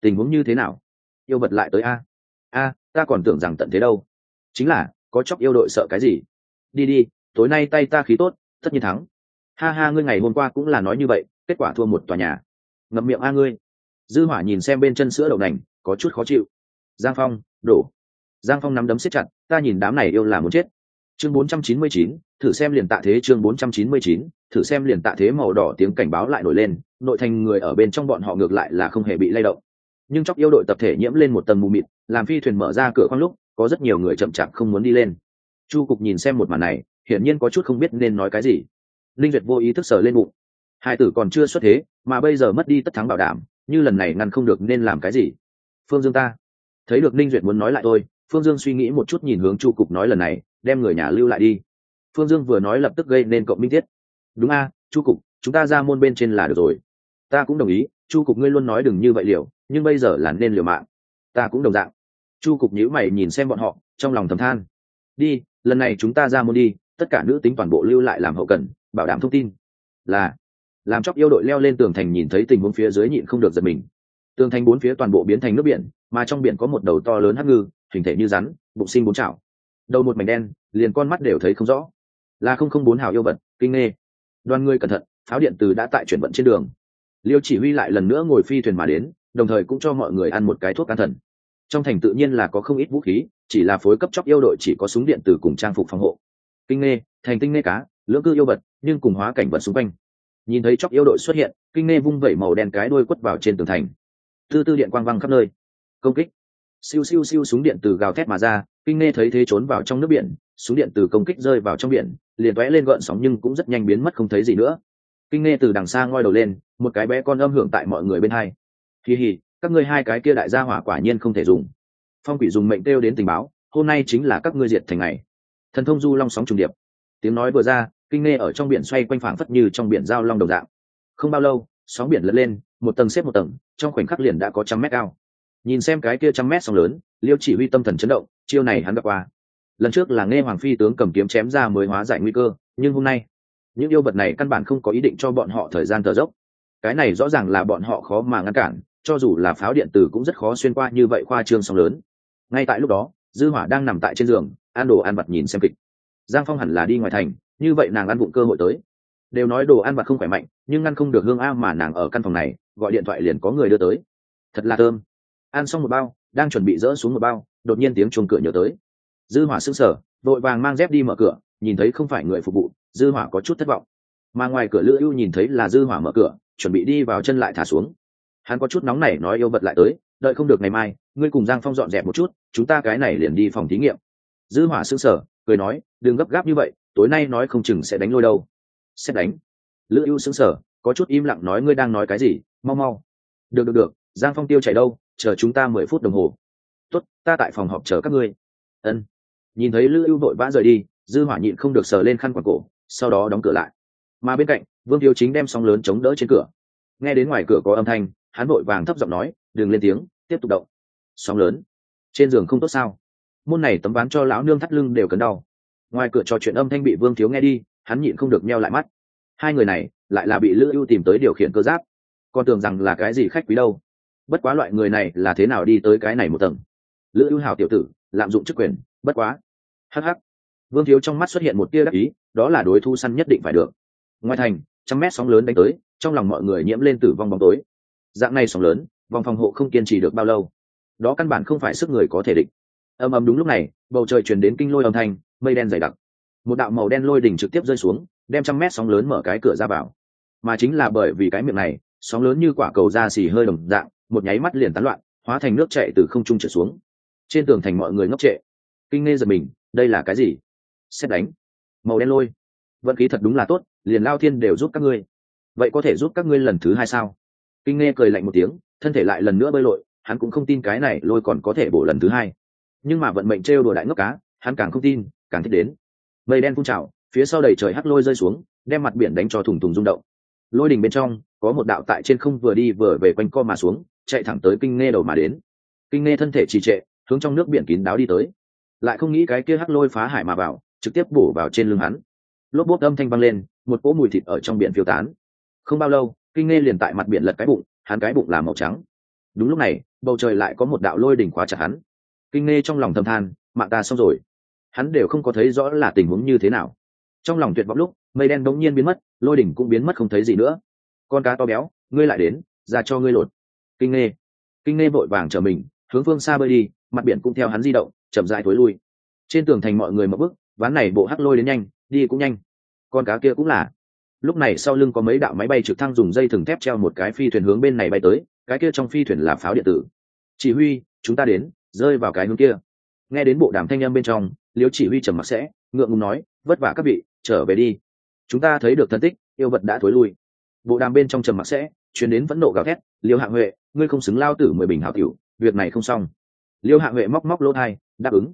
Tình huống như thế nào? Yêu vật lại tới a? A ta còn tưởng rằng tận thế đâu. Chính là có chóc yêu đội sợ cái gì? Đi đi tối nay tay ta khí tốt tất nhiên thắng. Ha ha ngươi ngày hôm qua cũng là nói như vậy kết quả thua một tòa nhà. Ngậm miệng a ngươi. Dư hỏa nhìn xem bên chân sữa đậu nành có chút khó chịu. Giang phong đổ. Giang phong nắm đấm siết chặt ta nhìn đám này yêu là muốn chết. Chương 499, thử xem liền tạ thế chương 499, thử xem liền tạ thế màu đỏ tiếng cảnh báo lại nổi lên nội thành người ở bên trong bọn họ ngược lại là không hề bị lay động nhưng chóc yêu đội tập thể nhiễm lên một tầng mù mịt, làm phi thuyền mở ra cửa khoang lúc, có rất nhiều người chậm chạp không muốn đi lên. Chu cục nhìn xem một màn này, hiển nhiên có chút không biết nên nói cái gì. Linh duyệt vô ý thức sờ lên bụng. Hai tử còn chưa xuất thế, mà bây giờ mất đi tất thắng bảo đảm, như lần này ngăn không được nên làm cái gì? Phương dương ta. Thấy được linh duyệt muốn nói lại tôi phương dương suy nghĩ một chút nhìn hướng chu cục nói lần này, đem người nhà lưu lại đi. Phương dương vừa nói lập tức gây nên cộng minh thiết đúng a, chu cục, chúng ta ra môn bên trên là được rồi ta cũng đồng ý, chu cục ngươi luôn nói đừng như vậy liều, nhưng bây giờ là nên liều mạng. Ta cũng đồng dạng. Chu cục nhữ mày nhìn xem bọn họ, trong lòng thầm than. Đi, lần này chúng ta ra môn đi, tất cả nữ tính toàn bộ lưu lại làm hậu cần, bảo đảm thông tin. Là. Làm chóc yêu đội leo lên tường thành nhìn thấy tình huống phía dưới nhịn không được giật mình. Tường thành bốn phía toàn bộ biến thành nước biển, mà trong biển có một đầu to lớn hắc ngư, hình thể như rắn, bụng sinh bốn chảo. Đầu một mảnh đen, liền con mắt đều thấy không rõ. Là không không bốn hào yêu vật, kinh nghê. Đoàn người cẩn thận, pháo điện từ đã tại chuyển vận trên đường liêu chỉ huy lại lần nữa ngồi phi thuyền mà đến, đồng thời cũng cho mọi người ăn một cái thuốc an thần. Trong thành tự nhiên là có không ít vũ khí, chỉ là phối cấp chóc yêu đội chỉ có súng điện từ cùng trang phục phòng hộ. Kinh nghe thành tinh nghe cá, lưỡng cư yêu vật, nhưng cùng hóa cảnh vật xung quanh. Nhìn thấy chóc yêu đội xuất hiện, kinh nghe vung vẩy màu đen cái đuôi quất vào trên tường thành. Tư tư điện quang văng khắp nơi. Công kích. Siêu siêu siêu súng điện từ gào thét mà ra, kinh nghe thấy thế trốn vào trong nước biển, súng điện từ công kích rơi vào trong biển, liền tóe lên gợn sóng nhưng cũng rất nhanh biến mất không thấy gì nữa. Kinh nghe từ đằng xa ngoi đầu lên một cái bé con âm hưởng tại mọi người bên hai. Kỳ hì, các ngươi hai cái kia đại gia hỏa quả nhiên không thể dùng. Phong quỷ dùng mệnh kêu đến tình báo, hôm nay chính là các ngươi diệt thành ngày. Thần thông du long sóng trùng điệp. Tiếng nói vừa ra, kinh nghe ở trong biển xoay quanh phảng phất như trong biển giao long đồng dạng. Không bao lâu, sóng biển lật lên, một tầng xếp một tầng, trong khoảnh khắc liền đã có trăm mét cao. Nhìn xem cái kia trăm mét sóng lớn, liêu chỉ huy tâm thần chấn động, chiêu này hắn gặp qua. Lần trước là nghe hoàng phi tướng cầm kiếm chém ra mới hóa giải nguy cơ, nhưng hôm nay, những yêu vật này căn bản không có ý định cho bọn họ thời gian thở dốc cái này rõ ràng là bọn họ khó mà ngăn cản, cho dù là pháo điện tử cũng rất khó xuyên qua như vậy khoa trương sóng lớn. Ngay tại lúc đó, dư hỏa đang nằm tại trên giường an đồ an vật nhìn xem kịch. Giang phong hẳn là đi ngoài thành, như vậy nàng ăn vụng cơ hội tới. Đều nói đồ ăn vặt không khỏe mạnh, nhưng ngăn không được hương a mà nàng ở căn phòng này, gọi điện thoại liền có người đưa tới. Thật là thơm. Ăn xong một bao, đang chuẩn bị dỡ xuống một bao, đột nhiên tiếng chuông cửa nhớ tới. Dư hỏa sững sờ, vội vàng mang dép đi mở cửa, nhìn thấy không phải người phục vụ, dư hỏa có chút thất vọng. Mà ngoài cửa lữ ưu nhìn thấy là dư hỏa mở cửa chuẩn bị đi vào chân lại thả xuống. Hắn có chút nóng nảy nói yêu vật lại tới, đợi không được ngày mai, ngươi cùng giang phong dọn dẹp một chút, chúng ta cái này liền đi phòng thí nghiệm. Dư hỏa sững sờ, cười nói, đừng gấp gáp như vậy, tối nay nói không chừng sẽ đánh lôi đâu. Sẽ đánh. Lữ ưu sững sờ, có chút im lặng nói, ngươi đang nói cái gì, mau mau. Được được được, giang phong tiêu chạy đâu, chờ chúng ta mười phút đồng hồ. Tốt, ta tại phòng họp chờ các ngươi. Ân. Nhìn thấy lữ ưu vội vã rời đi, dư hỏa nhịn không được sờ lên khăn quàng cổ, sau đó đóng cửa lại. Mà bên cạnh vương thiếu chính đem sóng lớn chống đỡ trên cửa. Nghe đến ngoài cửa có âm thanh, hắn vội vàng thấp giọng nói, đừng lên tiếng, tiếp tục động. Sóng lớn. Trên giường không tốt sao? Môn này tấm ván cho lão nương thắt lưng đều cấn đau. Ngoài cửa trò chuyện âm thanh bị vương thiếu nghe đi, hắn nhịn không được meo lại mắt. Hai người này lại là bị lữ ưu tìm tới điều khiển cơ giáp. Con tưởng rằng là cái gì khách quý đâu. Bất quá loại người này là thế nào đi tới cái này một tầng? Lữ ưu hào tiểu tử, lạm dụng chức quyền, bất quá. Hh vương thiếu trong mắt xuất hiện một tia đắc ý, đó là đối thu săn nhất định phải được. Ngoài thành trăm mét sóng lớn đánh tới, trong lòng mọi người nhiễm lên tử vong bóng tối. Dạng này sóng lớn, vòng phòng hộ không kiên trì được bao lâu. Đó căn bản không phải sức người có thể địch. Ầm ầm đúng lúc này, bầu trời chuyển đến kinh lôi âm thanh, mây đen dày đặc. Một đạo màu đen lôi đỉnh trực tiếp rơi xuống, đem trăm mét sóng lớn mở cái cửa ra vào. Mà chính là bởi vì cái miệng này, sóng lớn như quả cầu da xì hơi đồng dạng, một nháy mắt liền tán loạn, hóa thành nước chạy từ không trung trở xuống. Trên tường thành mọi người ngốc trệ. Kinh nghe giật mình, đây là cái gì? Xét đánh. Màu đen lôi vận khí thật đúng là tốt, liền lao thiên đều giúp các ngươi. Vậy có thể giúp các ngươi lần thứ hai sao? Kinh nghe cười lạnh một tiếng, thân thể lại lần nữa bơi lội, hắn cũng không tin cái này lôi còn có thể bổ lần thứ hai. Nhưng mà vận mệnh trêu đùa đại ngốc cá, hắn càng không tin, càng thích đến. Mây đen phun trào, phía sau đầy trời hắt lôi rơi xuống, đem mặt biển đánh cho thủng thủng rung động. Lôi đình bên trong, có một đạo tại trên không vừa đi vừa về quanh co mà xuống, chạy thẳng tới kinh nghe đầu mà đến. Kinh nghe thân thể trì trệ, hướng trong nước biển kín đáo đi tới. Lại không nghĩ cái kia hắc lôi phá hải mà vào, trực tiếp bổ vào trên lưng hắn lốp bốp âm thanh vang lên, một cỗ mùi thịt ở trong biển phiêu tán. Không bao lâu, kinh nghe liền tại mặt biển lật cái bụng, hắn cái bụng là màu trắng. Đúng lúc này, bầu trời lại có một đạo lôi đỉnh khóa chặt hắn. Kinh nghe trong lòng thầm than, mạng ta xong rồi. Hắn đều không có thấy rõ là tình huống như thế nào. Trong lòng tuyệt vọng lúc, mây đen bỗng nhiên biến mất, lôi đỉnh cũng biến mất không thấy gì nữa. Con cá to béo, ngươi lại đến, ra cho ngươi lột. Kinh nghe kinh nghe vội vàng trở mình, hướng phương xa bơi đi, mặt biển cũng theo hắn di động, chậm dại thối lui. Trên tường thành mọi người mở bức ván này bộ hắc lôi đến nhanh đi cũng nhanh. Con cá kia cũng là. Lúc này sau lưng có mấy đạo máy bay trực thăng dùng dây thừng thép treo một cái phi thuyền hướng bên này bay tới, cái kia trong phi thuyền là pháo điện tử. Chỉ huy, chúng ta đến, rơi vào cái hướng kia. Nghe đến bộ đàm thanh â m bên trong liếu chỉ huy trầm mặc sẽ, ngượng ngùng nói, vất vả các vị, trở về đi. Chúng ta thấy được thân tích, yêu vật đã thối lui. Bộ đàm bên trong trầm mặc sẽ chuyển đến vẫn nộ gào thét, liêu hạ huệ, ngươi không xứng lao tử mười bình hảo tiểu, việc này không xong. Liêu hạ huệ móc móc lỗ thai, đáp ứng.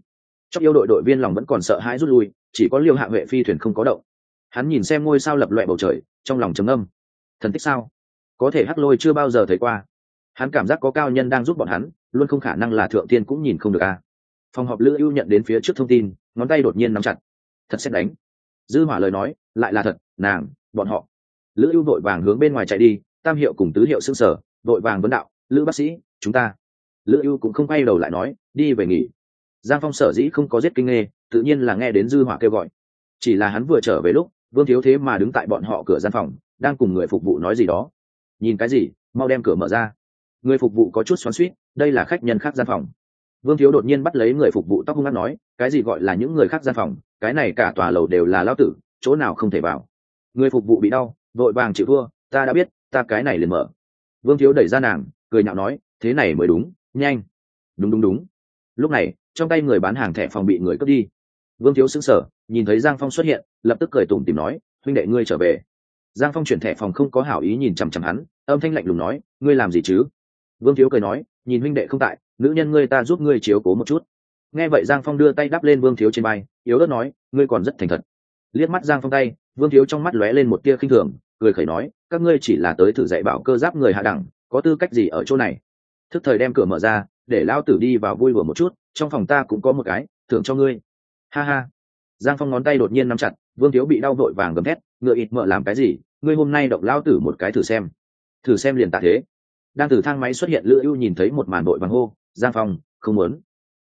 Trong yêu đội đội viên lòng vẫn còn sợ hãi rút lui chỉ có liêu hạ huệ phi thuyền không có động. Hắn nhìn xem ngôi sao lập loẹ bầu trời, trong lòng trầm âm thần tích sao? Có thể hắc lôi chưa bao giờ thấy qua. Hắn cảm giác có cao nhân đang giúp bọn hắn, luôn không khả năng là thượng tiên cũng nhìn không được a. Phòng họp lữ ưu nhận đến phía trước thông tin, ngón tay đột nhiên nắm chặt. Thật xét đánh. Dư hỏa lời nói, lại là thật, nàng, bọn họ. Lữ ưu vội vàng hướng bên ngoài chạy đi, tam hiệu cùng tứ hiệu xương sở, vội vàng vấn đạo, lữ bác sĩ, chúng ta. Lữ ưu cũng không quay đầu lại nói, đi về nghỉ. Giang phong sở dĩ không có giết kinh nghê tự nhiên là nghe đến dư hỏa kêu gọi. Chỉ là hắn vừa trở về lúc, vương thiếu thế mà đứng tại bọn họ cửa gian phòng, đang cùng người phục vụ nói gì đó. Nhìn cái gì? Mau đem cửa mở ra. Người phục vụ có chút xoắn suýt đây là khách nhân khác gian phòng. Vương thiếu đột nhiên bắt lấy người phục vụ tóc hung hát nói, cái gì gọi là những người khác gian phòng, cái này cả tòa lầu đều là lao tử, chỗ nào không thể vào. Người phục vụ bị đau, vội vàng chịu thua, ta đã biết, ta cái này liền mở. Vương thiếu đẩy ra nàng, cười nhạo nói, thế này mới đúng, nhanh. Đúng đúng đúng. Lúc này, trong tay người bán hàng thẻ phòng bị người cướp đi vương thiếu xứng sở nhìn thấy giang phong xuất hiện, lập tức cười tủm tìm nói, huynh đệ ngươi trở về. Giang phong chuyển thẻ phòng không có hảo ý nhìn chằm chằm hắn, âm thanh lạnh lùng nói, ngươi làm gì chứ? Vương thiếu cười nói, nhìn huynh đệ không tại, nữ nhân ngươi ta giúp ngươi chiếu cố một chút. Nghe vậy giang phong đưa tay đắp lên vương thiếu trên bay yếu ớt nói, ngươi còn rất thành thật. Liếc mắt giang phong tay, vương thiếu trong mắt lóe lên một tia khinh thường, cười khẩy nói, các ngươi chỉ là tới thử dạy bảo cơ giáp người hạ đẳng, có tư cách gì ở chỗ này? Thức thời đem cửa mở ra, để lao tử đi vào vui vừa một chút, trong phòng ta cũng có một cái, thưởng cho ngươi ha ha. Giang phong ngón tay đột nhiên nắm chặt, vương thiếu bị đau vội vàng gầm thét, ngựa ít mợ làm cái gì? Ngươi hôm nay động lao tử một cái thử xem. Thử xem liền tạ thế. Đang từ thang máy xuất hiện lữ ưu nhìn thấy một màn đội vàng hô, giang phong, không muốn.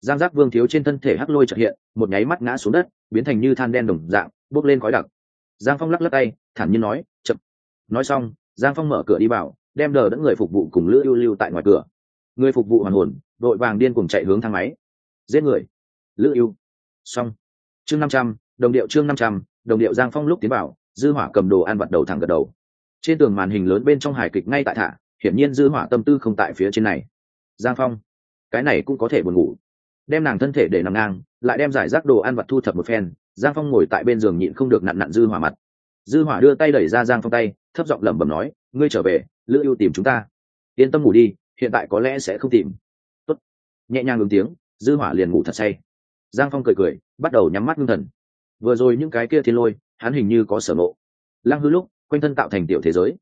Giang giác vương thiếu trên thân thể hắc lôi trợ hiện, một nháy mắt ngã xuống đất, biến thành như than đen đồng dạng, bốc lên khói đặc. Giang phong lắc lắc tay, thản nhiên nói, chậm. Nói xong, giang phong mở cửa đi vào, đem đờ đẫn người phục vụ cùng lữ ưu lưu tại ngoài cửa. Người phục vụ hoàn hồn, đội vàng điên cùng chạy hướng thang máy. Giết người. Lữ ưu xong. Chương năm trăm, đồng điệu chương năm trăm, đồng điệu giang phong lúc tiến vào, dư hỏa cầm đồ ăn vặt đầu thẳng gật đầu. Trên tường màn hình lớn bên trong hài kịch ngay tại thả, hiển nhiên dư hỏa tâm tư không tại phía trên này. Giang phong, cái này cũng có thể buồn ngủ. Đem nàng thân thể để nằm ngang, lại đem giải rác đồ ăn vặt thu thập một phen, giang phong ngồi tại bên giường nhịn không được nặn nặn dư hỏa mặt. Dư hỏa đưa tay đẩy ra giang phong tay, thấp giọng lẩm bẩm nói, ngươi trở về, lữ ưu tìm chúng ta. Yên tâm ngủ đi, hiện tại có lẽ sẽ không tìm. Tốt. nhẹ nhàng ứng tiếng, dư hỏa liền ngủ thật say giang phong cười cười, bắt đầu nhắm mắt ngưng thần. Vừa rồi những cái kia thiên lôi, hắn hình như có sở nộ lăng hư lúc, quanh thân tạo thành tiểu thế giới.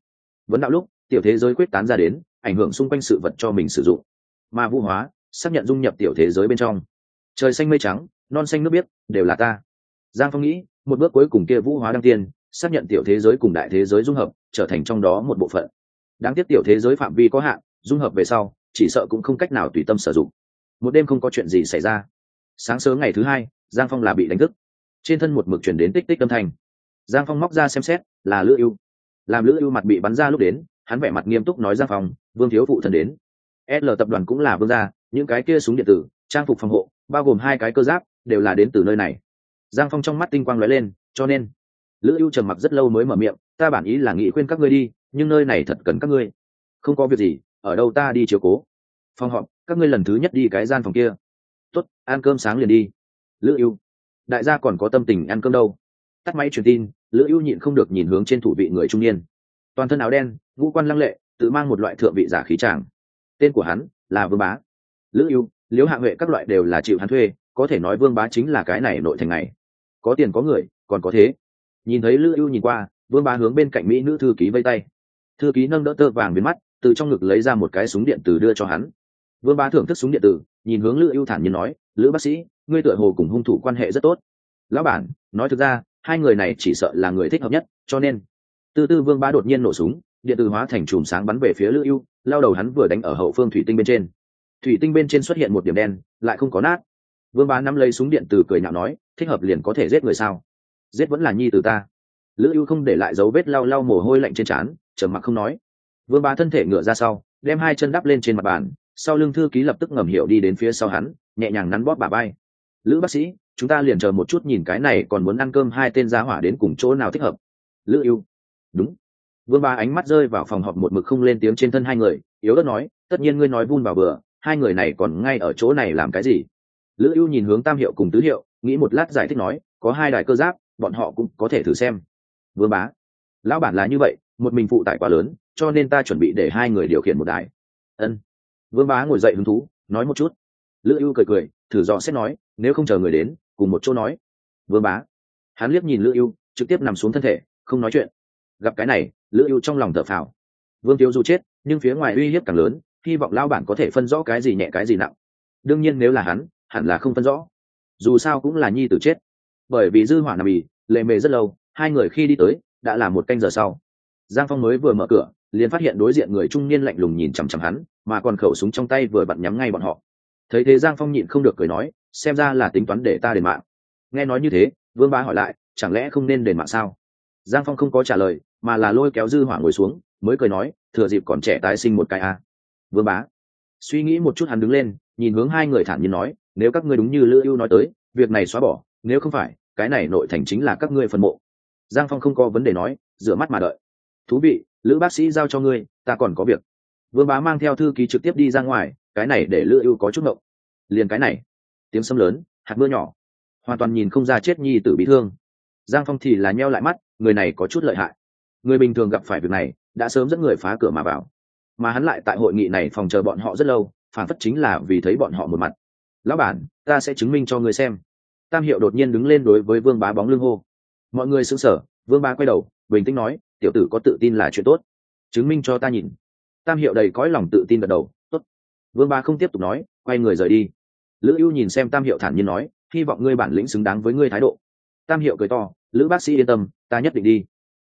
Vấn đạo lúc, tiểu thế giới quyết tán ra đến, ảnh hưởng xung quanh sự vật cho mình sử dụng. Mà vũ hóa, xác nhận dung nhập tiểu thế giới bên trong. Trời xanh mây trắng, non xanh nước biếc, đều là ta. Giang phong nghĩ, một bước cuối cùng kia vũ hóa đăng tiên, xác nhận tiểu thế giới cùng đại thế giới dung hợp, trở thành trong đó một bộ phận. Đáng tiếc tiểu thế giới phạm vi có hạn, dung hợp về sau, chỉ sợ cũng không cách nào tùy tâm sử dụng. Một đêm không có chuyện gì xảy ra sáng sớm ngày thứ hai, giang phong là bị đánh thức. Trên thân một mực chuyển đến tích tích âm thanh. Giang phong móc ra xem xét, là lữ ưu. Làm lữ ưu mặt bị bắn ra lúc đến, hắn vẻ mặt nghiêm túc nói giang phong, vương thiếu phụ thần đến. L tập đoàn cũng là vương gia, những cái kia súng điện tử, trang phục phòng hộ, bao gồm hai cái cơ giáp, đều là đến từ nơi này. Giang phong trong mắt tinh quang lóe lên, cho nên, lữ ưu trầm mặc rất lâu mới mở miệng, ta bản ý là nghĩ khuyên các ngươi đi, nhưng nơi này thật cần các ngươi. Không có việc gì, ở đâu ta đi chiều cố. Phòng họp, các ngươi lần thứ nhất đi cái gian phòng kia tốt, ăn cơm sáng liền đi. Lữ ưu, đại gia còn có tâm tình ăn cơm đâu? Tắt máy truyền tin, lữ ưu nhịn không được nhìn hướng trên thủ vị người trung niên. Toàn thân áo đen, ngũ quan lăng lệ, tự mang một loại thượng vị giả khí tràng tên của hắn là vương bá. Lữ ưu liếu hạ huệ các loại đều là chịu hắn thuê, có thể nói vương bá chính là cái này nội thành này. Có tiền có người, còn có thế. Nhìn thấy lữ ưu nhìn qua, vương bá hướng bên cạnh mỹ nữ thư ký vây tay. Thư ký nâng đỡ tơ vàng biến mắt, từ trong ngực lấy ra một cái súng điện tử đưa cho hắn. Vương bá thưởng thức súng điện tử nhìn hướng lữ ưu thản nhiên nói, lữ bác sĩ, ngươi tựa hồ cùng hung thủ quan hệ rất tốt. Lão bản, nói thực ra, hai người này chỉ sợ là người thích hợp nhất, cho nên tư tư vương bá đột nhiên nổ súng, điện tử hóa thành chùm sáng bắn về phía lữ ưu, lao đầu hắn vừa đánh ở hậu phương thủy tinh bên trên. Thủy tinh bên trên xuất hiện một điểm đen, lại không có nát. Vương bá nắm lấy súng điện từ cười nhạo nói, thích hợp liền có thể giết người sao? Giết vẫn là nhi từ ta. Lữ ưu không để lại dấu vết lau lau mồ hôi lạnh trên trán, trầm mặc không nói. Vương bá thân thể ngựa ra sau, đem hai chân đắp lên trên mặt bàn sau lưng thư ký lập tức ngầm hiểu đi đến phía sau hắn, nhẹ nhàng nắn bóp bà bay. Lữ bác sĩ, chúng ta liền chờ một chút nhìn cái này còn muốn ăn cơm hai tên giá hỏa đến cùng chỗ nào thích hợp. Lữ ưu. Đúng. Vương ba ánh mắt rơi vào phòng họp một mực không lên tiếng trên thân hai người, yếu đất nói, tất nhiên ngươi nói vun vào bừa, hai người này còn ngay ở chỗ này làm cái gì? Lữ ưu nhìn hướng tam hiệu cùng tứ hiệu, nghĩ một lát giải thích nói, có hai đài cơ giáp, bọn họ cũng có thể thử xem. Vương bá. Lão bản là như vậy, một mình phụ tải quá lớn, cho nên ta chuẩn bị để hai người điều khiển một đài. Ân vương bá ngồi dậy hứng thú, nói một chút. Lữ ưu cười cười, thử dò xét nói, nếu không chờ người đến, cùng một chỗ nói. Vương bá. Hắn liếc nhìn lữ ưu, trực tiếp nằm xuống thân thể, không nói chuyện. Gặp cái này, lữ ưu trong lòng thở phào. Vương tiêu dù chết, nhưng phía ngoài uy hiếp càng lớn, hy vọng lao bản có thể phân rõ cái gì nhẹ cái gì nặng. Đương nhiên nếu là hắn, hẳn là không phân rõ. Dù sao cũng là nhi tử chết. Bởi vì dư hỏa nằm bì lệ mề rất lâu, hai người khi đi tới, đã là một canh giờ sau. Giang phong mới vừa mở cửa liền phát hiện đối diện người trung niên lạnh lùng nhìn chằm chằm hắn, mà còn khẩu súng trong tay vừa bận nhắm ngay bọn họ. Thấy thế giang phong nhịn không được cười nói, xem ra là tính toán để ta đền mạng. Nghe nói như thế, vương bá hỏi lại, chẳng lẽ không nên đền mạng sao? Giang phong không có trả lời, mà là lôi kéo dư hỏa ngồi xuống, mới cười nói, thừa dịp còn trẻ tái sinh một cái a. À. vương bá, suy nghĩ một chút hắn đứng lên, nhìn hướng hai người thản nhiên nói, nếu các ngươi đúng như lữ ưu nói tới, việc này xóa bỏ, nếu không phải, cái này nội thành chính là các ngươi phân mộ. Giang phong không có vấn đề nói, rửa mắt mà đợi thú vị, lữ bác sĩ giao cho ngươi, ta còn có việc. Vương bá mang theo thư ký trực tiếp đi ra ngoài, cái này để lữ ưu có chút ngộng. Liền cái này, tiếng sấm lớn, hạt mưa nhỏ, hoàn toàn nhìn không ra chết nhi tử bị thương. Giang phong thì là nheo lại mắt, người này có chút lợi hại. Người bình thường gặp phải việc này, đã sớm dẫn người phá cửa mà vào. Mà hắn lại tại hội nghị này phòng chờ bọn họ rất lâu, phản phất chính là vì thấy bọn họ một mặt. Lão bản, ta sẽ chứng minh cho người xem. Tam hiệu đột nhiên đứng lên đối với vương bá bóng lưng hô. Mọi người sững sở vương bá quay đầu bình tĩnh nói, tiểu tử có tự tin là chuyện tốt. Chứng minh cho ta nhìn. Tam hiệu đầy cõi lòng tự tin gật đầu, tốt. Vương Ba không tiếp tục nói, quay người rời đi. Lữ ưu nhìn xem tam hiệu thản nhiên nói, hy vọng ngươi bản lĩnh xứng đáng với ngươi thái độ. Tam hiệu cười to, lữ bác sĩ yên tâm, ta nhất định đi.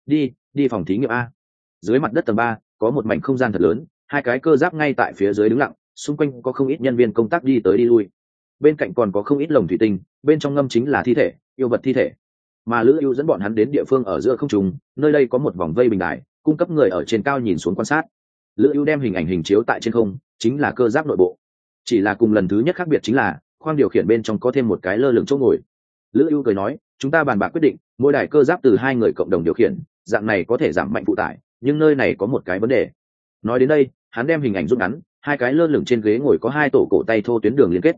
Đi đi phòng thí nghiệm a. Dưới mặt đất tầng ba, có một mảnh không gian thật lớn, hai cái cơ giáp ngay tại phía dưới đứng lặng, xung quanh có không ít nhân viên công tác đi tới đi lui. Bên cạnh còn có không ít lồng thủy tinh, bên trong ngâm chính là thi thể, yêu vật thi thể mà lữ ưu dẫn bọn hắn đến địa phương ở giữa không trùng nơi đây có một vòng vây bình đài cung cấp người ở trên cao nhìn xuống quan sát. Lữ ưu đem hình ảnh hình chiếu tại trên không, chính là cơ giáp nội bộ. Chỉ là cùng lần thứ nhất khác biệt chính là, khoang điều khiển bên trong có thêm một cái lơ lửng chỗ ngồi. Lữ ưu cười nói, chúng ta bàn bạc quyết định, mỗi đài cơ giáp từ hai người cộng đồng điều khiển, dạng này có thể giảm mạnh phụ tải, nhưng nơi này có một cái vấn đề. Nói đến đây, hắn đem hình ảnh rút ngắn, hai cái lơ lửng trên ghế ngồi có hai tổ cổ tay thô tuyến đường liên kết.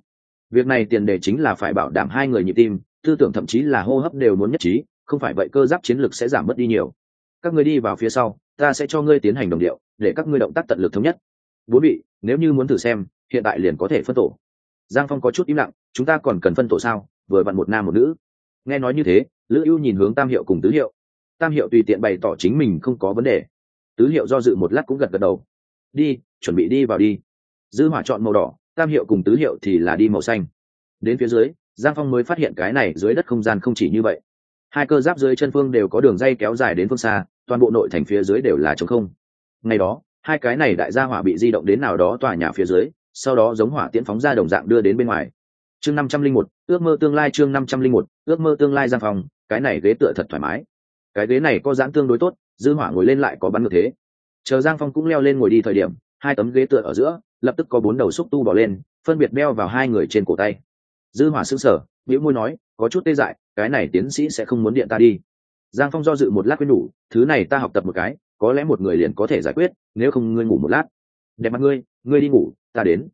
Việc này tiền đề chính là phải bảo đảm hai người nhịp tim tư tưởng thậm chí là hô hấp đều muốn nhất trí, không phải vậy cơ giáp chiến lược sẽ giảm mất đi nhiều. Các ngươi đi vào phía sau, ta sẽ cho ngươi tiến hành đồng điệu, để các ngươi động tác tận lực thống nhất. Bốn vị, nếu như muốn thử xem, hiện tại liền có thể phân tổ. Giang phong có chút im lặng, chúng ta còn cần phân tổ sao? Vừa vặn một nam một nữ. Nghe nói như thế, lữ ưu nhìn hướng tam hiệu cùng tứ hiệu. Tam hiệu tùy tiện bày tỏ chính mình không có vấn đề. Tứ hiệu do dự một lát cũng gật gật đầu. Đi, chuẩn bị đi vào đi. Dư hỏa chọn màu đỏ, tam hiệu cùng tứ hiệu thì là đi màu xanh. Đến phía dưới giang phong mới phát hiện cái này dưới đất không gian không chỉ như vậy. Hai cơ giáp dưới chân phương đều có đường dây kéo dài đến phương xa toàn bộ nội thành phía dưới đều là trống không. Ngày đó hai cái này đại gia hỏa bị di động đến nào đó tòa nhà phía dưới sau đó giống hỏa tiễn phóng ra đồng dạng đưa đến bên ngoài. Chương năm trăm linh một ước mơ tương lai chương năm trăm linh một ước mơ tương lai giang Phong, cái này ghế tựa thật thoải mái. Cái ghế này có giãn tương đối tốt dư hỏa ngồi lên lại có bắn ngược thế. Chờ giang phong cũng leo lên ngồi đi thời điểm hai tấm ghế tựa ở giữa lập tức có bốn đầu xúc tu bỏ lên phân biệt beo vào hai người trên cổ tay dư hỏa sững sờ biểu môi nói, có chút tê dại, cái này tiến sĩ sẽ không muốn điện ta đi. Giang phong do dự một lát quên đủ, thứ này ta học tập một cái, có lẽ một người liền có thể giải quyết, nếu không ngươi ngủ một lát. Đẹp mặt ngươi ngươi đi ngủ, ta đến.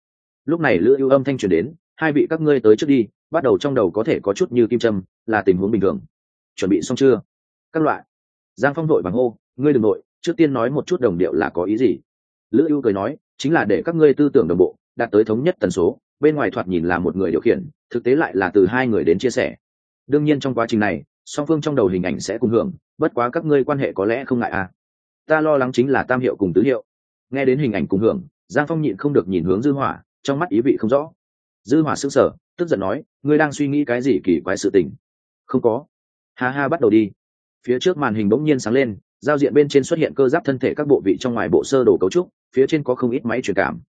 Lúc này lữ ưu âm thanh truyền đến, hai vị các ngươi tới trước đi, bắt đầu trong đầu có thể có chút như kim châm, là tình huống bình thường. Chuẩn bị xong chưa? Các loại. Giang phong đội bằng hô, ngươi đừng nội, trước tiên nói một chút đồng điệu là có ý gì. Lữ ưu cười nói, chính là để các ngươi tư tưởng đồng bộ, đạt tới thống nhất tần số bên ngoài thoạt nhìn là một người điều khiển, thực tế lại là từ hai người đến chia sẻ. Đương nhiên trong quá trình này, song phương trong đầu hình ảnh sẽ cùng hưởng, bất quá các ngươi quan hệ có lẽ không ngại à. Ta lo lắng chính là tam hiệu cùng tứ hiệu. Nghe đến hình ảnh cùng hưởng, giang phong nhịn không được nhìn hướng dư hỏa, trong mắt ý vị không rõ. Dư hỏa sững sờ, tức giận nói, ngươi đang suy nghĩ cái gì kỳ quái sự tình? Không có. Ha ha, bắt đầu đi. Phía trước màn hình bỗng nhiên sáng lên, giao diện bên trên xuất hiện cơ giáp thân thể các bộ vị trong ngoài bộ sơ đồ cấu trúc, phía trên có không ít máy truyền cảm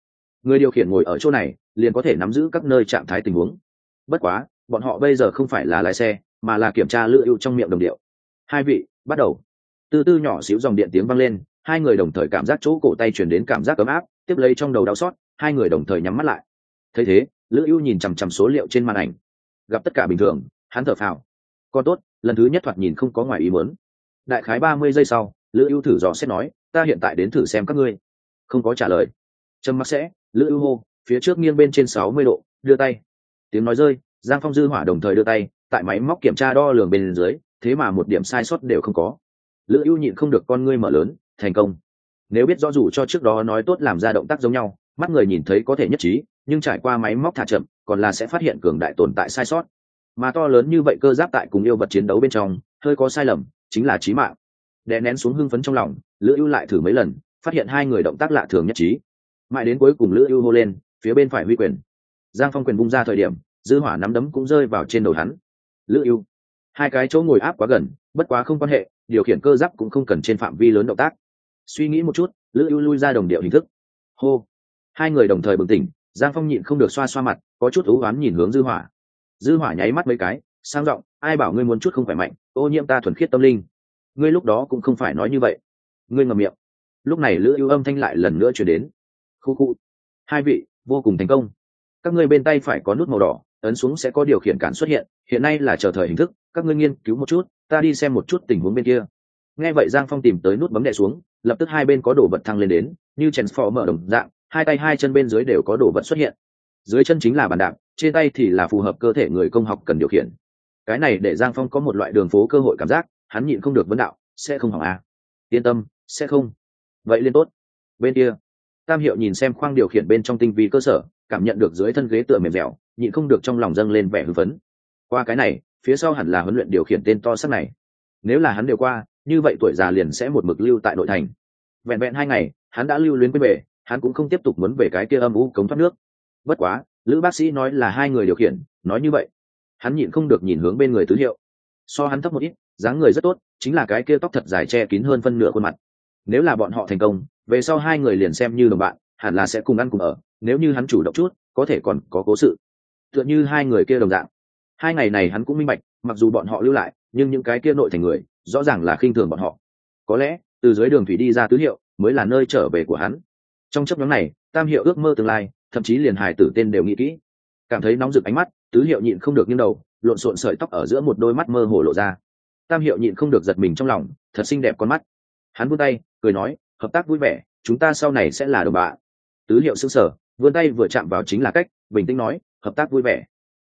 người điều khiển ngồi ở chỗ này, liền có thể nắm giữ các nơi trạng thái tình huống. Bất quá, bọn họ bây giờ không phải là lái xe, mà là kiểm tra lựa ưu trong miệng đồng điệu. Hai vị, bắt đầu. Từ từ nhỏ xíu dòng điện tiếng vang lên, hai người đồng thời cảm giác chỗ cổ tay chuyển đến cảm giác ấm áp, tiếp lấy trong đầu đau xót, hai người đồng thời nhắm mắt lại. Thấy thế, lữ ưu nhìn chằm chằm số liệu trên màn ảnh. Gặp tất cả bình thường, hắn thở phào. Còn tốt, lần thứ nhất thoạt nhìn không có ngoài ý muốn. Đại khái ba mươi giây sau, lữ ưu thử dò xét nói, ta hiện tại đến thử xem các ngươi. Không có trả lời. Trâm mắc sẽ lữ ưu hô, phía trước nghiêng bên trên sáu mươi độ, đưa tay. Tiếng nói rơi, giang phong dư hỏa đồng thời đưa tay, tại máy móc kiểm tra đo lường bên dưới, thế mà một điểm sai sót đều không có. Lữ ưu nhịn không được con ngươi mở lớn, thành công. Nếu biết rõ dù cho trước đó nói tốt làm ra động tác giống nhau, mắt người nhìn thấy có thể nhất trí, nhưng trải qua máy móc thả chậm, còn là sẽ phát hiện cường đại tồn tại sai sót. Mà to lớn như vậy cơ giáp tại cùng yêu vật chiến đấu bên trong, hơi có sai lầm, chính là trí mạng. Đè nén xuống hưng phấn trong lòng, lữ ưu lại thử mấy lần, phát hiện hai người động tác lạ thường nhất trí mãi đến cuối cùng lữ ưu hô lên, phía bên phải huy quyền. Giang phong quyền bung ra thời điểm, dư hỏa nắm đấm cũng rơi vào trên đầu hắn. Lữ ưu, hai cái chỗ ngồi áp quá gần, bất quá không quan hệ, điều khiển cơ giáp cũng không cần trên phạm vi lớn động tác. Suy nghĩ một chút, lữ ưu lui ra đồng điệu hình thức. Hô, hai người đồng thời bừng tỉnh, giang phong nhịn không được xoa xoa mặt, có chút thú oán nhìn hướng dư hỏa. Dư hỏa nháy mắt mấy cái, sang giọng, ai bảo ngươi muốn chút không khỏe mạnh, ô nhiễm ta thuần khiết tâm linh. Ngươi lúc đó cũng không phải nói như vậy. Ngươi ngậm miệng. Lúc này lữ ưu âm thanh lại lần nữa chuyển đến khu khu. Hai vị, vô cùng thành công. Các ngươi bên tay phải có nút màu đỏ, ấn xuống sẽ có điều khiển cản xuất hiện hiện nay là chờ thời hình thức, các ngươi nghiên cứu một chút, ta đi xem một chút tình huống bên kia. Nghe vậy giang phong tìm tới nút bấm đè xuống, lập tức hai bên có đồ vật thăng lên đến, như chèn phò mở đồng dạng, hai tay hai chân bên dưới đều có đồ vật xuất hiện. Dưới chân chính là bàn đạp, trên tay thì là phù hợp cơ thể người công học cần điều khiển. Cái này để giang phong có một loại đường phố cơ hội cảm giác, hắn nhịn không được vấn đạo, sẽ không hỏng à. yên tâm, sẽ không. Vậy liên tốt. Bên kia tam hiệu nhìn xem khoang điều khiển bên trong tinh vi cơ sở, cảm nhận được dưới thân ghế tựa mềm dẻo, nhịn không được trong lòng dâng lên vẻ hưng phấn. Qua cái này, phía sau hẳn là huấn luyện điều khiển tên to sắc này. Nếu là hắn đều qua, như vậy tuổi già liền sẽ một mực lưu tại nội thành. Vẹn vẹn hai ngày, hắn đã lưu luyến quên về, hắn cũng không tiếp tục muốn về cái kia âm u cống thoát nước. Bất quá, lữ bác sĩ nói là hai người điều khiển, nói như vậy. Hắn nhịn không được nhìn hướng bên người tứ hiệu. So hắn thấp một ít, dáng người rất tốt, chính là cái kia tóc thật dài che kín hơn phân nửa khuôn mặt nếu là bọn họ thành công, về sau hai người liền xem như đồng bạn, hẳn là sẽ cùng ăn cùng ở, nếu như hắn chủ động chút, có thể còn có cố sự. Tựa như hai người kia đồng dạng. Hai ngày này hắn cũng minh bạch, mặc dù bọn họ lưu lại, nhưng những cái kia nội thành người, rõ ràng là khinh thường bọn họ. Có lẽ, từ dưới đường thủy đi ra tứ hiệu, mới là nơi trở về của hắn. Trong chấp nhóm này, tam hiệu ước mơ tương lai, thậm chí liền hài tử tên đều nghĩ kỹ. Cảm thấy nóng rực ánh mắt, tứ hiệu nhịn không được nghiêng đầu, lộn xộn sợi tóc ở giữa một đôi mắt mơ hồ lộ ra. Tam hiệu nhịn không được giật mình trong lòng, thật xinh đẹp con mắt. Hắn vươn tay cười nói, hợp tác vui vẻ, chúng ta sau này sẽ là đồng bạn. Tứ hiệu xương sở vươn tay vừa chạm vào chính là cách, bình tĩnh nói, hợp tác vui vẻ.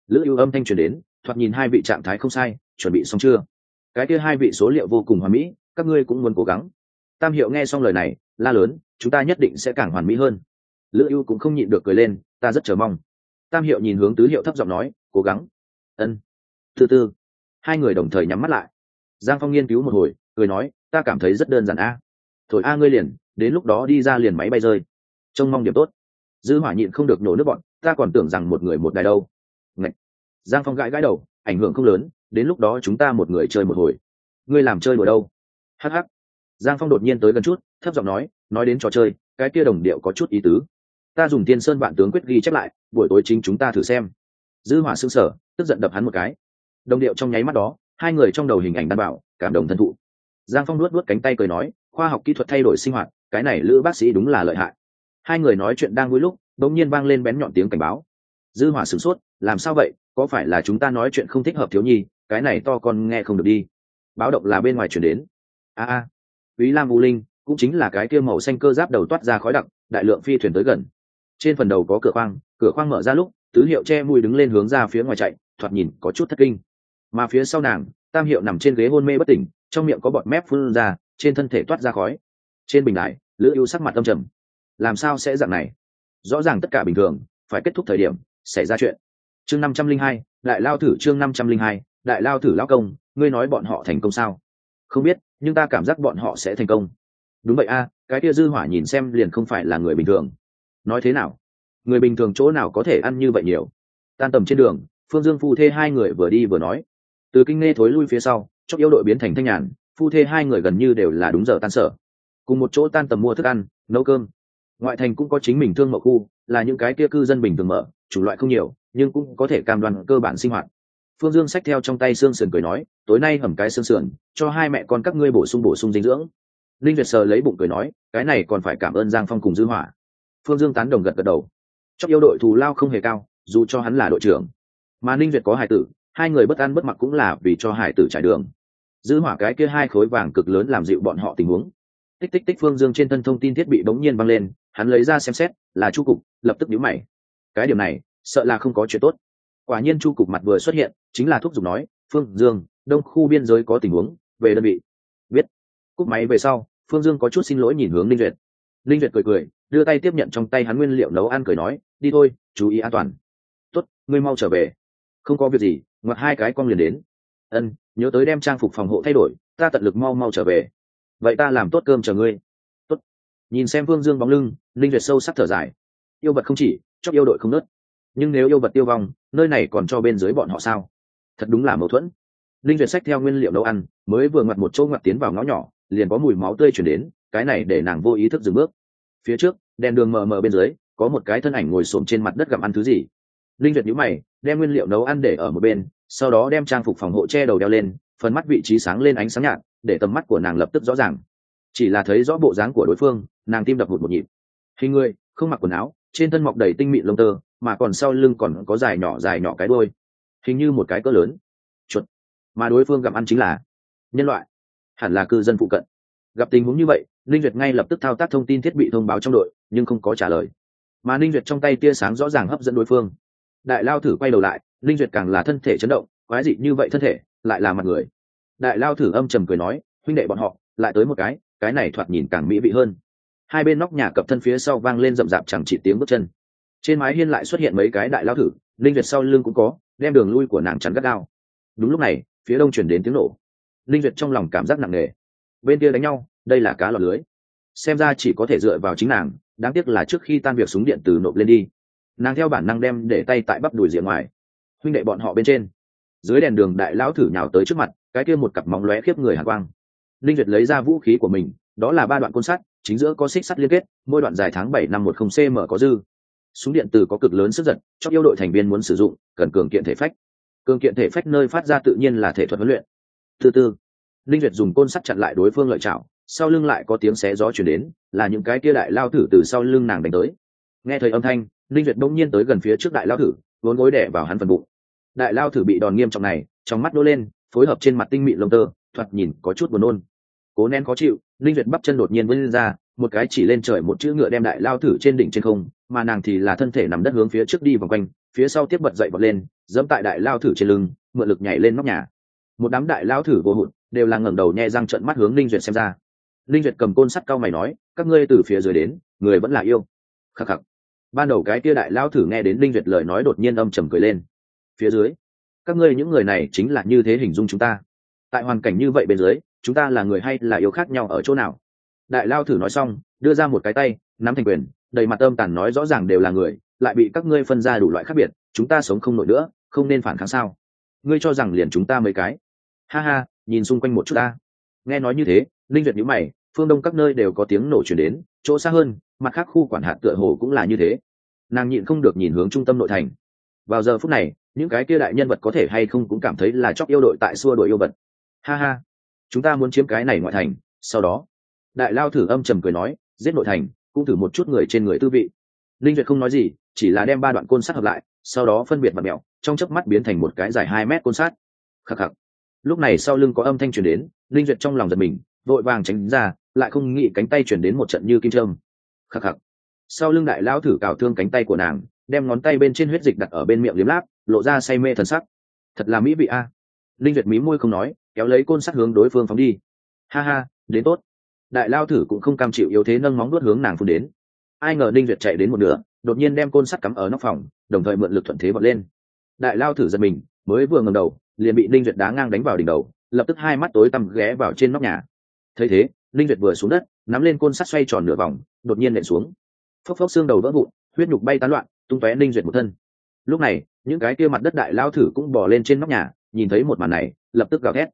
Lữ ưu âm thanh truyền đến, thoạt nhìn hai vị trạng thái không sai, chuẩn bị xong chưa? Cái kia hai vị số liệu vô cùng hoàn mỹ, các ngươi cũng muốn cố gắng. Tam hiệu nghe xong lời này, la lớn, chúng ta nhất định sẽ càng hoàn mỹ hơn. Lữ ưu cũng không nhịn được cười lên, ta rất chờ mong. Tam hiệu nhìn hướng tứ hiệu thấp giọng nói, cố gắng. Ân. Thứ tư hai người đồng thời nhắm mắt lại. Giang phong nghiên cứu một hồi, cười nói, ta cảm thấy rất đơn giản a thổi a ngươi liền, đến lúc đó đi ra liền máy bay rơi. Trông mong điểm tốt. Dư hỏa nhịn không được nổ nước bọn, ta còn tưởng rằng một người một đài đâu. Ngậy. giang phong gãi gãi đầu, ảnh hưởng không lớn, đến lúc đó chúng ta một người chơi một hồi. Ngươi làm chơi đùa đâu? Hh giang phong đột nhiên tới gần chút, thấp giọng nói nói đến trò chơi, cái kia đồng điệu có chút ý tứ. Ta dùng tiên sơn vạn tướng quyết ghi chép lại, buổi tối chính chúng ta thử xem. Dư hỏa sững sờ, tức giận đập hắn một cái. Đồng điệu trong nháy mắt đó, hai người trong đầu hình ảnh đan bảo, cảm động thân thụ. Giang phong nuốt nuốt cánh tay cười nói khoa học kỹ thuật thay đổi sinh hoạt cái này lữ bác sĩ đúng là lợi hại hai người nói chuyện đang vui lúc đống nhiên vang lên bén nhọn tiếng cảnh báo dư hỏa sửng sốt làm sao vậy có phải là chúng ta nói chuyện không thích hợp thiếu nhi cái này to con nghe không được đi báo động là bên ngoài chuyển đến a a ý Lam Vũ Linh cũng chính là cái kia màu xanh cơ giáp đầu toát ra khói đặc, đại lượng phi thuyền tới gần. Trên phần đầu có cửa khoang, cửa khoang mở ra lúc, tứ hiệu che mùi đứng lên hướng ra phía ngoài chạy, thoạt nhìn có chút thất kinh. Mà phía sau nàng, tam hiệu nằm trên ghế hôn mê bất tỉnh, trong miệng có bọt mép phun ra, trên thân thể toát ra khói. Trên bình đại Lữ Ưu sắc mặt âm trầm. Làm sao sẽ dạng này? Rõ ràng tất cả bình thường, phải kết thúc thời điểm, xảy ra chuyện. Chương năm trăm linh hai, đại lao thử chương năm trăm linh hai, đại lao thử lao công, ngươi nói bọn họ thành công sao? Không biết, nhưng ta cảm giác bọn họ sẽ thành công đúng vậy a cái kia dư hỏa nhìn xem liền không phải là người bình thường nói thế nào người bình thường chỗ nào có thể ăn như vậy nhiều tan tầm trên đường phương dương phu thê hai người vừa đi vừa nói từ kinh nghe thối lui phía sau chóc yêu đội biến thành thanh nhàn phu thê hai người gần như đều là đúng giờ tan sở. Cùng một chỗ tan tầm mua thức ăn, nấu cơm. Ngoại thành cũng có chính mình thương mậu khu, là những cái kia cư dân bình thường mở, chủ loại không nhiều, nhưng cũng có thể cam đoan cơ bản sinh hoạt. Phương dương xách theo trong tay xương sườn cười nói, tối nay hầm cái xương sườn, cho hai mẹ con các ngươi bổ sung bổ sung dinh dưỡng. Linh việt sờ lấy bụng cười nói, cái này còn phải cảm ơn giang phong cùng dư hỏa. Phương dương tán đồng gật gật đầu. Chóc yêu đội thù lao không hề cao, dù cho hắn là đội trưởng. Mà ninh việt có hải tử, hai người bất ăn bất mặc cũng là vì cho hải tử trải đường giữ hỏa cái kia hai khối vàng cực lớn làm dịu bọn họ tình huống. Tích tích tích phương dương trên thân thông tin thiết bị bỗng nhiên văng lên, hắn lấy ra xem xét, là chu cục, lập tức nhíu mày. Cái điểm này, sợ là không có chuyện tốt. Quả nhiên chu cục mặt vừa xuất hiện, chính là thuốc dùng nói, phương dương, đông khu biên giới có tình huống, về đơn vị. Biết. Cúp máy về sau, phương dương có chút xin lỗi nhìn hướng linh duyệt. Linh duyệt cười cười, đưa tay tiếp nhận trong tay hắn nguyên liệu nấu ăn cười nói, đi thôi, chú ý an toàn. Tốt, ngươi mau trở về. Không có việc gì, ngoặt hai cái con liền đến. Ân nhớ tới đem trang phục phòng hộ thay đổi, ta tận lực mau mau trở về. Vậy ta làm tốt cơm chờ ngươi. Tốt. Nhìn xem phương dương bóng lưng, linh duyệt sâu sắc thở dài. Yêu vật không chỉ, chóc yêu đội không nớt. Nhưng nếu yêu vật tiêu vong, nơi này còn cho bên dưới bọn họ sao? Thật đúng là mâu thuẫn. Linh duyệt sách theo nguyên liệu nấu ăn, mới vừa ngoặt một chỗ ngoặt tiến vào ngõ nhỏ, liền có mùi máu tươi chuyển đến, cái này để nàng vô ý thức dừng bước. Phía trước, đèn đường mờ mờ bên dưới, có một cái thân ảnh ngồi xổm trên mặt đất gặm ăn thứ gì. Linh duyệt nhíu mày, đem nguyên liệu nấu ăn để ở một bên sau đó đem trang phục phòng hộ che đầu đeo lên, phần mắt vị trí sáng lên ánh sáng nhạt, để tầm mắt của nàng lập tức rõ ràng. Chỉ là thấy rõ bộ dáng của đối phương, nàng tim đập hụt một nhịp. Hình người, không mặc quần áo, trên thân mọc đầy tinh mịn lông tơ, mà còn sau lưng còn có dài nhỏ dài nhỏ cái đôi hình như một cái cỡ lớn. Chuột. Mà đối phương gặm ăn chính là nhân loại. Hẳn là cư dân phụ cận. Gặp tình huống như vậy, ninh duyệt ngay lập tức thao tác thông tin thiết bị thông báo trong đội, nhưng không có trả lời. Mà ninh duyệt trong tay tia sáng rõ ràng hấp dẫn đối phương. Đại lao thử quay đầu lại linh duyệt càng là thân thể chấn động, quái dị như vậy thân thể, lại là mặt người. Đại lao thử âm trầm cười nói, huynh đệ bọn họ, lại tới một cái cái này thoạt nhìn càng mỹ vị hơn. Hai bên nóc nhà cập thân phía sau vang lên rậm rạp chẳng chỉ tiếng bước chân. Trên mái hiên lại xuất hiện mấy cái đại lao thử, linh duyệt sau lưng cũng có, đem đường lui của nàng chắn gắt gao. Đúng lúc này, phía đông chuyển đến tiếng nổ. Linh duyệt trong lòng cảm giác nặng nề. Bên kia đánh nhau, đây là cá lọt lưới. Xem ra chỉ có thể dựa vào chính nàng, đáng tiếc là trước khi tan việc súng điện từ nộp lên đi. Nàng theo bản năng đem để tay tại bắp đùi rìa ngoài huynh đệ bọn họ bên trên. Dưới đèn đường đại lão thử nhào tới trước mặt, cái kia một cặp móng lóe khiếp người hạ quang. Linh duyệt lấy ra vũ khí của mình, đó là ba đoạn côn sắt, chính giữa có xích sắt liên kết, mỗi đoạn dài tháng bảy năm một không cm có dư. Súng điện từ có cực lớn sức giật, cho yêu đội thành viên muốn sử dụng, cần cường kiện thể phách. Cường kiện thể phách nơi phát ra tự nhiên là thể thuật huấn luyện. Từ từ linh duyệt dùng côn sắt chặn lại đối phương lợi chảo sau lưng lại có tiếng xé gió chuyển đến, là những cái kia đại lao thử từ sau lưng nàng đánh tới. Nghe thấy âm thanh, linh duyệt đông nhiên tới gần phía trước đại lao thử, vốn gối đẻ vào hắn phần bụng đại lao thử bị đòn nghiêm trọng này, trong mắt đỗ lên, phối hợp trên mặt tinh mịn lông tơ, thoạt nhìn có chút buồn nôn. Cố nén khó chịu, linh duyệt bắp chân đột nhiên vươn ra, một cái chỉ lên trời một chữ ngựa đem đại lao thử trên đỉnh trên không, mà nàng thì là thân thể nằm đất hướng phía trước đi vòng quanh, phía sau tiếp bật dậy bật lên dẫm tại đại lao thử trên lưng, mượn lực nhảy lên nóc nhà. Một đám đại lao thử vô hụt, đều là ngẩng đầu nhẹ răng trận mắt hướng linh duyệt xem ra. Linh duyệt cầm côn sắt cao mày nói, các ngươi từ phía dưới đến, người vẫn là yêu. Khắc khắc. Ban đầu cái kia đại lao thử nghe đến linh duyệt lời nói đột nhiên âm trầm cười lên phía dưới. Các ngươi những người này chính là như thế hình dung chúng ta. Tại hoàn cảnh như vậy bên dưới, chúng ta là người hay là yêu khác nhau ở chỗ nào? Đại lao thử nói xong, đưa ra một cái tay, nắm thành quyền, đầy mặt âm tàn nói rõ ràng đều là người, lại bị các ngươi phân ra đủ loại khác biệt, chúng ta sống không nổi nữa, không nên phản kháng sao? Ngươi cho rằng liền chúng ta mấy cái? Ha ha, nhìn xung quanh một chút ta. Nghe nói như thế, linh duyệt nhữ mày, phương đông các nơi đều có tiếng nổ chuyển đến, chỗ xa hơn, mặt khác khu quản hạt tựa hồ cũng là như thế. Nàng nhịn không được nhìn hướng trung tâm nội thành. Vào giờ phút này những cái kia đại nhân vật có thể hay không cũng cảm thấy là chóc yêu đội tại xua đội yêu vật. Ha ha. Chúng ta muốn chiếm cái này ngoại thành, sau đó. Đại lao thử âm trầm cười nói, giết nội thành, cũng thử một chút người trên người tư vị. Linh duyệt không nói gì, chỉ là đem ba đoạn côn sắt hợp lại, sau đó phân biệt mặt mẹo, trong chớp mắt biến thành một cái dài hai mét côn sắt. Khắc khắc. Lúc này sau lưng có âm thanh truyền đến, linh duyệt trong lòng giật mình, vội vàng tránh ra, lại không nghĩ cánh tay chuyển đến một trận như kim trâm khắc khắc. Sau lưng đại lão thử cào thương cánh tay của nàng, đem ngón tay bên trên huyết dịch đặt ở bên miệng liếm láp lộ ra say mê thần sắc. Thật là mỹ vị a. Linh duyệt mí môi không nói, kéo lấy côn sắt hướng đối phương phóng đi. Ha ha, đến tốt. Đại lao thử cũng không cam chịu yếu thế nâng móng đuốt hướng nàng phun đến. Ai ngờ linh duyệt chạy đến một nửa, đột nhiên đem côn sắt cắm ở nóc phòng, đồng thời mượn lực thuận thế bật lên. Đại lao thử giật mình, mới vừa ngầm đầu, liền bị linh duyệt đá ngang đánh vào đỉnh đầu, lập tức hai mắt tối tăm ghé vào trên nóc nhà. Thấy thế, linh duyệt vừa xuống đất, nắm lên côn sắt xoay tròn nửa vòng, đột nhiên nện xuống. Phốc phốc xương đầu vỡ vụn, huyết nhục bay tán loạn, tung tóe linh duyệt một thân. Lúc này những cái kia mặt đất đại lao thử cũng bỏ lên trên nóc nhà, nhìn thấy một màn này, lập tức gào thét.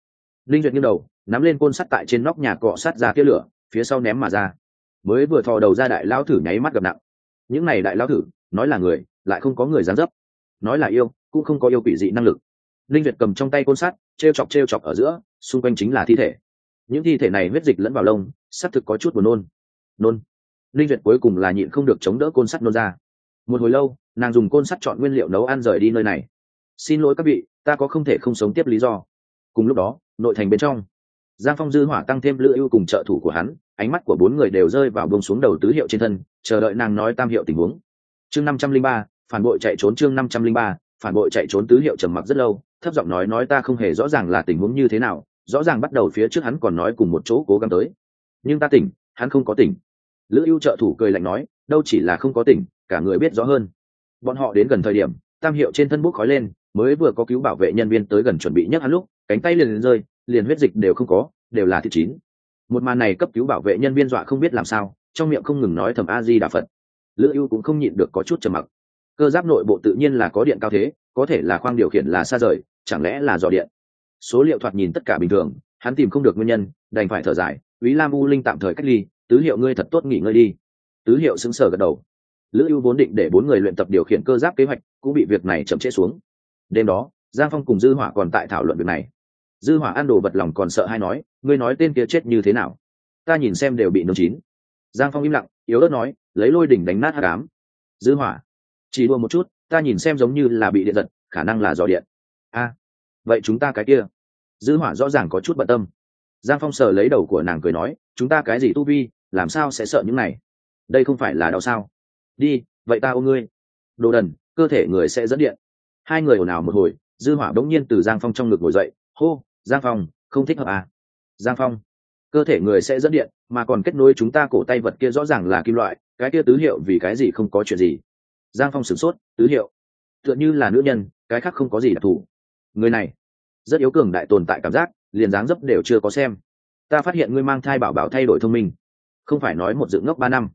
Linh duyệt nghiêng đầu, nắm lên côn sắt tại trên nóc nhà cọ sát ra tia lửa, phía sau ném mà ra. Mới vừa thò đầu ra đại lao thử nháy mắt gặp nặng. Những này đại lao thử, nói là người, lại không có người dán dấp. Nói là yêu, cũng không có yêu quỷ dị năng lực. Linh duyệt cầm trong tay côn sắt t r e o chọc t r e o chọc ở giữa, xung quanh chính là thi thể. Những thi thể này huyết dịch lẫn vào lông, xác thực có chút buồn nôn. Nôn. Linh duyệt cuối cùng là nhịn không được chống đỡ côn sắt nôn ra. Một hồi lâu nàng dùng côn sắt chọn nguyên liệu nấu ăn rời đi nơi này. Xin lỗi các vị, ta có không thể không sống tiếp lý do. Cùng lúc đó, nội thành bên trong, giang phong dư hỏa tăng thêm lữ ưu cùng trợ thủ của hắn, ánh mắt của bốn người đều rơi vào bông xuống đầu tứ hiệu trên thân, chờ đợi nàng nói tam hiệu tình huống. Chương năm trăm linh ba, phản bội chạy trốn chương năm trăm linh ba, phản bội chạy trốn tứ hiệu trầm mặc rất lâu, thấp giọng nói nói ta không hề rõ ràng là tình huống như thế nào, rõ ràng bắt đầu phía trước hắn còn nói cùng một chỗ cố gắng tới. Nhưng ta tỉnh, hắn không có tỉnh. Lữ ưu trợ thủ cười lạnh nói, đâu chỉ là không có tỉnh, cả người biết rõ hơn bọn họ đến gần thời điểm tam hiệu trên thân bút khói lên mới vừa có cứu bảo vệ nhân viên tới gần chuẩn bị nhấc hắn lúc cánh tay liền, rơi liền huyết dịch đều không có đều là thịt chín. Một màn này cấp cứu bảo vệ nhân viên dọa không biết làm sao trong miệng không ngừng nói thầm a di đà phật. Lữ ưu cũng không nhịn được có chút trầm mặc. Cơ giáp nội bộ tự nhiên là có điện cao thế có thể là khoang điều khiển là xa rời chẳng lẽ là dò điện? Số liệu thoạt nhìn tất cả bình thường hắn tìm không được nguyên nhân đành phải thở dài. Úy Lam U Linh tạm thời cách ly, tứ hiệu ngươi thật tốt nghỉ ngơi đi. Tứ hiệu sững sờ gật đầu. Lữ ưu vốn định để bốn người luyện tập điều khiển cơ giáp kế hoạch, cũng bị việc này chậm trễ xuống. Đêm đó, Giang Phong cùng Dư Hỏa còn tại thảo luận việc này. Dư Hỏa ăn đồ vật lòng còn sợ hay nói, ngươi nói tên kia chết như thế nào? Ta nhìn xem đều bị nướng chín. Giang Phong im lặng, yếu ớt nói, lấy lôi đỉnh đánh nát hắc cám Dư Hỏa, chỉ đua một chút, ta nhìn xem giống như là bị điện giật, khả năng là do điện. A, vậy chúng ta cái kia? Dư Hỏa rõ ràng có chút bận tâm. Giang Phong sờ lấy đầu của nàng cười nói, chúng ta cái gì tu vi, làm sao sẽ sợ những này? Đây không phải là đau sao? Đi, vậy ta ôm ngươi. Đồ đần, cơ thể người sẽ dẫn điện. Hai người ồn ào một hồi, Dư Hỏa đống nhiên từ Giang Phong trong ngực ngồi dậy, hô, Giang Phong, không thích hợp à? Giang Phong, cơ thể người sẽ dẫn điện, mà còn kết nối chúng ta cổ tay vật kia rõ ràng là kim loại, cái kia tứ hiệu vì cái gì không có chuyện gì? Giang Phong sửng sốt, tứ hiệu, tựa như là nữ nhân, cái khác không có gì đặc thù. Người này, rất yếu cường đại tồn tại cảm giác, liền dáng dấp đều chưa có xem ta phát hiện ngươi mang thai bảo bảo thay đổi thông minh không phải nói một dự ngốc ba năm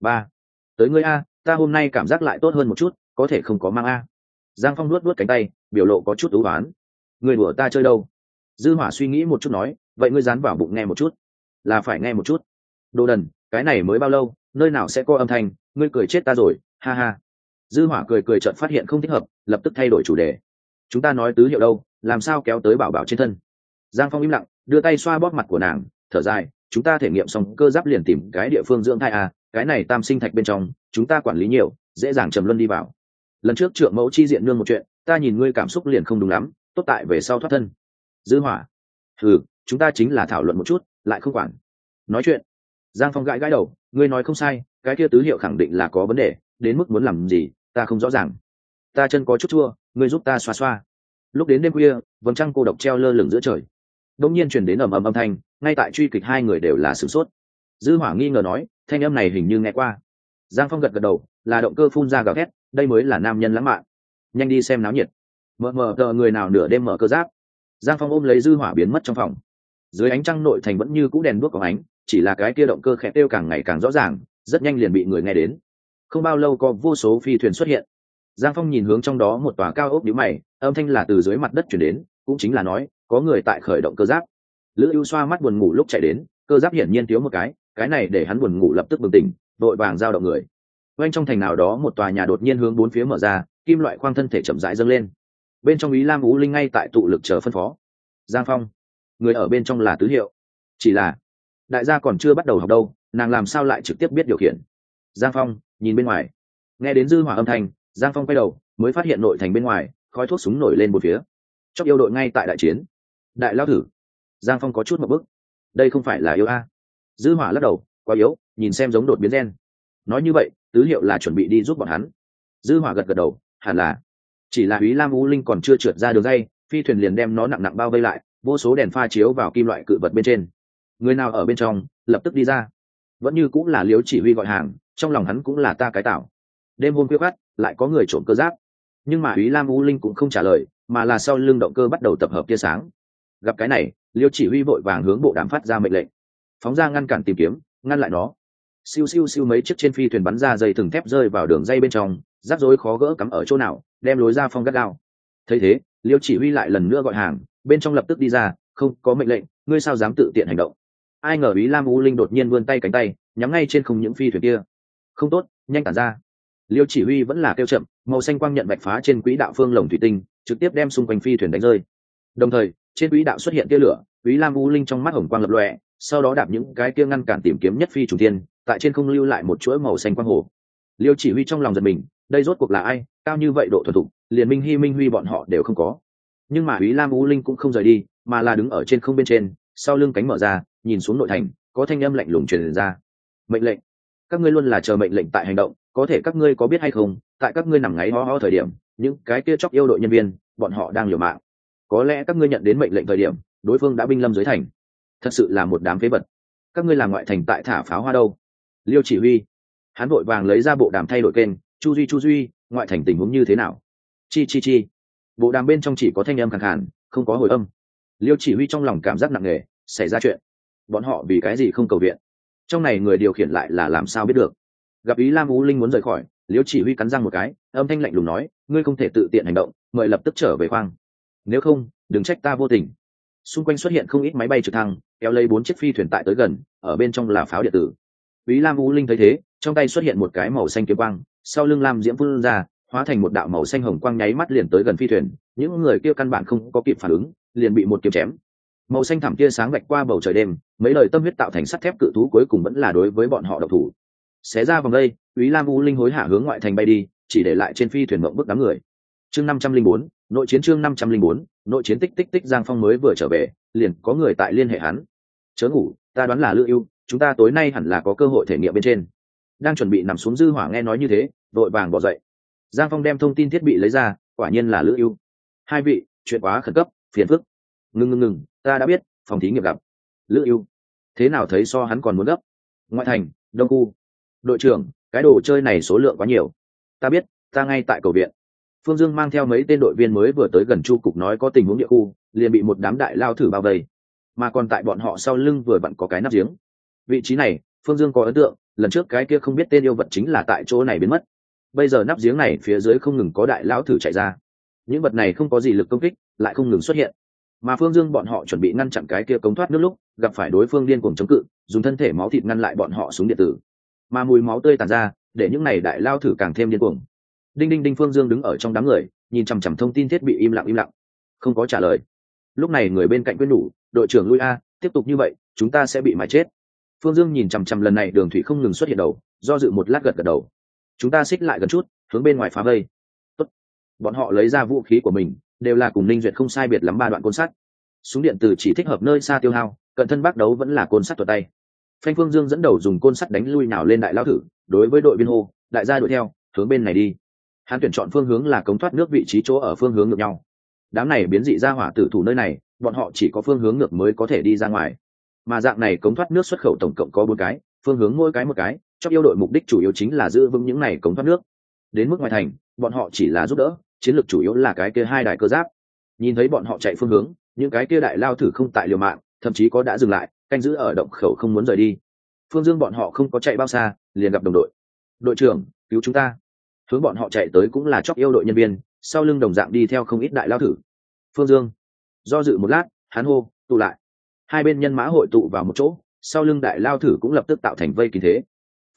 ba tới ngươi a, ta hôm nay cảm giác lại tốt hơn một chút, có thể không có mang a. Giang phong nuốt nuốt cánh tay, biểu lộ có chút ú oán người đùa ta chơi đâu? Dư hỏa suy nghĩ một chút nói, vậy ngươi dán vào bụng nghe một chút. Là phải nghe một chút. Đồ đần, cái này mới bao lâu, nơi nào sẽ có âm thanh, ngươi cười chết ta rồi, ha ha. Dư hỏa cười cười chợt phát hiện không thích hợp, lập tức thay đổi chủ đề. Chúng ta nói tứ hiệu đâu, làm sao kéo tới bảo bảo trên thân? Giang phong im lặng, đưa tay xoa bóp mặt của nàng, thở dài, chúng ta thể nghiệm xong cơ giáp liền tìm cái địa phương dưỡng thai à cái này tam sinh thạch bên trong, chúng ta quản lý nhiều, dễ dàng trầm luân đi vào. Lần trước trượng mẫu chi diện nương một chuyện, ta nhìn ngươi cảm xúc liền không đúng lắm, tốt tại về sau thoát thân. Dư hỏa. Ừ chúng ta chính là thảo luận một chút, lại không quản. Nói chuyện. Giang phong gãi gãi đầu, ngươi nói không sai, cái kia tứ hiệu khẳng định là có vấn đề, đến mức muốn làm gì, ta không rõ ràng. Ta chân có chút chua, ngươi giúp ta xoa xoa. Lúc đến đêm khuya, vầng trăng cô độc treo lơ lửng giữa trời. Đông nhiên chuyển đến ầm ầm âm thanh, ngay tại truy kịch hai người đều là sửng sốt. Dư hỏa nghi ngờ nói thanh âm này hình như nghe qua. Giang phong gật gật đầu, là động cơ phun ra gào thét, đây mới là nam nhân lãng mạn. Nhanh đi xem náo nhiệt. Mờ mờ tờ người nào nửa đêm mở cơ giáp. Giang phong ôm lấy dư hỏa biến mất trong phòng. Dưới ánh trăng nội thành vẫn như cũ đèn đuốc có ánh, chỉ là cái kia động cơ khẽ tiêu càng ngày càng rõ ràng, rất nhanh liền bị người nghe đến. Không bao lâu có vô số phi thuyền xuất hiện. Giang phong nhìn hướng trong đó một tòa cao ốc nhíu mày, âm thanh là từ dưới mặt đất chuyển đến, cũng chính là nói, có người tại khởi động cơ giáp. Lữ ưu xoa mắt buồn ngủ lúc chạy đến, cơ giáp hiển nhiên thiếu một cái cái này để hắn buồn ngủ lập tức bừng tỉnh vội vàng giao động người. Quanh trong thành nào đó một tòa nhà đột nhiên hướng bốn phía mở ra, kim loại khoang thân thể chậm rãi dâng lên. Bên trong ý lam ú linh ngay tại tụ lực chờ phân phó. Giang phong, người ở bên trong là tứ hiệu. Chỉ là, đại gia còn chưa bắt đầu học đâu, nàng làm sao lại trực tiếp biết điều khiển? Giang phong, nhìn bên ngoài. Nghe đến dư hỏa âm thanh, giang phong quay đầu, mới phát hiện nội thành bên ngoài, khói thuốc súng nổi lên một phía. Chóc yêu đội ngay tại đại chiến. Đại lao thử. Giang phong có chút một bức đây không phải là yêu a dư hỏa lắc đầu, quá yếu, nhìn xem giống đột biến gen. Nói như vậy, tứ hiệu là chuẩn bị đi giúp bọn hắn. Dư hỏa gật gật đầu, hẳn là. Chỉ là úy lam u linh còn chưa trượt ra đường dây, phi thuyền liền đem nó nặng nặng bao vây lại, vô số đèn pha chiếu vào kim loại cự vật bên trên. Người nào ở bên trong, lập tức đi ra. Vẫn như cũng là liếu chỉ huy gọi hàng, trong lòng hắn cũng là ta cái tạo đêm hôm khuya khát, lại có người trộm cơ giáp. Nhưng mà úy lam u linh cũng không trả lời, mà là sau lưng động cơ bắt đầu tập hợp tia sáng. Gặp cái này liêu chỉ huy vội vàng hướng bộ đàm phát ra mệnh lệnh phóng ra ngăn cản tìm kiếm, ngăn lại nó. Siêu siêu siêu mấy chiếc trên phi thuyền bắn ra dây thừng thép rơi vào đường dây bên trong, rắc rối khó gỡ cắm ở chỗ nào, đem lối ra phong gắt gao. Thấy thế, liêu chỉ huy lại lần nữa gọi hàng, bên trong lập tức đi ra, không, có mệnh lệnh, ngươi sao dám tự tiện hành động? Ai ngờ ý lam u linh đột nhiên vươn tay cánh tay, nhắm ngay trên không những phi thuyền kia. Không tốt, nhanh tản ra. Liêu chỉ huy vẫn là kêu chậm, màu xanh quang nhận bạch phá trên quỹ đạo phương lồng thủy tinh, trực tiếp đem xung quanh phi thuyền đánh rơi. Đồng thời, trên quỹ đạo xuất hiện tia lửa, ý lam u linh trong mắt hồng quang lập lòe sau đó đạp những cái kia ngăn cản tìm kiếm nhất phi chủ tiên tại trên không lưu lại một chuỗi màu xanh quang hồ. Liêu chỉ huy trong lòng giật mình, đây rốt cuộc là ai, cao như vậy độ thuần thục, liền minh hy minh huy bọn họ đều không có. Nhưng mà ý lam u linh cũng không rời đi, mà là đứng ở trên không bên trên, sau lưng cánh mở ra, nhìn xuống nội thành, có thanh âm lạnh lùng truyền ra. Mệnh lệnh. Các ngươi luôn là chờ mệnh lệnh tại hành động, có thể các ngươi có biết hay không, tại các ngươi nằm ngáy ho ho thời điểm, những cái kia chóc yêu đội nhân viên, bọn họ đang liều mạng. Có lẽ các ngươi nhận đến mệnh lệnh thời điểm, đối phương đã binh lâm dưới thành thật sự là một đám phế vật. Các ngươi làm ngoại thành tại thả pháo hoa đâu? Liêu chỉ huy. Hắn vội vàng lấy ra bộ đàm thay đổi kênh. Chu duy chu duy, ngoại thành tình huống như thế nào? Chi chi chi. Bộ đàm bên trong chỉ có thanh âm khẳng khản không có hồi âm. Liêu chỉ huy trong lòng cảm giác nặng nề, xảy ra chuyện. Bọn họ vì cái gì không cầu viện? Trong này người điều khiển lại là làm sao biết được? Gặp ý lam ú linh muốn rời khỏi, liêu chỉ huy cắn răng một cái, âm thanh lạnh lùng nói, ngươi không thể tự tiện hành động, mời lập tức trở về khoang. Nếu không, đừng trách ta vô tình. Xung quanh xuất hiện không ít máy bay trực thăng kéo lấy bốn chiếc phi thuyền tại tới gần, ở bên trong là pháo điện tử. Ý lam u linh thấy thế, trong tay xuất hiện một cái màu xanh kiếm quang, sau lưng lam diễm phương ra, hóa thành một đạo màu xanh hồng quang nháy mắt liền tới gần phi thuyền, những người kia căn bản không có kịp phản ứng, liền bị một kiếm chém. Màu xanh thẳm kia sáng vạch qua bầu trời đêm, mấy lời tâm huyết tạo thành sắt thép cự thú cuối cùng vẫn là đối với bọn họ độc thủ. Xé ra vòng đây ý lam u linh hối hả hướng ngoại thành bay đi, chỉ để lại trên phi thuyền mộng bức đám người. Chương năm trăm linh bốn, nội chiến chương năm trăm linh bốn nội chiến tích tích tích giang phong mới vừa trở về, liền có người tại liên hệ hắn. Chớ ngủ, ta đoán là lữ ưu, chúng ta tối nay hẳn là có cơ hội thể nghiệm bên trên. Đang chuẩn bị nằm xuống dư hỏa nghe nói như thế đội vàng bỏ dậy. Giang phong đem thông tin thiết bị lấy ra, quả nhiên là lữ ưu. Hai vị, chuyện quá khẩn cấp, phiền phức. Ngừng ngừng ngừng ta đã biết, phòng thí nghiệm gặp. Lữ ưu, thế nào thấy so hắn còn muốn gấp? Ngoại thành, đông khu. Đội trưởng, cái đồ chơi này số lượng quá nhiều. Ta biết, ta ngay tại cầu viện phương dương mang theo mấy tên đội viên mới vừa tới gần chu cục nói có tình huống địa khu, liền bị một đám đại lao thử bao vây. Mà còn tại bọn họ sau lưng vừa vặn có cái nắp giếng. Vị trí này, phương dương có ấn tượng, lần trước cái kia không biết tên yêu vật chính là tại chỗ này biến mất. Bây giờ nắp giếng này phía dưới không ngừng có đại lão thử chạy ra. Những vật này không có gì lực công kích, lại không ngừng xuất hiện. Mà phương dương bọn họ chuẩn bị ngăn chặn cái kia cống thoát nước lúc, gặp phải đối phương điên cuồng chống cự, dùng thân thể máu thịt ngăn lại bọn họ xuống điện tử. Mà mùi máu tươi tàn ra, để những này đại lao thử càng thêm điên cuồng đinh đinh đinh phương dương đứng ở trong đám người, nhìn chằm chằm thông tin thiết bị im lặng im lặng. Không có trả lời. Lúc này người bên cạnh quyết nhủ, đội trưởng lui a, tiếp tục như vậy, chúng ta sẽ bị mái chết. Phương dương nhìn chằm chằm lần này đường thủy không ngừng xuất hiện đầu, do dự một lát gật gật đầu. Chúng ta xích lại gần chút, hướng bên ngoài phá vây. Tốt. bọn họ lấy ra vũ khí của mình, đều là cùng ninh duyệt không sai biệt lắm ba đoạn côn sắt. Súng điện từ chỉ thích hợp nơi xa tiêu hao, cận thân bác đấu vẫn là côn sắt thuật tay. Phanh phương dương dẫn đầu dùng côn sắt đánh lui nào lên đại lao thử, đối với đội viên hô, đại gia đuổi theo, hướng bên này đi hắn tuyển chọn phương hướng là cống thoát nước vị trí chỗ ở phương hướng ngược nhau. Đám này biến dị ra hỏa tử thủ nơi này, bọn họ chỉ có phương hướng ngược mới có thể đi ra ngoài. Mà dạng này cống thoát nước xuất khẩu tổng cộng có bốn cái, phương hướng mỗi cái một cái cho yêu đội mục đích chủ yếu chính là giữ vững những này cống thoát nước. Đến mức ngoài thành, bọn họ chỉ là giúp đỡ, chiến lược chủ yếu là cái kia hai đại cơ giáp. Nhìn thấy bọn họ chạy phương hướng, những cái kia đại lao thử không tại liều mạng, thậm chí có đã dừng lại, canh giữ ở động khẩu không muốn rời đi. Phương dương bọn họ không có chạy bao xa, liền gặp đồng đội. Đội trưởng, cứu chúng ta hướng bọn họ chạy tới cũng là chóc yêu đội nhân viên, sau lưng đồng dạng đi theo không ít đại lao thử. Phương dương, do dự một lát, hắn hô, tụ lại. Hai bên nhân mã hội tụ vào một chỗ, sau lưng đại lao thử cũng lập tức tạo thành vây kín thế.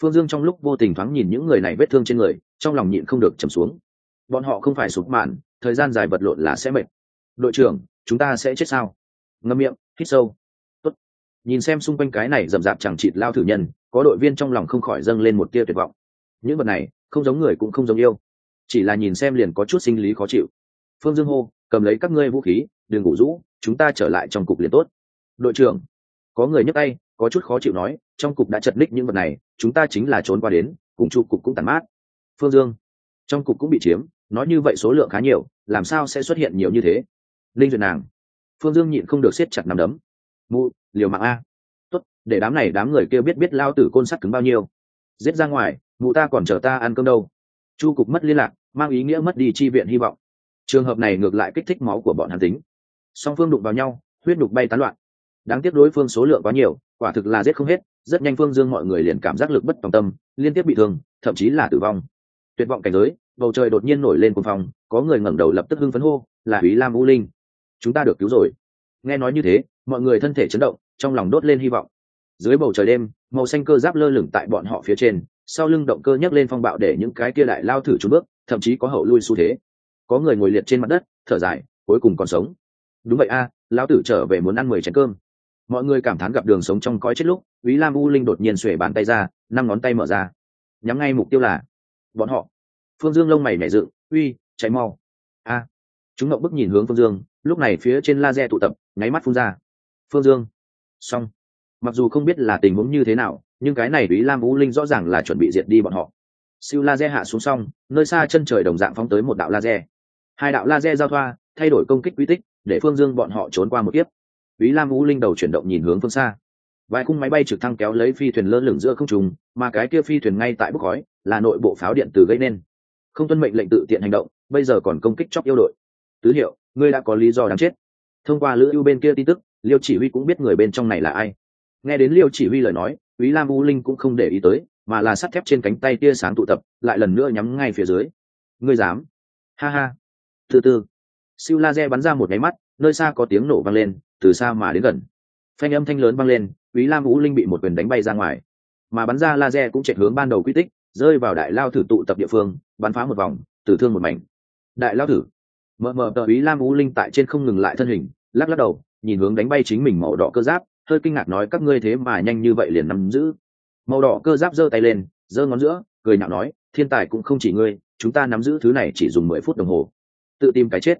Phương dương trong lúc vô tình thoáng nhìn những người này vết thương trên người, trong lòng nhịn không được trầm xuống. Bọn họ không phải sụp mạn, thời gian dài vật lộn là sẽ mệt. Đội trưởng, chúng ta sẽ chết sao? Ngâm miệng, hít sâu. Tốt. nhìn xem xung quanh cái này rậm rạp chẳng chịt lao thử nhân, có đội viên trong lòng không khỏi dâng lên một tia tuyệt vọng. Những vật này không giống người cũng không giống yêu. Chỉ là nhìn xem liền có chút sinh lý khó chịu. Phương dương hô, cầm lấy các ngươi vũ khí, đừng ngủ rũ, chúng ta trở lại trong cục liền tốt. Đội trưởng, có người nhấc tay, có chút khó chịu nói, trong cục đã chật ních những vật này, chúng ta chính là trốn qua đến, cùng chu cục cũng tàn mát. Phương dương, trong cục cũng bị chiếm, nói như vậy số lượng khá nhiều, làm sao sẽ xuất hiện nhiều như thế? Linh duyệt nàng, phương dương nhịn không được siết chặt nằm đấm. Mụ, liều mạng a. Tốt, để đám này đám người kêu biết biết lao tử côn sắt cứng bao nhiêu giết ra ngoài mụ ta còn chờ ta ăn cơm đâu chu cục mất liên lạc mang ý nghĩa mất đi chi viện hy vọng trường hợp này ngược lại kích thích máu của bọn hàn tính song phương đụng vào nhau huyết đục bay tán loạn đáng tiếc đối phương số lượng quá nhiều quả thực là giết không hết rất nhanh phương dương mọi người liền cảm giác lực bất tòng tâm liên tiếp bị thương thậm chí là tử vong tuyệt vọng cảnh giới bầu trời đột nhiên nổi lên cùng phong có người ngẩng đầu lập tức hưng phấn hô là húy Lam u Linh. Chúng ta được cứu rồi. Nghe nói như thế, mọi người thân thể chấn động, trong lòng đốt lên hy vọng. Dưới bầu trời đêm, màu xanh cơ giáp lơ lửng tại bọn họ phía trên, sau lưng động cơ nhấc lên phong bạo để những cái kia đại lao thử chùn bước, thậm chí có hậu lui xu thế. Có người ngồi liệt trên mặt đất, thở dài, cuối cùng còn sống. Đúng vậy a, à, lão tử trở về muốn ăn mười chén cơm. Mọi người cảm thán gặp đường sống trong cõi chết lúc, Úy Lam U Linh đột nhiên xuề bàn tay ra, năm ngón tay mở ra, nhắm ngay mục tiêu là bọn họ. Phương Dương lông mày nhảy dựng, uy, cháy mau. A, chúng ngậu bức nhìn hướng phương dương lúc này phía trên laser tụ tập nháy mắt phun ra phương dương xong mặc dù không biết là tình huống như thế nào, nhưng cái này ý lam vũ linh rõ ràng là chuẩn bị diệt đi bọn họ. Siêu laser hạ xuống xong, nơi xa chân trời đồng dạng phóng tới một đạo laser. Hai đạo laser giao thoa, thay đổi công kích quy tích, để phương dương bọn họ trốn qua một kiếp. Ý lam vũ linh đầu chuyển động nhìn hướng phương xa. Vài khung máy bay trực thăng kéo lấy phi thuyền lơ lửng giữa không trùng mà cái kia phi thuyền ngay tại bốc khói, là nội bộ pháo điện từ gây nên. Không tuân mệnh lệnh tự tiện hành động, bây giờ còn công kích chóc yêu đội. Tứ hiệu, ngươi đã có lý do đáng chết. Thông qua lữ ưu bên kia tin tức, liêu chỉ huy cũng biết người bên trong này là ai nghe đến liêu chỉ huy lời nói ý lam u linh cũng không để ý tới, mà là sắt thép trên cánh tay tia sáng tụ tập, lại lần nữa nhắm ngay phía dưới. Ngươi dám? Ha ha. Từ từ. Siêu laser bắn ra một nháy mắt, nơi xa có tiếng nổ vang lên, từ xa mà đến gần. Phanh âm thanh lớn vang lên ý lam u linh bị một quyền đánh bay ra ngoài. Mà bắn ra laser cũng chạy hướng ban đầu quy tích, rơi vào đại lao thử tụ tập địa phương, bắn phá một vòng, tử thương một mảnh. Đại lao thử. Mờ mờ tờ ý lam u linh tại trên không ngừng lại thân hình, lắc lắc đầu, nhìn hướng đánh bay chính mình màu đỏ cơ giáp hơi kinh ngạc nói, các ngươi thế mà nhanh như vậy liền nắm giữ. Màu đỏ cơ giáp giơ tay lên, giơ ngón giữa, cười nhạo nói, thiên tài cũng không chỉ ngươi, chúng ta nắm giữ thứ này chỉ dùng mười phút đồng hồ. Tự tìm cái chết.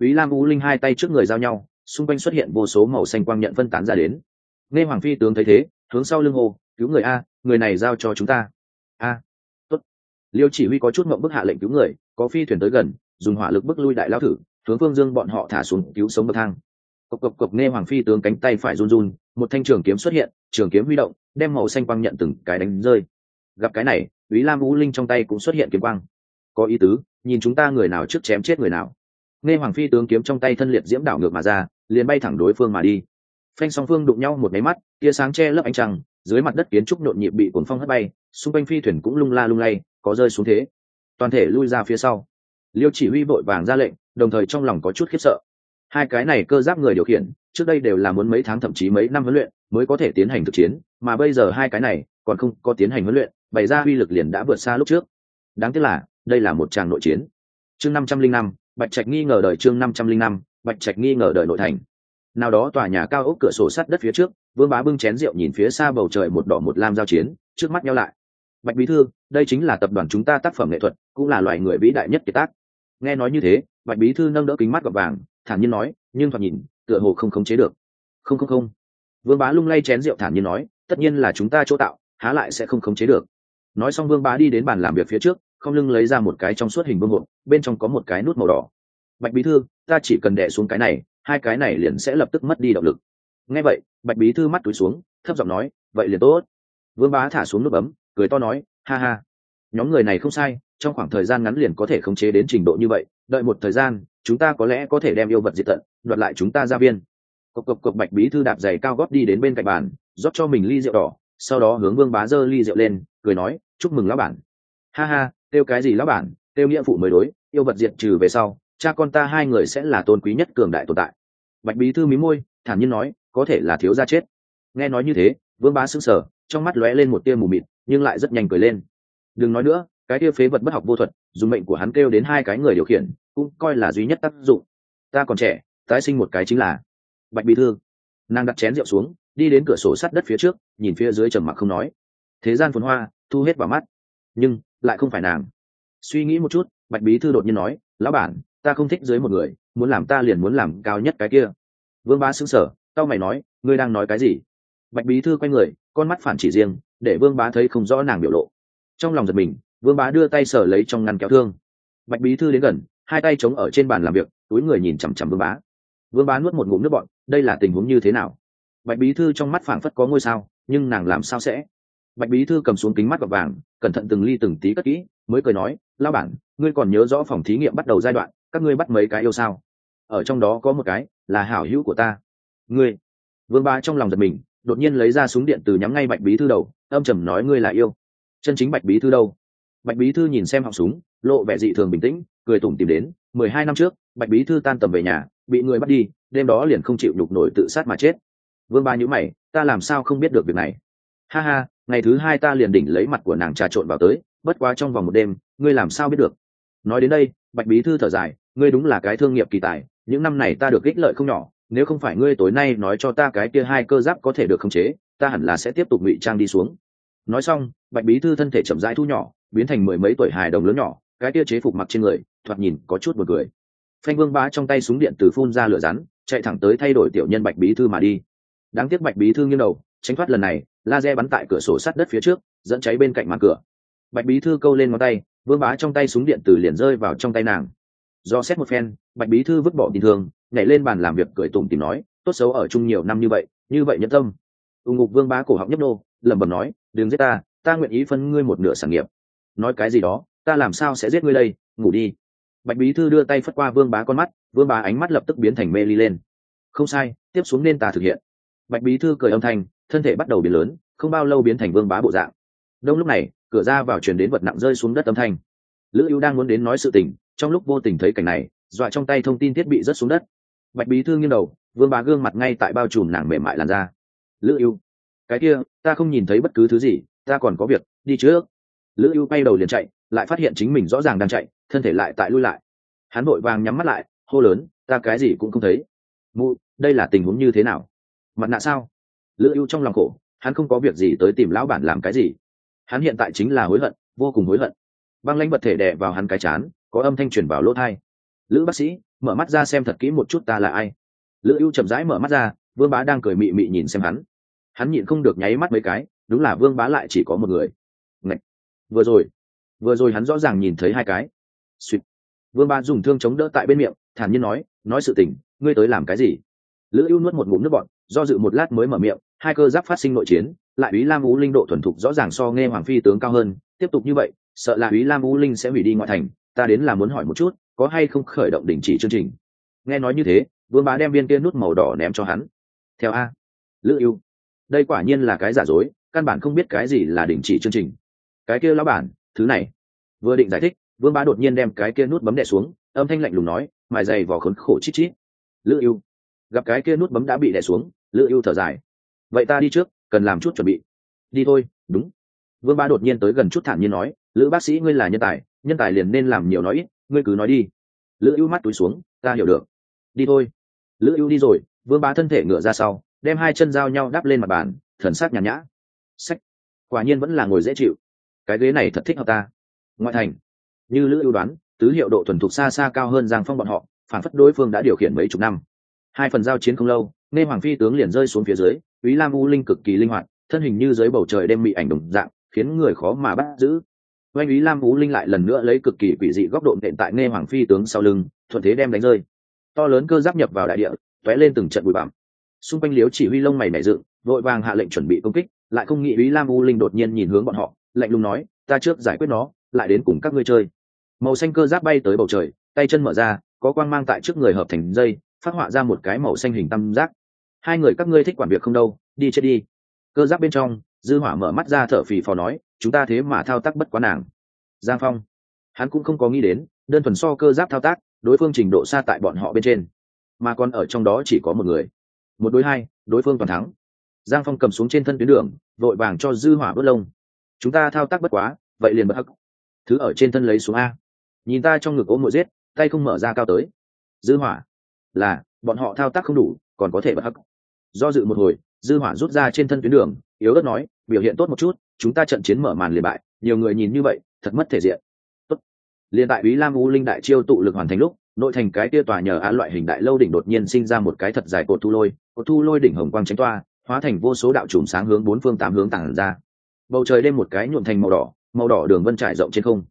Ý lam u linh hai tay trước người giao nhau, xung quanh xuất hiện vô số màu xanh quang nhận phân tán ra đến. Nghe hoàng phi tướng thấy thế, hướng sau lưng hồ cứu người a, người này giao cho chúng ta. A, tốt. Liêu chỉ huy có chút mộng bức hạ lệnh cứu người, có phi thuyền tới gần, dùng hỏa lực bức lui đại lao thử, hướng phương dương bọn họ thả xuống cứu sống bậc thang. Cộc cộc cộc, nghe hoàng phi tướng cánh tay phải run run một thanh trường kiếm xuất hiện trường kiếm huy động đem màu xanh quang nhận từng cái đánh rơi gặp cái này ý Lam Vũ Linh trong tay cũng xuất hiện kiếm quang. Có ý tứ, nhìn chúng ta người nào trước chém chết người nào. Nghe Hoàng Phi tướng kiếm trong tay thân liệt diễm đảo ngược mà ra, liền bay thẳng đối phương mà đi. Phanh song phương đụng nhau một máy mắt, tia sáng che lấp ánh trăng, dưới mặt đất kiến trúc nhộn nhịp bị cuồng phong hất bay, xung quanh phi thuyền cũng lung la lung lay, có rơi xuống thế. Toàn thể lui ra phía sau liêu chỉ huy vội vàng ra lệnh đồng thời trong lòng có chút khiếp sợ hai cái này cơ giáp người điều khiển trước đây đều là muốn mấy tháng thậm chí mấy năm huấn luyện mới có thể tiến hành thực chiến, mà bây giờ hai cái này còn không có tiến hành huấn luyện, bày ra uy lực liền đã vượt xa lúc trước. Đáng tiếc là, đây là một tràng nội chiến. Chương năm trăm linh năm, bạch trạch nghi ngờ đời chương năm trăm linh năm, bạch trạch nghi ngờ đời nội thành. Nào đó tòa nhà cao ốc cửa sổ sắt đất phía trước, vương bá bưng chén rượu nhìn phía xa bầu trời một đỏ một lam giao chiến, trước mắt nhau lại. Bạch bí thư, đây chính là tập đoàn chúng ta tác phẩm nghệ thuật, cũng là loài người vĩ đại nhất kiệt tác. Nghe nói như thế, bạch bí thư nâng đỡ kính mắt gọt vàng, thản nhiên nói, nhưng thoạt nhìn tựa hồ không khống chế được. Không không không. Vương bá lung lay chén rượu thản nhiên nói, tất nhiên là chúng ta chỗ tạo, há lại sẽ không khống chế được. Nói xong vương bá đi đến bàn làm việc phía trước, không lưng lấy ra một cái trong suốt hình vương hộp, bên trong có một cái nút màu đỏ. Bạch bí thư, ta chỉ cần đẻ xuống cái này, hai cái này liền sẽ lập tức mất đi động lực. Nghe vậy, bạch bí thư mắt túi xuống, thấp giọng nói, vậy liền tốt. Vương bá thả xuống nút bấm, cười to nói, ha ha. Nhóm người này không sai trong khoảng thời gian ngắn liền có thể khống chế đến trình độ như vậy, đợi một thời gian, chúng ta có lẽ có thể đem yêu vật diệt tận, đoạt lại chúng ta ra viên. Cộc cộc cộc bạch bí thư đạp giày cao gót đi đến bên cạnh bàn, rót cho mình ly rượu đỏ, sau đó hướng vương bá dơ ly rượu lên, cười nói, chúc mừng lão bản. Ha ha, kêu cái gì lão bản, kêu nghĩa phụ mới đối, yêu vật diệt trừ về sau, cha con ta hai người sẽ là tôn quý nhất cường đại tồn tại. Bạch bí thư mí môi, thản nhiên nói, có thể là thiếu gia chết. Nghe nói như thế, vương bá sững sờ, trong mắt lóe lên một tia mù mịt, nhưng lại rất nhanh cười lên. Đừng nói nữa cái kia phế vật bất học vô thuật, dùng mệnh của hắn kêu đến hai cái người điều khiển, cũng coi là duy nhất tác dụng. Ta còn trẻ, tái sinh một cái chính là bạch bí thư. Nàng đặt chén rượu xuống, đi đến cửa sổ sắt đất phía trước, nhìn phía dưới trầm mặc không nói. Thế gian phồn hoa, thu hết vào mắt. Nhưng, lại không phải nàng. Suy nghĩ một chút, bạch bí thư đột nhiên nói, lão bản, ta không thích dưới một người, muốn làm ta liền muốn làm cao nhất cái kia. Vương bá xứng sở tao mày nói, ngươi đang nói cái gì? Bạch bí thư quay người, con mắt phản chỉ riêng, để vương bá thấy không rõ nàng biểu lộ. Trong lòng giật mình vương bá đưa tay sở lấy trong ngăn kéo thương. Bạch bí thư đến gần, hai tay chống ở trên bàn làm việc, túi người nhìn chằm chằm vương bá. Vương bá nuốt một ngụm nước bọn đây là tình huống như thế nào? Bạch bí thư trong mắt phảng phất có ngôi sao, nhưng nàng làm sao sẽ? Bạch bí thư cầm xuống kính mắt gọt vàng, cẩn thận từng ly từng tí cất kỹ, mới cười nói lao bản, ngươi còn nhớ rõ phòng thí nghiệm bắt đầu giai đoạn, các ngươi bắt mấy cái yêu sao? Ở trong đó có một cái, là hảo hữu của ta. Ngươi? Vương ba trong lòng giật mình, đột nhiên lấy ra súng điện từ nhắm ngay bạch bí thư đầu, âm trầm nói, ngươi là yêu. Chân chính bạch bí thư đâu? Bạch bí thư nhìn xem họng súng, lộ vẻ dị thường bình tĩnh, cười tủm tìm đến, mười hai năm trước, bạch bí thư tan tầm về nhà, bị người bắt đi, đêm đó liền không chịu nhục nổi tự sát mà chết. Vương ba nhữ mày, ta làm sao không biết được việc này? Ha ha, ngày thứ hai ta liền đỉnh lấy mặt của nàng trà trộn vào tới, bất quá trong vòng một đêm, ngươi làm sao biết được? Nói đến đây, bạch bí thư thở dài, ngươi đúng là cái thương nghiệp kỳ tài, những năm này ta được ích lợi không nhỏ, nếu không phải ngươi tối nay nói cho ta cái kia hai cơ giáp có thể được khống chế, ta hẳn là sẽ tiếp tục ngụy trang đi xuống. Nói xong, bạch bí thư thân thể chậm rãi thu nhỏ biến thành mười mấy tuổi hài đồng lớn nhỏ, cái kia chế phục mặc trên người, thoạt nhìn có chút một cười. phanh vương bá trong tay súng điện từ phun ra lửa rắn, chạy thẳng tới thay đổi tiểu nhân bạch bí thư mà đi. Đáng tiếc bạch bí thư nghiêng đầu, tránh thoát lần này, laser bắn tại cửa sổ sắt đất phía trước, dẫn cháy bên cạnh màn cửa. Bạch bí thư câu lên ngón tay, vương bá trong tay súng điện từ liền rơi vào trong tay nàng. Do xét một phen, bạch bí thư vứt bỏ bình thường, nhảy lên bàn làm việc cười tủm tìm nói, tốt xấu ở chung nhiều năm như vậy như vậy nhất tâm. Ưng ngục vương bá cổ họng nhấp nô, lẩm bẩm nói, đừng giết ta ta nguyện ý phân ngươi một nửa sản nghiệp nói cái gì đó, ta làm sao sẽ giết ngươi đây, ngủ đi. Bạch bí thư đưa tay phất qua vương bá con mắt, vương bá ánh mắt lập tức biến thành mê ly lên. Không sai, tiếp xuống nên ta thực hiện. Bạch bí thư cười âm thanh, thân thể bắt đầu biến lớn, không bao lâu biến thành vương bá bộ dạng. Đông lúc này, cửa ra vào truyền đến vật nặng rơi xuống đất âm thanh. Lữ ưu đang muốn đến nói sự tình, trong lúc vô tình thấy cảnh này, dọa trong tay thông tin thiết bị rớt xuống đất. Bạch bí thư nghiêng đầu, vương bá gương mặt ngay tại bao trùm nàng mềm mại làn ra. lữ ưu cái kia, ta không nhìn thấy bất cứ thứ gì, ta còn có việc, đi trước lữ ưu bay đầu liền chạy, lại phát hiện chính mình rõ ràng đang chạy, thân thể lại tại lui lại. Hắn vội vàng nhắm mắt lại, hô lớn, ta cái gì cũng không thấy. Mụ, đây là tình huống như thế nào? Mặt nạ sao? Lữ ưu trong lòng khổ, hắn không có việc gì tới tìm lão bản làm cái gì. Hắn hiện tại chính là hối hận, vô cùng hối hận. Băng lãnh vật thể đè vào hắn cái chán, có âm thanh truyền vào lỗ thai. Lữ bác sĩ, mở mắt ra xem thật kỹ một chút ta là ai. Lữ ưu chậm rãi mở mắt ra, vương bá đang cười mị mị nhìn xem hắn. Hắn nhịn không được nháy mắt mấy cái, đúng là vương bá lại chỉ có một người vừa rồi vừa rồi hắn rõ ràng nhìn thấy hai cái. Suýt vương bá dùng thương chống đỡ tại bên miệng, thản nhiên nói nói sự tình, ngươi tới làm cái gì? Lữ ưu nuốt một ngụm nước bọn do dự một lát mới mở miệng, hai cơ giáp phát sinh nội chiến, lại ý lam u linh độ thuần thục rõ ràng so nghe hoàng phi tướng cao hơn, tiếp tục như vậy, sợ là ý lam u linh sẽ hủy đi ngoại thành, ta đến là muốn hỏi một chút, có hay không khởi động đình chỉ chương trình? Nghe nói như thế, vương bá đem viên kia nút màu đỏ ném cho hắn. Theo a. Lữ ưu. Đây quả nhiên là cái giả dối, căn bản không biết cái gì là đình chỉ chương trình cái kia lão bản, thứ này. Vừa định giải thích, vương bá đột nhiên đem cái kia nút bấm đè xuống, âm thanh lạnh lùng nói, mài dày vỏ khốn khổ chít chít. Lữ ưu. Gặp cái kia nút bấm đã bị đè xuống, lữ ưu thở dài. Vậy ta đi trước, cần làm chút chuẩn bị. Đi thôi, đúng. Vương ba đột nhiên tới gần chút thản nhiên nói, lữ bác sĩ ngươi là nhân tài nhân tài liền nên làm nhiều nói ít, ngươi cứ nói đi. Lữ ưu mắt túi xuống, ta hiểu được. Đi thôi. Lữ ưu đi rồi, vương bá thân thể ngựa ra sau, đem hai chân giao nhau đắp lên mặt bàn, thần sắc nhàn nhã. Sách, quả nhiên vẫn là ngồi dễ chịu cái ghế này thật thích hợp ta. Ngoại thành, như lữ ưu đoán, tứ hiệu độ thuần thục xa xa cao hơn giang phong bọn họ, phản phất đối phương đã điều khiển mấy chục năm. Hai phần giao chiến không lâu nên hoàng phi tướng liền rơi xuống phía dưới ý lam u linh cực kỳ linh hoạt, thân hình như dưới bầu trời đem bị ảnh đồng dạng, khiến người khó mà bắt giữ. Oanh ý lam u linh lại lần nữa lấy cực kỳ quỷ dị góc độ nện tại nghe hoàng phi tướng sau lưng, thuận thế đem đánh rơi. To lớn cơ giáp nhập vào đại địa t lên từng trận bụi bặm. Xung quanh liếu chỉ huy lông mày nảy dựng, vội vàng hạ lệnh chuẩn bị công kích, lại không nghĩ ý lam u linh đột nhiên nhìn hướng bọn họ lạnh lùng nói, ta trước giải quyết nó, lại đến cùng các ngươi chơi. Màu xanh cơ giáp bay tới bầu trời, tay chân mở ra, có quang mang tại trước người hợp thành dây, phát họa ra một cái màu xanh hình tam giác. Hai người các ngươi thích quản việc không đâu, đi chết đi. Cơ giáp bên trong, dư hỏa mở mắt ra thở phì phò nói, chúng ta thế mà thao tác bất quá nàng. Giang phong, hắn cũng không có nghĩ đến, đơn thuần so cơ giáp thao tác, đối phương trình độ xa tại bọn họ bên trên. Mà còn ở trong đó chỉ có một người. Một đối hai, đối phương toàn thắng. Giang phong cầm xuống trên thân tuyến đường, vội vàng cho dư hỏa bớt lông chúng ta thao tác bất quá, vậy liền bật hắc. Thứ ở trên thân lấy xuống a. Nhìn ta trong ngực ốm mội giết, tay không mở ra cao tới. Dư hỏa. Là, bọn họ thao tác không đủ, còn có thể bật hắc. Do dự một hồi, dư hỏa rút ra trên thân tuyến đường, yếu ớt nói, biểu hiện tốt một chút, chúng ta trận chiến mở màn liền bại, nhiều người nhìn như vậy, thật mất thể diện. Tốt. Liền tại úy lam u linh đại chiêu tụ lực hoàn thành lúc, nội thành cái tia tòa nhờ á loại hình đại lâu đỉnh đột nhiên sinh ra một cái thật dài cột thu lôi, cột thu lôi đỉnh hồng quang tránh toa, hóa thành vô số đạo chùm sáng hướng bốn phương tám hướng tàng ra bầu trời đêm một cái nhuộm thành màu đỏ màu đỏ đường vân trải rộng trên không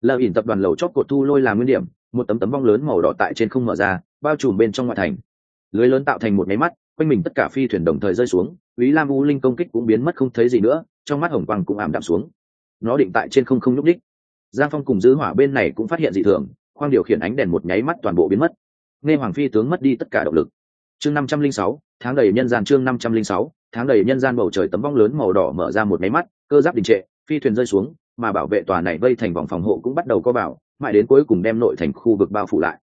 lờ ỉn tập đoàn lầu chót cột thu lôi làm nguyên điểm một tấm tấm vong lớn màu đỏ tại trên không mở ra bao trùm bên trong ngoại thành lưới lớn tạo thành một máy mắt quanh mình tất cả phi thuyền đồng thời rơi xuống lý Lam U Linh công kích cũng biến mất không thấy gì nữa, trong mắt Hồng Quang cũng ảm đạm xuống. Nó định tại trên không không nhúc đích. Giang Phong cùng giữ hỏa bên này cũng phát hiện dị thường, khoang điều khiển ánh đèn một nháy mắt toàn bộ biến mất. Nghe Hoàng phi tướng mất đi tất cả động lực. Chương năm trăm linh sáu, tháng đầy nhân gian chương năm trăm linh sáu, tháng đầy nhân gian bầu trời tấm vong lớn màu đỏ mở ra một máy mắt, cơ giáp đình trệ, phi thuyền rơi xuống, mà bảo vệ tòa này vây thành vòng phòng hộ cũng bắt đầu co vào, mãi đến cuối cùng đem nội thành khu vực bao phủ lại.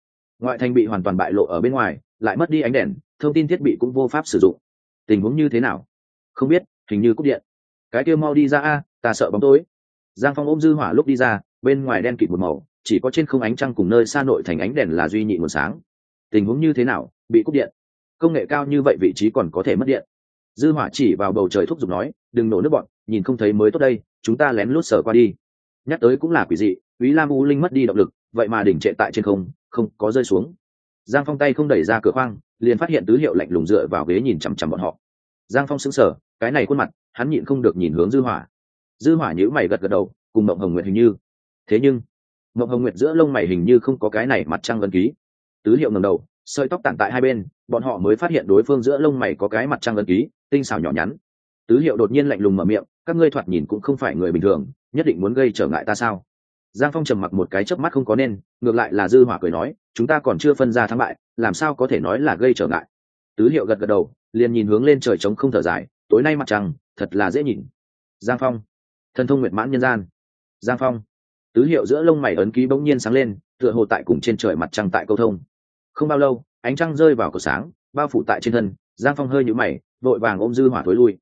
Ngoại thành bị hoàn toàn bại lộ ở bên ngoài, lại mất đi ánh đèn, thông tin thiết bị cũng vô pháp sử dụng. Tình huống như thế nào? Không biết hình như cúp điện. Cái kia mau đi ra a ta sợ bóng tối. Giang phong ôm dư hỏa lúc đi ra bên ngoài đen kịt một màu chỉ có trên không ánh trăng cùng nơi xa nội thành ánh đèn là duy nhị nguồn sáng. Tình huống như thế nào? Bị cúp điện công nghệ cao như vậy vị trí còn có thể mất điện. Dư hỏa chỉ vào bầu trời thúc giục nói đừng nổ nước bọn nhìn không thấy mới tốt đây chúng ta lén lút sở qua đi. Nhắc tới cũng là quỷ dị Úy Lam U Linh mất đi động lực, vậy mà đỉnh trệ tại trên không, không có rơi xuống. Giang Phong tay không đẩy ra cửa khoang, liền phát hiện tứ hiệu lạnh lùng dựa vào ghế nhìn chằm chằm bọn họ. Giang phong sững sờ cái này khuôn mặt hắn nhịn không được nhìn hướng dư hỏa. Dư hỏa nhíu mày gật gật đầu cùng mộng hồng nguyệt hình như. Thế nhưng mộng hồng nguyệt giữa lông mày hình như không có cái này mặt trăng vân ký. Tứ hiệu ngẩng đầu sợi tóc tản tại hai bên bọn họ mới phát hiện đối phương giữa lông mày có cái mặt trăng ân ký, tinh xảo nhỏ nhắn. Tứ hiệu đột nhiên lạnh lùng mở miệng, các ngươi thoạt nhìn cũng không phải người bình thường, nhất định muốn gây trở ngại ta sao? Giang phong trầm mặc một cái chớp mắt không có nên, ngược lại là dư hỏa cười nói, chúng ta còn chưa phân ra thắng bại, làm sao có thể nói là gây trở ngại? Tứ hiệu gật gật đầu, liền nhìn hướng lên trời trống không thở dài, tối nay mặt trăng, thật là dễ nhìn. Giang phong, thần thông nguyệt mãn nhân gian. Giang phong, tứ hiệu giữa lông mày ấn ký bỗng nhiên sáng lên, tựa hồ tại cùng trên trời mặt trăng tại câu thông không bao lâu, ánh trăng rơi vào cửa sáng, bao phủ tại trên thân, giang phong hơi nhũ mày, vội vàng ôm dư hỏa thối lui.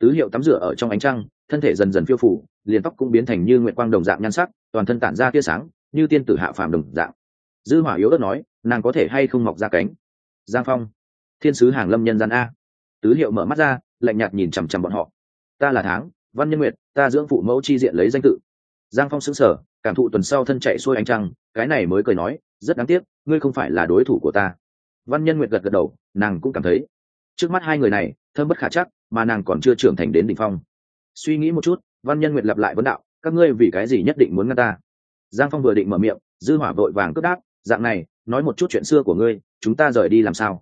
Tứ hiệu tắm rửa ở trong ánh trăng, thân thể dần dần phiêu phủ, liền tóc cũng biến thành như nguyện quang đồng dạng nhan sắc, toàn thân tản ra tia sáng, như tiên tử hạ phàm đồng dạng. Dư hỏa yếu ớt nói, nàng có thể hay không mọc ra cánh? Giang phong, thiên sứ hàng lâm nhân gian a. Tứ hiệu mở mắt ra, lạnh nhạt nhìn chằm chằm bọn họ. Ta là tháng, văn nhân nguyệt, ta dưỡng phụ mẫu chi diện lấy danh tự. Giang phong xứng sở cảm thụ tuần sau thân chạy xuôi ánh trăng, cái này mới cười nói, rất đáng tiếc, ngươi không phải là đối thủ của ta. Văn nhân nguyệt gật gật đầu, nàng cũng cảm thấy. Trước mắt hai người này thơm bất khả chắc, mà nàng còn chưa trưởng thành đến đ ỉ n h phong. Suy nghĩ một chút, văn nhân nguyệt lặp lại vấn đạo, các ngươi vì cái gì nhất định muốn ngăn ta? Giang phong vừa định mở miệng, dư hỏa vội vàng cướp đáp, dạng này, nói một chút chuyện xưa của ngươi, chúng ta rời đi làm sao?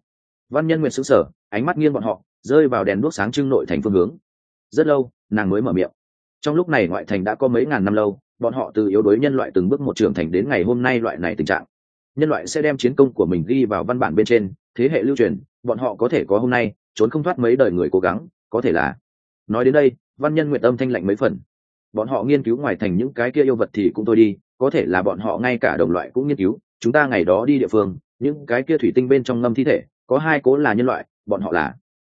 Văn nhân nguyệt xứng sở ánh mắt nghiêng bọn họ, rơi vào đèn đuốc sáng trưng nội thành phương hướng. Rất lâu, nàng mới mở miệng. Trong lúc này ngoại thành đã có mấy ngàn năm lâu bọn họ từ yếu đuối nhân loại từng bước một trưởng thành đến ngày hôm nay loại này tình trạng. Nhân loại sẽ đem chiến công của mình ghi vào văn bản bên trên, thế hệ lưu truyền, bọn họ có thể có hôm nay, trốn không thoát mấy đời người cố gắng, có thể là. Nói đến đây, văn nhân nguyện âm thanh lạnh mấy phần. Bọn họ nghiên cứu ngoài thành những cái kia yêu vật thì cũng thôi đi, có thể là bọn họ ngay cả đồng loại cũng nghiên cứu, chúng ta ngày đó đi địa phương, những cái kia thủy tinh bên trong ngâm thi thể, có hai cố là nhân loại, bọn họ là.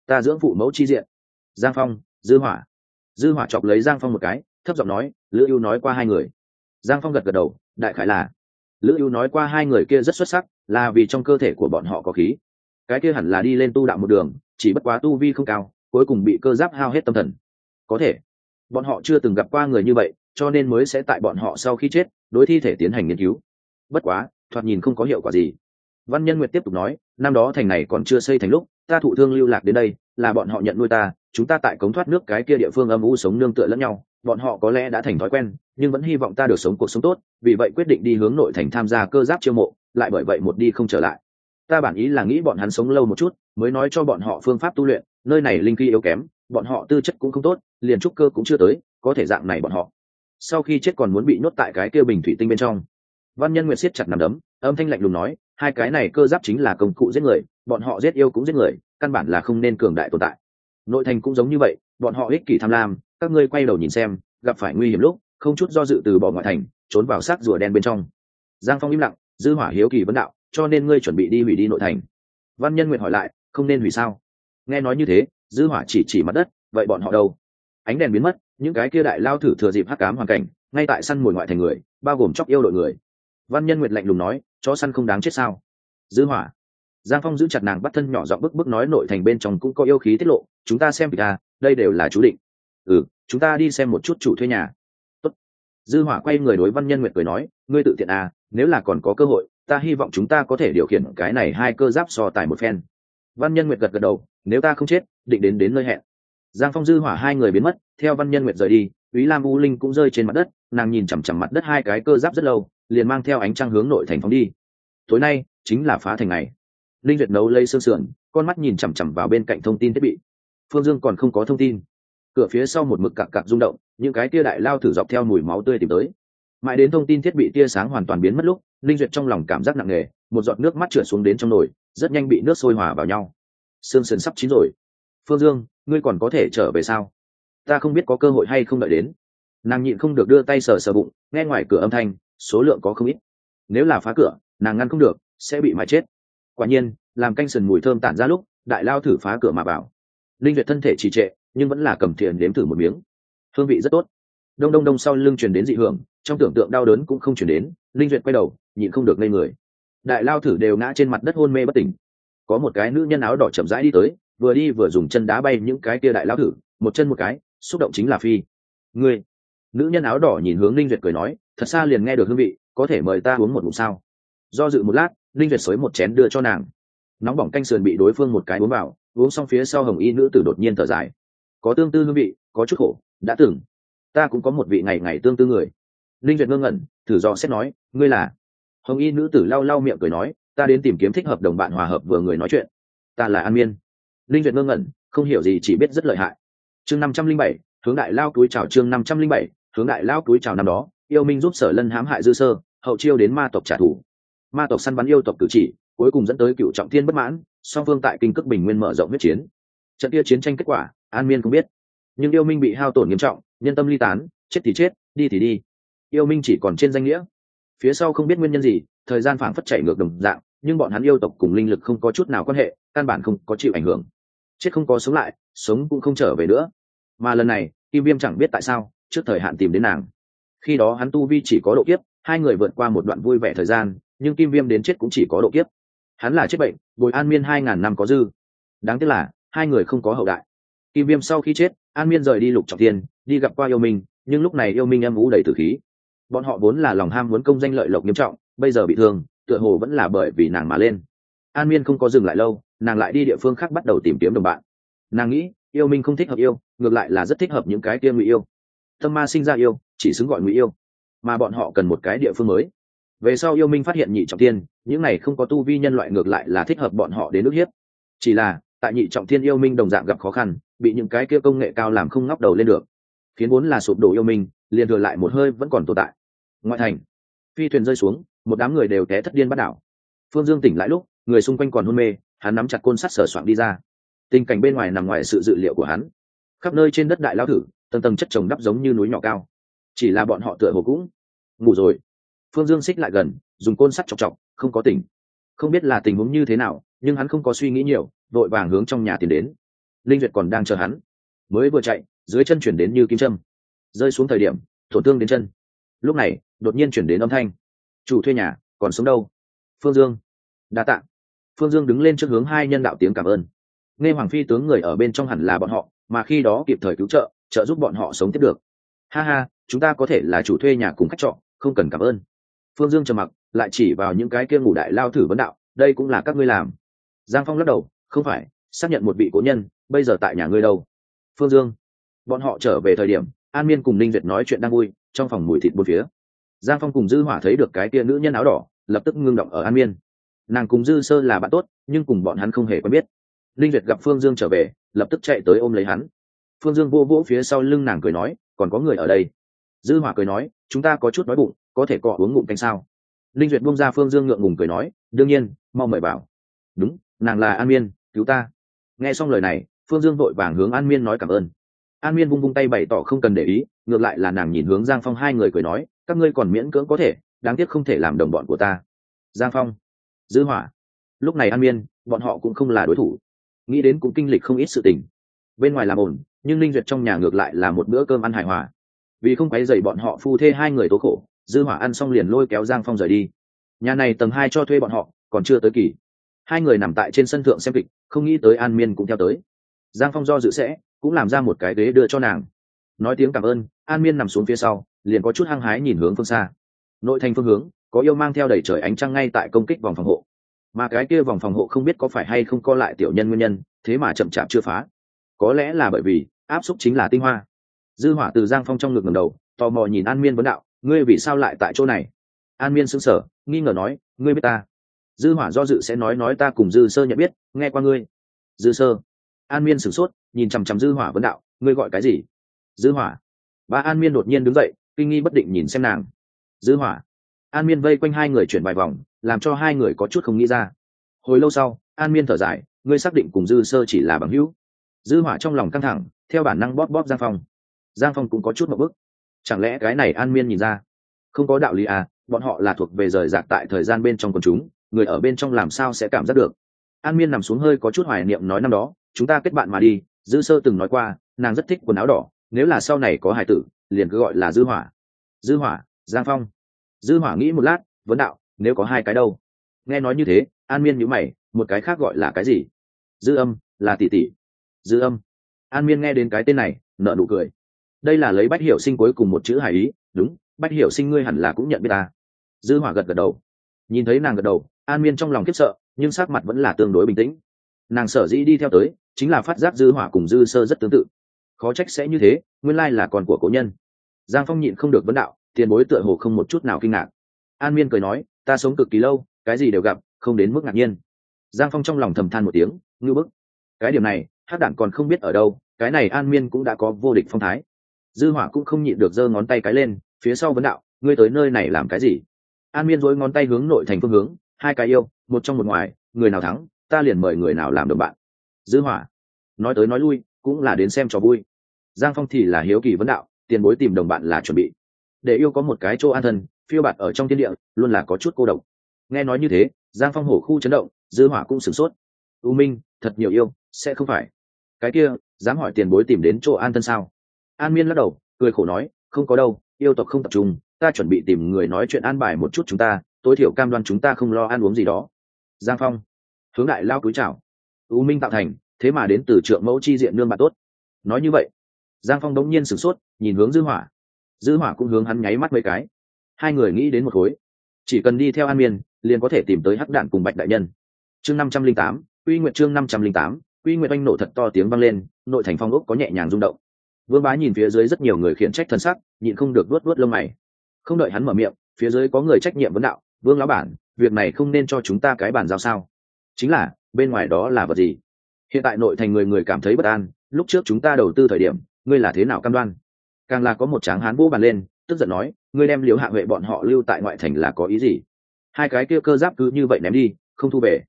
Ta dưỡng phụ mẫu chi diện. Giang phong, dư hỏa. Dư hỏa chọc lấy giang phong một cái, thấp giọng nói lữ ưu nói qua hai người. Giang phong gật gật đầu, đại khái là, lữ ưu nói qua hai người kia rất xuất sắc, là vì trong cơ thể của bọn họ có khí. Cái kia hẳn là đi lên tu đạo một đường, chỉ bất quá tu vi không cao, cuối cùng bị cơ giáp hao hết tâm thần. Có thể, bọn họ chưa từng gặp qua người như vậy, cho nên mới sẽ tại bọn họ sau khi chết, đối thi thể tiến hành nghiên cứu. Bất quá, thoạt nhìn không có hiệu quả gì. Văn nhân nguyệt tiếp tục nói, năm đó thành này còn chưa xây thành lúc, ta thụ thương lưu lạc đến đây, là bọn họ nhận nuôi ta, chúng ta tại cống thoát nước cái kia địa phương âm u sống nương tựa lẫn nhau bọn họ có lẽ đã thành thói quen, nhưng vẫn hy vọng ta được sống cuộc sống tốt, vì vậy quyết định đi hướng nội thành tham gia cơ giáp chiêu mộ, lại bởi vậy một đi không trở lại. Ta bản ý là nghĩ bọn hắn sống lâu một chút, mới nói cho bọn họ phương pháp tu luyện, nơi này linh khí yếu kém, bọn họ tư chất cũng không tốt, liền trúc cơ cũng chưa tới, có thể dạng này bọn họ. Sau khi chết còn muốn bị nhốt tại cái kia bình thủy tinh bên trong. Văn nhân nguyệt siết chặt nằm đấm, âm thanh lạnh lùng nói, hai cái này cơ giáp chính là công cụ giết người, bọn họ giết yêu cũng giết người, căn bản là không nên cường đại tồn tại. Nội thành cũng giống như vậy, bọn họ ích kỷ tham lam các ngươi quay đầu nhìn xem, gặp phải nguy hiểm lúc, không chút do dự từ bỏ ngoại thành, trốn vào xác rùa đen bên trong. Giang phong im lặng, dư hỏa hiếu kỳ vấn đạo, cho nên ngươi chuẩn bị đi hủy đi nội thành. Văn nhân nguyện hỏi lại, không nên hủy sao? Nghe nói như thế, dư hỏa chỉ chỉ mặt đất, vậy bọn họ đâu? Ánh đèn biến mất, những cái kia đại lao thử thừa dịp hắc cám hoàn cảnh, ngay tại săn mồi ngoại thành người, bao gồm chóc yêu đội người. Văn nhân nguyệt lạnh lùng nói, chó săn không đáng chết sao? Dư hỏa. Giang phong giữ chặt nàng bắt thân nhỏ giọng bức bức nói nội thành bên trong cũng có yêu khí tiết lộ, chúng ta xem kịch à đây đều là chú định ừ chúng ta đi xem một chút chủ thuê nhà Tốt. dư hỏa quay người đối văn nhân nguyệt cười nói ngươi tự tiện à nếu là còn có cơ hội ta hy vọng chúng ta có thể điều khiển cái này hai cơ giáp so tài một phen văn nhân nguyệt gật gật đầu nếu ta không chết định đến đến nơi hẹn giang phong dư hỏa hai người biến mất theo văn nhân nguyệt rời đi Úy Lam U Linh cũng rơi trên mặt đất, nàng nhìn chằm chằm mặt đất hai cái cơ giáp rất lâu, liền mang theo ánh trăng hướng nội thành phóng đi. Tối nay chính là phá thành ngày. Linh Duyệt nấu lấy xương sườn, con mắt nhìn chằm chằm vào bên cạnh thông tin thiết bị. Phương Dương còn không có thông tin. Cửa phía sau một mực cặp cặp rung động, những cái tia đại lao thử dọc theo mùi máu tươi tìm tới. Mãi đến thông tin thiết bị tia sáng hoàn toàn biến mất lúc, Linh Duyệt trong lòng cảm giác nặng nề, một giọt nước mắt trượt xuống đến trong nồi, rất nhanh bị nước sôi hòa vào nhau. sương sườn sắp chín rồi. Phương Dương, ngươi còn có thể trở về sao? ta không biết có cơ hội hay không đợi đến nàng nhịn không được đưa tay sờ sờ bụng nghe ngoài cửa âm thanh số lượng có không ít nếu là phá cửa nàng ngăn không được sẽ bị mà chết quả nhiên làm canh sần mùi thơm tản ra lúc đại lao thử phá cửa mà vào linh duyệt thân thể trì trệ nhưng vẫn là cầm thiền đếm thử một miếng. Hương vị rất tốt. Đông đông đông sau lưng truyền đến dị hưởng, trong tưởng tượng đau đớn cũng không truyền đến, linh duyệt quay đầu, nhịn không được ngây người. Đại lao thử đều ngã trên mặt đất hôn mê bất tỉnh. Có một cái nữ nhân áo đỏ chậm rãi đi tới, vừa đi vừa dùng chân đá bay những cái kia đại lao thử, một chân một cái, xúc động chính là phi. Ngươi. Nữ nhân áo đỏ nhìn hướng linh duyệt cười nói, thật xa liền nghe được hương vị, có thể mời ta uống một ngụm sao? Do dự một lát, linh duyệt xới một chén đưa cho nàng. Nóng bỏng canh sườn bị đối phương một cái uống vào, uống xong phía sau hồng y nữ tử đột nhiên thở dài có tương tư hương vị, có chút khổ, đã từng. Ta cũng có một vị ngày ngày tương tư người. Linh duyệt ngơ ngẩn, thử do xét nói, ngươi là? Hồng y nữ tử lau lau miệng cười nói, ta đến tìm kiếm thích hợp đồng bạn hòa hợp vừa người nói chuyện. Ta là an miên. Linh duyệt ngơ ngẩn, không hiểu gì, chỉ biết rất lợi hại. Chương năm trăm linh bảy, hướng đại lao túi chào chương năm trăm linh bảy, hướng đại lao túi chào năm đó, yêu minh giúp sở lân hãm hại dư sơ, hậu chiêu đến ma tộc trả thù. Ma tộc săn bắn yêu tộc cử chỉ, cuối cùng dẫn tới cựu trọng thiên bất mãn, song phương tại kinh cước bình nguyên mở rộng huyết chiến. Trận kia chiến tranh kết quả an miên không biết. Nhưng yêu minh bị hao tổn nghiêm trọng, nhân tâm ly tán, chết thì chết, đi thì đi. Yêu minh chỉ còn trên danh nghĩa. Phía sau không biết nguyên nhân gì, thời gian phảng phất chạy ngược đồng dạng, nhưng bọn hắn yêu tộc cùng linh lực không có chút nào quan hệ, căn bản không có chịu ảnh hưởng. Chết không có sống lại, sống cũng không trở về nữa. Mà lần này, kim viêm chẳng biết tại sao, trước thời hạn tìm đến nàng. Khi đó hắn tu vi chỉ có độ kiếp, hai người vượt qua một đoạn vui vẻ thời gian, nhưng kim viêm đến chết cũng chỉ có độ kiếp. Hắn là chết bệnh, bồi an miên hai ngàn năm có dư. Đáng tiếc là, hai người không có hậu đại kim viêm sau khi chết an miên rời đi lục trọng tiên đi gặp qua yêu minh nhưng lúc này yêu minh âm ú đầy tử khí. Bọn họ vốn là lòng ham muốn công danh lợi lộc nghiêm trọng bây giờ bị thương tựa hồ vẫn là bởi vì nàng mà lên. An miên không có dừng lại lâu nàng lại đi địa phương khác bắt đầu tìm kiếm đồng bạn. Nàng nghĩ yêu minh không thích hợp yêu ngược lại là rất thích hợp những cái kia ngụy yêu. Tâm ma sinh ra yêu chỉ xứng gọi ngụy yêu. Mà bọn họ cần một cái địa phương mới. Về sau yêu minh phát hiện nhị trọng thiên, những này không có tu vi nhân loại ngược lại là thích hợp bọn họ đến nước hiếp. Chỉ là tại nhị trọng thiên yêu minh đồng dạng gặp khó khăn bị những cái kia công nghệ cao làm không ngóc đầu lên được. Khiến vốn là sụp đổ yêu minh liền thừa lại một hơi vẫn còn tồn tại. Ngoại thành, phi thuyền rơi xuống, một đám người đều té thất điên bắt đảo. Phương dương tỉnh lại lúc, người xung quanh còn hôn mê, hắn nắm chặt côn sắt sở soạn đi ra. Tình cảnh bên ngoài nằm ngoài sự dự liệu của hắn. Khắp nơi trên đất đại lao thử, tầng tầng chất trồng đắp giống như núi nhỏ cao. Chỉ là bọn họ tựa hồ cũng ngủ rồi. Phương dương xích lại gần, dùng côn sắt chọc chọc, không có tỉnh. Không biết là tình huống như thế nào, nhưng hắn không có suy nghĩ nhiều, vội vàng hướng trong nhà tiến đến linh duyệt còn đang chờ hắn. Mới vừa chạy, dưới chân chuyển đến như kim châm. Rơi xuống thời điểm, tổn thương đến chân. Lúc này, đột nhiên chuyển đến âm thanh. Chủ thuê nhà, còn sống đâu? Phương dương. Đa t ạ phương dương đứng lên trước hướng hai nhân đạo tiếng cảm ơn. Nghe hoàng phi tướng người ở bên trong hẳn là bọn họ, mà khi đó kịp thời cứu trợ trợ giúp bọn họ sống tiếp được. Ha ha, chúng ta có thể là chủ thuê nhà cùng khách trọ, không cần cảm ơn. Phương dương trầm mặc, lại chỉ vào những cái kia ngủ đại lao thử vấn đạo, đây cũng là các ngươi làm. Giang phong lắc đầu, không phải, xác nhận một vị cố nhân bây giờ tại nhà ngươi đâu? Phương dương. Bọn họ trở về thời điểm, an miên cùng ninh việt nói chuyện đang vui, trong phòng mùi thịt bốn phía. Giang phong cùng dư hỏa thấy được cái kia nữ nhân áo đỏ, lập tức ngưng động ở an miên. Nàng cùng dư sơ là bạn tốt, nhưng cùng bọn hắn không hề quen biết. Ninh việt gặp phương dương trở về, lập tức chạy tới ôm lấy hắn. Phương dương vô vỗ phía sau lưng nàng cười nói, còn có người ở đây? Dư hỏa cười nói, chúng ta có chút đói bụng, có thể cọ uống ngụm canh sao? Linh duyệt buông ra phương dương ngượng ngùng cười nói, đương nhiên, mau mời bảo đúng, nàng là an miên, cứu ta. Nghe xong lời này phương dương vội vàng hướng an miên nói cảm ơn. An miên vung vung tay bày tỏ không cần để ý, ngược lại là nàng nhìn hướng giang phong hai người cười nói, các ngươi còn miễn cưỡng có thể, đáng tiếc không thể làm đồng bọn của ta. Giang phong, dư hỏa. Lúc này an miên, bọn họ cũng không là đối thủ. Nghĩ đến cũng kinh lịch không ít sự tình. Bên ngoài làm ổn nhưng linh duyệt trong nhà ngược lại là một bữa cơm ăn hài hòa. Vì không quấy dậy bọn họ phu thê hai người tố khổ, dư hỏa ăn xong liền lôi kéo giang phong rời đi. Nhà này tầng hai cho thuê bọn họ, còn chưa tới kỳ. Hai người nằm tại trên sân thượng xem kịch, không nghĩ tới an miên cũng theo tới giang phong do dự sẽ, cũng làm ra một cái ghế đưa cho nàng. Nói tiếng cảm ơn, an miên nằm xuống phía sau, liền có chút hăng hái nhìn hướng phương xa. Nội thành phương hướng, có yêu mang theo đầy trời ánh trăng ngay tại công kích vòng phòng hộ. Mà cái kia vòng phòng hộ không biết có phải hay không co lại tiểu nhân nguyên nhân, thế mà chậm chạp chưa phá. Có lẽ là bởi vì, áp xúc chính là tinh hoa. Dư hỏa từ giang phong trong ngực ngầm đầu, tò mò nhìn an miên vấn đạo, ngươi vì sao lại tại chỗ này? An miên sững sờ, nghi ngờ nói, ngươi biết ta? Dư hỏa do dự sẽ nói nói ta cùng dư sơ nhận biết, nghe qua ngươi. Dư sơ? An miên sửng sốt, nhìn chằm chằm dư hỏa vấn đạo, ngươi gọi cái gì? Dư hỏa. Ba an miên đột nhiên đứng dậy, kinh nghi bất định nhìn xem nàng. Dư hỏa. An miên vây quanh hai người chuyển vài vòng, làm cho hai người có chút không nghĩ ra. Hồi lâu sau, an miên thở dài, ngươi xác định cùng dư sơ chỉ là bằng hữu? Dư hỏa trong lòng căng thẳng, theo bản năng bóp bóp giang phong. Giang phong cũng có chút một bức. Chẳng lẽ cái này an miên nhìn ra? Không có đạo lý à bọn họ là thuộc về rời rạc tại thời gian bên trong quần chúng, người ở bên trong làm sao sẽ cảm giác được? An miên nằm xuống hơi có chút hoài niệm nói năm đó chúng ta kết bạn mà đi, dư sơ từng nói qua, nàng rất thích quần áo đỏ, nếu là sau này có hải tử, liền cứ gọi là dư hỏa. Dư hỏa, giang phong. Dư hỏa nghĩ một lát, vấn đạo, nếu có hai cái đâu? Nghe nói như thế, an miên nhíu mày, một cái khác gọi là cái gì? Dư âm, là tỷ tỷ. Dư âm. An miên nghe đến cái tên này nợ nụ cười. Đây là lấy bách hiểu sinh cuối cùng một chữ hải ý, đúng, bách hiểu sinh ngươi hẳn là cũng nhận biết ta. Dư hỏa gật gật đầu. Nhìn thấy nàng gật đầu, an miên trong lòng khiếp sợ, nhưng sắc mặt vẫn là tương đối bình tĩnh. Nàng sở dĩ đi theo tới chính là phát giác dư hỏa cùng dư sơ rất tương tự. Khó trách sẽ như thế, nguyên lai là con của cố nhân. Giang phong nhịn không được vấn đạo, tiền bối tựa hồ không một chút nào kinh ngạc. An miên cười nói, ta sống cực kỳ lâu, cái gì đều gặp, không đến mức ngạc nhiên. Giang phong trong lòng thầm than một tiếng, ngư bức, cái điểm này hát đản còn không biết ở đâu, cái này an miên cũng đã có vô địch phong thái. Dư hỏa cũng không nhịn được giơ ngón tay cái lên, phía sau vấn đạo, ngươi tới nơi này làm cái gì? An miên dối ngón tay hướng nội thành phương hướng, hai cái yêu, một trong một ngoài, người nào thắng, ta liền mời người nào làm được bạn dư hỏa. Nói tới nói lui, cũng là đến xem cho vui. Giang phong thì là hiếu kỳ vấn đạo, tiền bối tìm đồng bạn là chuẩn bị. Để yêu có một cái chỗ an thân, phiêu bạt ở trong thiên địa, luôn là có chút cô độc. Nghe nói như thế, giang phong hổ khu chấn động, dư hỏa cũng sửng sốt. U minh, thật nhiều yêu, sẽ không phải. Cái kia, dám hỏi tiền bối tìm đến chỗ an thân sao? An miên lắc đầu, cười khổ nói, không có đâu, yêu tộc không tập trung, ta chuẩn bị tìm người nói chuyện an bài một chút chúng ta, tối thiểu cam đoan chúng ta không lo ăn uống gì đó. Giang phong, hướng đại lao cúi chào u minh tạo thành, thế mà đến từ trượng mẫu chi diện nương bạn tốt. Nói như vậy, giang phong đống nhiên sửng sốt, nhìn hướng dư hỏa. Dư hỏa cũng hướng hắn nháy mắt mấy cái. Hai người nghĩ đến một khối. Chỉ cần đi theo an miên, liền có thể tìm tới hắc đạn cùng bạch đại nhân. Chương năm trăm linh tám uy nguyện chương năm trăm linh tám uy nguyện oanh nổ thật to tiếng vang lên, nội thành phong ốc có nhẹ nhàng rung động. Vương bá nhìn phía dưới rất nhiều người khiển trách thân sắc, nhịn không được luốt luốt lông mày. Không đợi hắn mở miệng, phía dưới có người trách nhiệm vấn đạo, vương lão bản, việc này không nên cho chúng ta cái bàn giao sao? Chính là bên ngoài đó là vật gì? Hiện tại nội thành người người cảm thấy bất an, lúc trước chúng ta đầu tư thời điểm, ngươi là thế nào cam đoan? Càng là có một tráng hán vũ bàn lên, tức giận nói, ngươi đem liếu hạ huệ bọn họ lưu tại ngoại thành là có ý gì? Hai cái kia cơ giáp cứ như vậy ném đi, không thu về.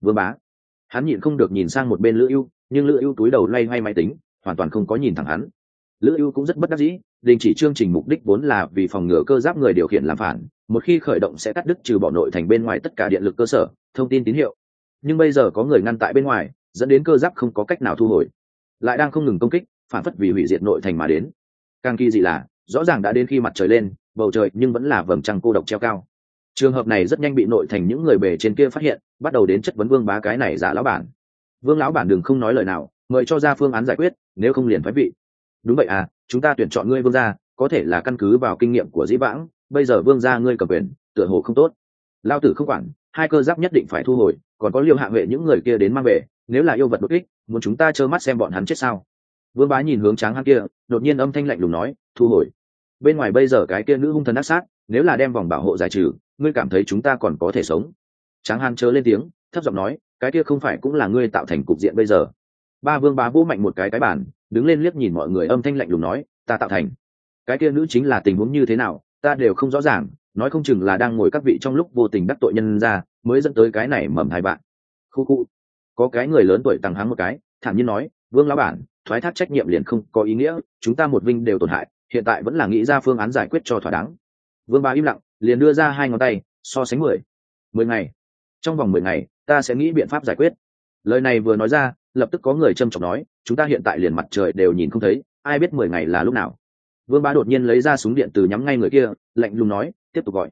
Vương bá. Hắn nhịn không được nhìn sang một bên lữ ưu, nhưng lữ ưu túi đầu loay hoay máy tính, hoàn toàn không có nhìn thẳng hắn. Lữ ưu cũng rất bất đắc dĩ, đình chỉ chương trình mục đích vốn là vì phòng ngừa cơ giáp người điều khiển làm phản, một khi khởi động sẽ cắt đứt trừ bỏ nội thành bên ngoài tất cả điện lực cơ sở, thông tin tín hiệu nhưng bây giờ có người ngăn tại bên ngoài, dẫn đến cơ giáp không có cách nào thu hồi. Lại đang không ngừng công kích, phản phất vì hủy diệt nội thành mà đến. Càng kỳ dị là, rõ ràng đã đến khi mặt trời lên, bầu trời nhưng vẫn là vầng trăng cô độc treo cao. Trường hợp này rất nhanh bị nội thành những người bề trên kia phát hiện, bắt đầu đến chất vấn vương bá cái này giả lão bản. Vương lão bản đừng không nói lời nào, mời cho ra phương án giải quyết, nếu không liền phái vị. Đúng vậy à chúng ta tuyển chọn ngươi vương gia, có thể là căn cứ vào kinh nghiệm của dĩ vãng, bây giờ vương gia ngươi cầm quyền, tựa hồ không tốt. Lao tử không quản hai cơ giáp nhất định phải thu hồi, còn có liêu hạ huệ những người kia đến mang về, nếu là yêu vật đột kích, muốn chúng ta trơ mắt xem bọn hắn chết sao? Vương bá nhìn hướng tráng hắn kia, đột nhiên âm thanh lạnh lùng nói, thu hồi. Bên ngoài bây giờ cái kia nữ hung thần ác sát, nếu là đem vòng bảo hộ giải trừ, ngươi cảm thấy chúng ta còn có thể sống? Tráng hắn chớ lên tiếng, thấp giọng nói, cái kia không phải cũng là ngươi tạo thành cục diện bây giờ? Ba vương bá vũ mạnh một cái cái bản đứng lên liếc nhìn mọi người âm thanh lạnh lùng nói, ta tạo thành. Cái kia nữ chính là tình huống như thế nào, ta đều không rõ ràng nói không chừng là đang ngồi các vị trong lúc vô tình đắc tội nhân ra, mới dẫn tới cái này mầm hai bạn. Khu khu. Có cái người lớn tuổi tăng hắng một cái, thản nhiên nói, vương lão bản, thoái thác trách nhiệm liền không có ý nghĩa, chúng ta một vinh đều tổn hại, hiện tại vẫn là nghĩ ra phương án giải quyết cho thỏa đáng. Vương bá im lặng, liền đưa ra hai ngón tay, so sánh mười. Mười ngày. Trong vòng mười ngày, ta sẽ nghĩ biện pháp giải quyết. Lời này vừa nói ra, lập tức có người trâm trọng nói, chúng ta hiện tại liền mặt trời đều nhìn không thấy, ai biết mười ngày là lúc nào? Vương bá đột nhiên lấy ra súng điện từ nhắm ngay người kia, lạnh lùng nói tiếp tục gọi.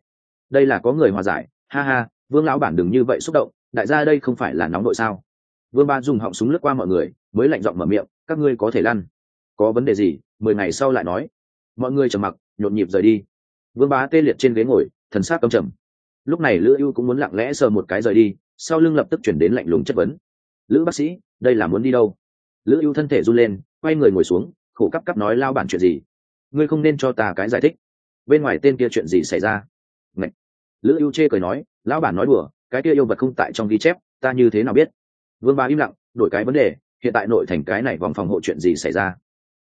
Đây là có người hòa giải. Ha ha, vương lão bản đừng như vậy xúc động, đại gia đây không phải là nóng nội sao? Vương ba dùng họng súng lướt qua mọi người, mới lạnh giọng mở miệng, các ngươi có thể lăn. Có vấn đề gì? Mười ngày sau lại nói. Mọi người trầm mặc, nhộn nhịp rời đi. Vương bá tê liệt trên ghế ngồi, thần sát cầm trầm. Lúc này lữ ưu cũng muốn lặng lẽ sờ một cái rời đi, sau lưng lập tức chuyển đến lạnh lùng chất vấn. Lữ bác sĩ, đây là muốn đi đâu? Lữ ưu thân thể run lên, quay người ngồi xuống, khổ cắp cắp nói, lao bản chuyện gì? Ngươi không nên cho ta cái giải thích bên ngoài tên kia chuyện gì xảy ra? Ngậy. lữ ưu chê cười nói, lão bản nói đùa, cái kia yêu vật không tại trong ghi chép, ta như thế nào biết? Vương ba im lặng, đổi cái vấn đề, hiện tại nội thành cái này vòng phòng hộ chuyện gì xảy ra?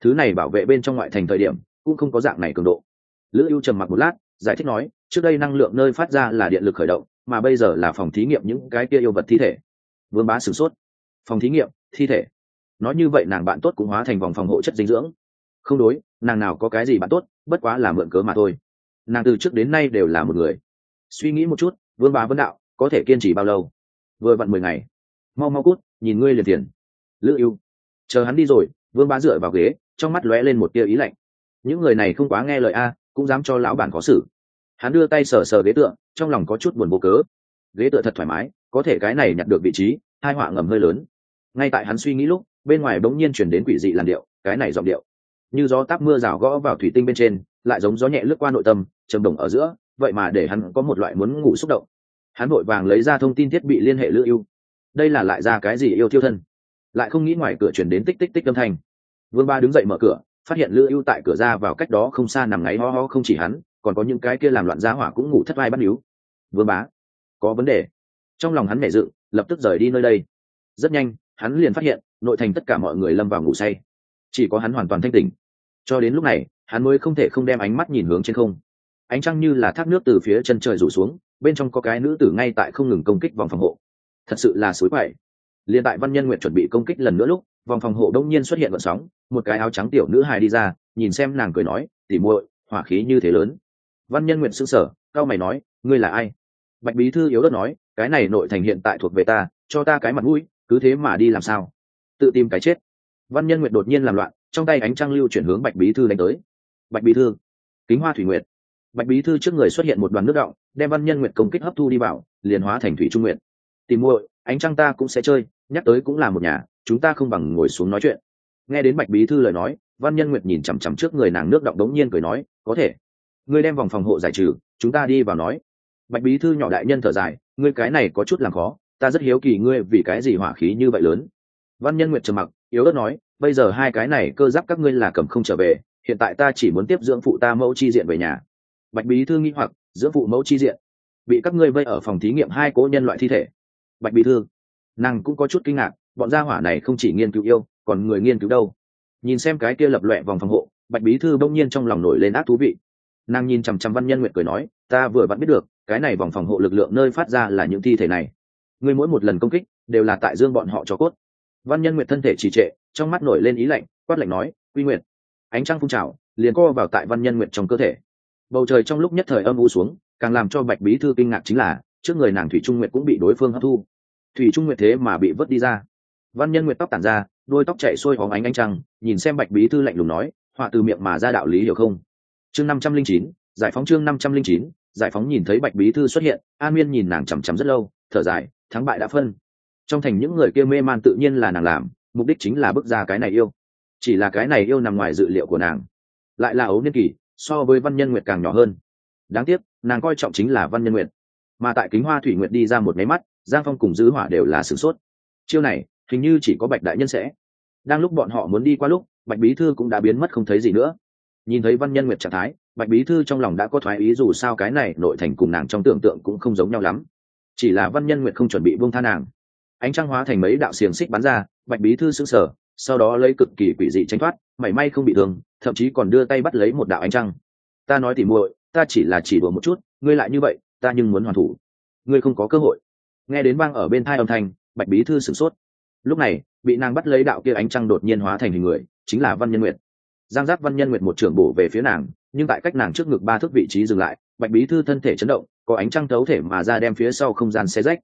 Thứ này bảo vệ bên trong ngoại thành thời điểm, cũng không có dạng này cường độ. Lữ ưu trầm mặc một lát, giải thích nói, trước đây năng lượng nơi phát ra là điện lực khởi động, mà bây giờ là phòng thí nghiệm những cái kia yêu vật thi thể. Vương bá sửng sốt. Phòng thí nghiệm, thi thể? Nói như vậy nàng bạn tốt cũng hóa thành vòng phòng hộ chất dinh dưỡng không đối, nàng nào có cái gì bạn tốt, bất quá là mượn cớ mà thôi. Nàng từ trước đến nay đều là một người. Suy nghĩ một chút, vương bá vấn đạo, có thể kiên trì bao lâu? Vừa vặn mười ngày. Mau mau cút, nhìn ngươi liền tiền. Lữ ưu. Chờ hắn đi rồi, vương bá dựa vào ghế, trong mắt lóe lên một tia ý lạnh. Những người này không quá nghe lời a, cũng dám cho lão bản có xử. Hắn đưa tay sờ sờ ghế tựa, trong lòng có chút buồn vô cớ. Ghế tựa thật thoải mái, có thể cái này nhặt được vị trí hai họa ngầm hơi lớn. Ngay tại hắn suy nghĩ lúc, bên ngoài bỗng nhiên chuyển đến quỷ dị làn điệu, cái này giọng điệu như gió táp mưa rào gõ vào thủy tinh bên trên, lại giống gió nhẹ lướt qua nội tâm, trầm đồng ở giữa, vậy mà để hắn có một loại muốn ngủ xúc động. Hắn vội vàng lấy ra thông tin thiết bị liên hệ lữ yêu đây là lại ra cái gì yêu thiêu thân? Lại không nghĩ ngoài cửa chuyển đến tích tích tích âm thanh. Vương ba đứng dậy mở cửa, phát hiện lữ ưu tại cửa ra vào cách đó không xa nằm ngáy ho ho không chỉ hắn, còn có những cái kia làm loạn giá hỏa cũng ngủ thất vai bắt níu. Vương bá, có vấn đề. Trong lòng hắn mẹ dự, lập tức rời đi nơi đây. Rất nhanh, hắn liền phát hiện, nội thành tất cả mọi người lâm vào ngủ say. Chỉ có hắn hoàn toàn thanh tỉnh cho đến lúc này, hắn mới không thể không đem ánh mắt nhìn hướng trên không. Ánh trăng như là thác nước từ phía chân trời rủ xuống, bên trong có cái nữ tử ngay tại không ngừng công kích vòng phòng hộ. Thật sự là suối quậy. Liền tại văn nhân nguyện chuẩn bị công kích lần nữa lúc, vòng phòng hộ đông nhiên xuất hiện vận sóng, một cái áo trắng tiểu nữ hài đi ra, nhìn xem nàng cười nói tỉ muội, hỏa khí như thế lớn. Văn nhân nguyện s ư n g sở cao mày nói, ngươi là ai? Bạch bí thư yếu đất nói, cái này nội thành hiện tại thuộc về ta, cho ta cái mặt mũi, cứ thế mà đi làm sao? Tự tìm cái chết. Văn nhân nguyện đột nhiên làm loạn trong tay ánh trăng lưu chuyển hướng bạch bí thư đánh tới. Bạch bí thư, kính hoa thủy nguyệt. Bạch bí thư trước người xuất hiện một đoàn nước động đem văn nhân nguyệt công kích hấp thu đi vào, liền hóa thành thủy trung nguyện tìm muội, ánh trăng ta cũng sẽ chơi, nhắc tới cũng là một nhà, chúng ta không bằng ngồi xuống nói chuyện. Nghe đến bạch bí thư lời nói, văn nhân nguyệt nhìn chằm chằm trước người nàng nước động đống nhiên cười nói, có thể. Ngươi đem vòng phòng hộ giải trừ, chúng ta đi vào nói. Bạch bí thư nhỏ đại nhân thở dài, ngươi cái này có chút làm khó, ta rất hiếu kỳ ngươi vì cái gì hỏa khí như vậy lớn. Văn nhân nguyệt trầm mặc, yếu ớt nói bây giờ hai cái này cơ giáp các ngươi là cầm không trở về, hiện tại ta chỉ muốn tiếp dưỡng phụ ta mẫu chi diện về nhà. Bạch bí thư nghĩ hoặc, dưỡng phụ mẫu chi diện? Bị các ngươi vây ở phòng thí nghiệm hai cố nhân loại thi thể. Bạch bí thư, nàng cũng có chút kinh ngạc, bọn gia hỏa này không chỉ nghiên cứu yêu, còn người nghiên cứu đâu. Nhìn xem cái kia lập loẹ vòng phòng hộ, bạch bí thư bỗng nhiên trong lòng nổi lên ác thú vị. Nàng nhìn chằm chằm văn nhân nguyệt cười nói, ta vừa vặn biết được, cái này vòng phòng hộ lực lượng nơi phát ra là những thi thể này. Ngươi mỗi một lần công kích, đều là tại dương bọn họ cho cốt văn nhân nguyệt thân thể trì trệ, trong mắt nổi lên ý lạnh, quát lạnh nói, quy nguyệt. Ánh trăng phun trào, liền co vào tại văn nhân nguyệt trong cơ thể. Bầu trời trong lúc nhất thời âm u xuống, càng làm cho bạch bí thư kinh ngạc chính là, trước người nàng thủy trung nguyệt cũng bị đối phương hấp thu. Thủy trung nguyệt thế mà bị vớt đi ra. Văn nhân nguyệt tóc tản ra, đôi tóc chạy xuôi hóng ánh ánh trăng, nhìn xem bạch bí thư lạnh lùng nói, họa từ miệng mà ra đạo lý hiểu không? Chương năm trăm linh chín, giải phóng chương năm trăm linh chín, giải phóng nhìn thấy bạch bí thư xuất hiện an miên nhìn nàng chằm chằm rất lâu, thở dài, thắng bại đã phân trong thành những người kia mê man tự nhiên là nàng làm, mục đích chính là bước ra cái này yêu. Chỉ là cái này yêu nằm ngoài dự liệu của nàng. Lại là ấu niên kỳ so với văn nhân nguyệt càng nhỏ hơn. Đáng tiếc, nàng coi trọng chính là văn nhân nguyệt. Mà tại kính hoa thủy nguyệt đi ra một máy mắt, giang phong cùng dư hỏa đều là sửng sốt. Chiêu này, hình như chỉ có bạch đại nhân sẽ. Đang lúc bọn họ muốn đi qua lúc, bạch bí thư cũng đã biến mất không thấy gì nữa. Nhìn thấy văn nhân nguyệt trạng thái, bạch bí thư trong lòng đã có thoái ý dù sao cái này nội thành cùng nàng trong tưởng tượng cũng không giống nhau lắm. Chỉ là văn nhân nguyệt không chuẩn bị buông tha nàng ánh trăng hóa thành mấy đạo xiềng xích bắn ra, bạch bí thư sững sờ, sau đó lấy cực kỳ quỷ dị tranh thoát, mảy may không bị thương, thậm chí còn đưa tay bắt lấy một đạo ánh trăng. Ta nói thì muội, ta chỉ là chỉ đùa một chút, ngươi lại như vậy, ta nhưng muốn hoàn thủ. Ngươi không có cơ hội. Nghe đến vang ở bên thai âm thanh, bạch bí thư sửng sốt. Lúc này, bị nàng bắt lấy đạo kia ánh trăng đột nhiên hóa thành hình người, chính là văn nhân nguyệt. Giang giác văn nhân nguyệt một trưởng bổ về phía nàng, nhưng tại cách nàng trước ngực ba thước vị trí dừng lại, bạch bí thư thân thể chấn động, có ánh trăng thấu thể mà ra đem phía sau không gian xe rách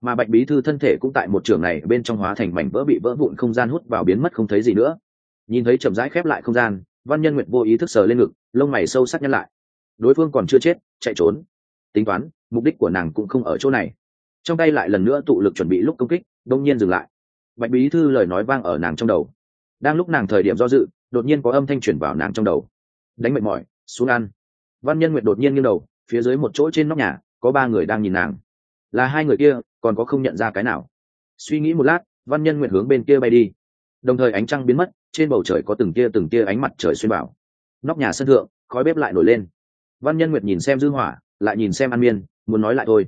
mà bạch bí thư thân thể cũng tại một trường này bên trong hóa thành mảnh vỡ bị vỡ vụn không gian hút vào biến mất không thấy gì nữa. Nhìn thấy chậm rãi khép lại không gian, văn nhân nguyệt vô ý thức sờ lên ngực, lông mày sâu sắc nhăn lại. Đối phương còn chưa chết, chạy trốn. Tính toán, mục đích của nàng cũng không ở chỗ này. Trong tay lại lần nữa tụ lực chuẩn bị lúc công kích, đông nhiên dừng lại. Bạch bí thư lời nói vang ở nàng trong đầu. Đang lúc nàng thời điểm do dự, đột nhiên có âm thanh chuyển vào nàng trong đầu. Đánh mệt mỏi, xuống ăn. Văn nhân nguyệt đột nhiên nghiêng đầu, phía dưới một chỗ trên nóc nhà, có ba người đang nhìn nàng. Là hai người kia còn có không nhận ra cái nào. Suy nghĩ một lát, văn nhân nguyện hướng bên kia bay đi. Đồng thời ánh trăng biến mất, trên bầu trời có từng tia từng tia ánh mặt trời xuyên bảo nóc nhà sân thượng, khói bếp lại nổi lên. Văn nhân nguyệt nhìn xem dư hỏa, lại nhìn xem an miên, muốn nói lại thôi.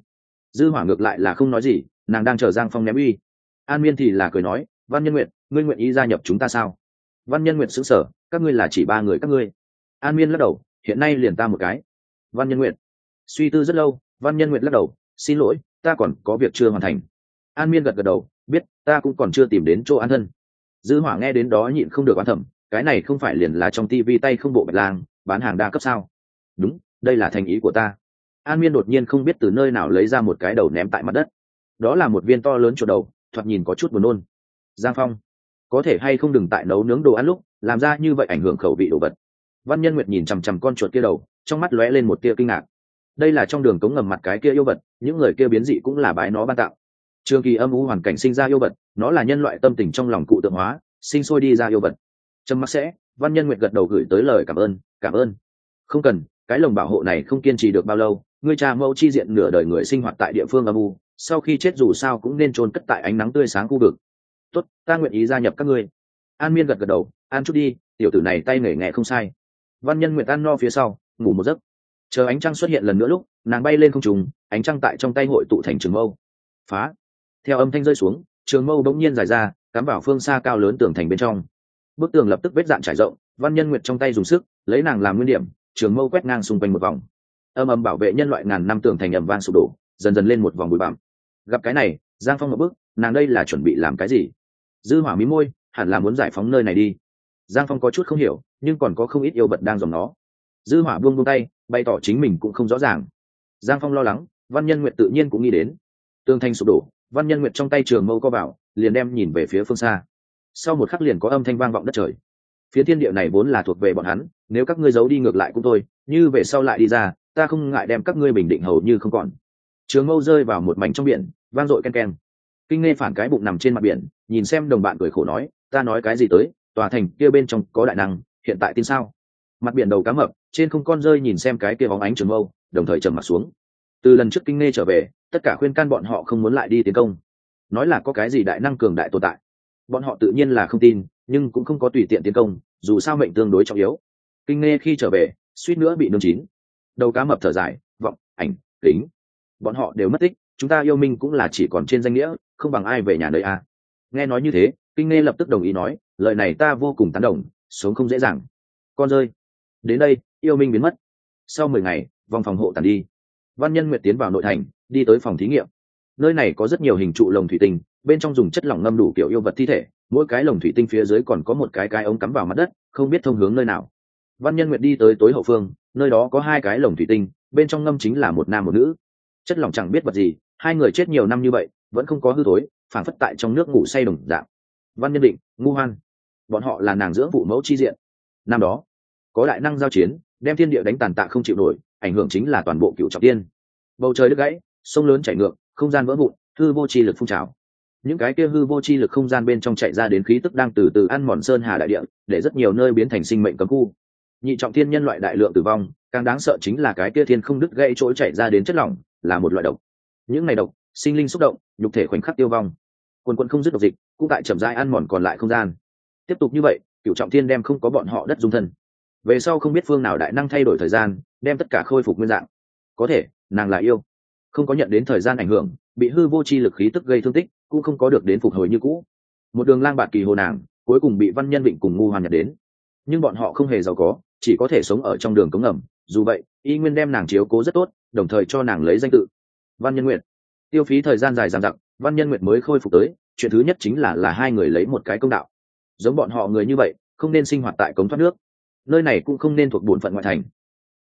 Dư hỏa ngược lại là không nói gì, nàng đang chờ giang phong ném uy. An miên thì là cười nói, văn nhân nguyệt ngươi nguyện ý gia nhập chúng ta sao? Văn nhân nguyệt sững sờ, các ngươi là chỉ ba người các ngươi. An miên lắc đầu, hiện nay liền ta một cái. Văn nhân nguyệt suy tư rất lâu, văn nhân nguyệt lắc đầu, xin lỗi ta còn có việc chưa hoàn thành. An miên gật gật đầu, biết, ta cũng còn chưa tìm đến chỗ an thân. Dư hỏa nghe đến đó nhịn không được oán thẩm cái này không phải liền là trong tivi tay không bộ bạch lang, bán hàng đa cấp sao? Đúng, đây là thành ý của ta. An miên đột nhiên không biết từ nơi nào lấy ra một cái đầu ném tại mặt đất. Đó là một viên to lớn chuột đầu, thoạt nhìn có chút buồn nôn. Giang phong, có thể hay không đừng tại nấu nướng đồ ăn lúc, làm ra như vậy ảnh hưởng khẩu vị đồ vật. Văn nhân nguyệt nhìn chằm chằm con chuột kia đầu, trong mắt lóe lên một tia kinh ngạc đây là trong đường cống ngầm mặt cái kia yêu vật, những người kia biến dị cũng là bái nó ban tạo trường kỳ âm u hoàn cảnh sinh ra yêu vật, nó là nhân loại tâm tình trong lòng cụ tượng hóa, sinh sôi đi ra yêu vật. Trâm mắc sẽ, văn nhân nguyệt gật đầu gửi tới lời cảm ơn cảm ơn. Không cần, cái lồng bảo hộ này không kiên trì được bao lâu, ngươi cha mẫu chi diện nửa đời người sinh hoạt tại địa phương âm u, sau khi chết dù sao cũng nên trôn cất tại ánh nắng tươi sáng khu vực. Tốt, ta nguyện ý gia nhập các ngươi. An miên gật gật đầu, an chút đi, tiểu tử này tay nghề nghề không sai. Văn nhân nguyện tan no phía sau, ngủ một giấc chờ ánh trăng xuất hiện lần nữa lúc, nàng bay lên không trùng ánh trăng tại trong tay hội tụ thành trường mâu. Phá! Theo âm thanh rơi xuống, trường mâu bỗng nhiên dài ra, cắm vào phương xa cao lớn tường thành bên trong. Bức tường lập tức vết dạn trải rộng, văn nhân nguyệt trong tay dùng sức, lấy nàng làm nguyên điểm, trường mâu quét ngang xung quanh một vòng. Âm ầm bảo vệ nhân loại ngàn năm tường thành ầm vang sụp đổ, dần dần lên một vòng bụi bặm. Gặp cái này, giang phong một bước, nàng đây là chuẩn bị làm cái gì? Dư hỏa mí môi, hẳn là muốn giải phóng nơi này đi. Giang phong có chút không hiểu, nhưng còn có không ít yêu vật đang dòng nó dư hỏa buông buông tay, bày tỏ chính mình cũng không rõ ràng. Giang phong lo lắng, văn nhân nguyệt tự nhiên cũng nghĩ đến. Tương thanh sụp đổ, văn nhân nguyệt trong tay trường mâu co vào, liền đem nhìn về phía phương xa. Sau một khắc liền có âm thanh vang vọng đất trời. Phía thiên địa này vốn là thuộc về bọn hắn, nếu các ngươi giấu đi ngược lại cũng thôi, như về sau lại đi ra, ta không ngại đem các ngươi bình định hầu như không còn. Trường mâu rơi vào một mảnh trong biển, vang dội ken ken. Kinh nghe phản cái bụng nằm trên mặt biển, nhìn xem đồng bạn cười khổ nói, ta nói cái gì tới, tòa thành kia bên trong có đại năng, hiện tại tin sao? Mặt biển đầu cá mập trên không con rơi nhìn xem cái kia bóng ánh trường mâu, đồng thời trầm mặt xuống. Từ lần trước kinh nghe trở về, tất cả khuyên can bọn họ không muốn lại đi tiến công. Nói là có cái gì đại năng cường đại tồn tại, bọn họ tự nhiên là không tin, nhưng cũng không có tùy tiện tiến công, dù sao mệnh tương đối trọng yếu. Kinh nghe khi trở về, suýt nữa bị nương chín. Đầu cá mập thở dài, vọng, ảnh tính bọn họ đều mất tích, chúng ta yêu minh cũng là chỉ còn trên danh nghĩa, không bằng ai về nhà nơi a. Nghe nói như thế, kinh nghe lập tức đồng ý nói, lời này ta vô cùng tán đồng, sống không dễ dàng. Con rơi. Đến đây yêu minh biến mất. Sau mười ngày, vòng phòng hộ tàn đi. Văn nhân nguyệt tiến vào nội thành, đi tới phòng thí nghiệm. Nơi này có rất nhiều hình trụ lồng thủy tinh, bên trong dùng chất lỏng ngâm đủ kiểu yêu vật thi thể, mỗi cái lồng thủy tinh phía dưới còn có một cái cái ống cắm vào mặt đất, không biết thông hướng nơi nào. Văn nhân nguyệt đi tới tối hậu phương, nơi đó có hai cái lồng thủy tinh, bên trong ngâm chính là một nam một nữ. Chất lỏng chẳng biết vật gì, hai người chết nhiều năm như vậy, vẫn không có hư thối phản phất tại trong nước ngủ say đồng dạng. Văn nhân định, ngu hoan. Bọn họ là nàng dưỡng phụ mẫu chi diện. Năm đó, có đại năng giao chiến đem thiên địa đánh tàn tạ không chịu nổi, ảnh hưởng chính là toàn bộ cựu trọng tiên. Bầu trời đứt gãy, sông lớn chảy ngược, không gian vỡ vụn, hư vô chi lực phun trào. Những cái kia hư vô chi lực không gian bên trong chạy ra đến khí tức đang từ từ ăn mòn sơn hà đại địa, để rất nhiều nơi biến thành sinh mệnh cấm khu. Nhị trọng thiên nhân loại đại lượng tử vong, càng đáng sợ chính là cái kia thiên không đứt gãy chỗ chạy ra đến chất lỏng, là một loại độc. Những ngày độc, sinh linh xúc động, nhục thể khoảnh khắc tiêu vong. Quân quân không dứt độc dịch, cũng tại chậm rãi ăn mòn còn lại không gian. Tiếp tục như vậy, cựu trọng thiên đem không có bọn họ đất dung thân về sau không biết phương nào đại năng thay đổi thời gian, đem tất cả khôi phục nguyên dạng. Có thể, nàng là yêu. Không có nhận đến thời gian ảnh hưởng, bị hư vô chi lực khí tức gây thương tích, cũng không có được đến phục hồi như cũ. Một đường lang bạt kỳ hồ nàng, cuối cùng bị văn nhân định cùng ngu hoàn nhật đến. Nhưng bọn họ không hề giàu có, chỉ có thể sống ở trong đường cống ngầm. Dù vậy, y nguyên đem nàng chiếu cố rất tốt, đồng thời cho nàng lấy danh tự. Văn nhân nguyện tiêu phí thời gian dài dằng dặc, văn nhân nguyện mới khôi phục tới, chuyện thứ nhất chính là là hai người lấy một cái công đạo. Giống bọn họ người như vậy, không nên sinh hoạt tại cống thoát nước nơi này cũng không nên thuộc bổn phận ngoại thành.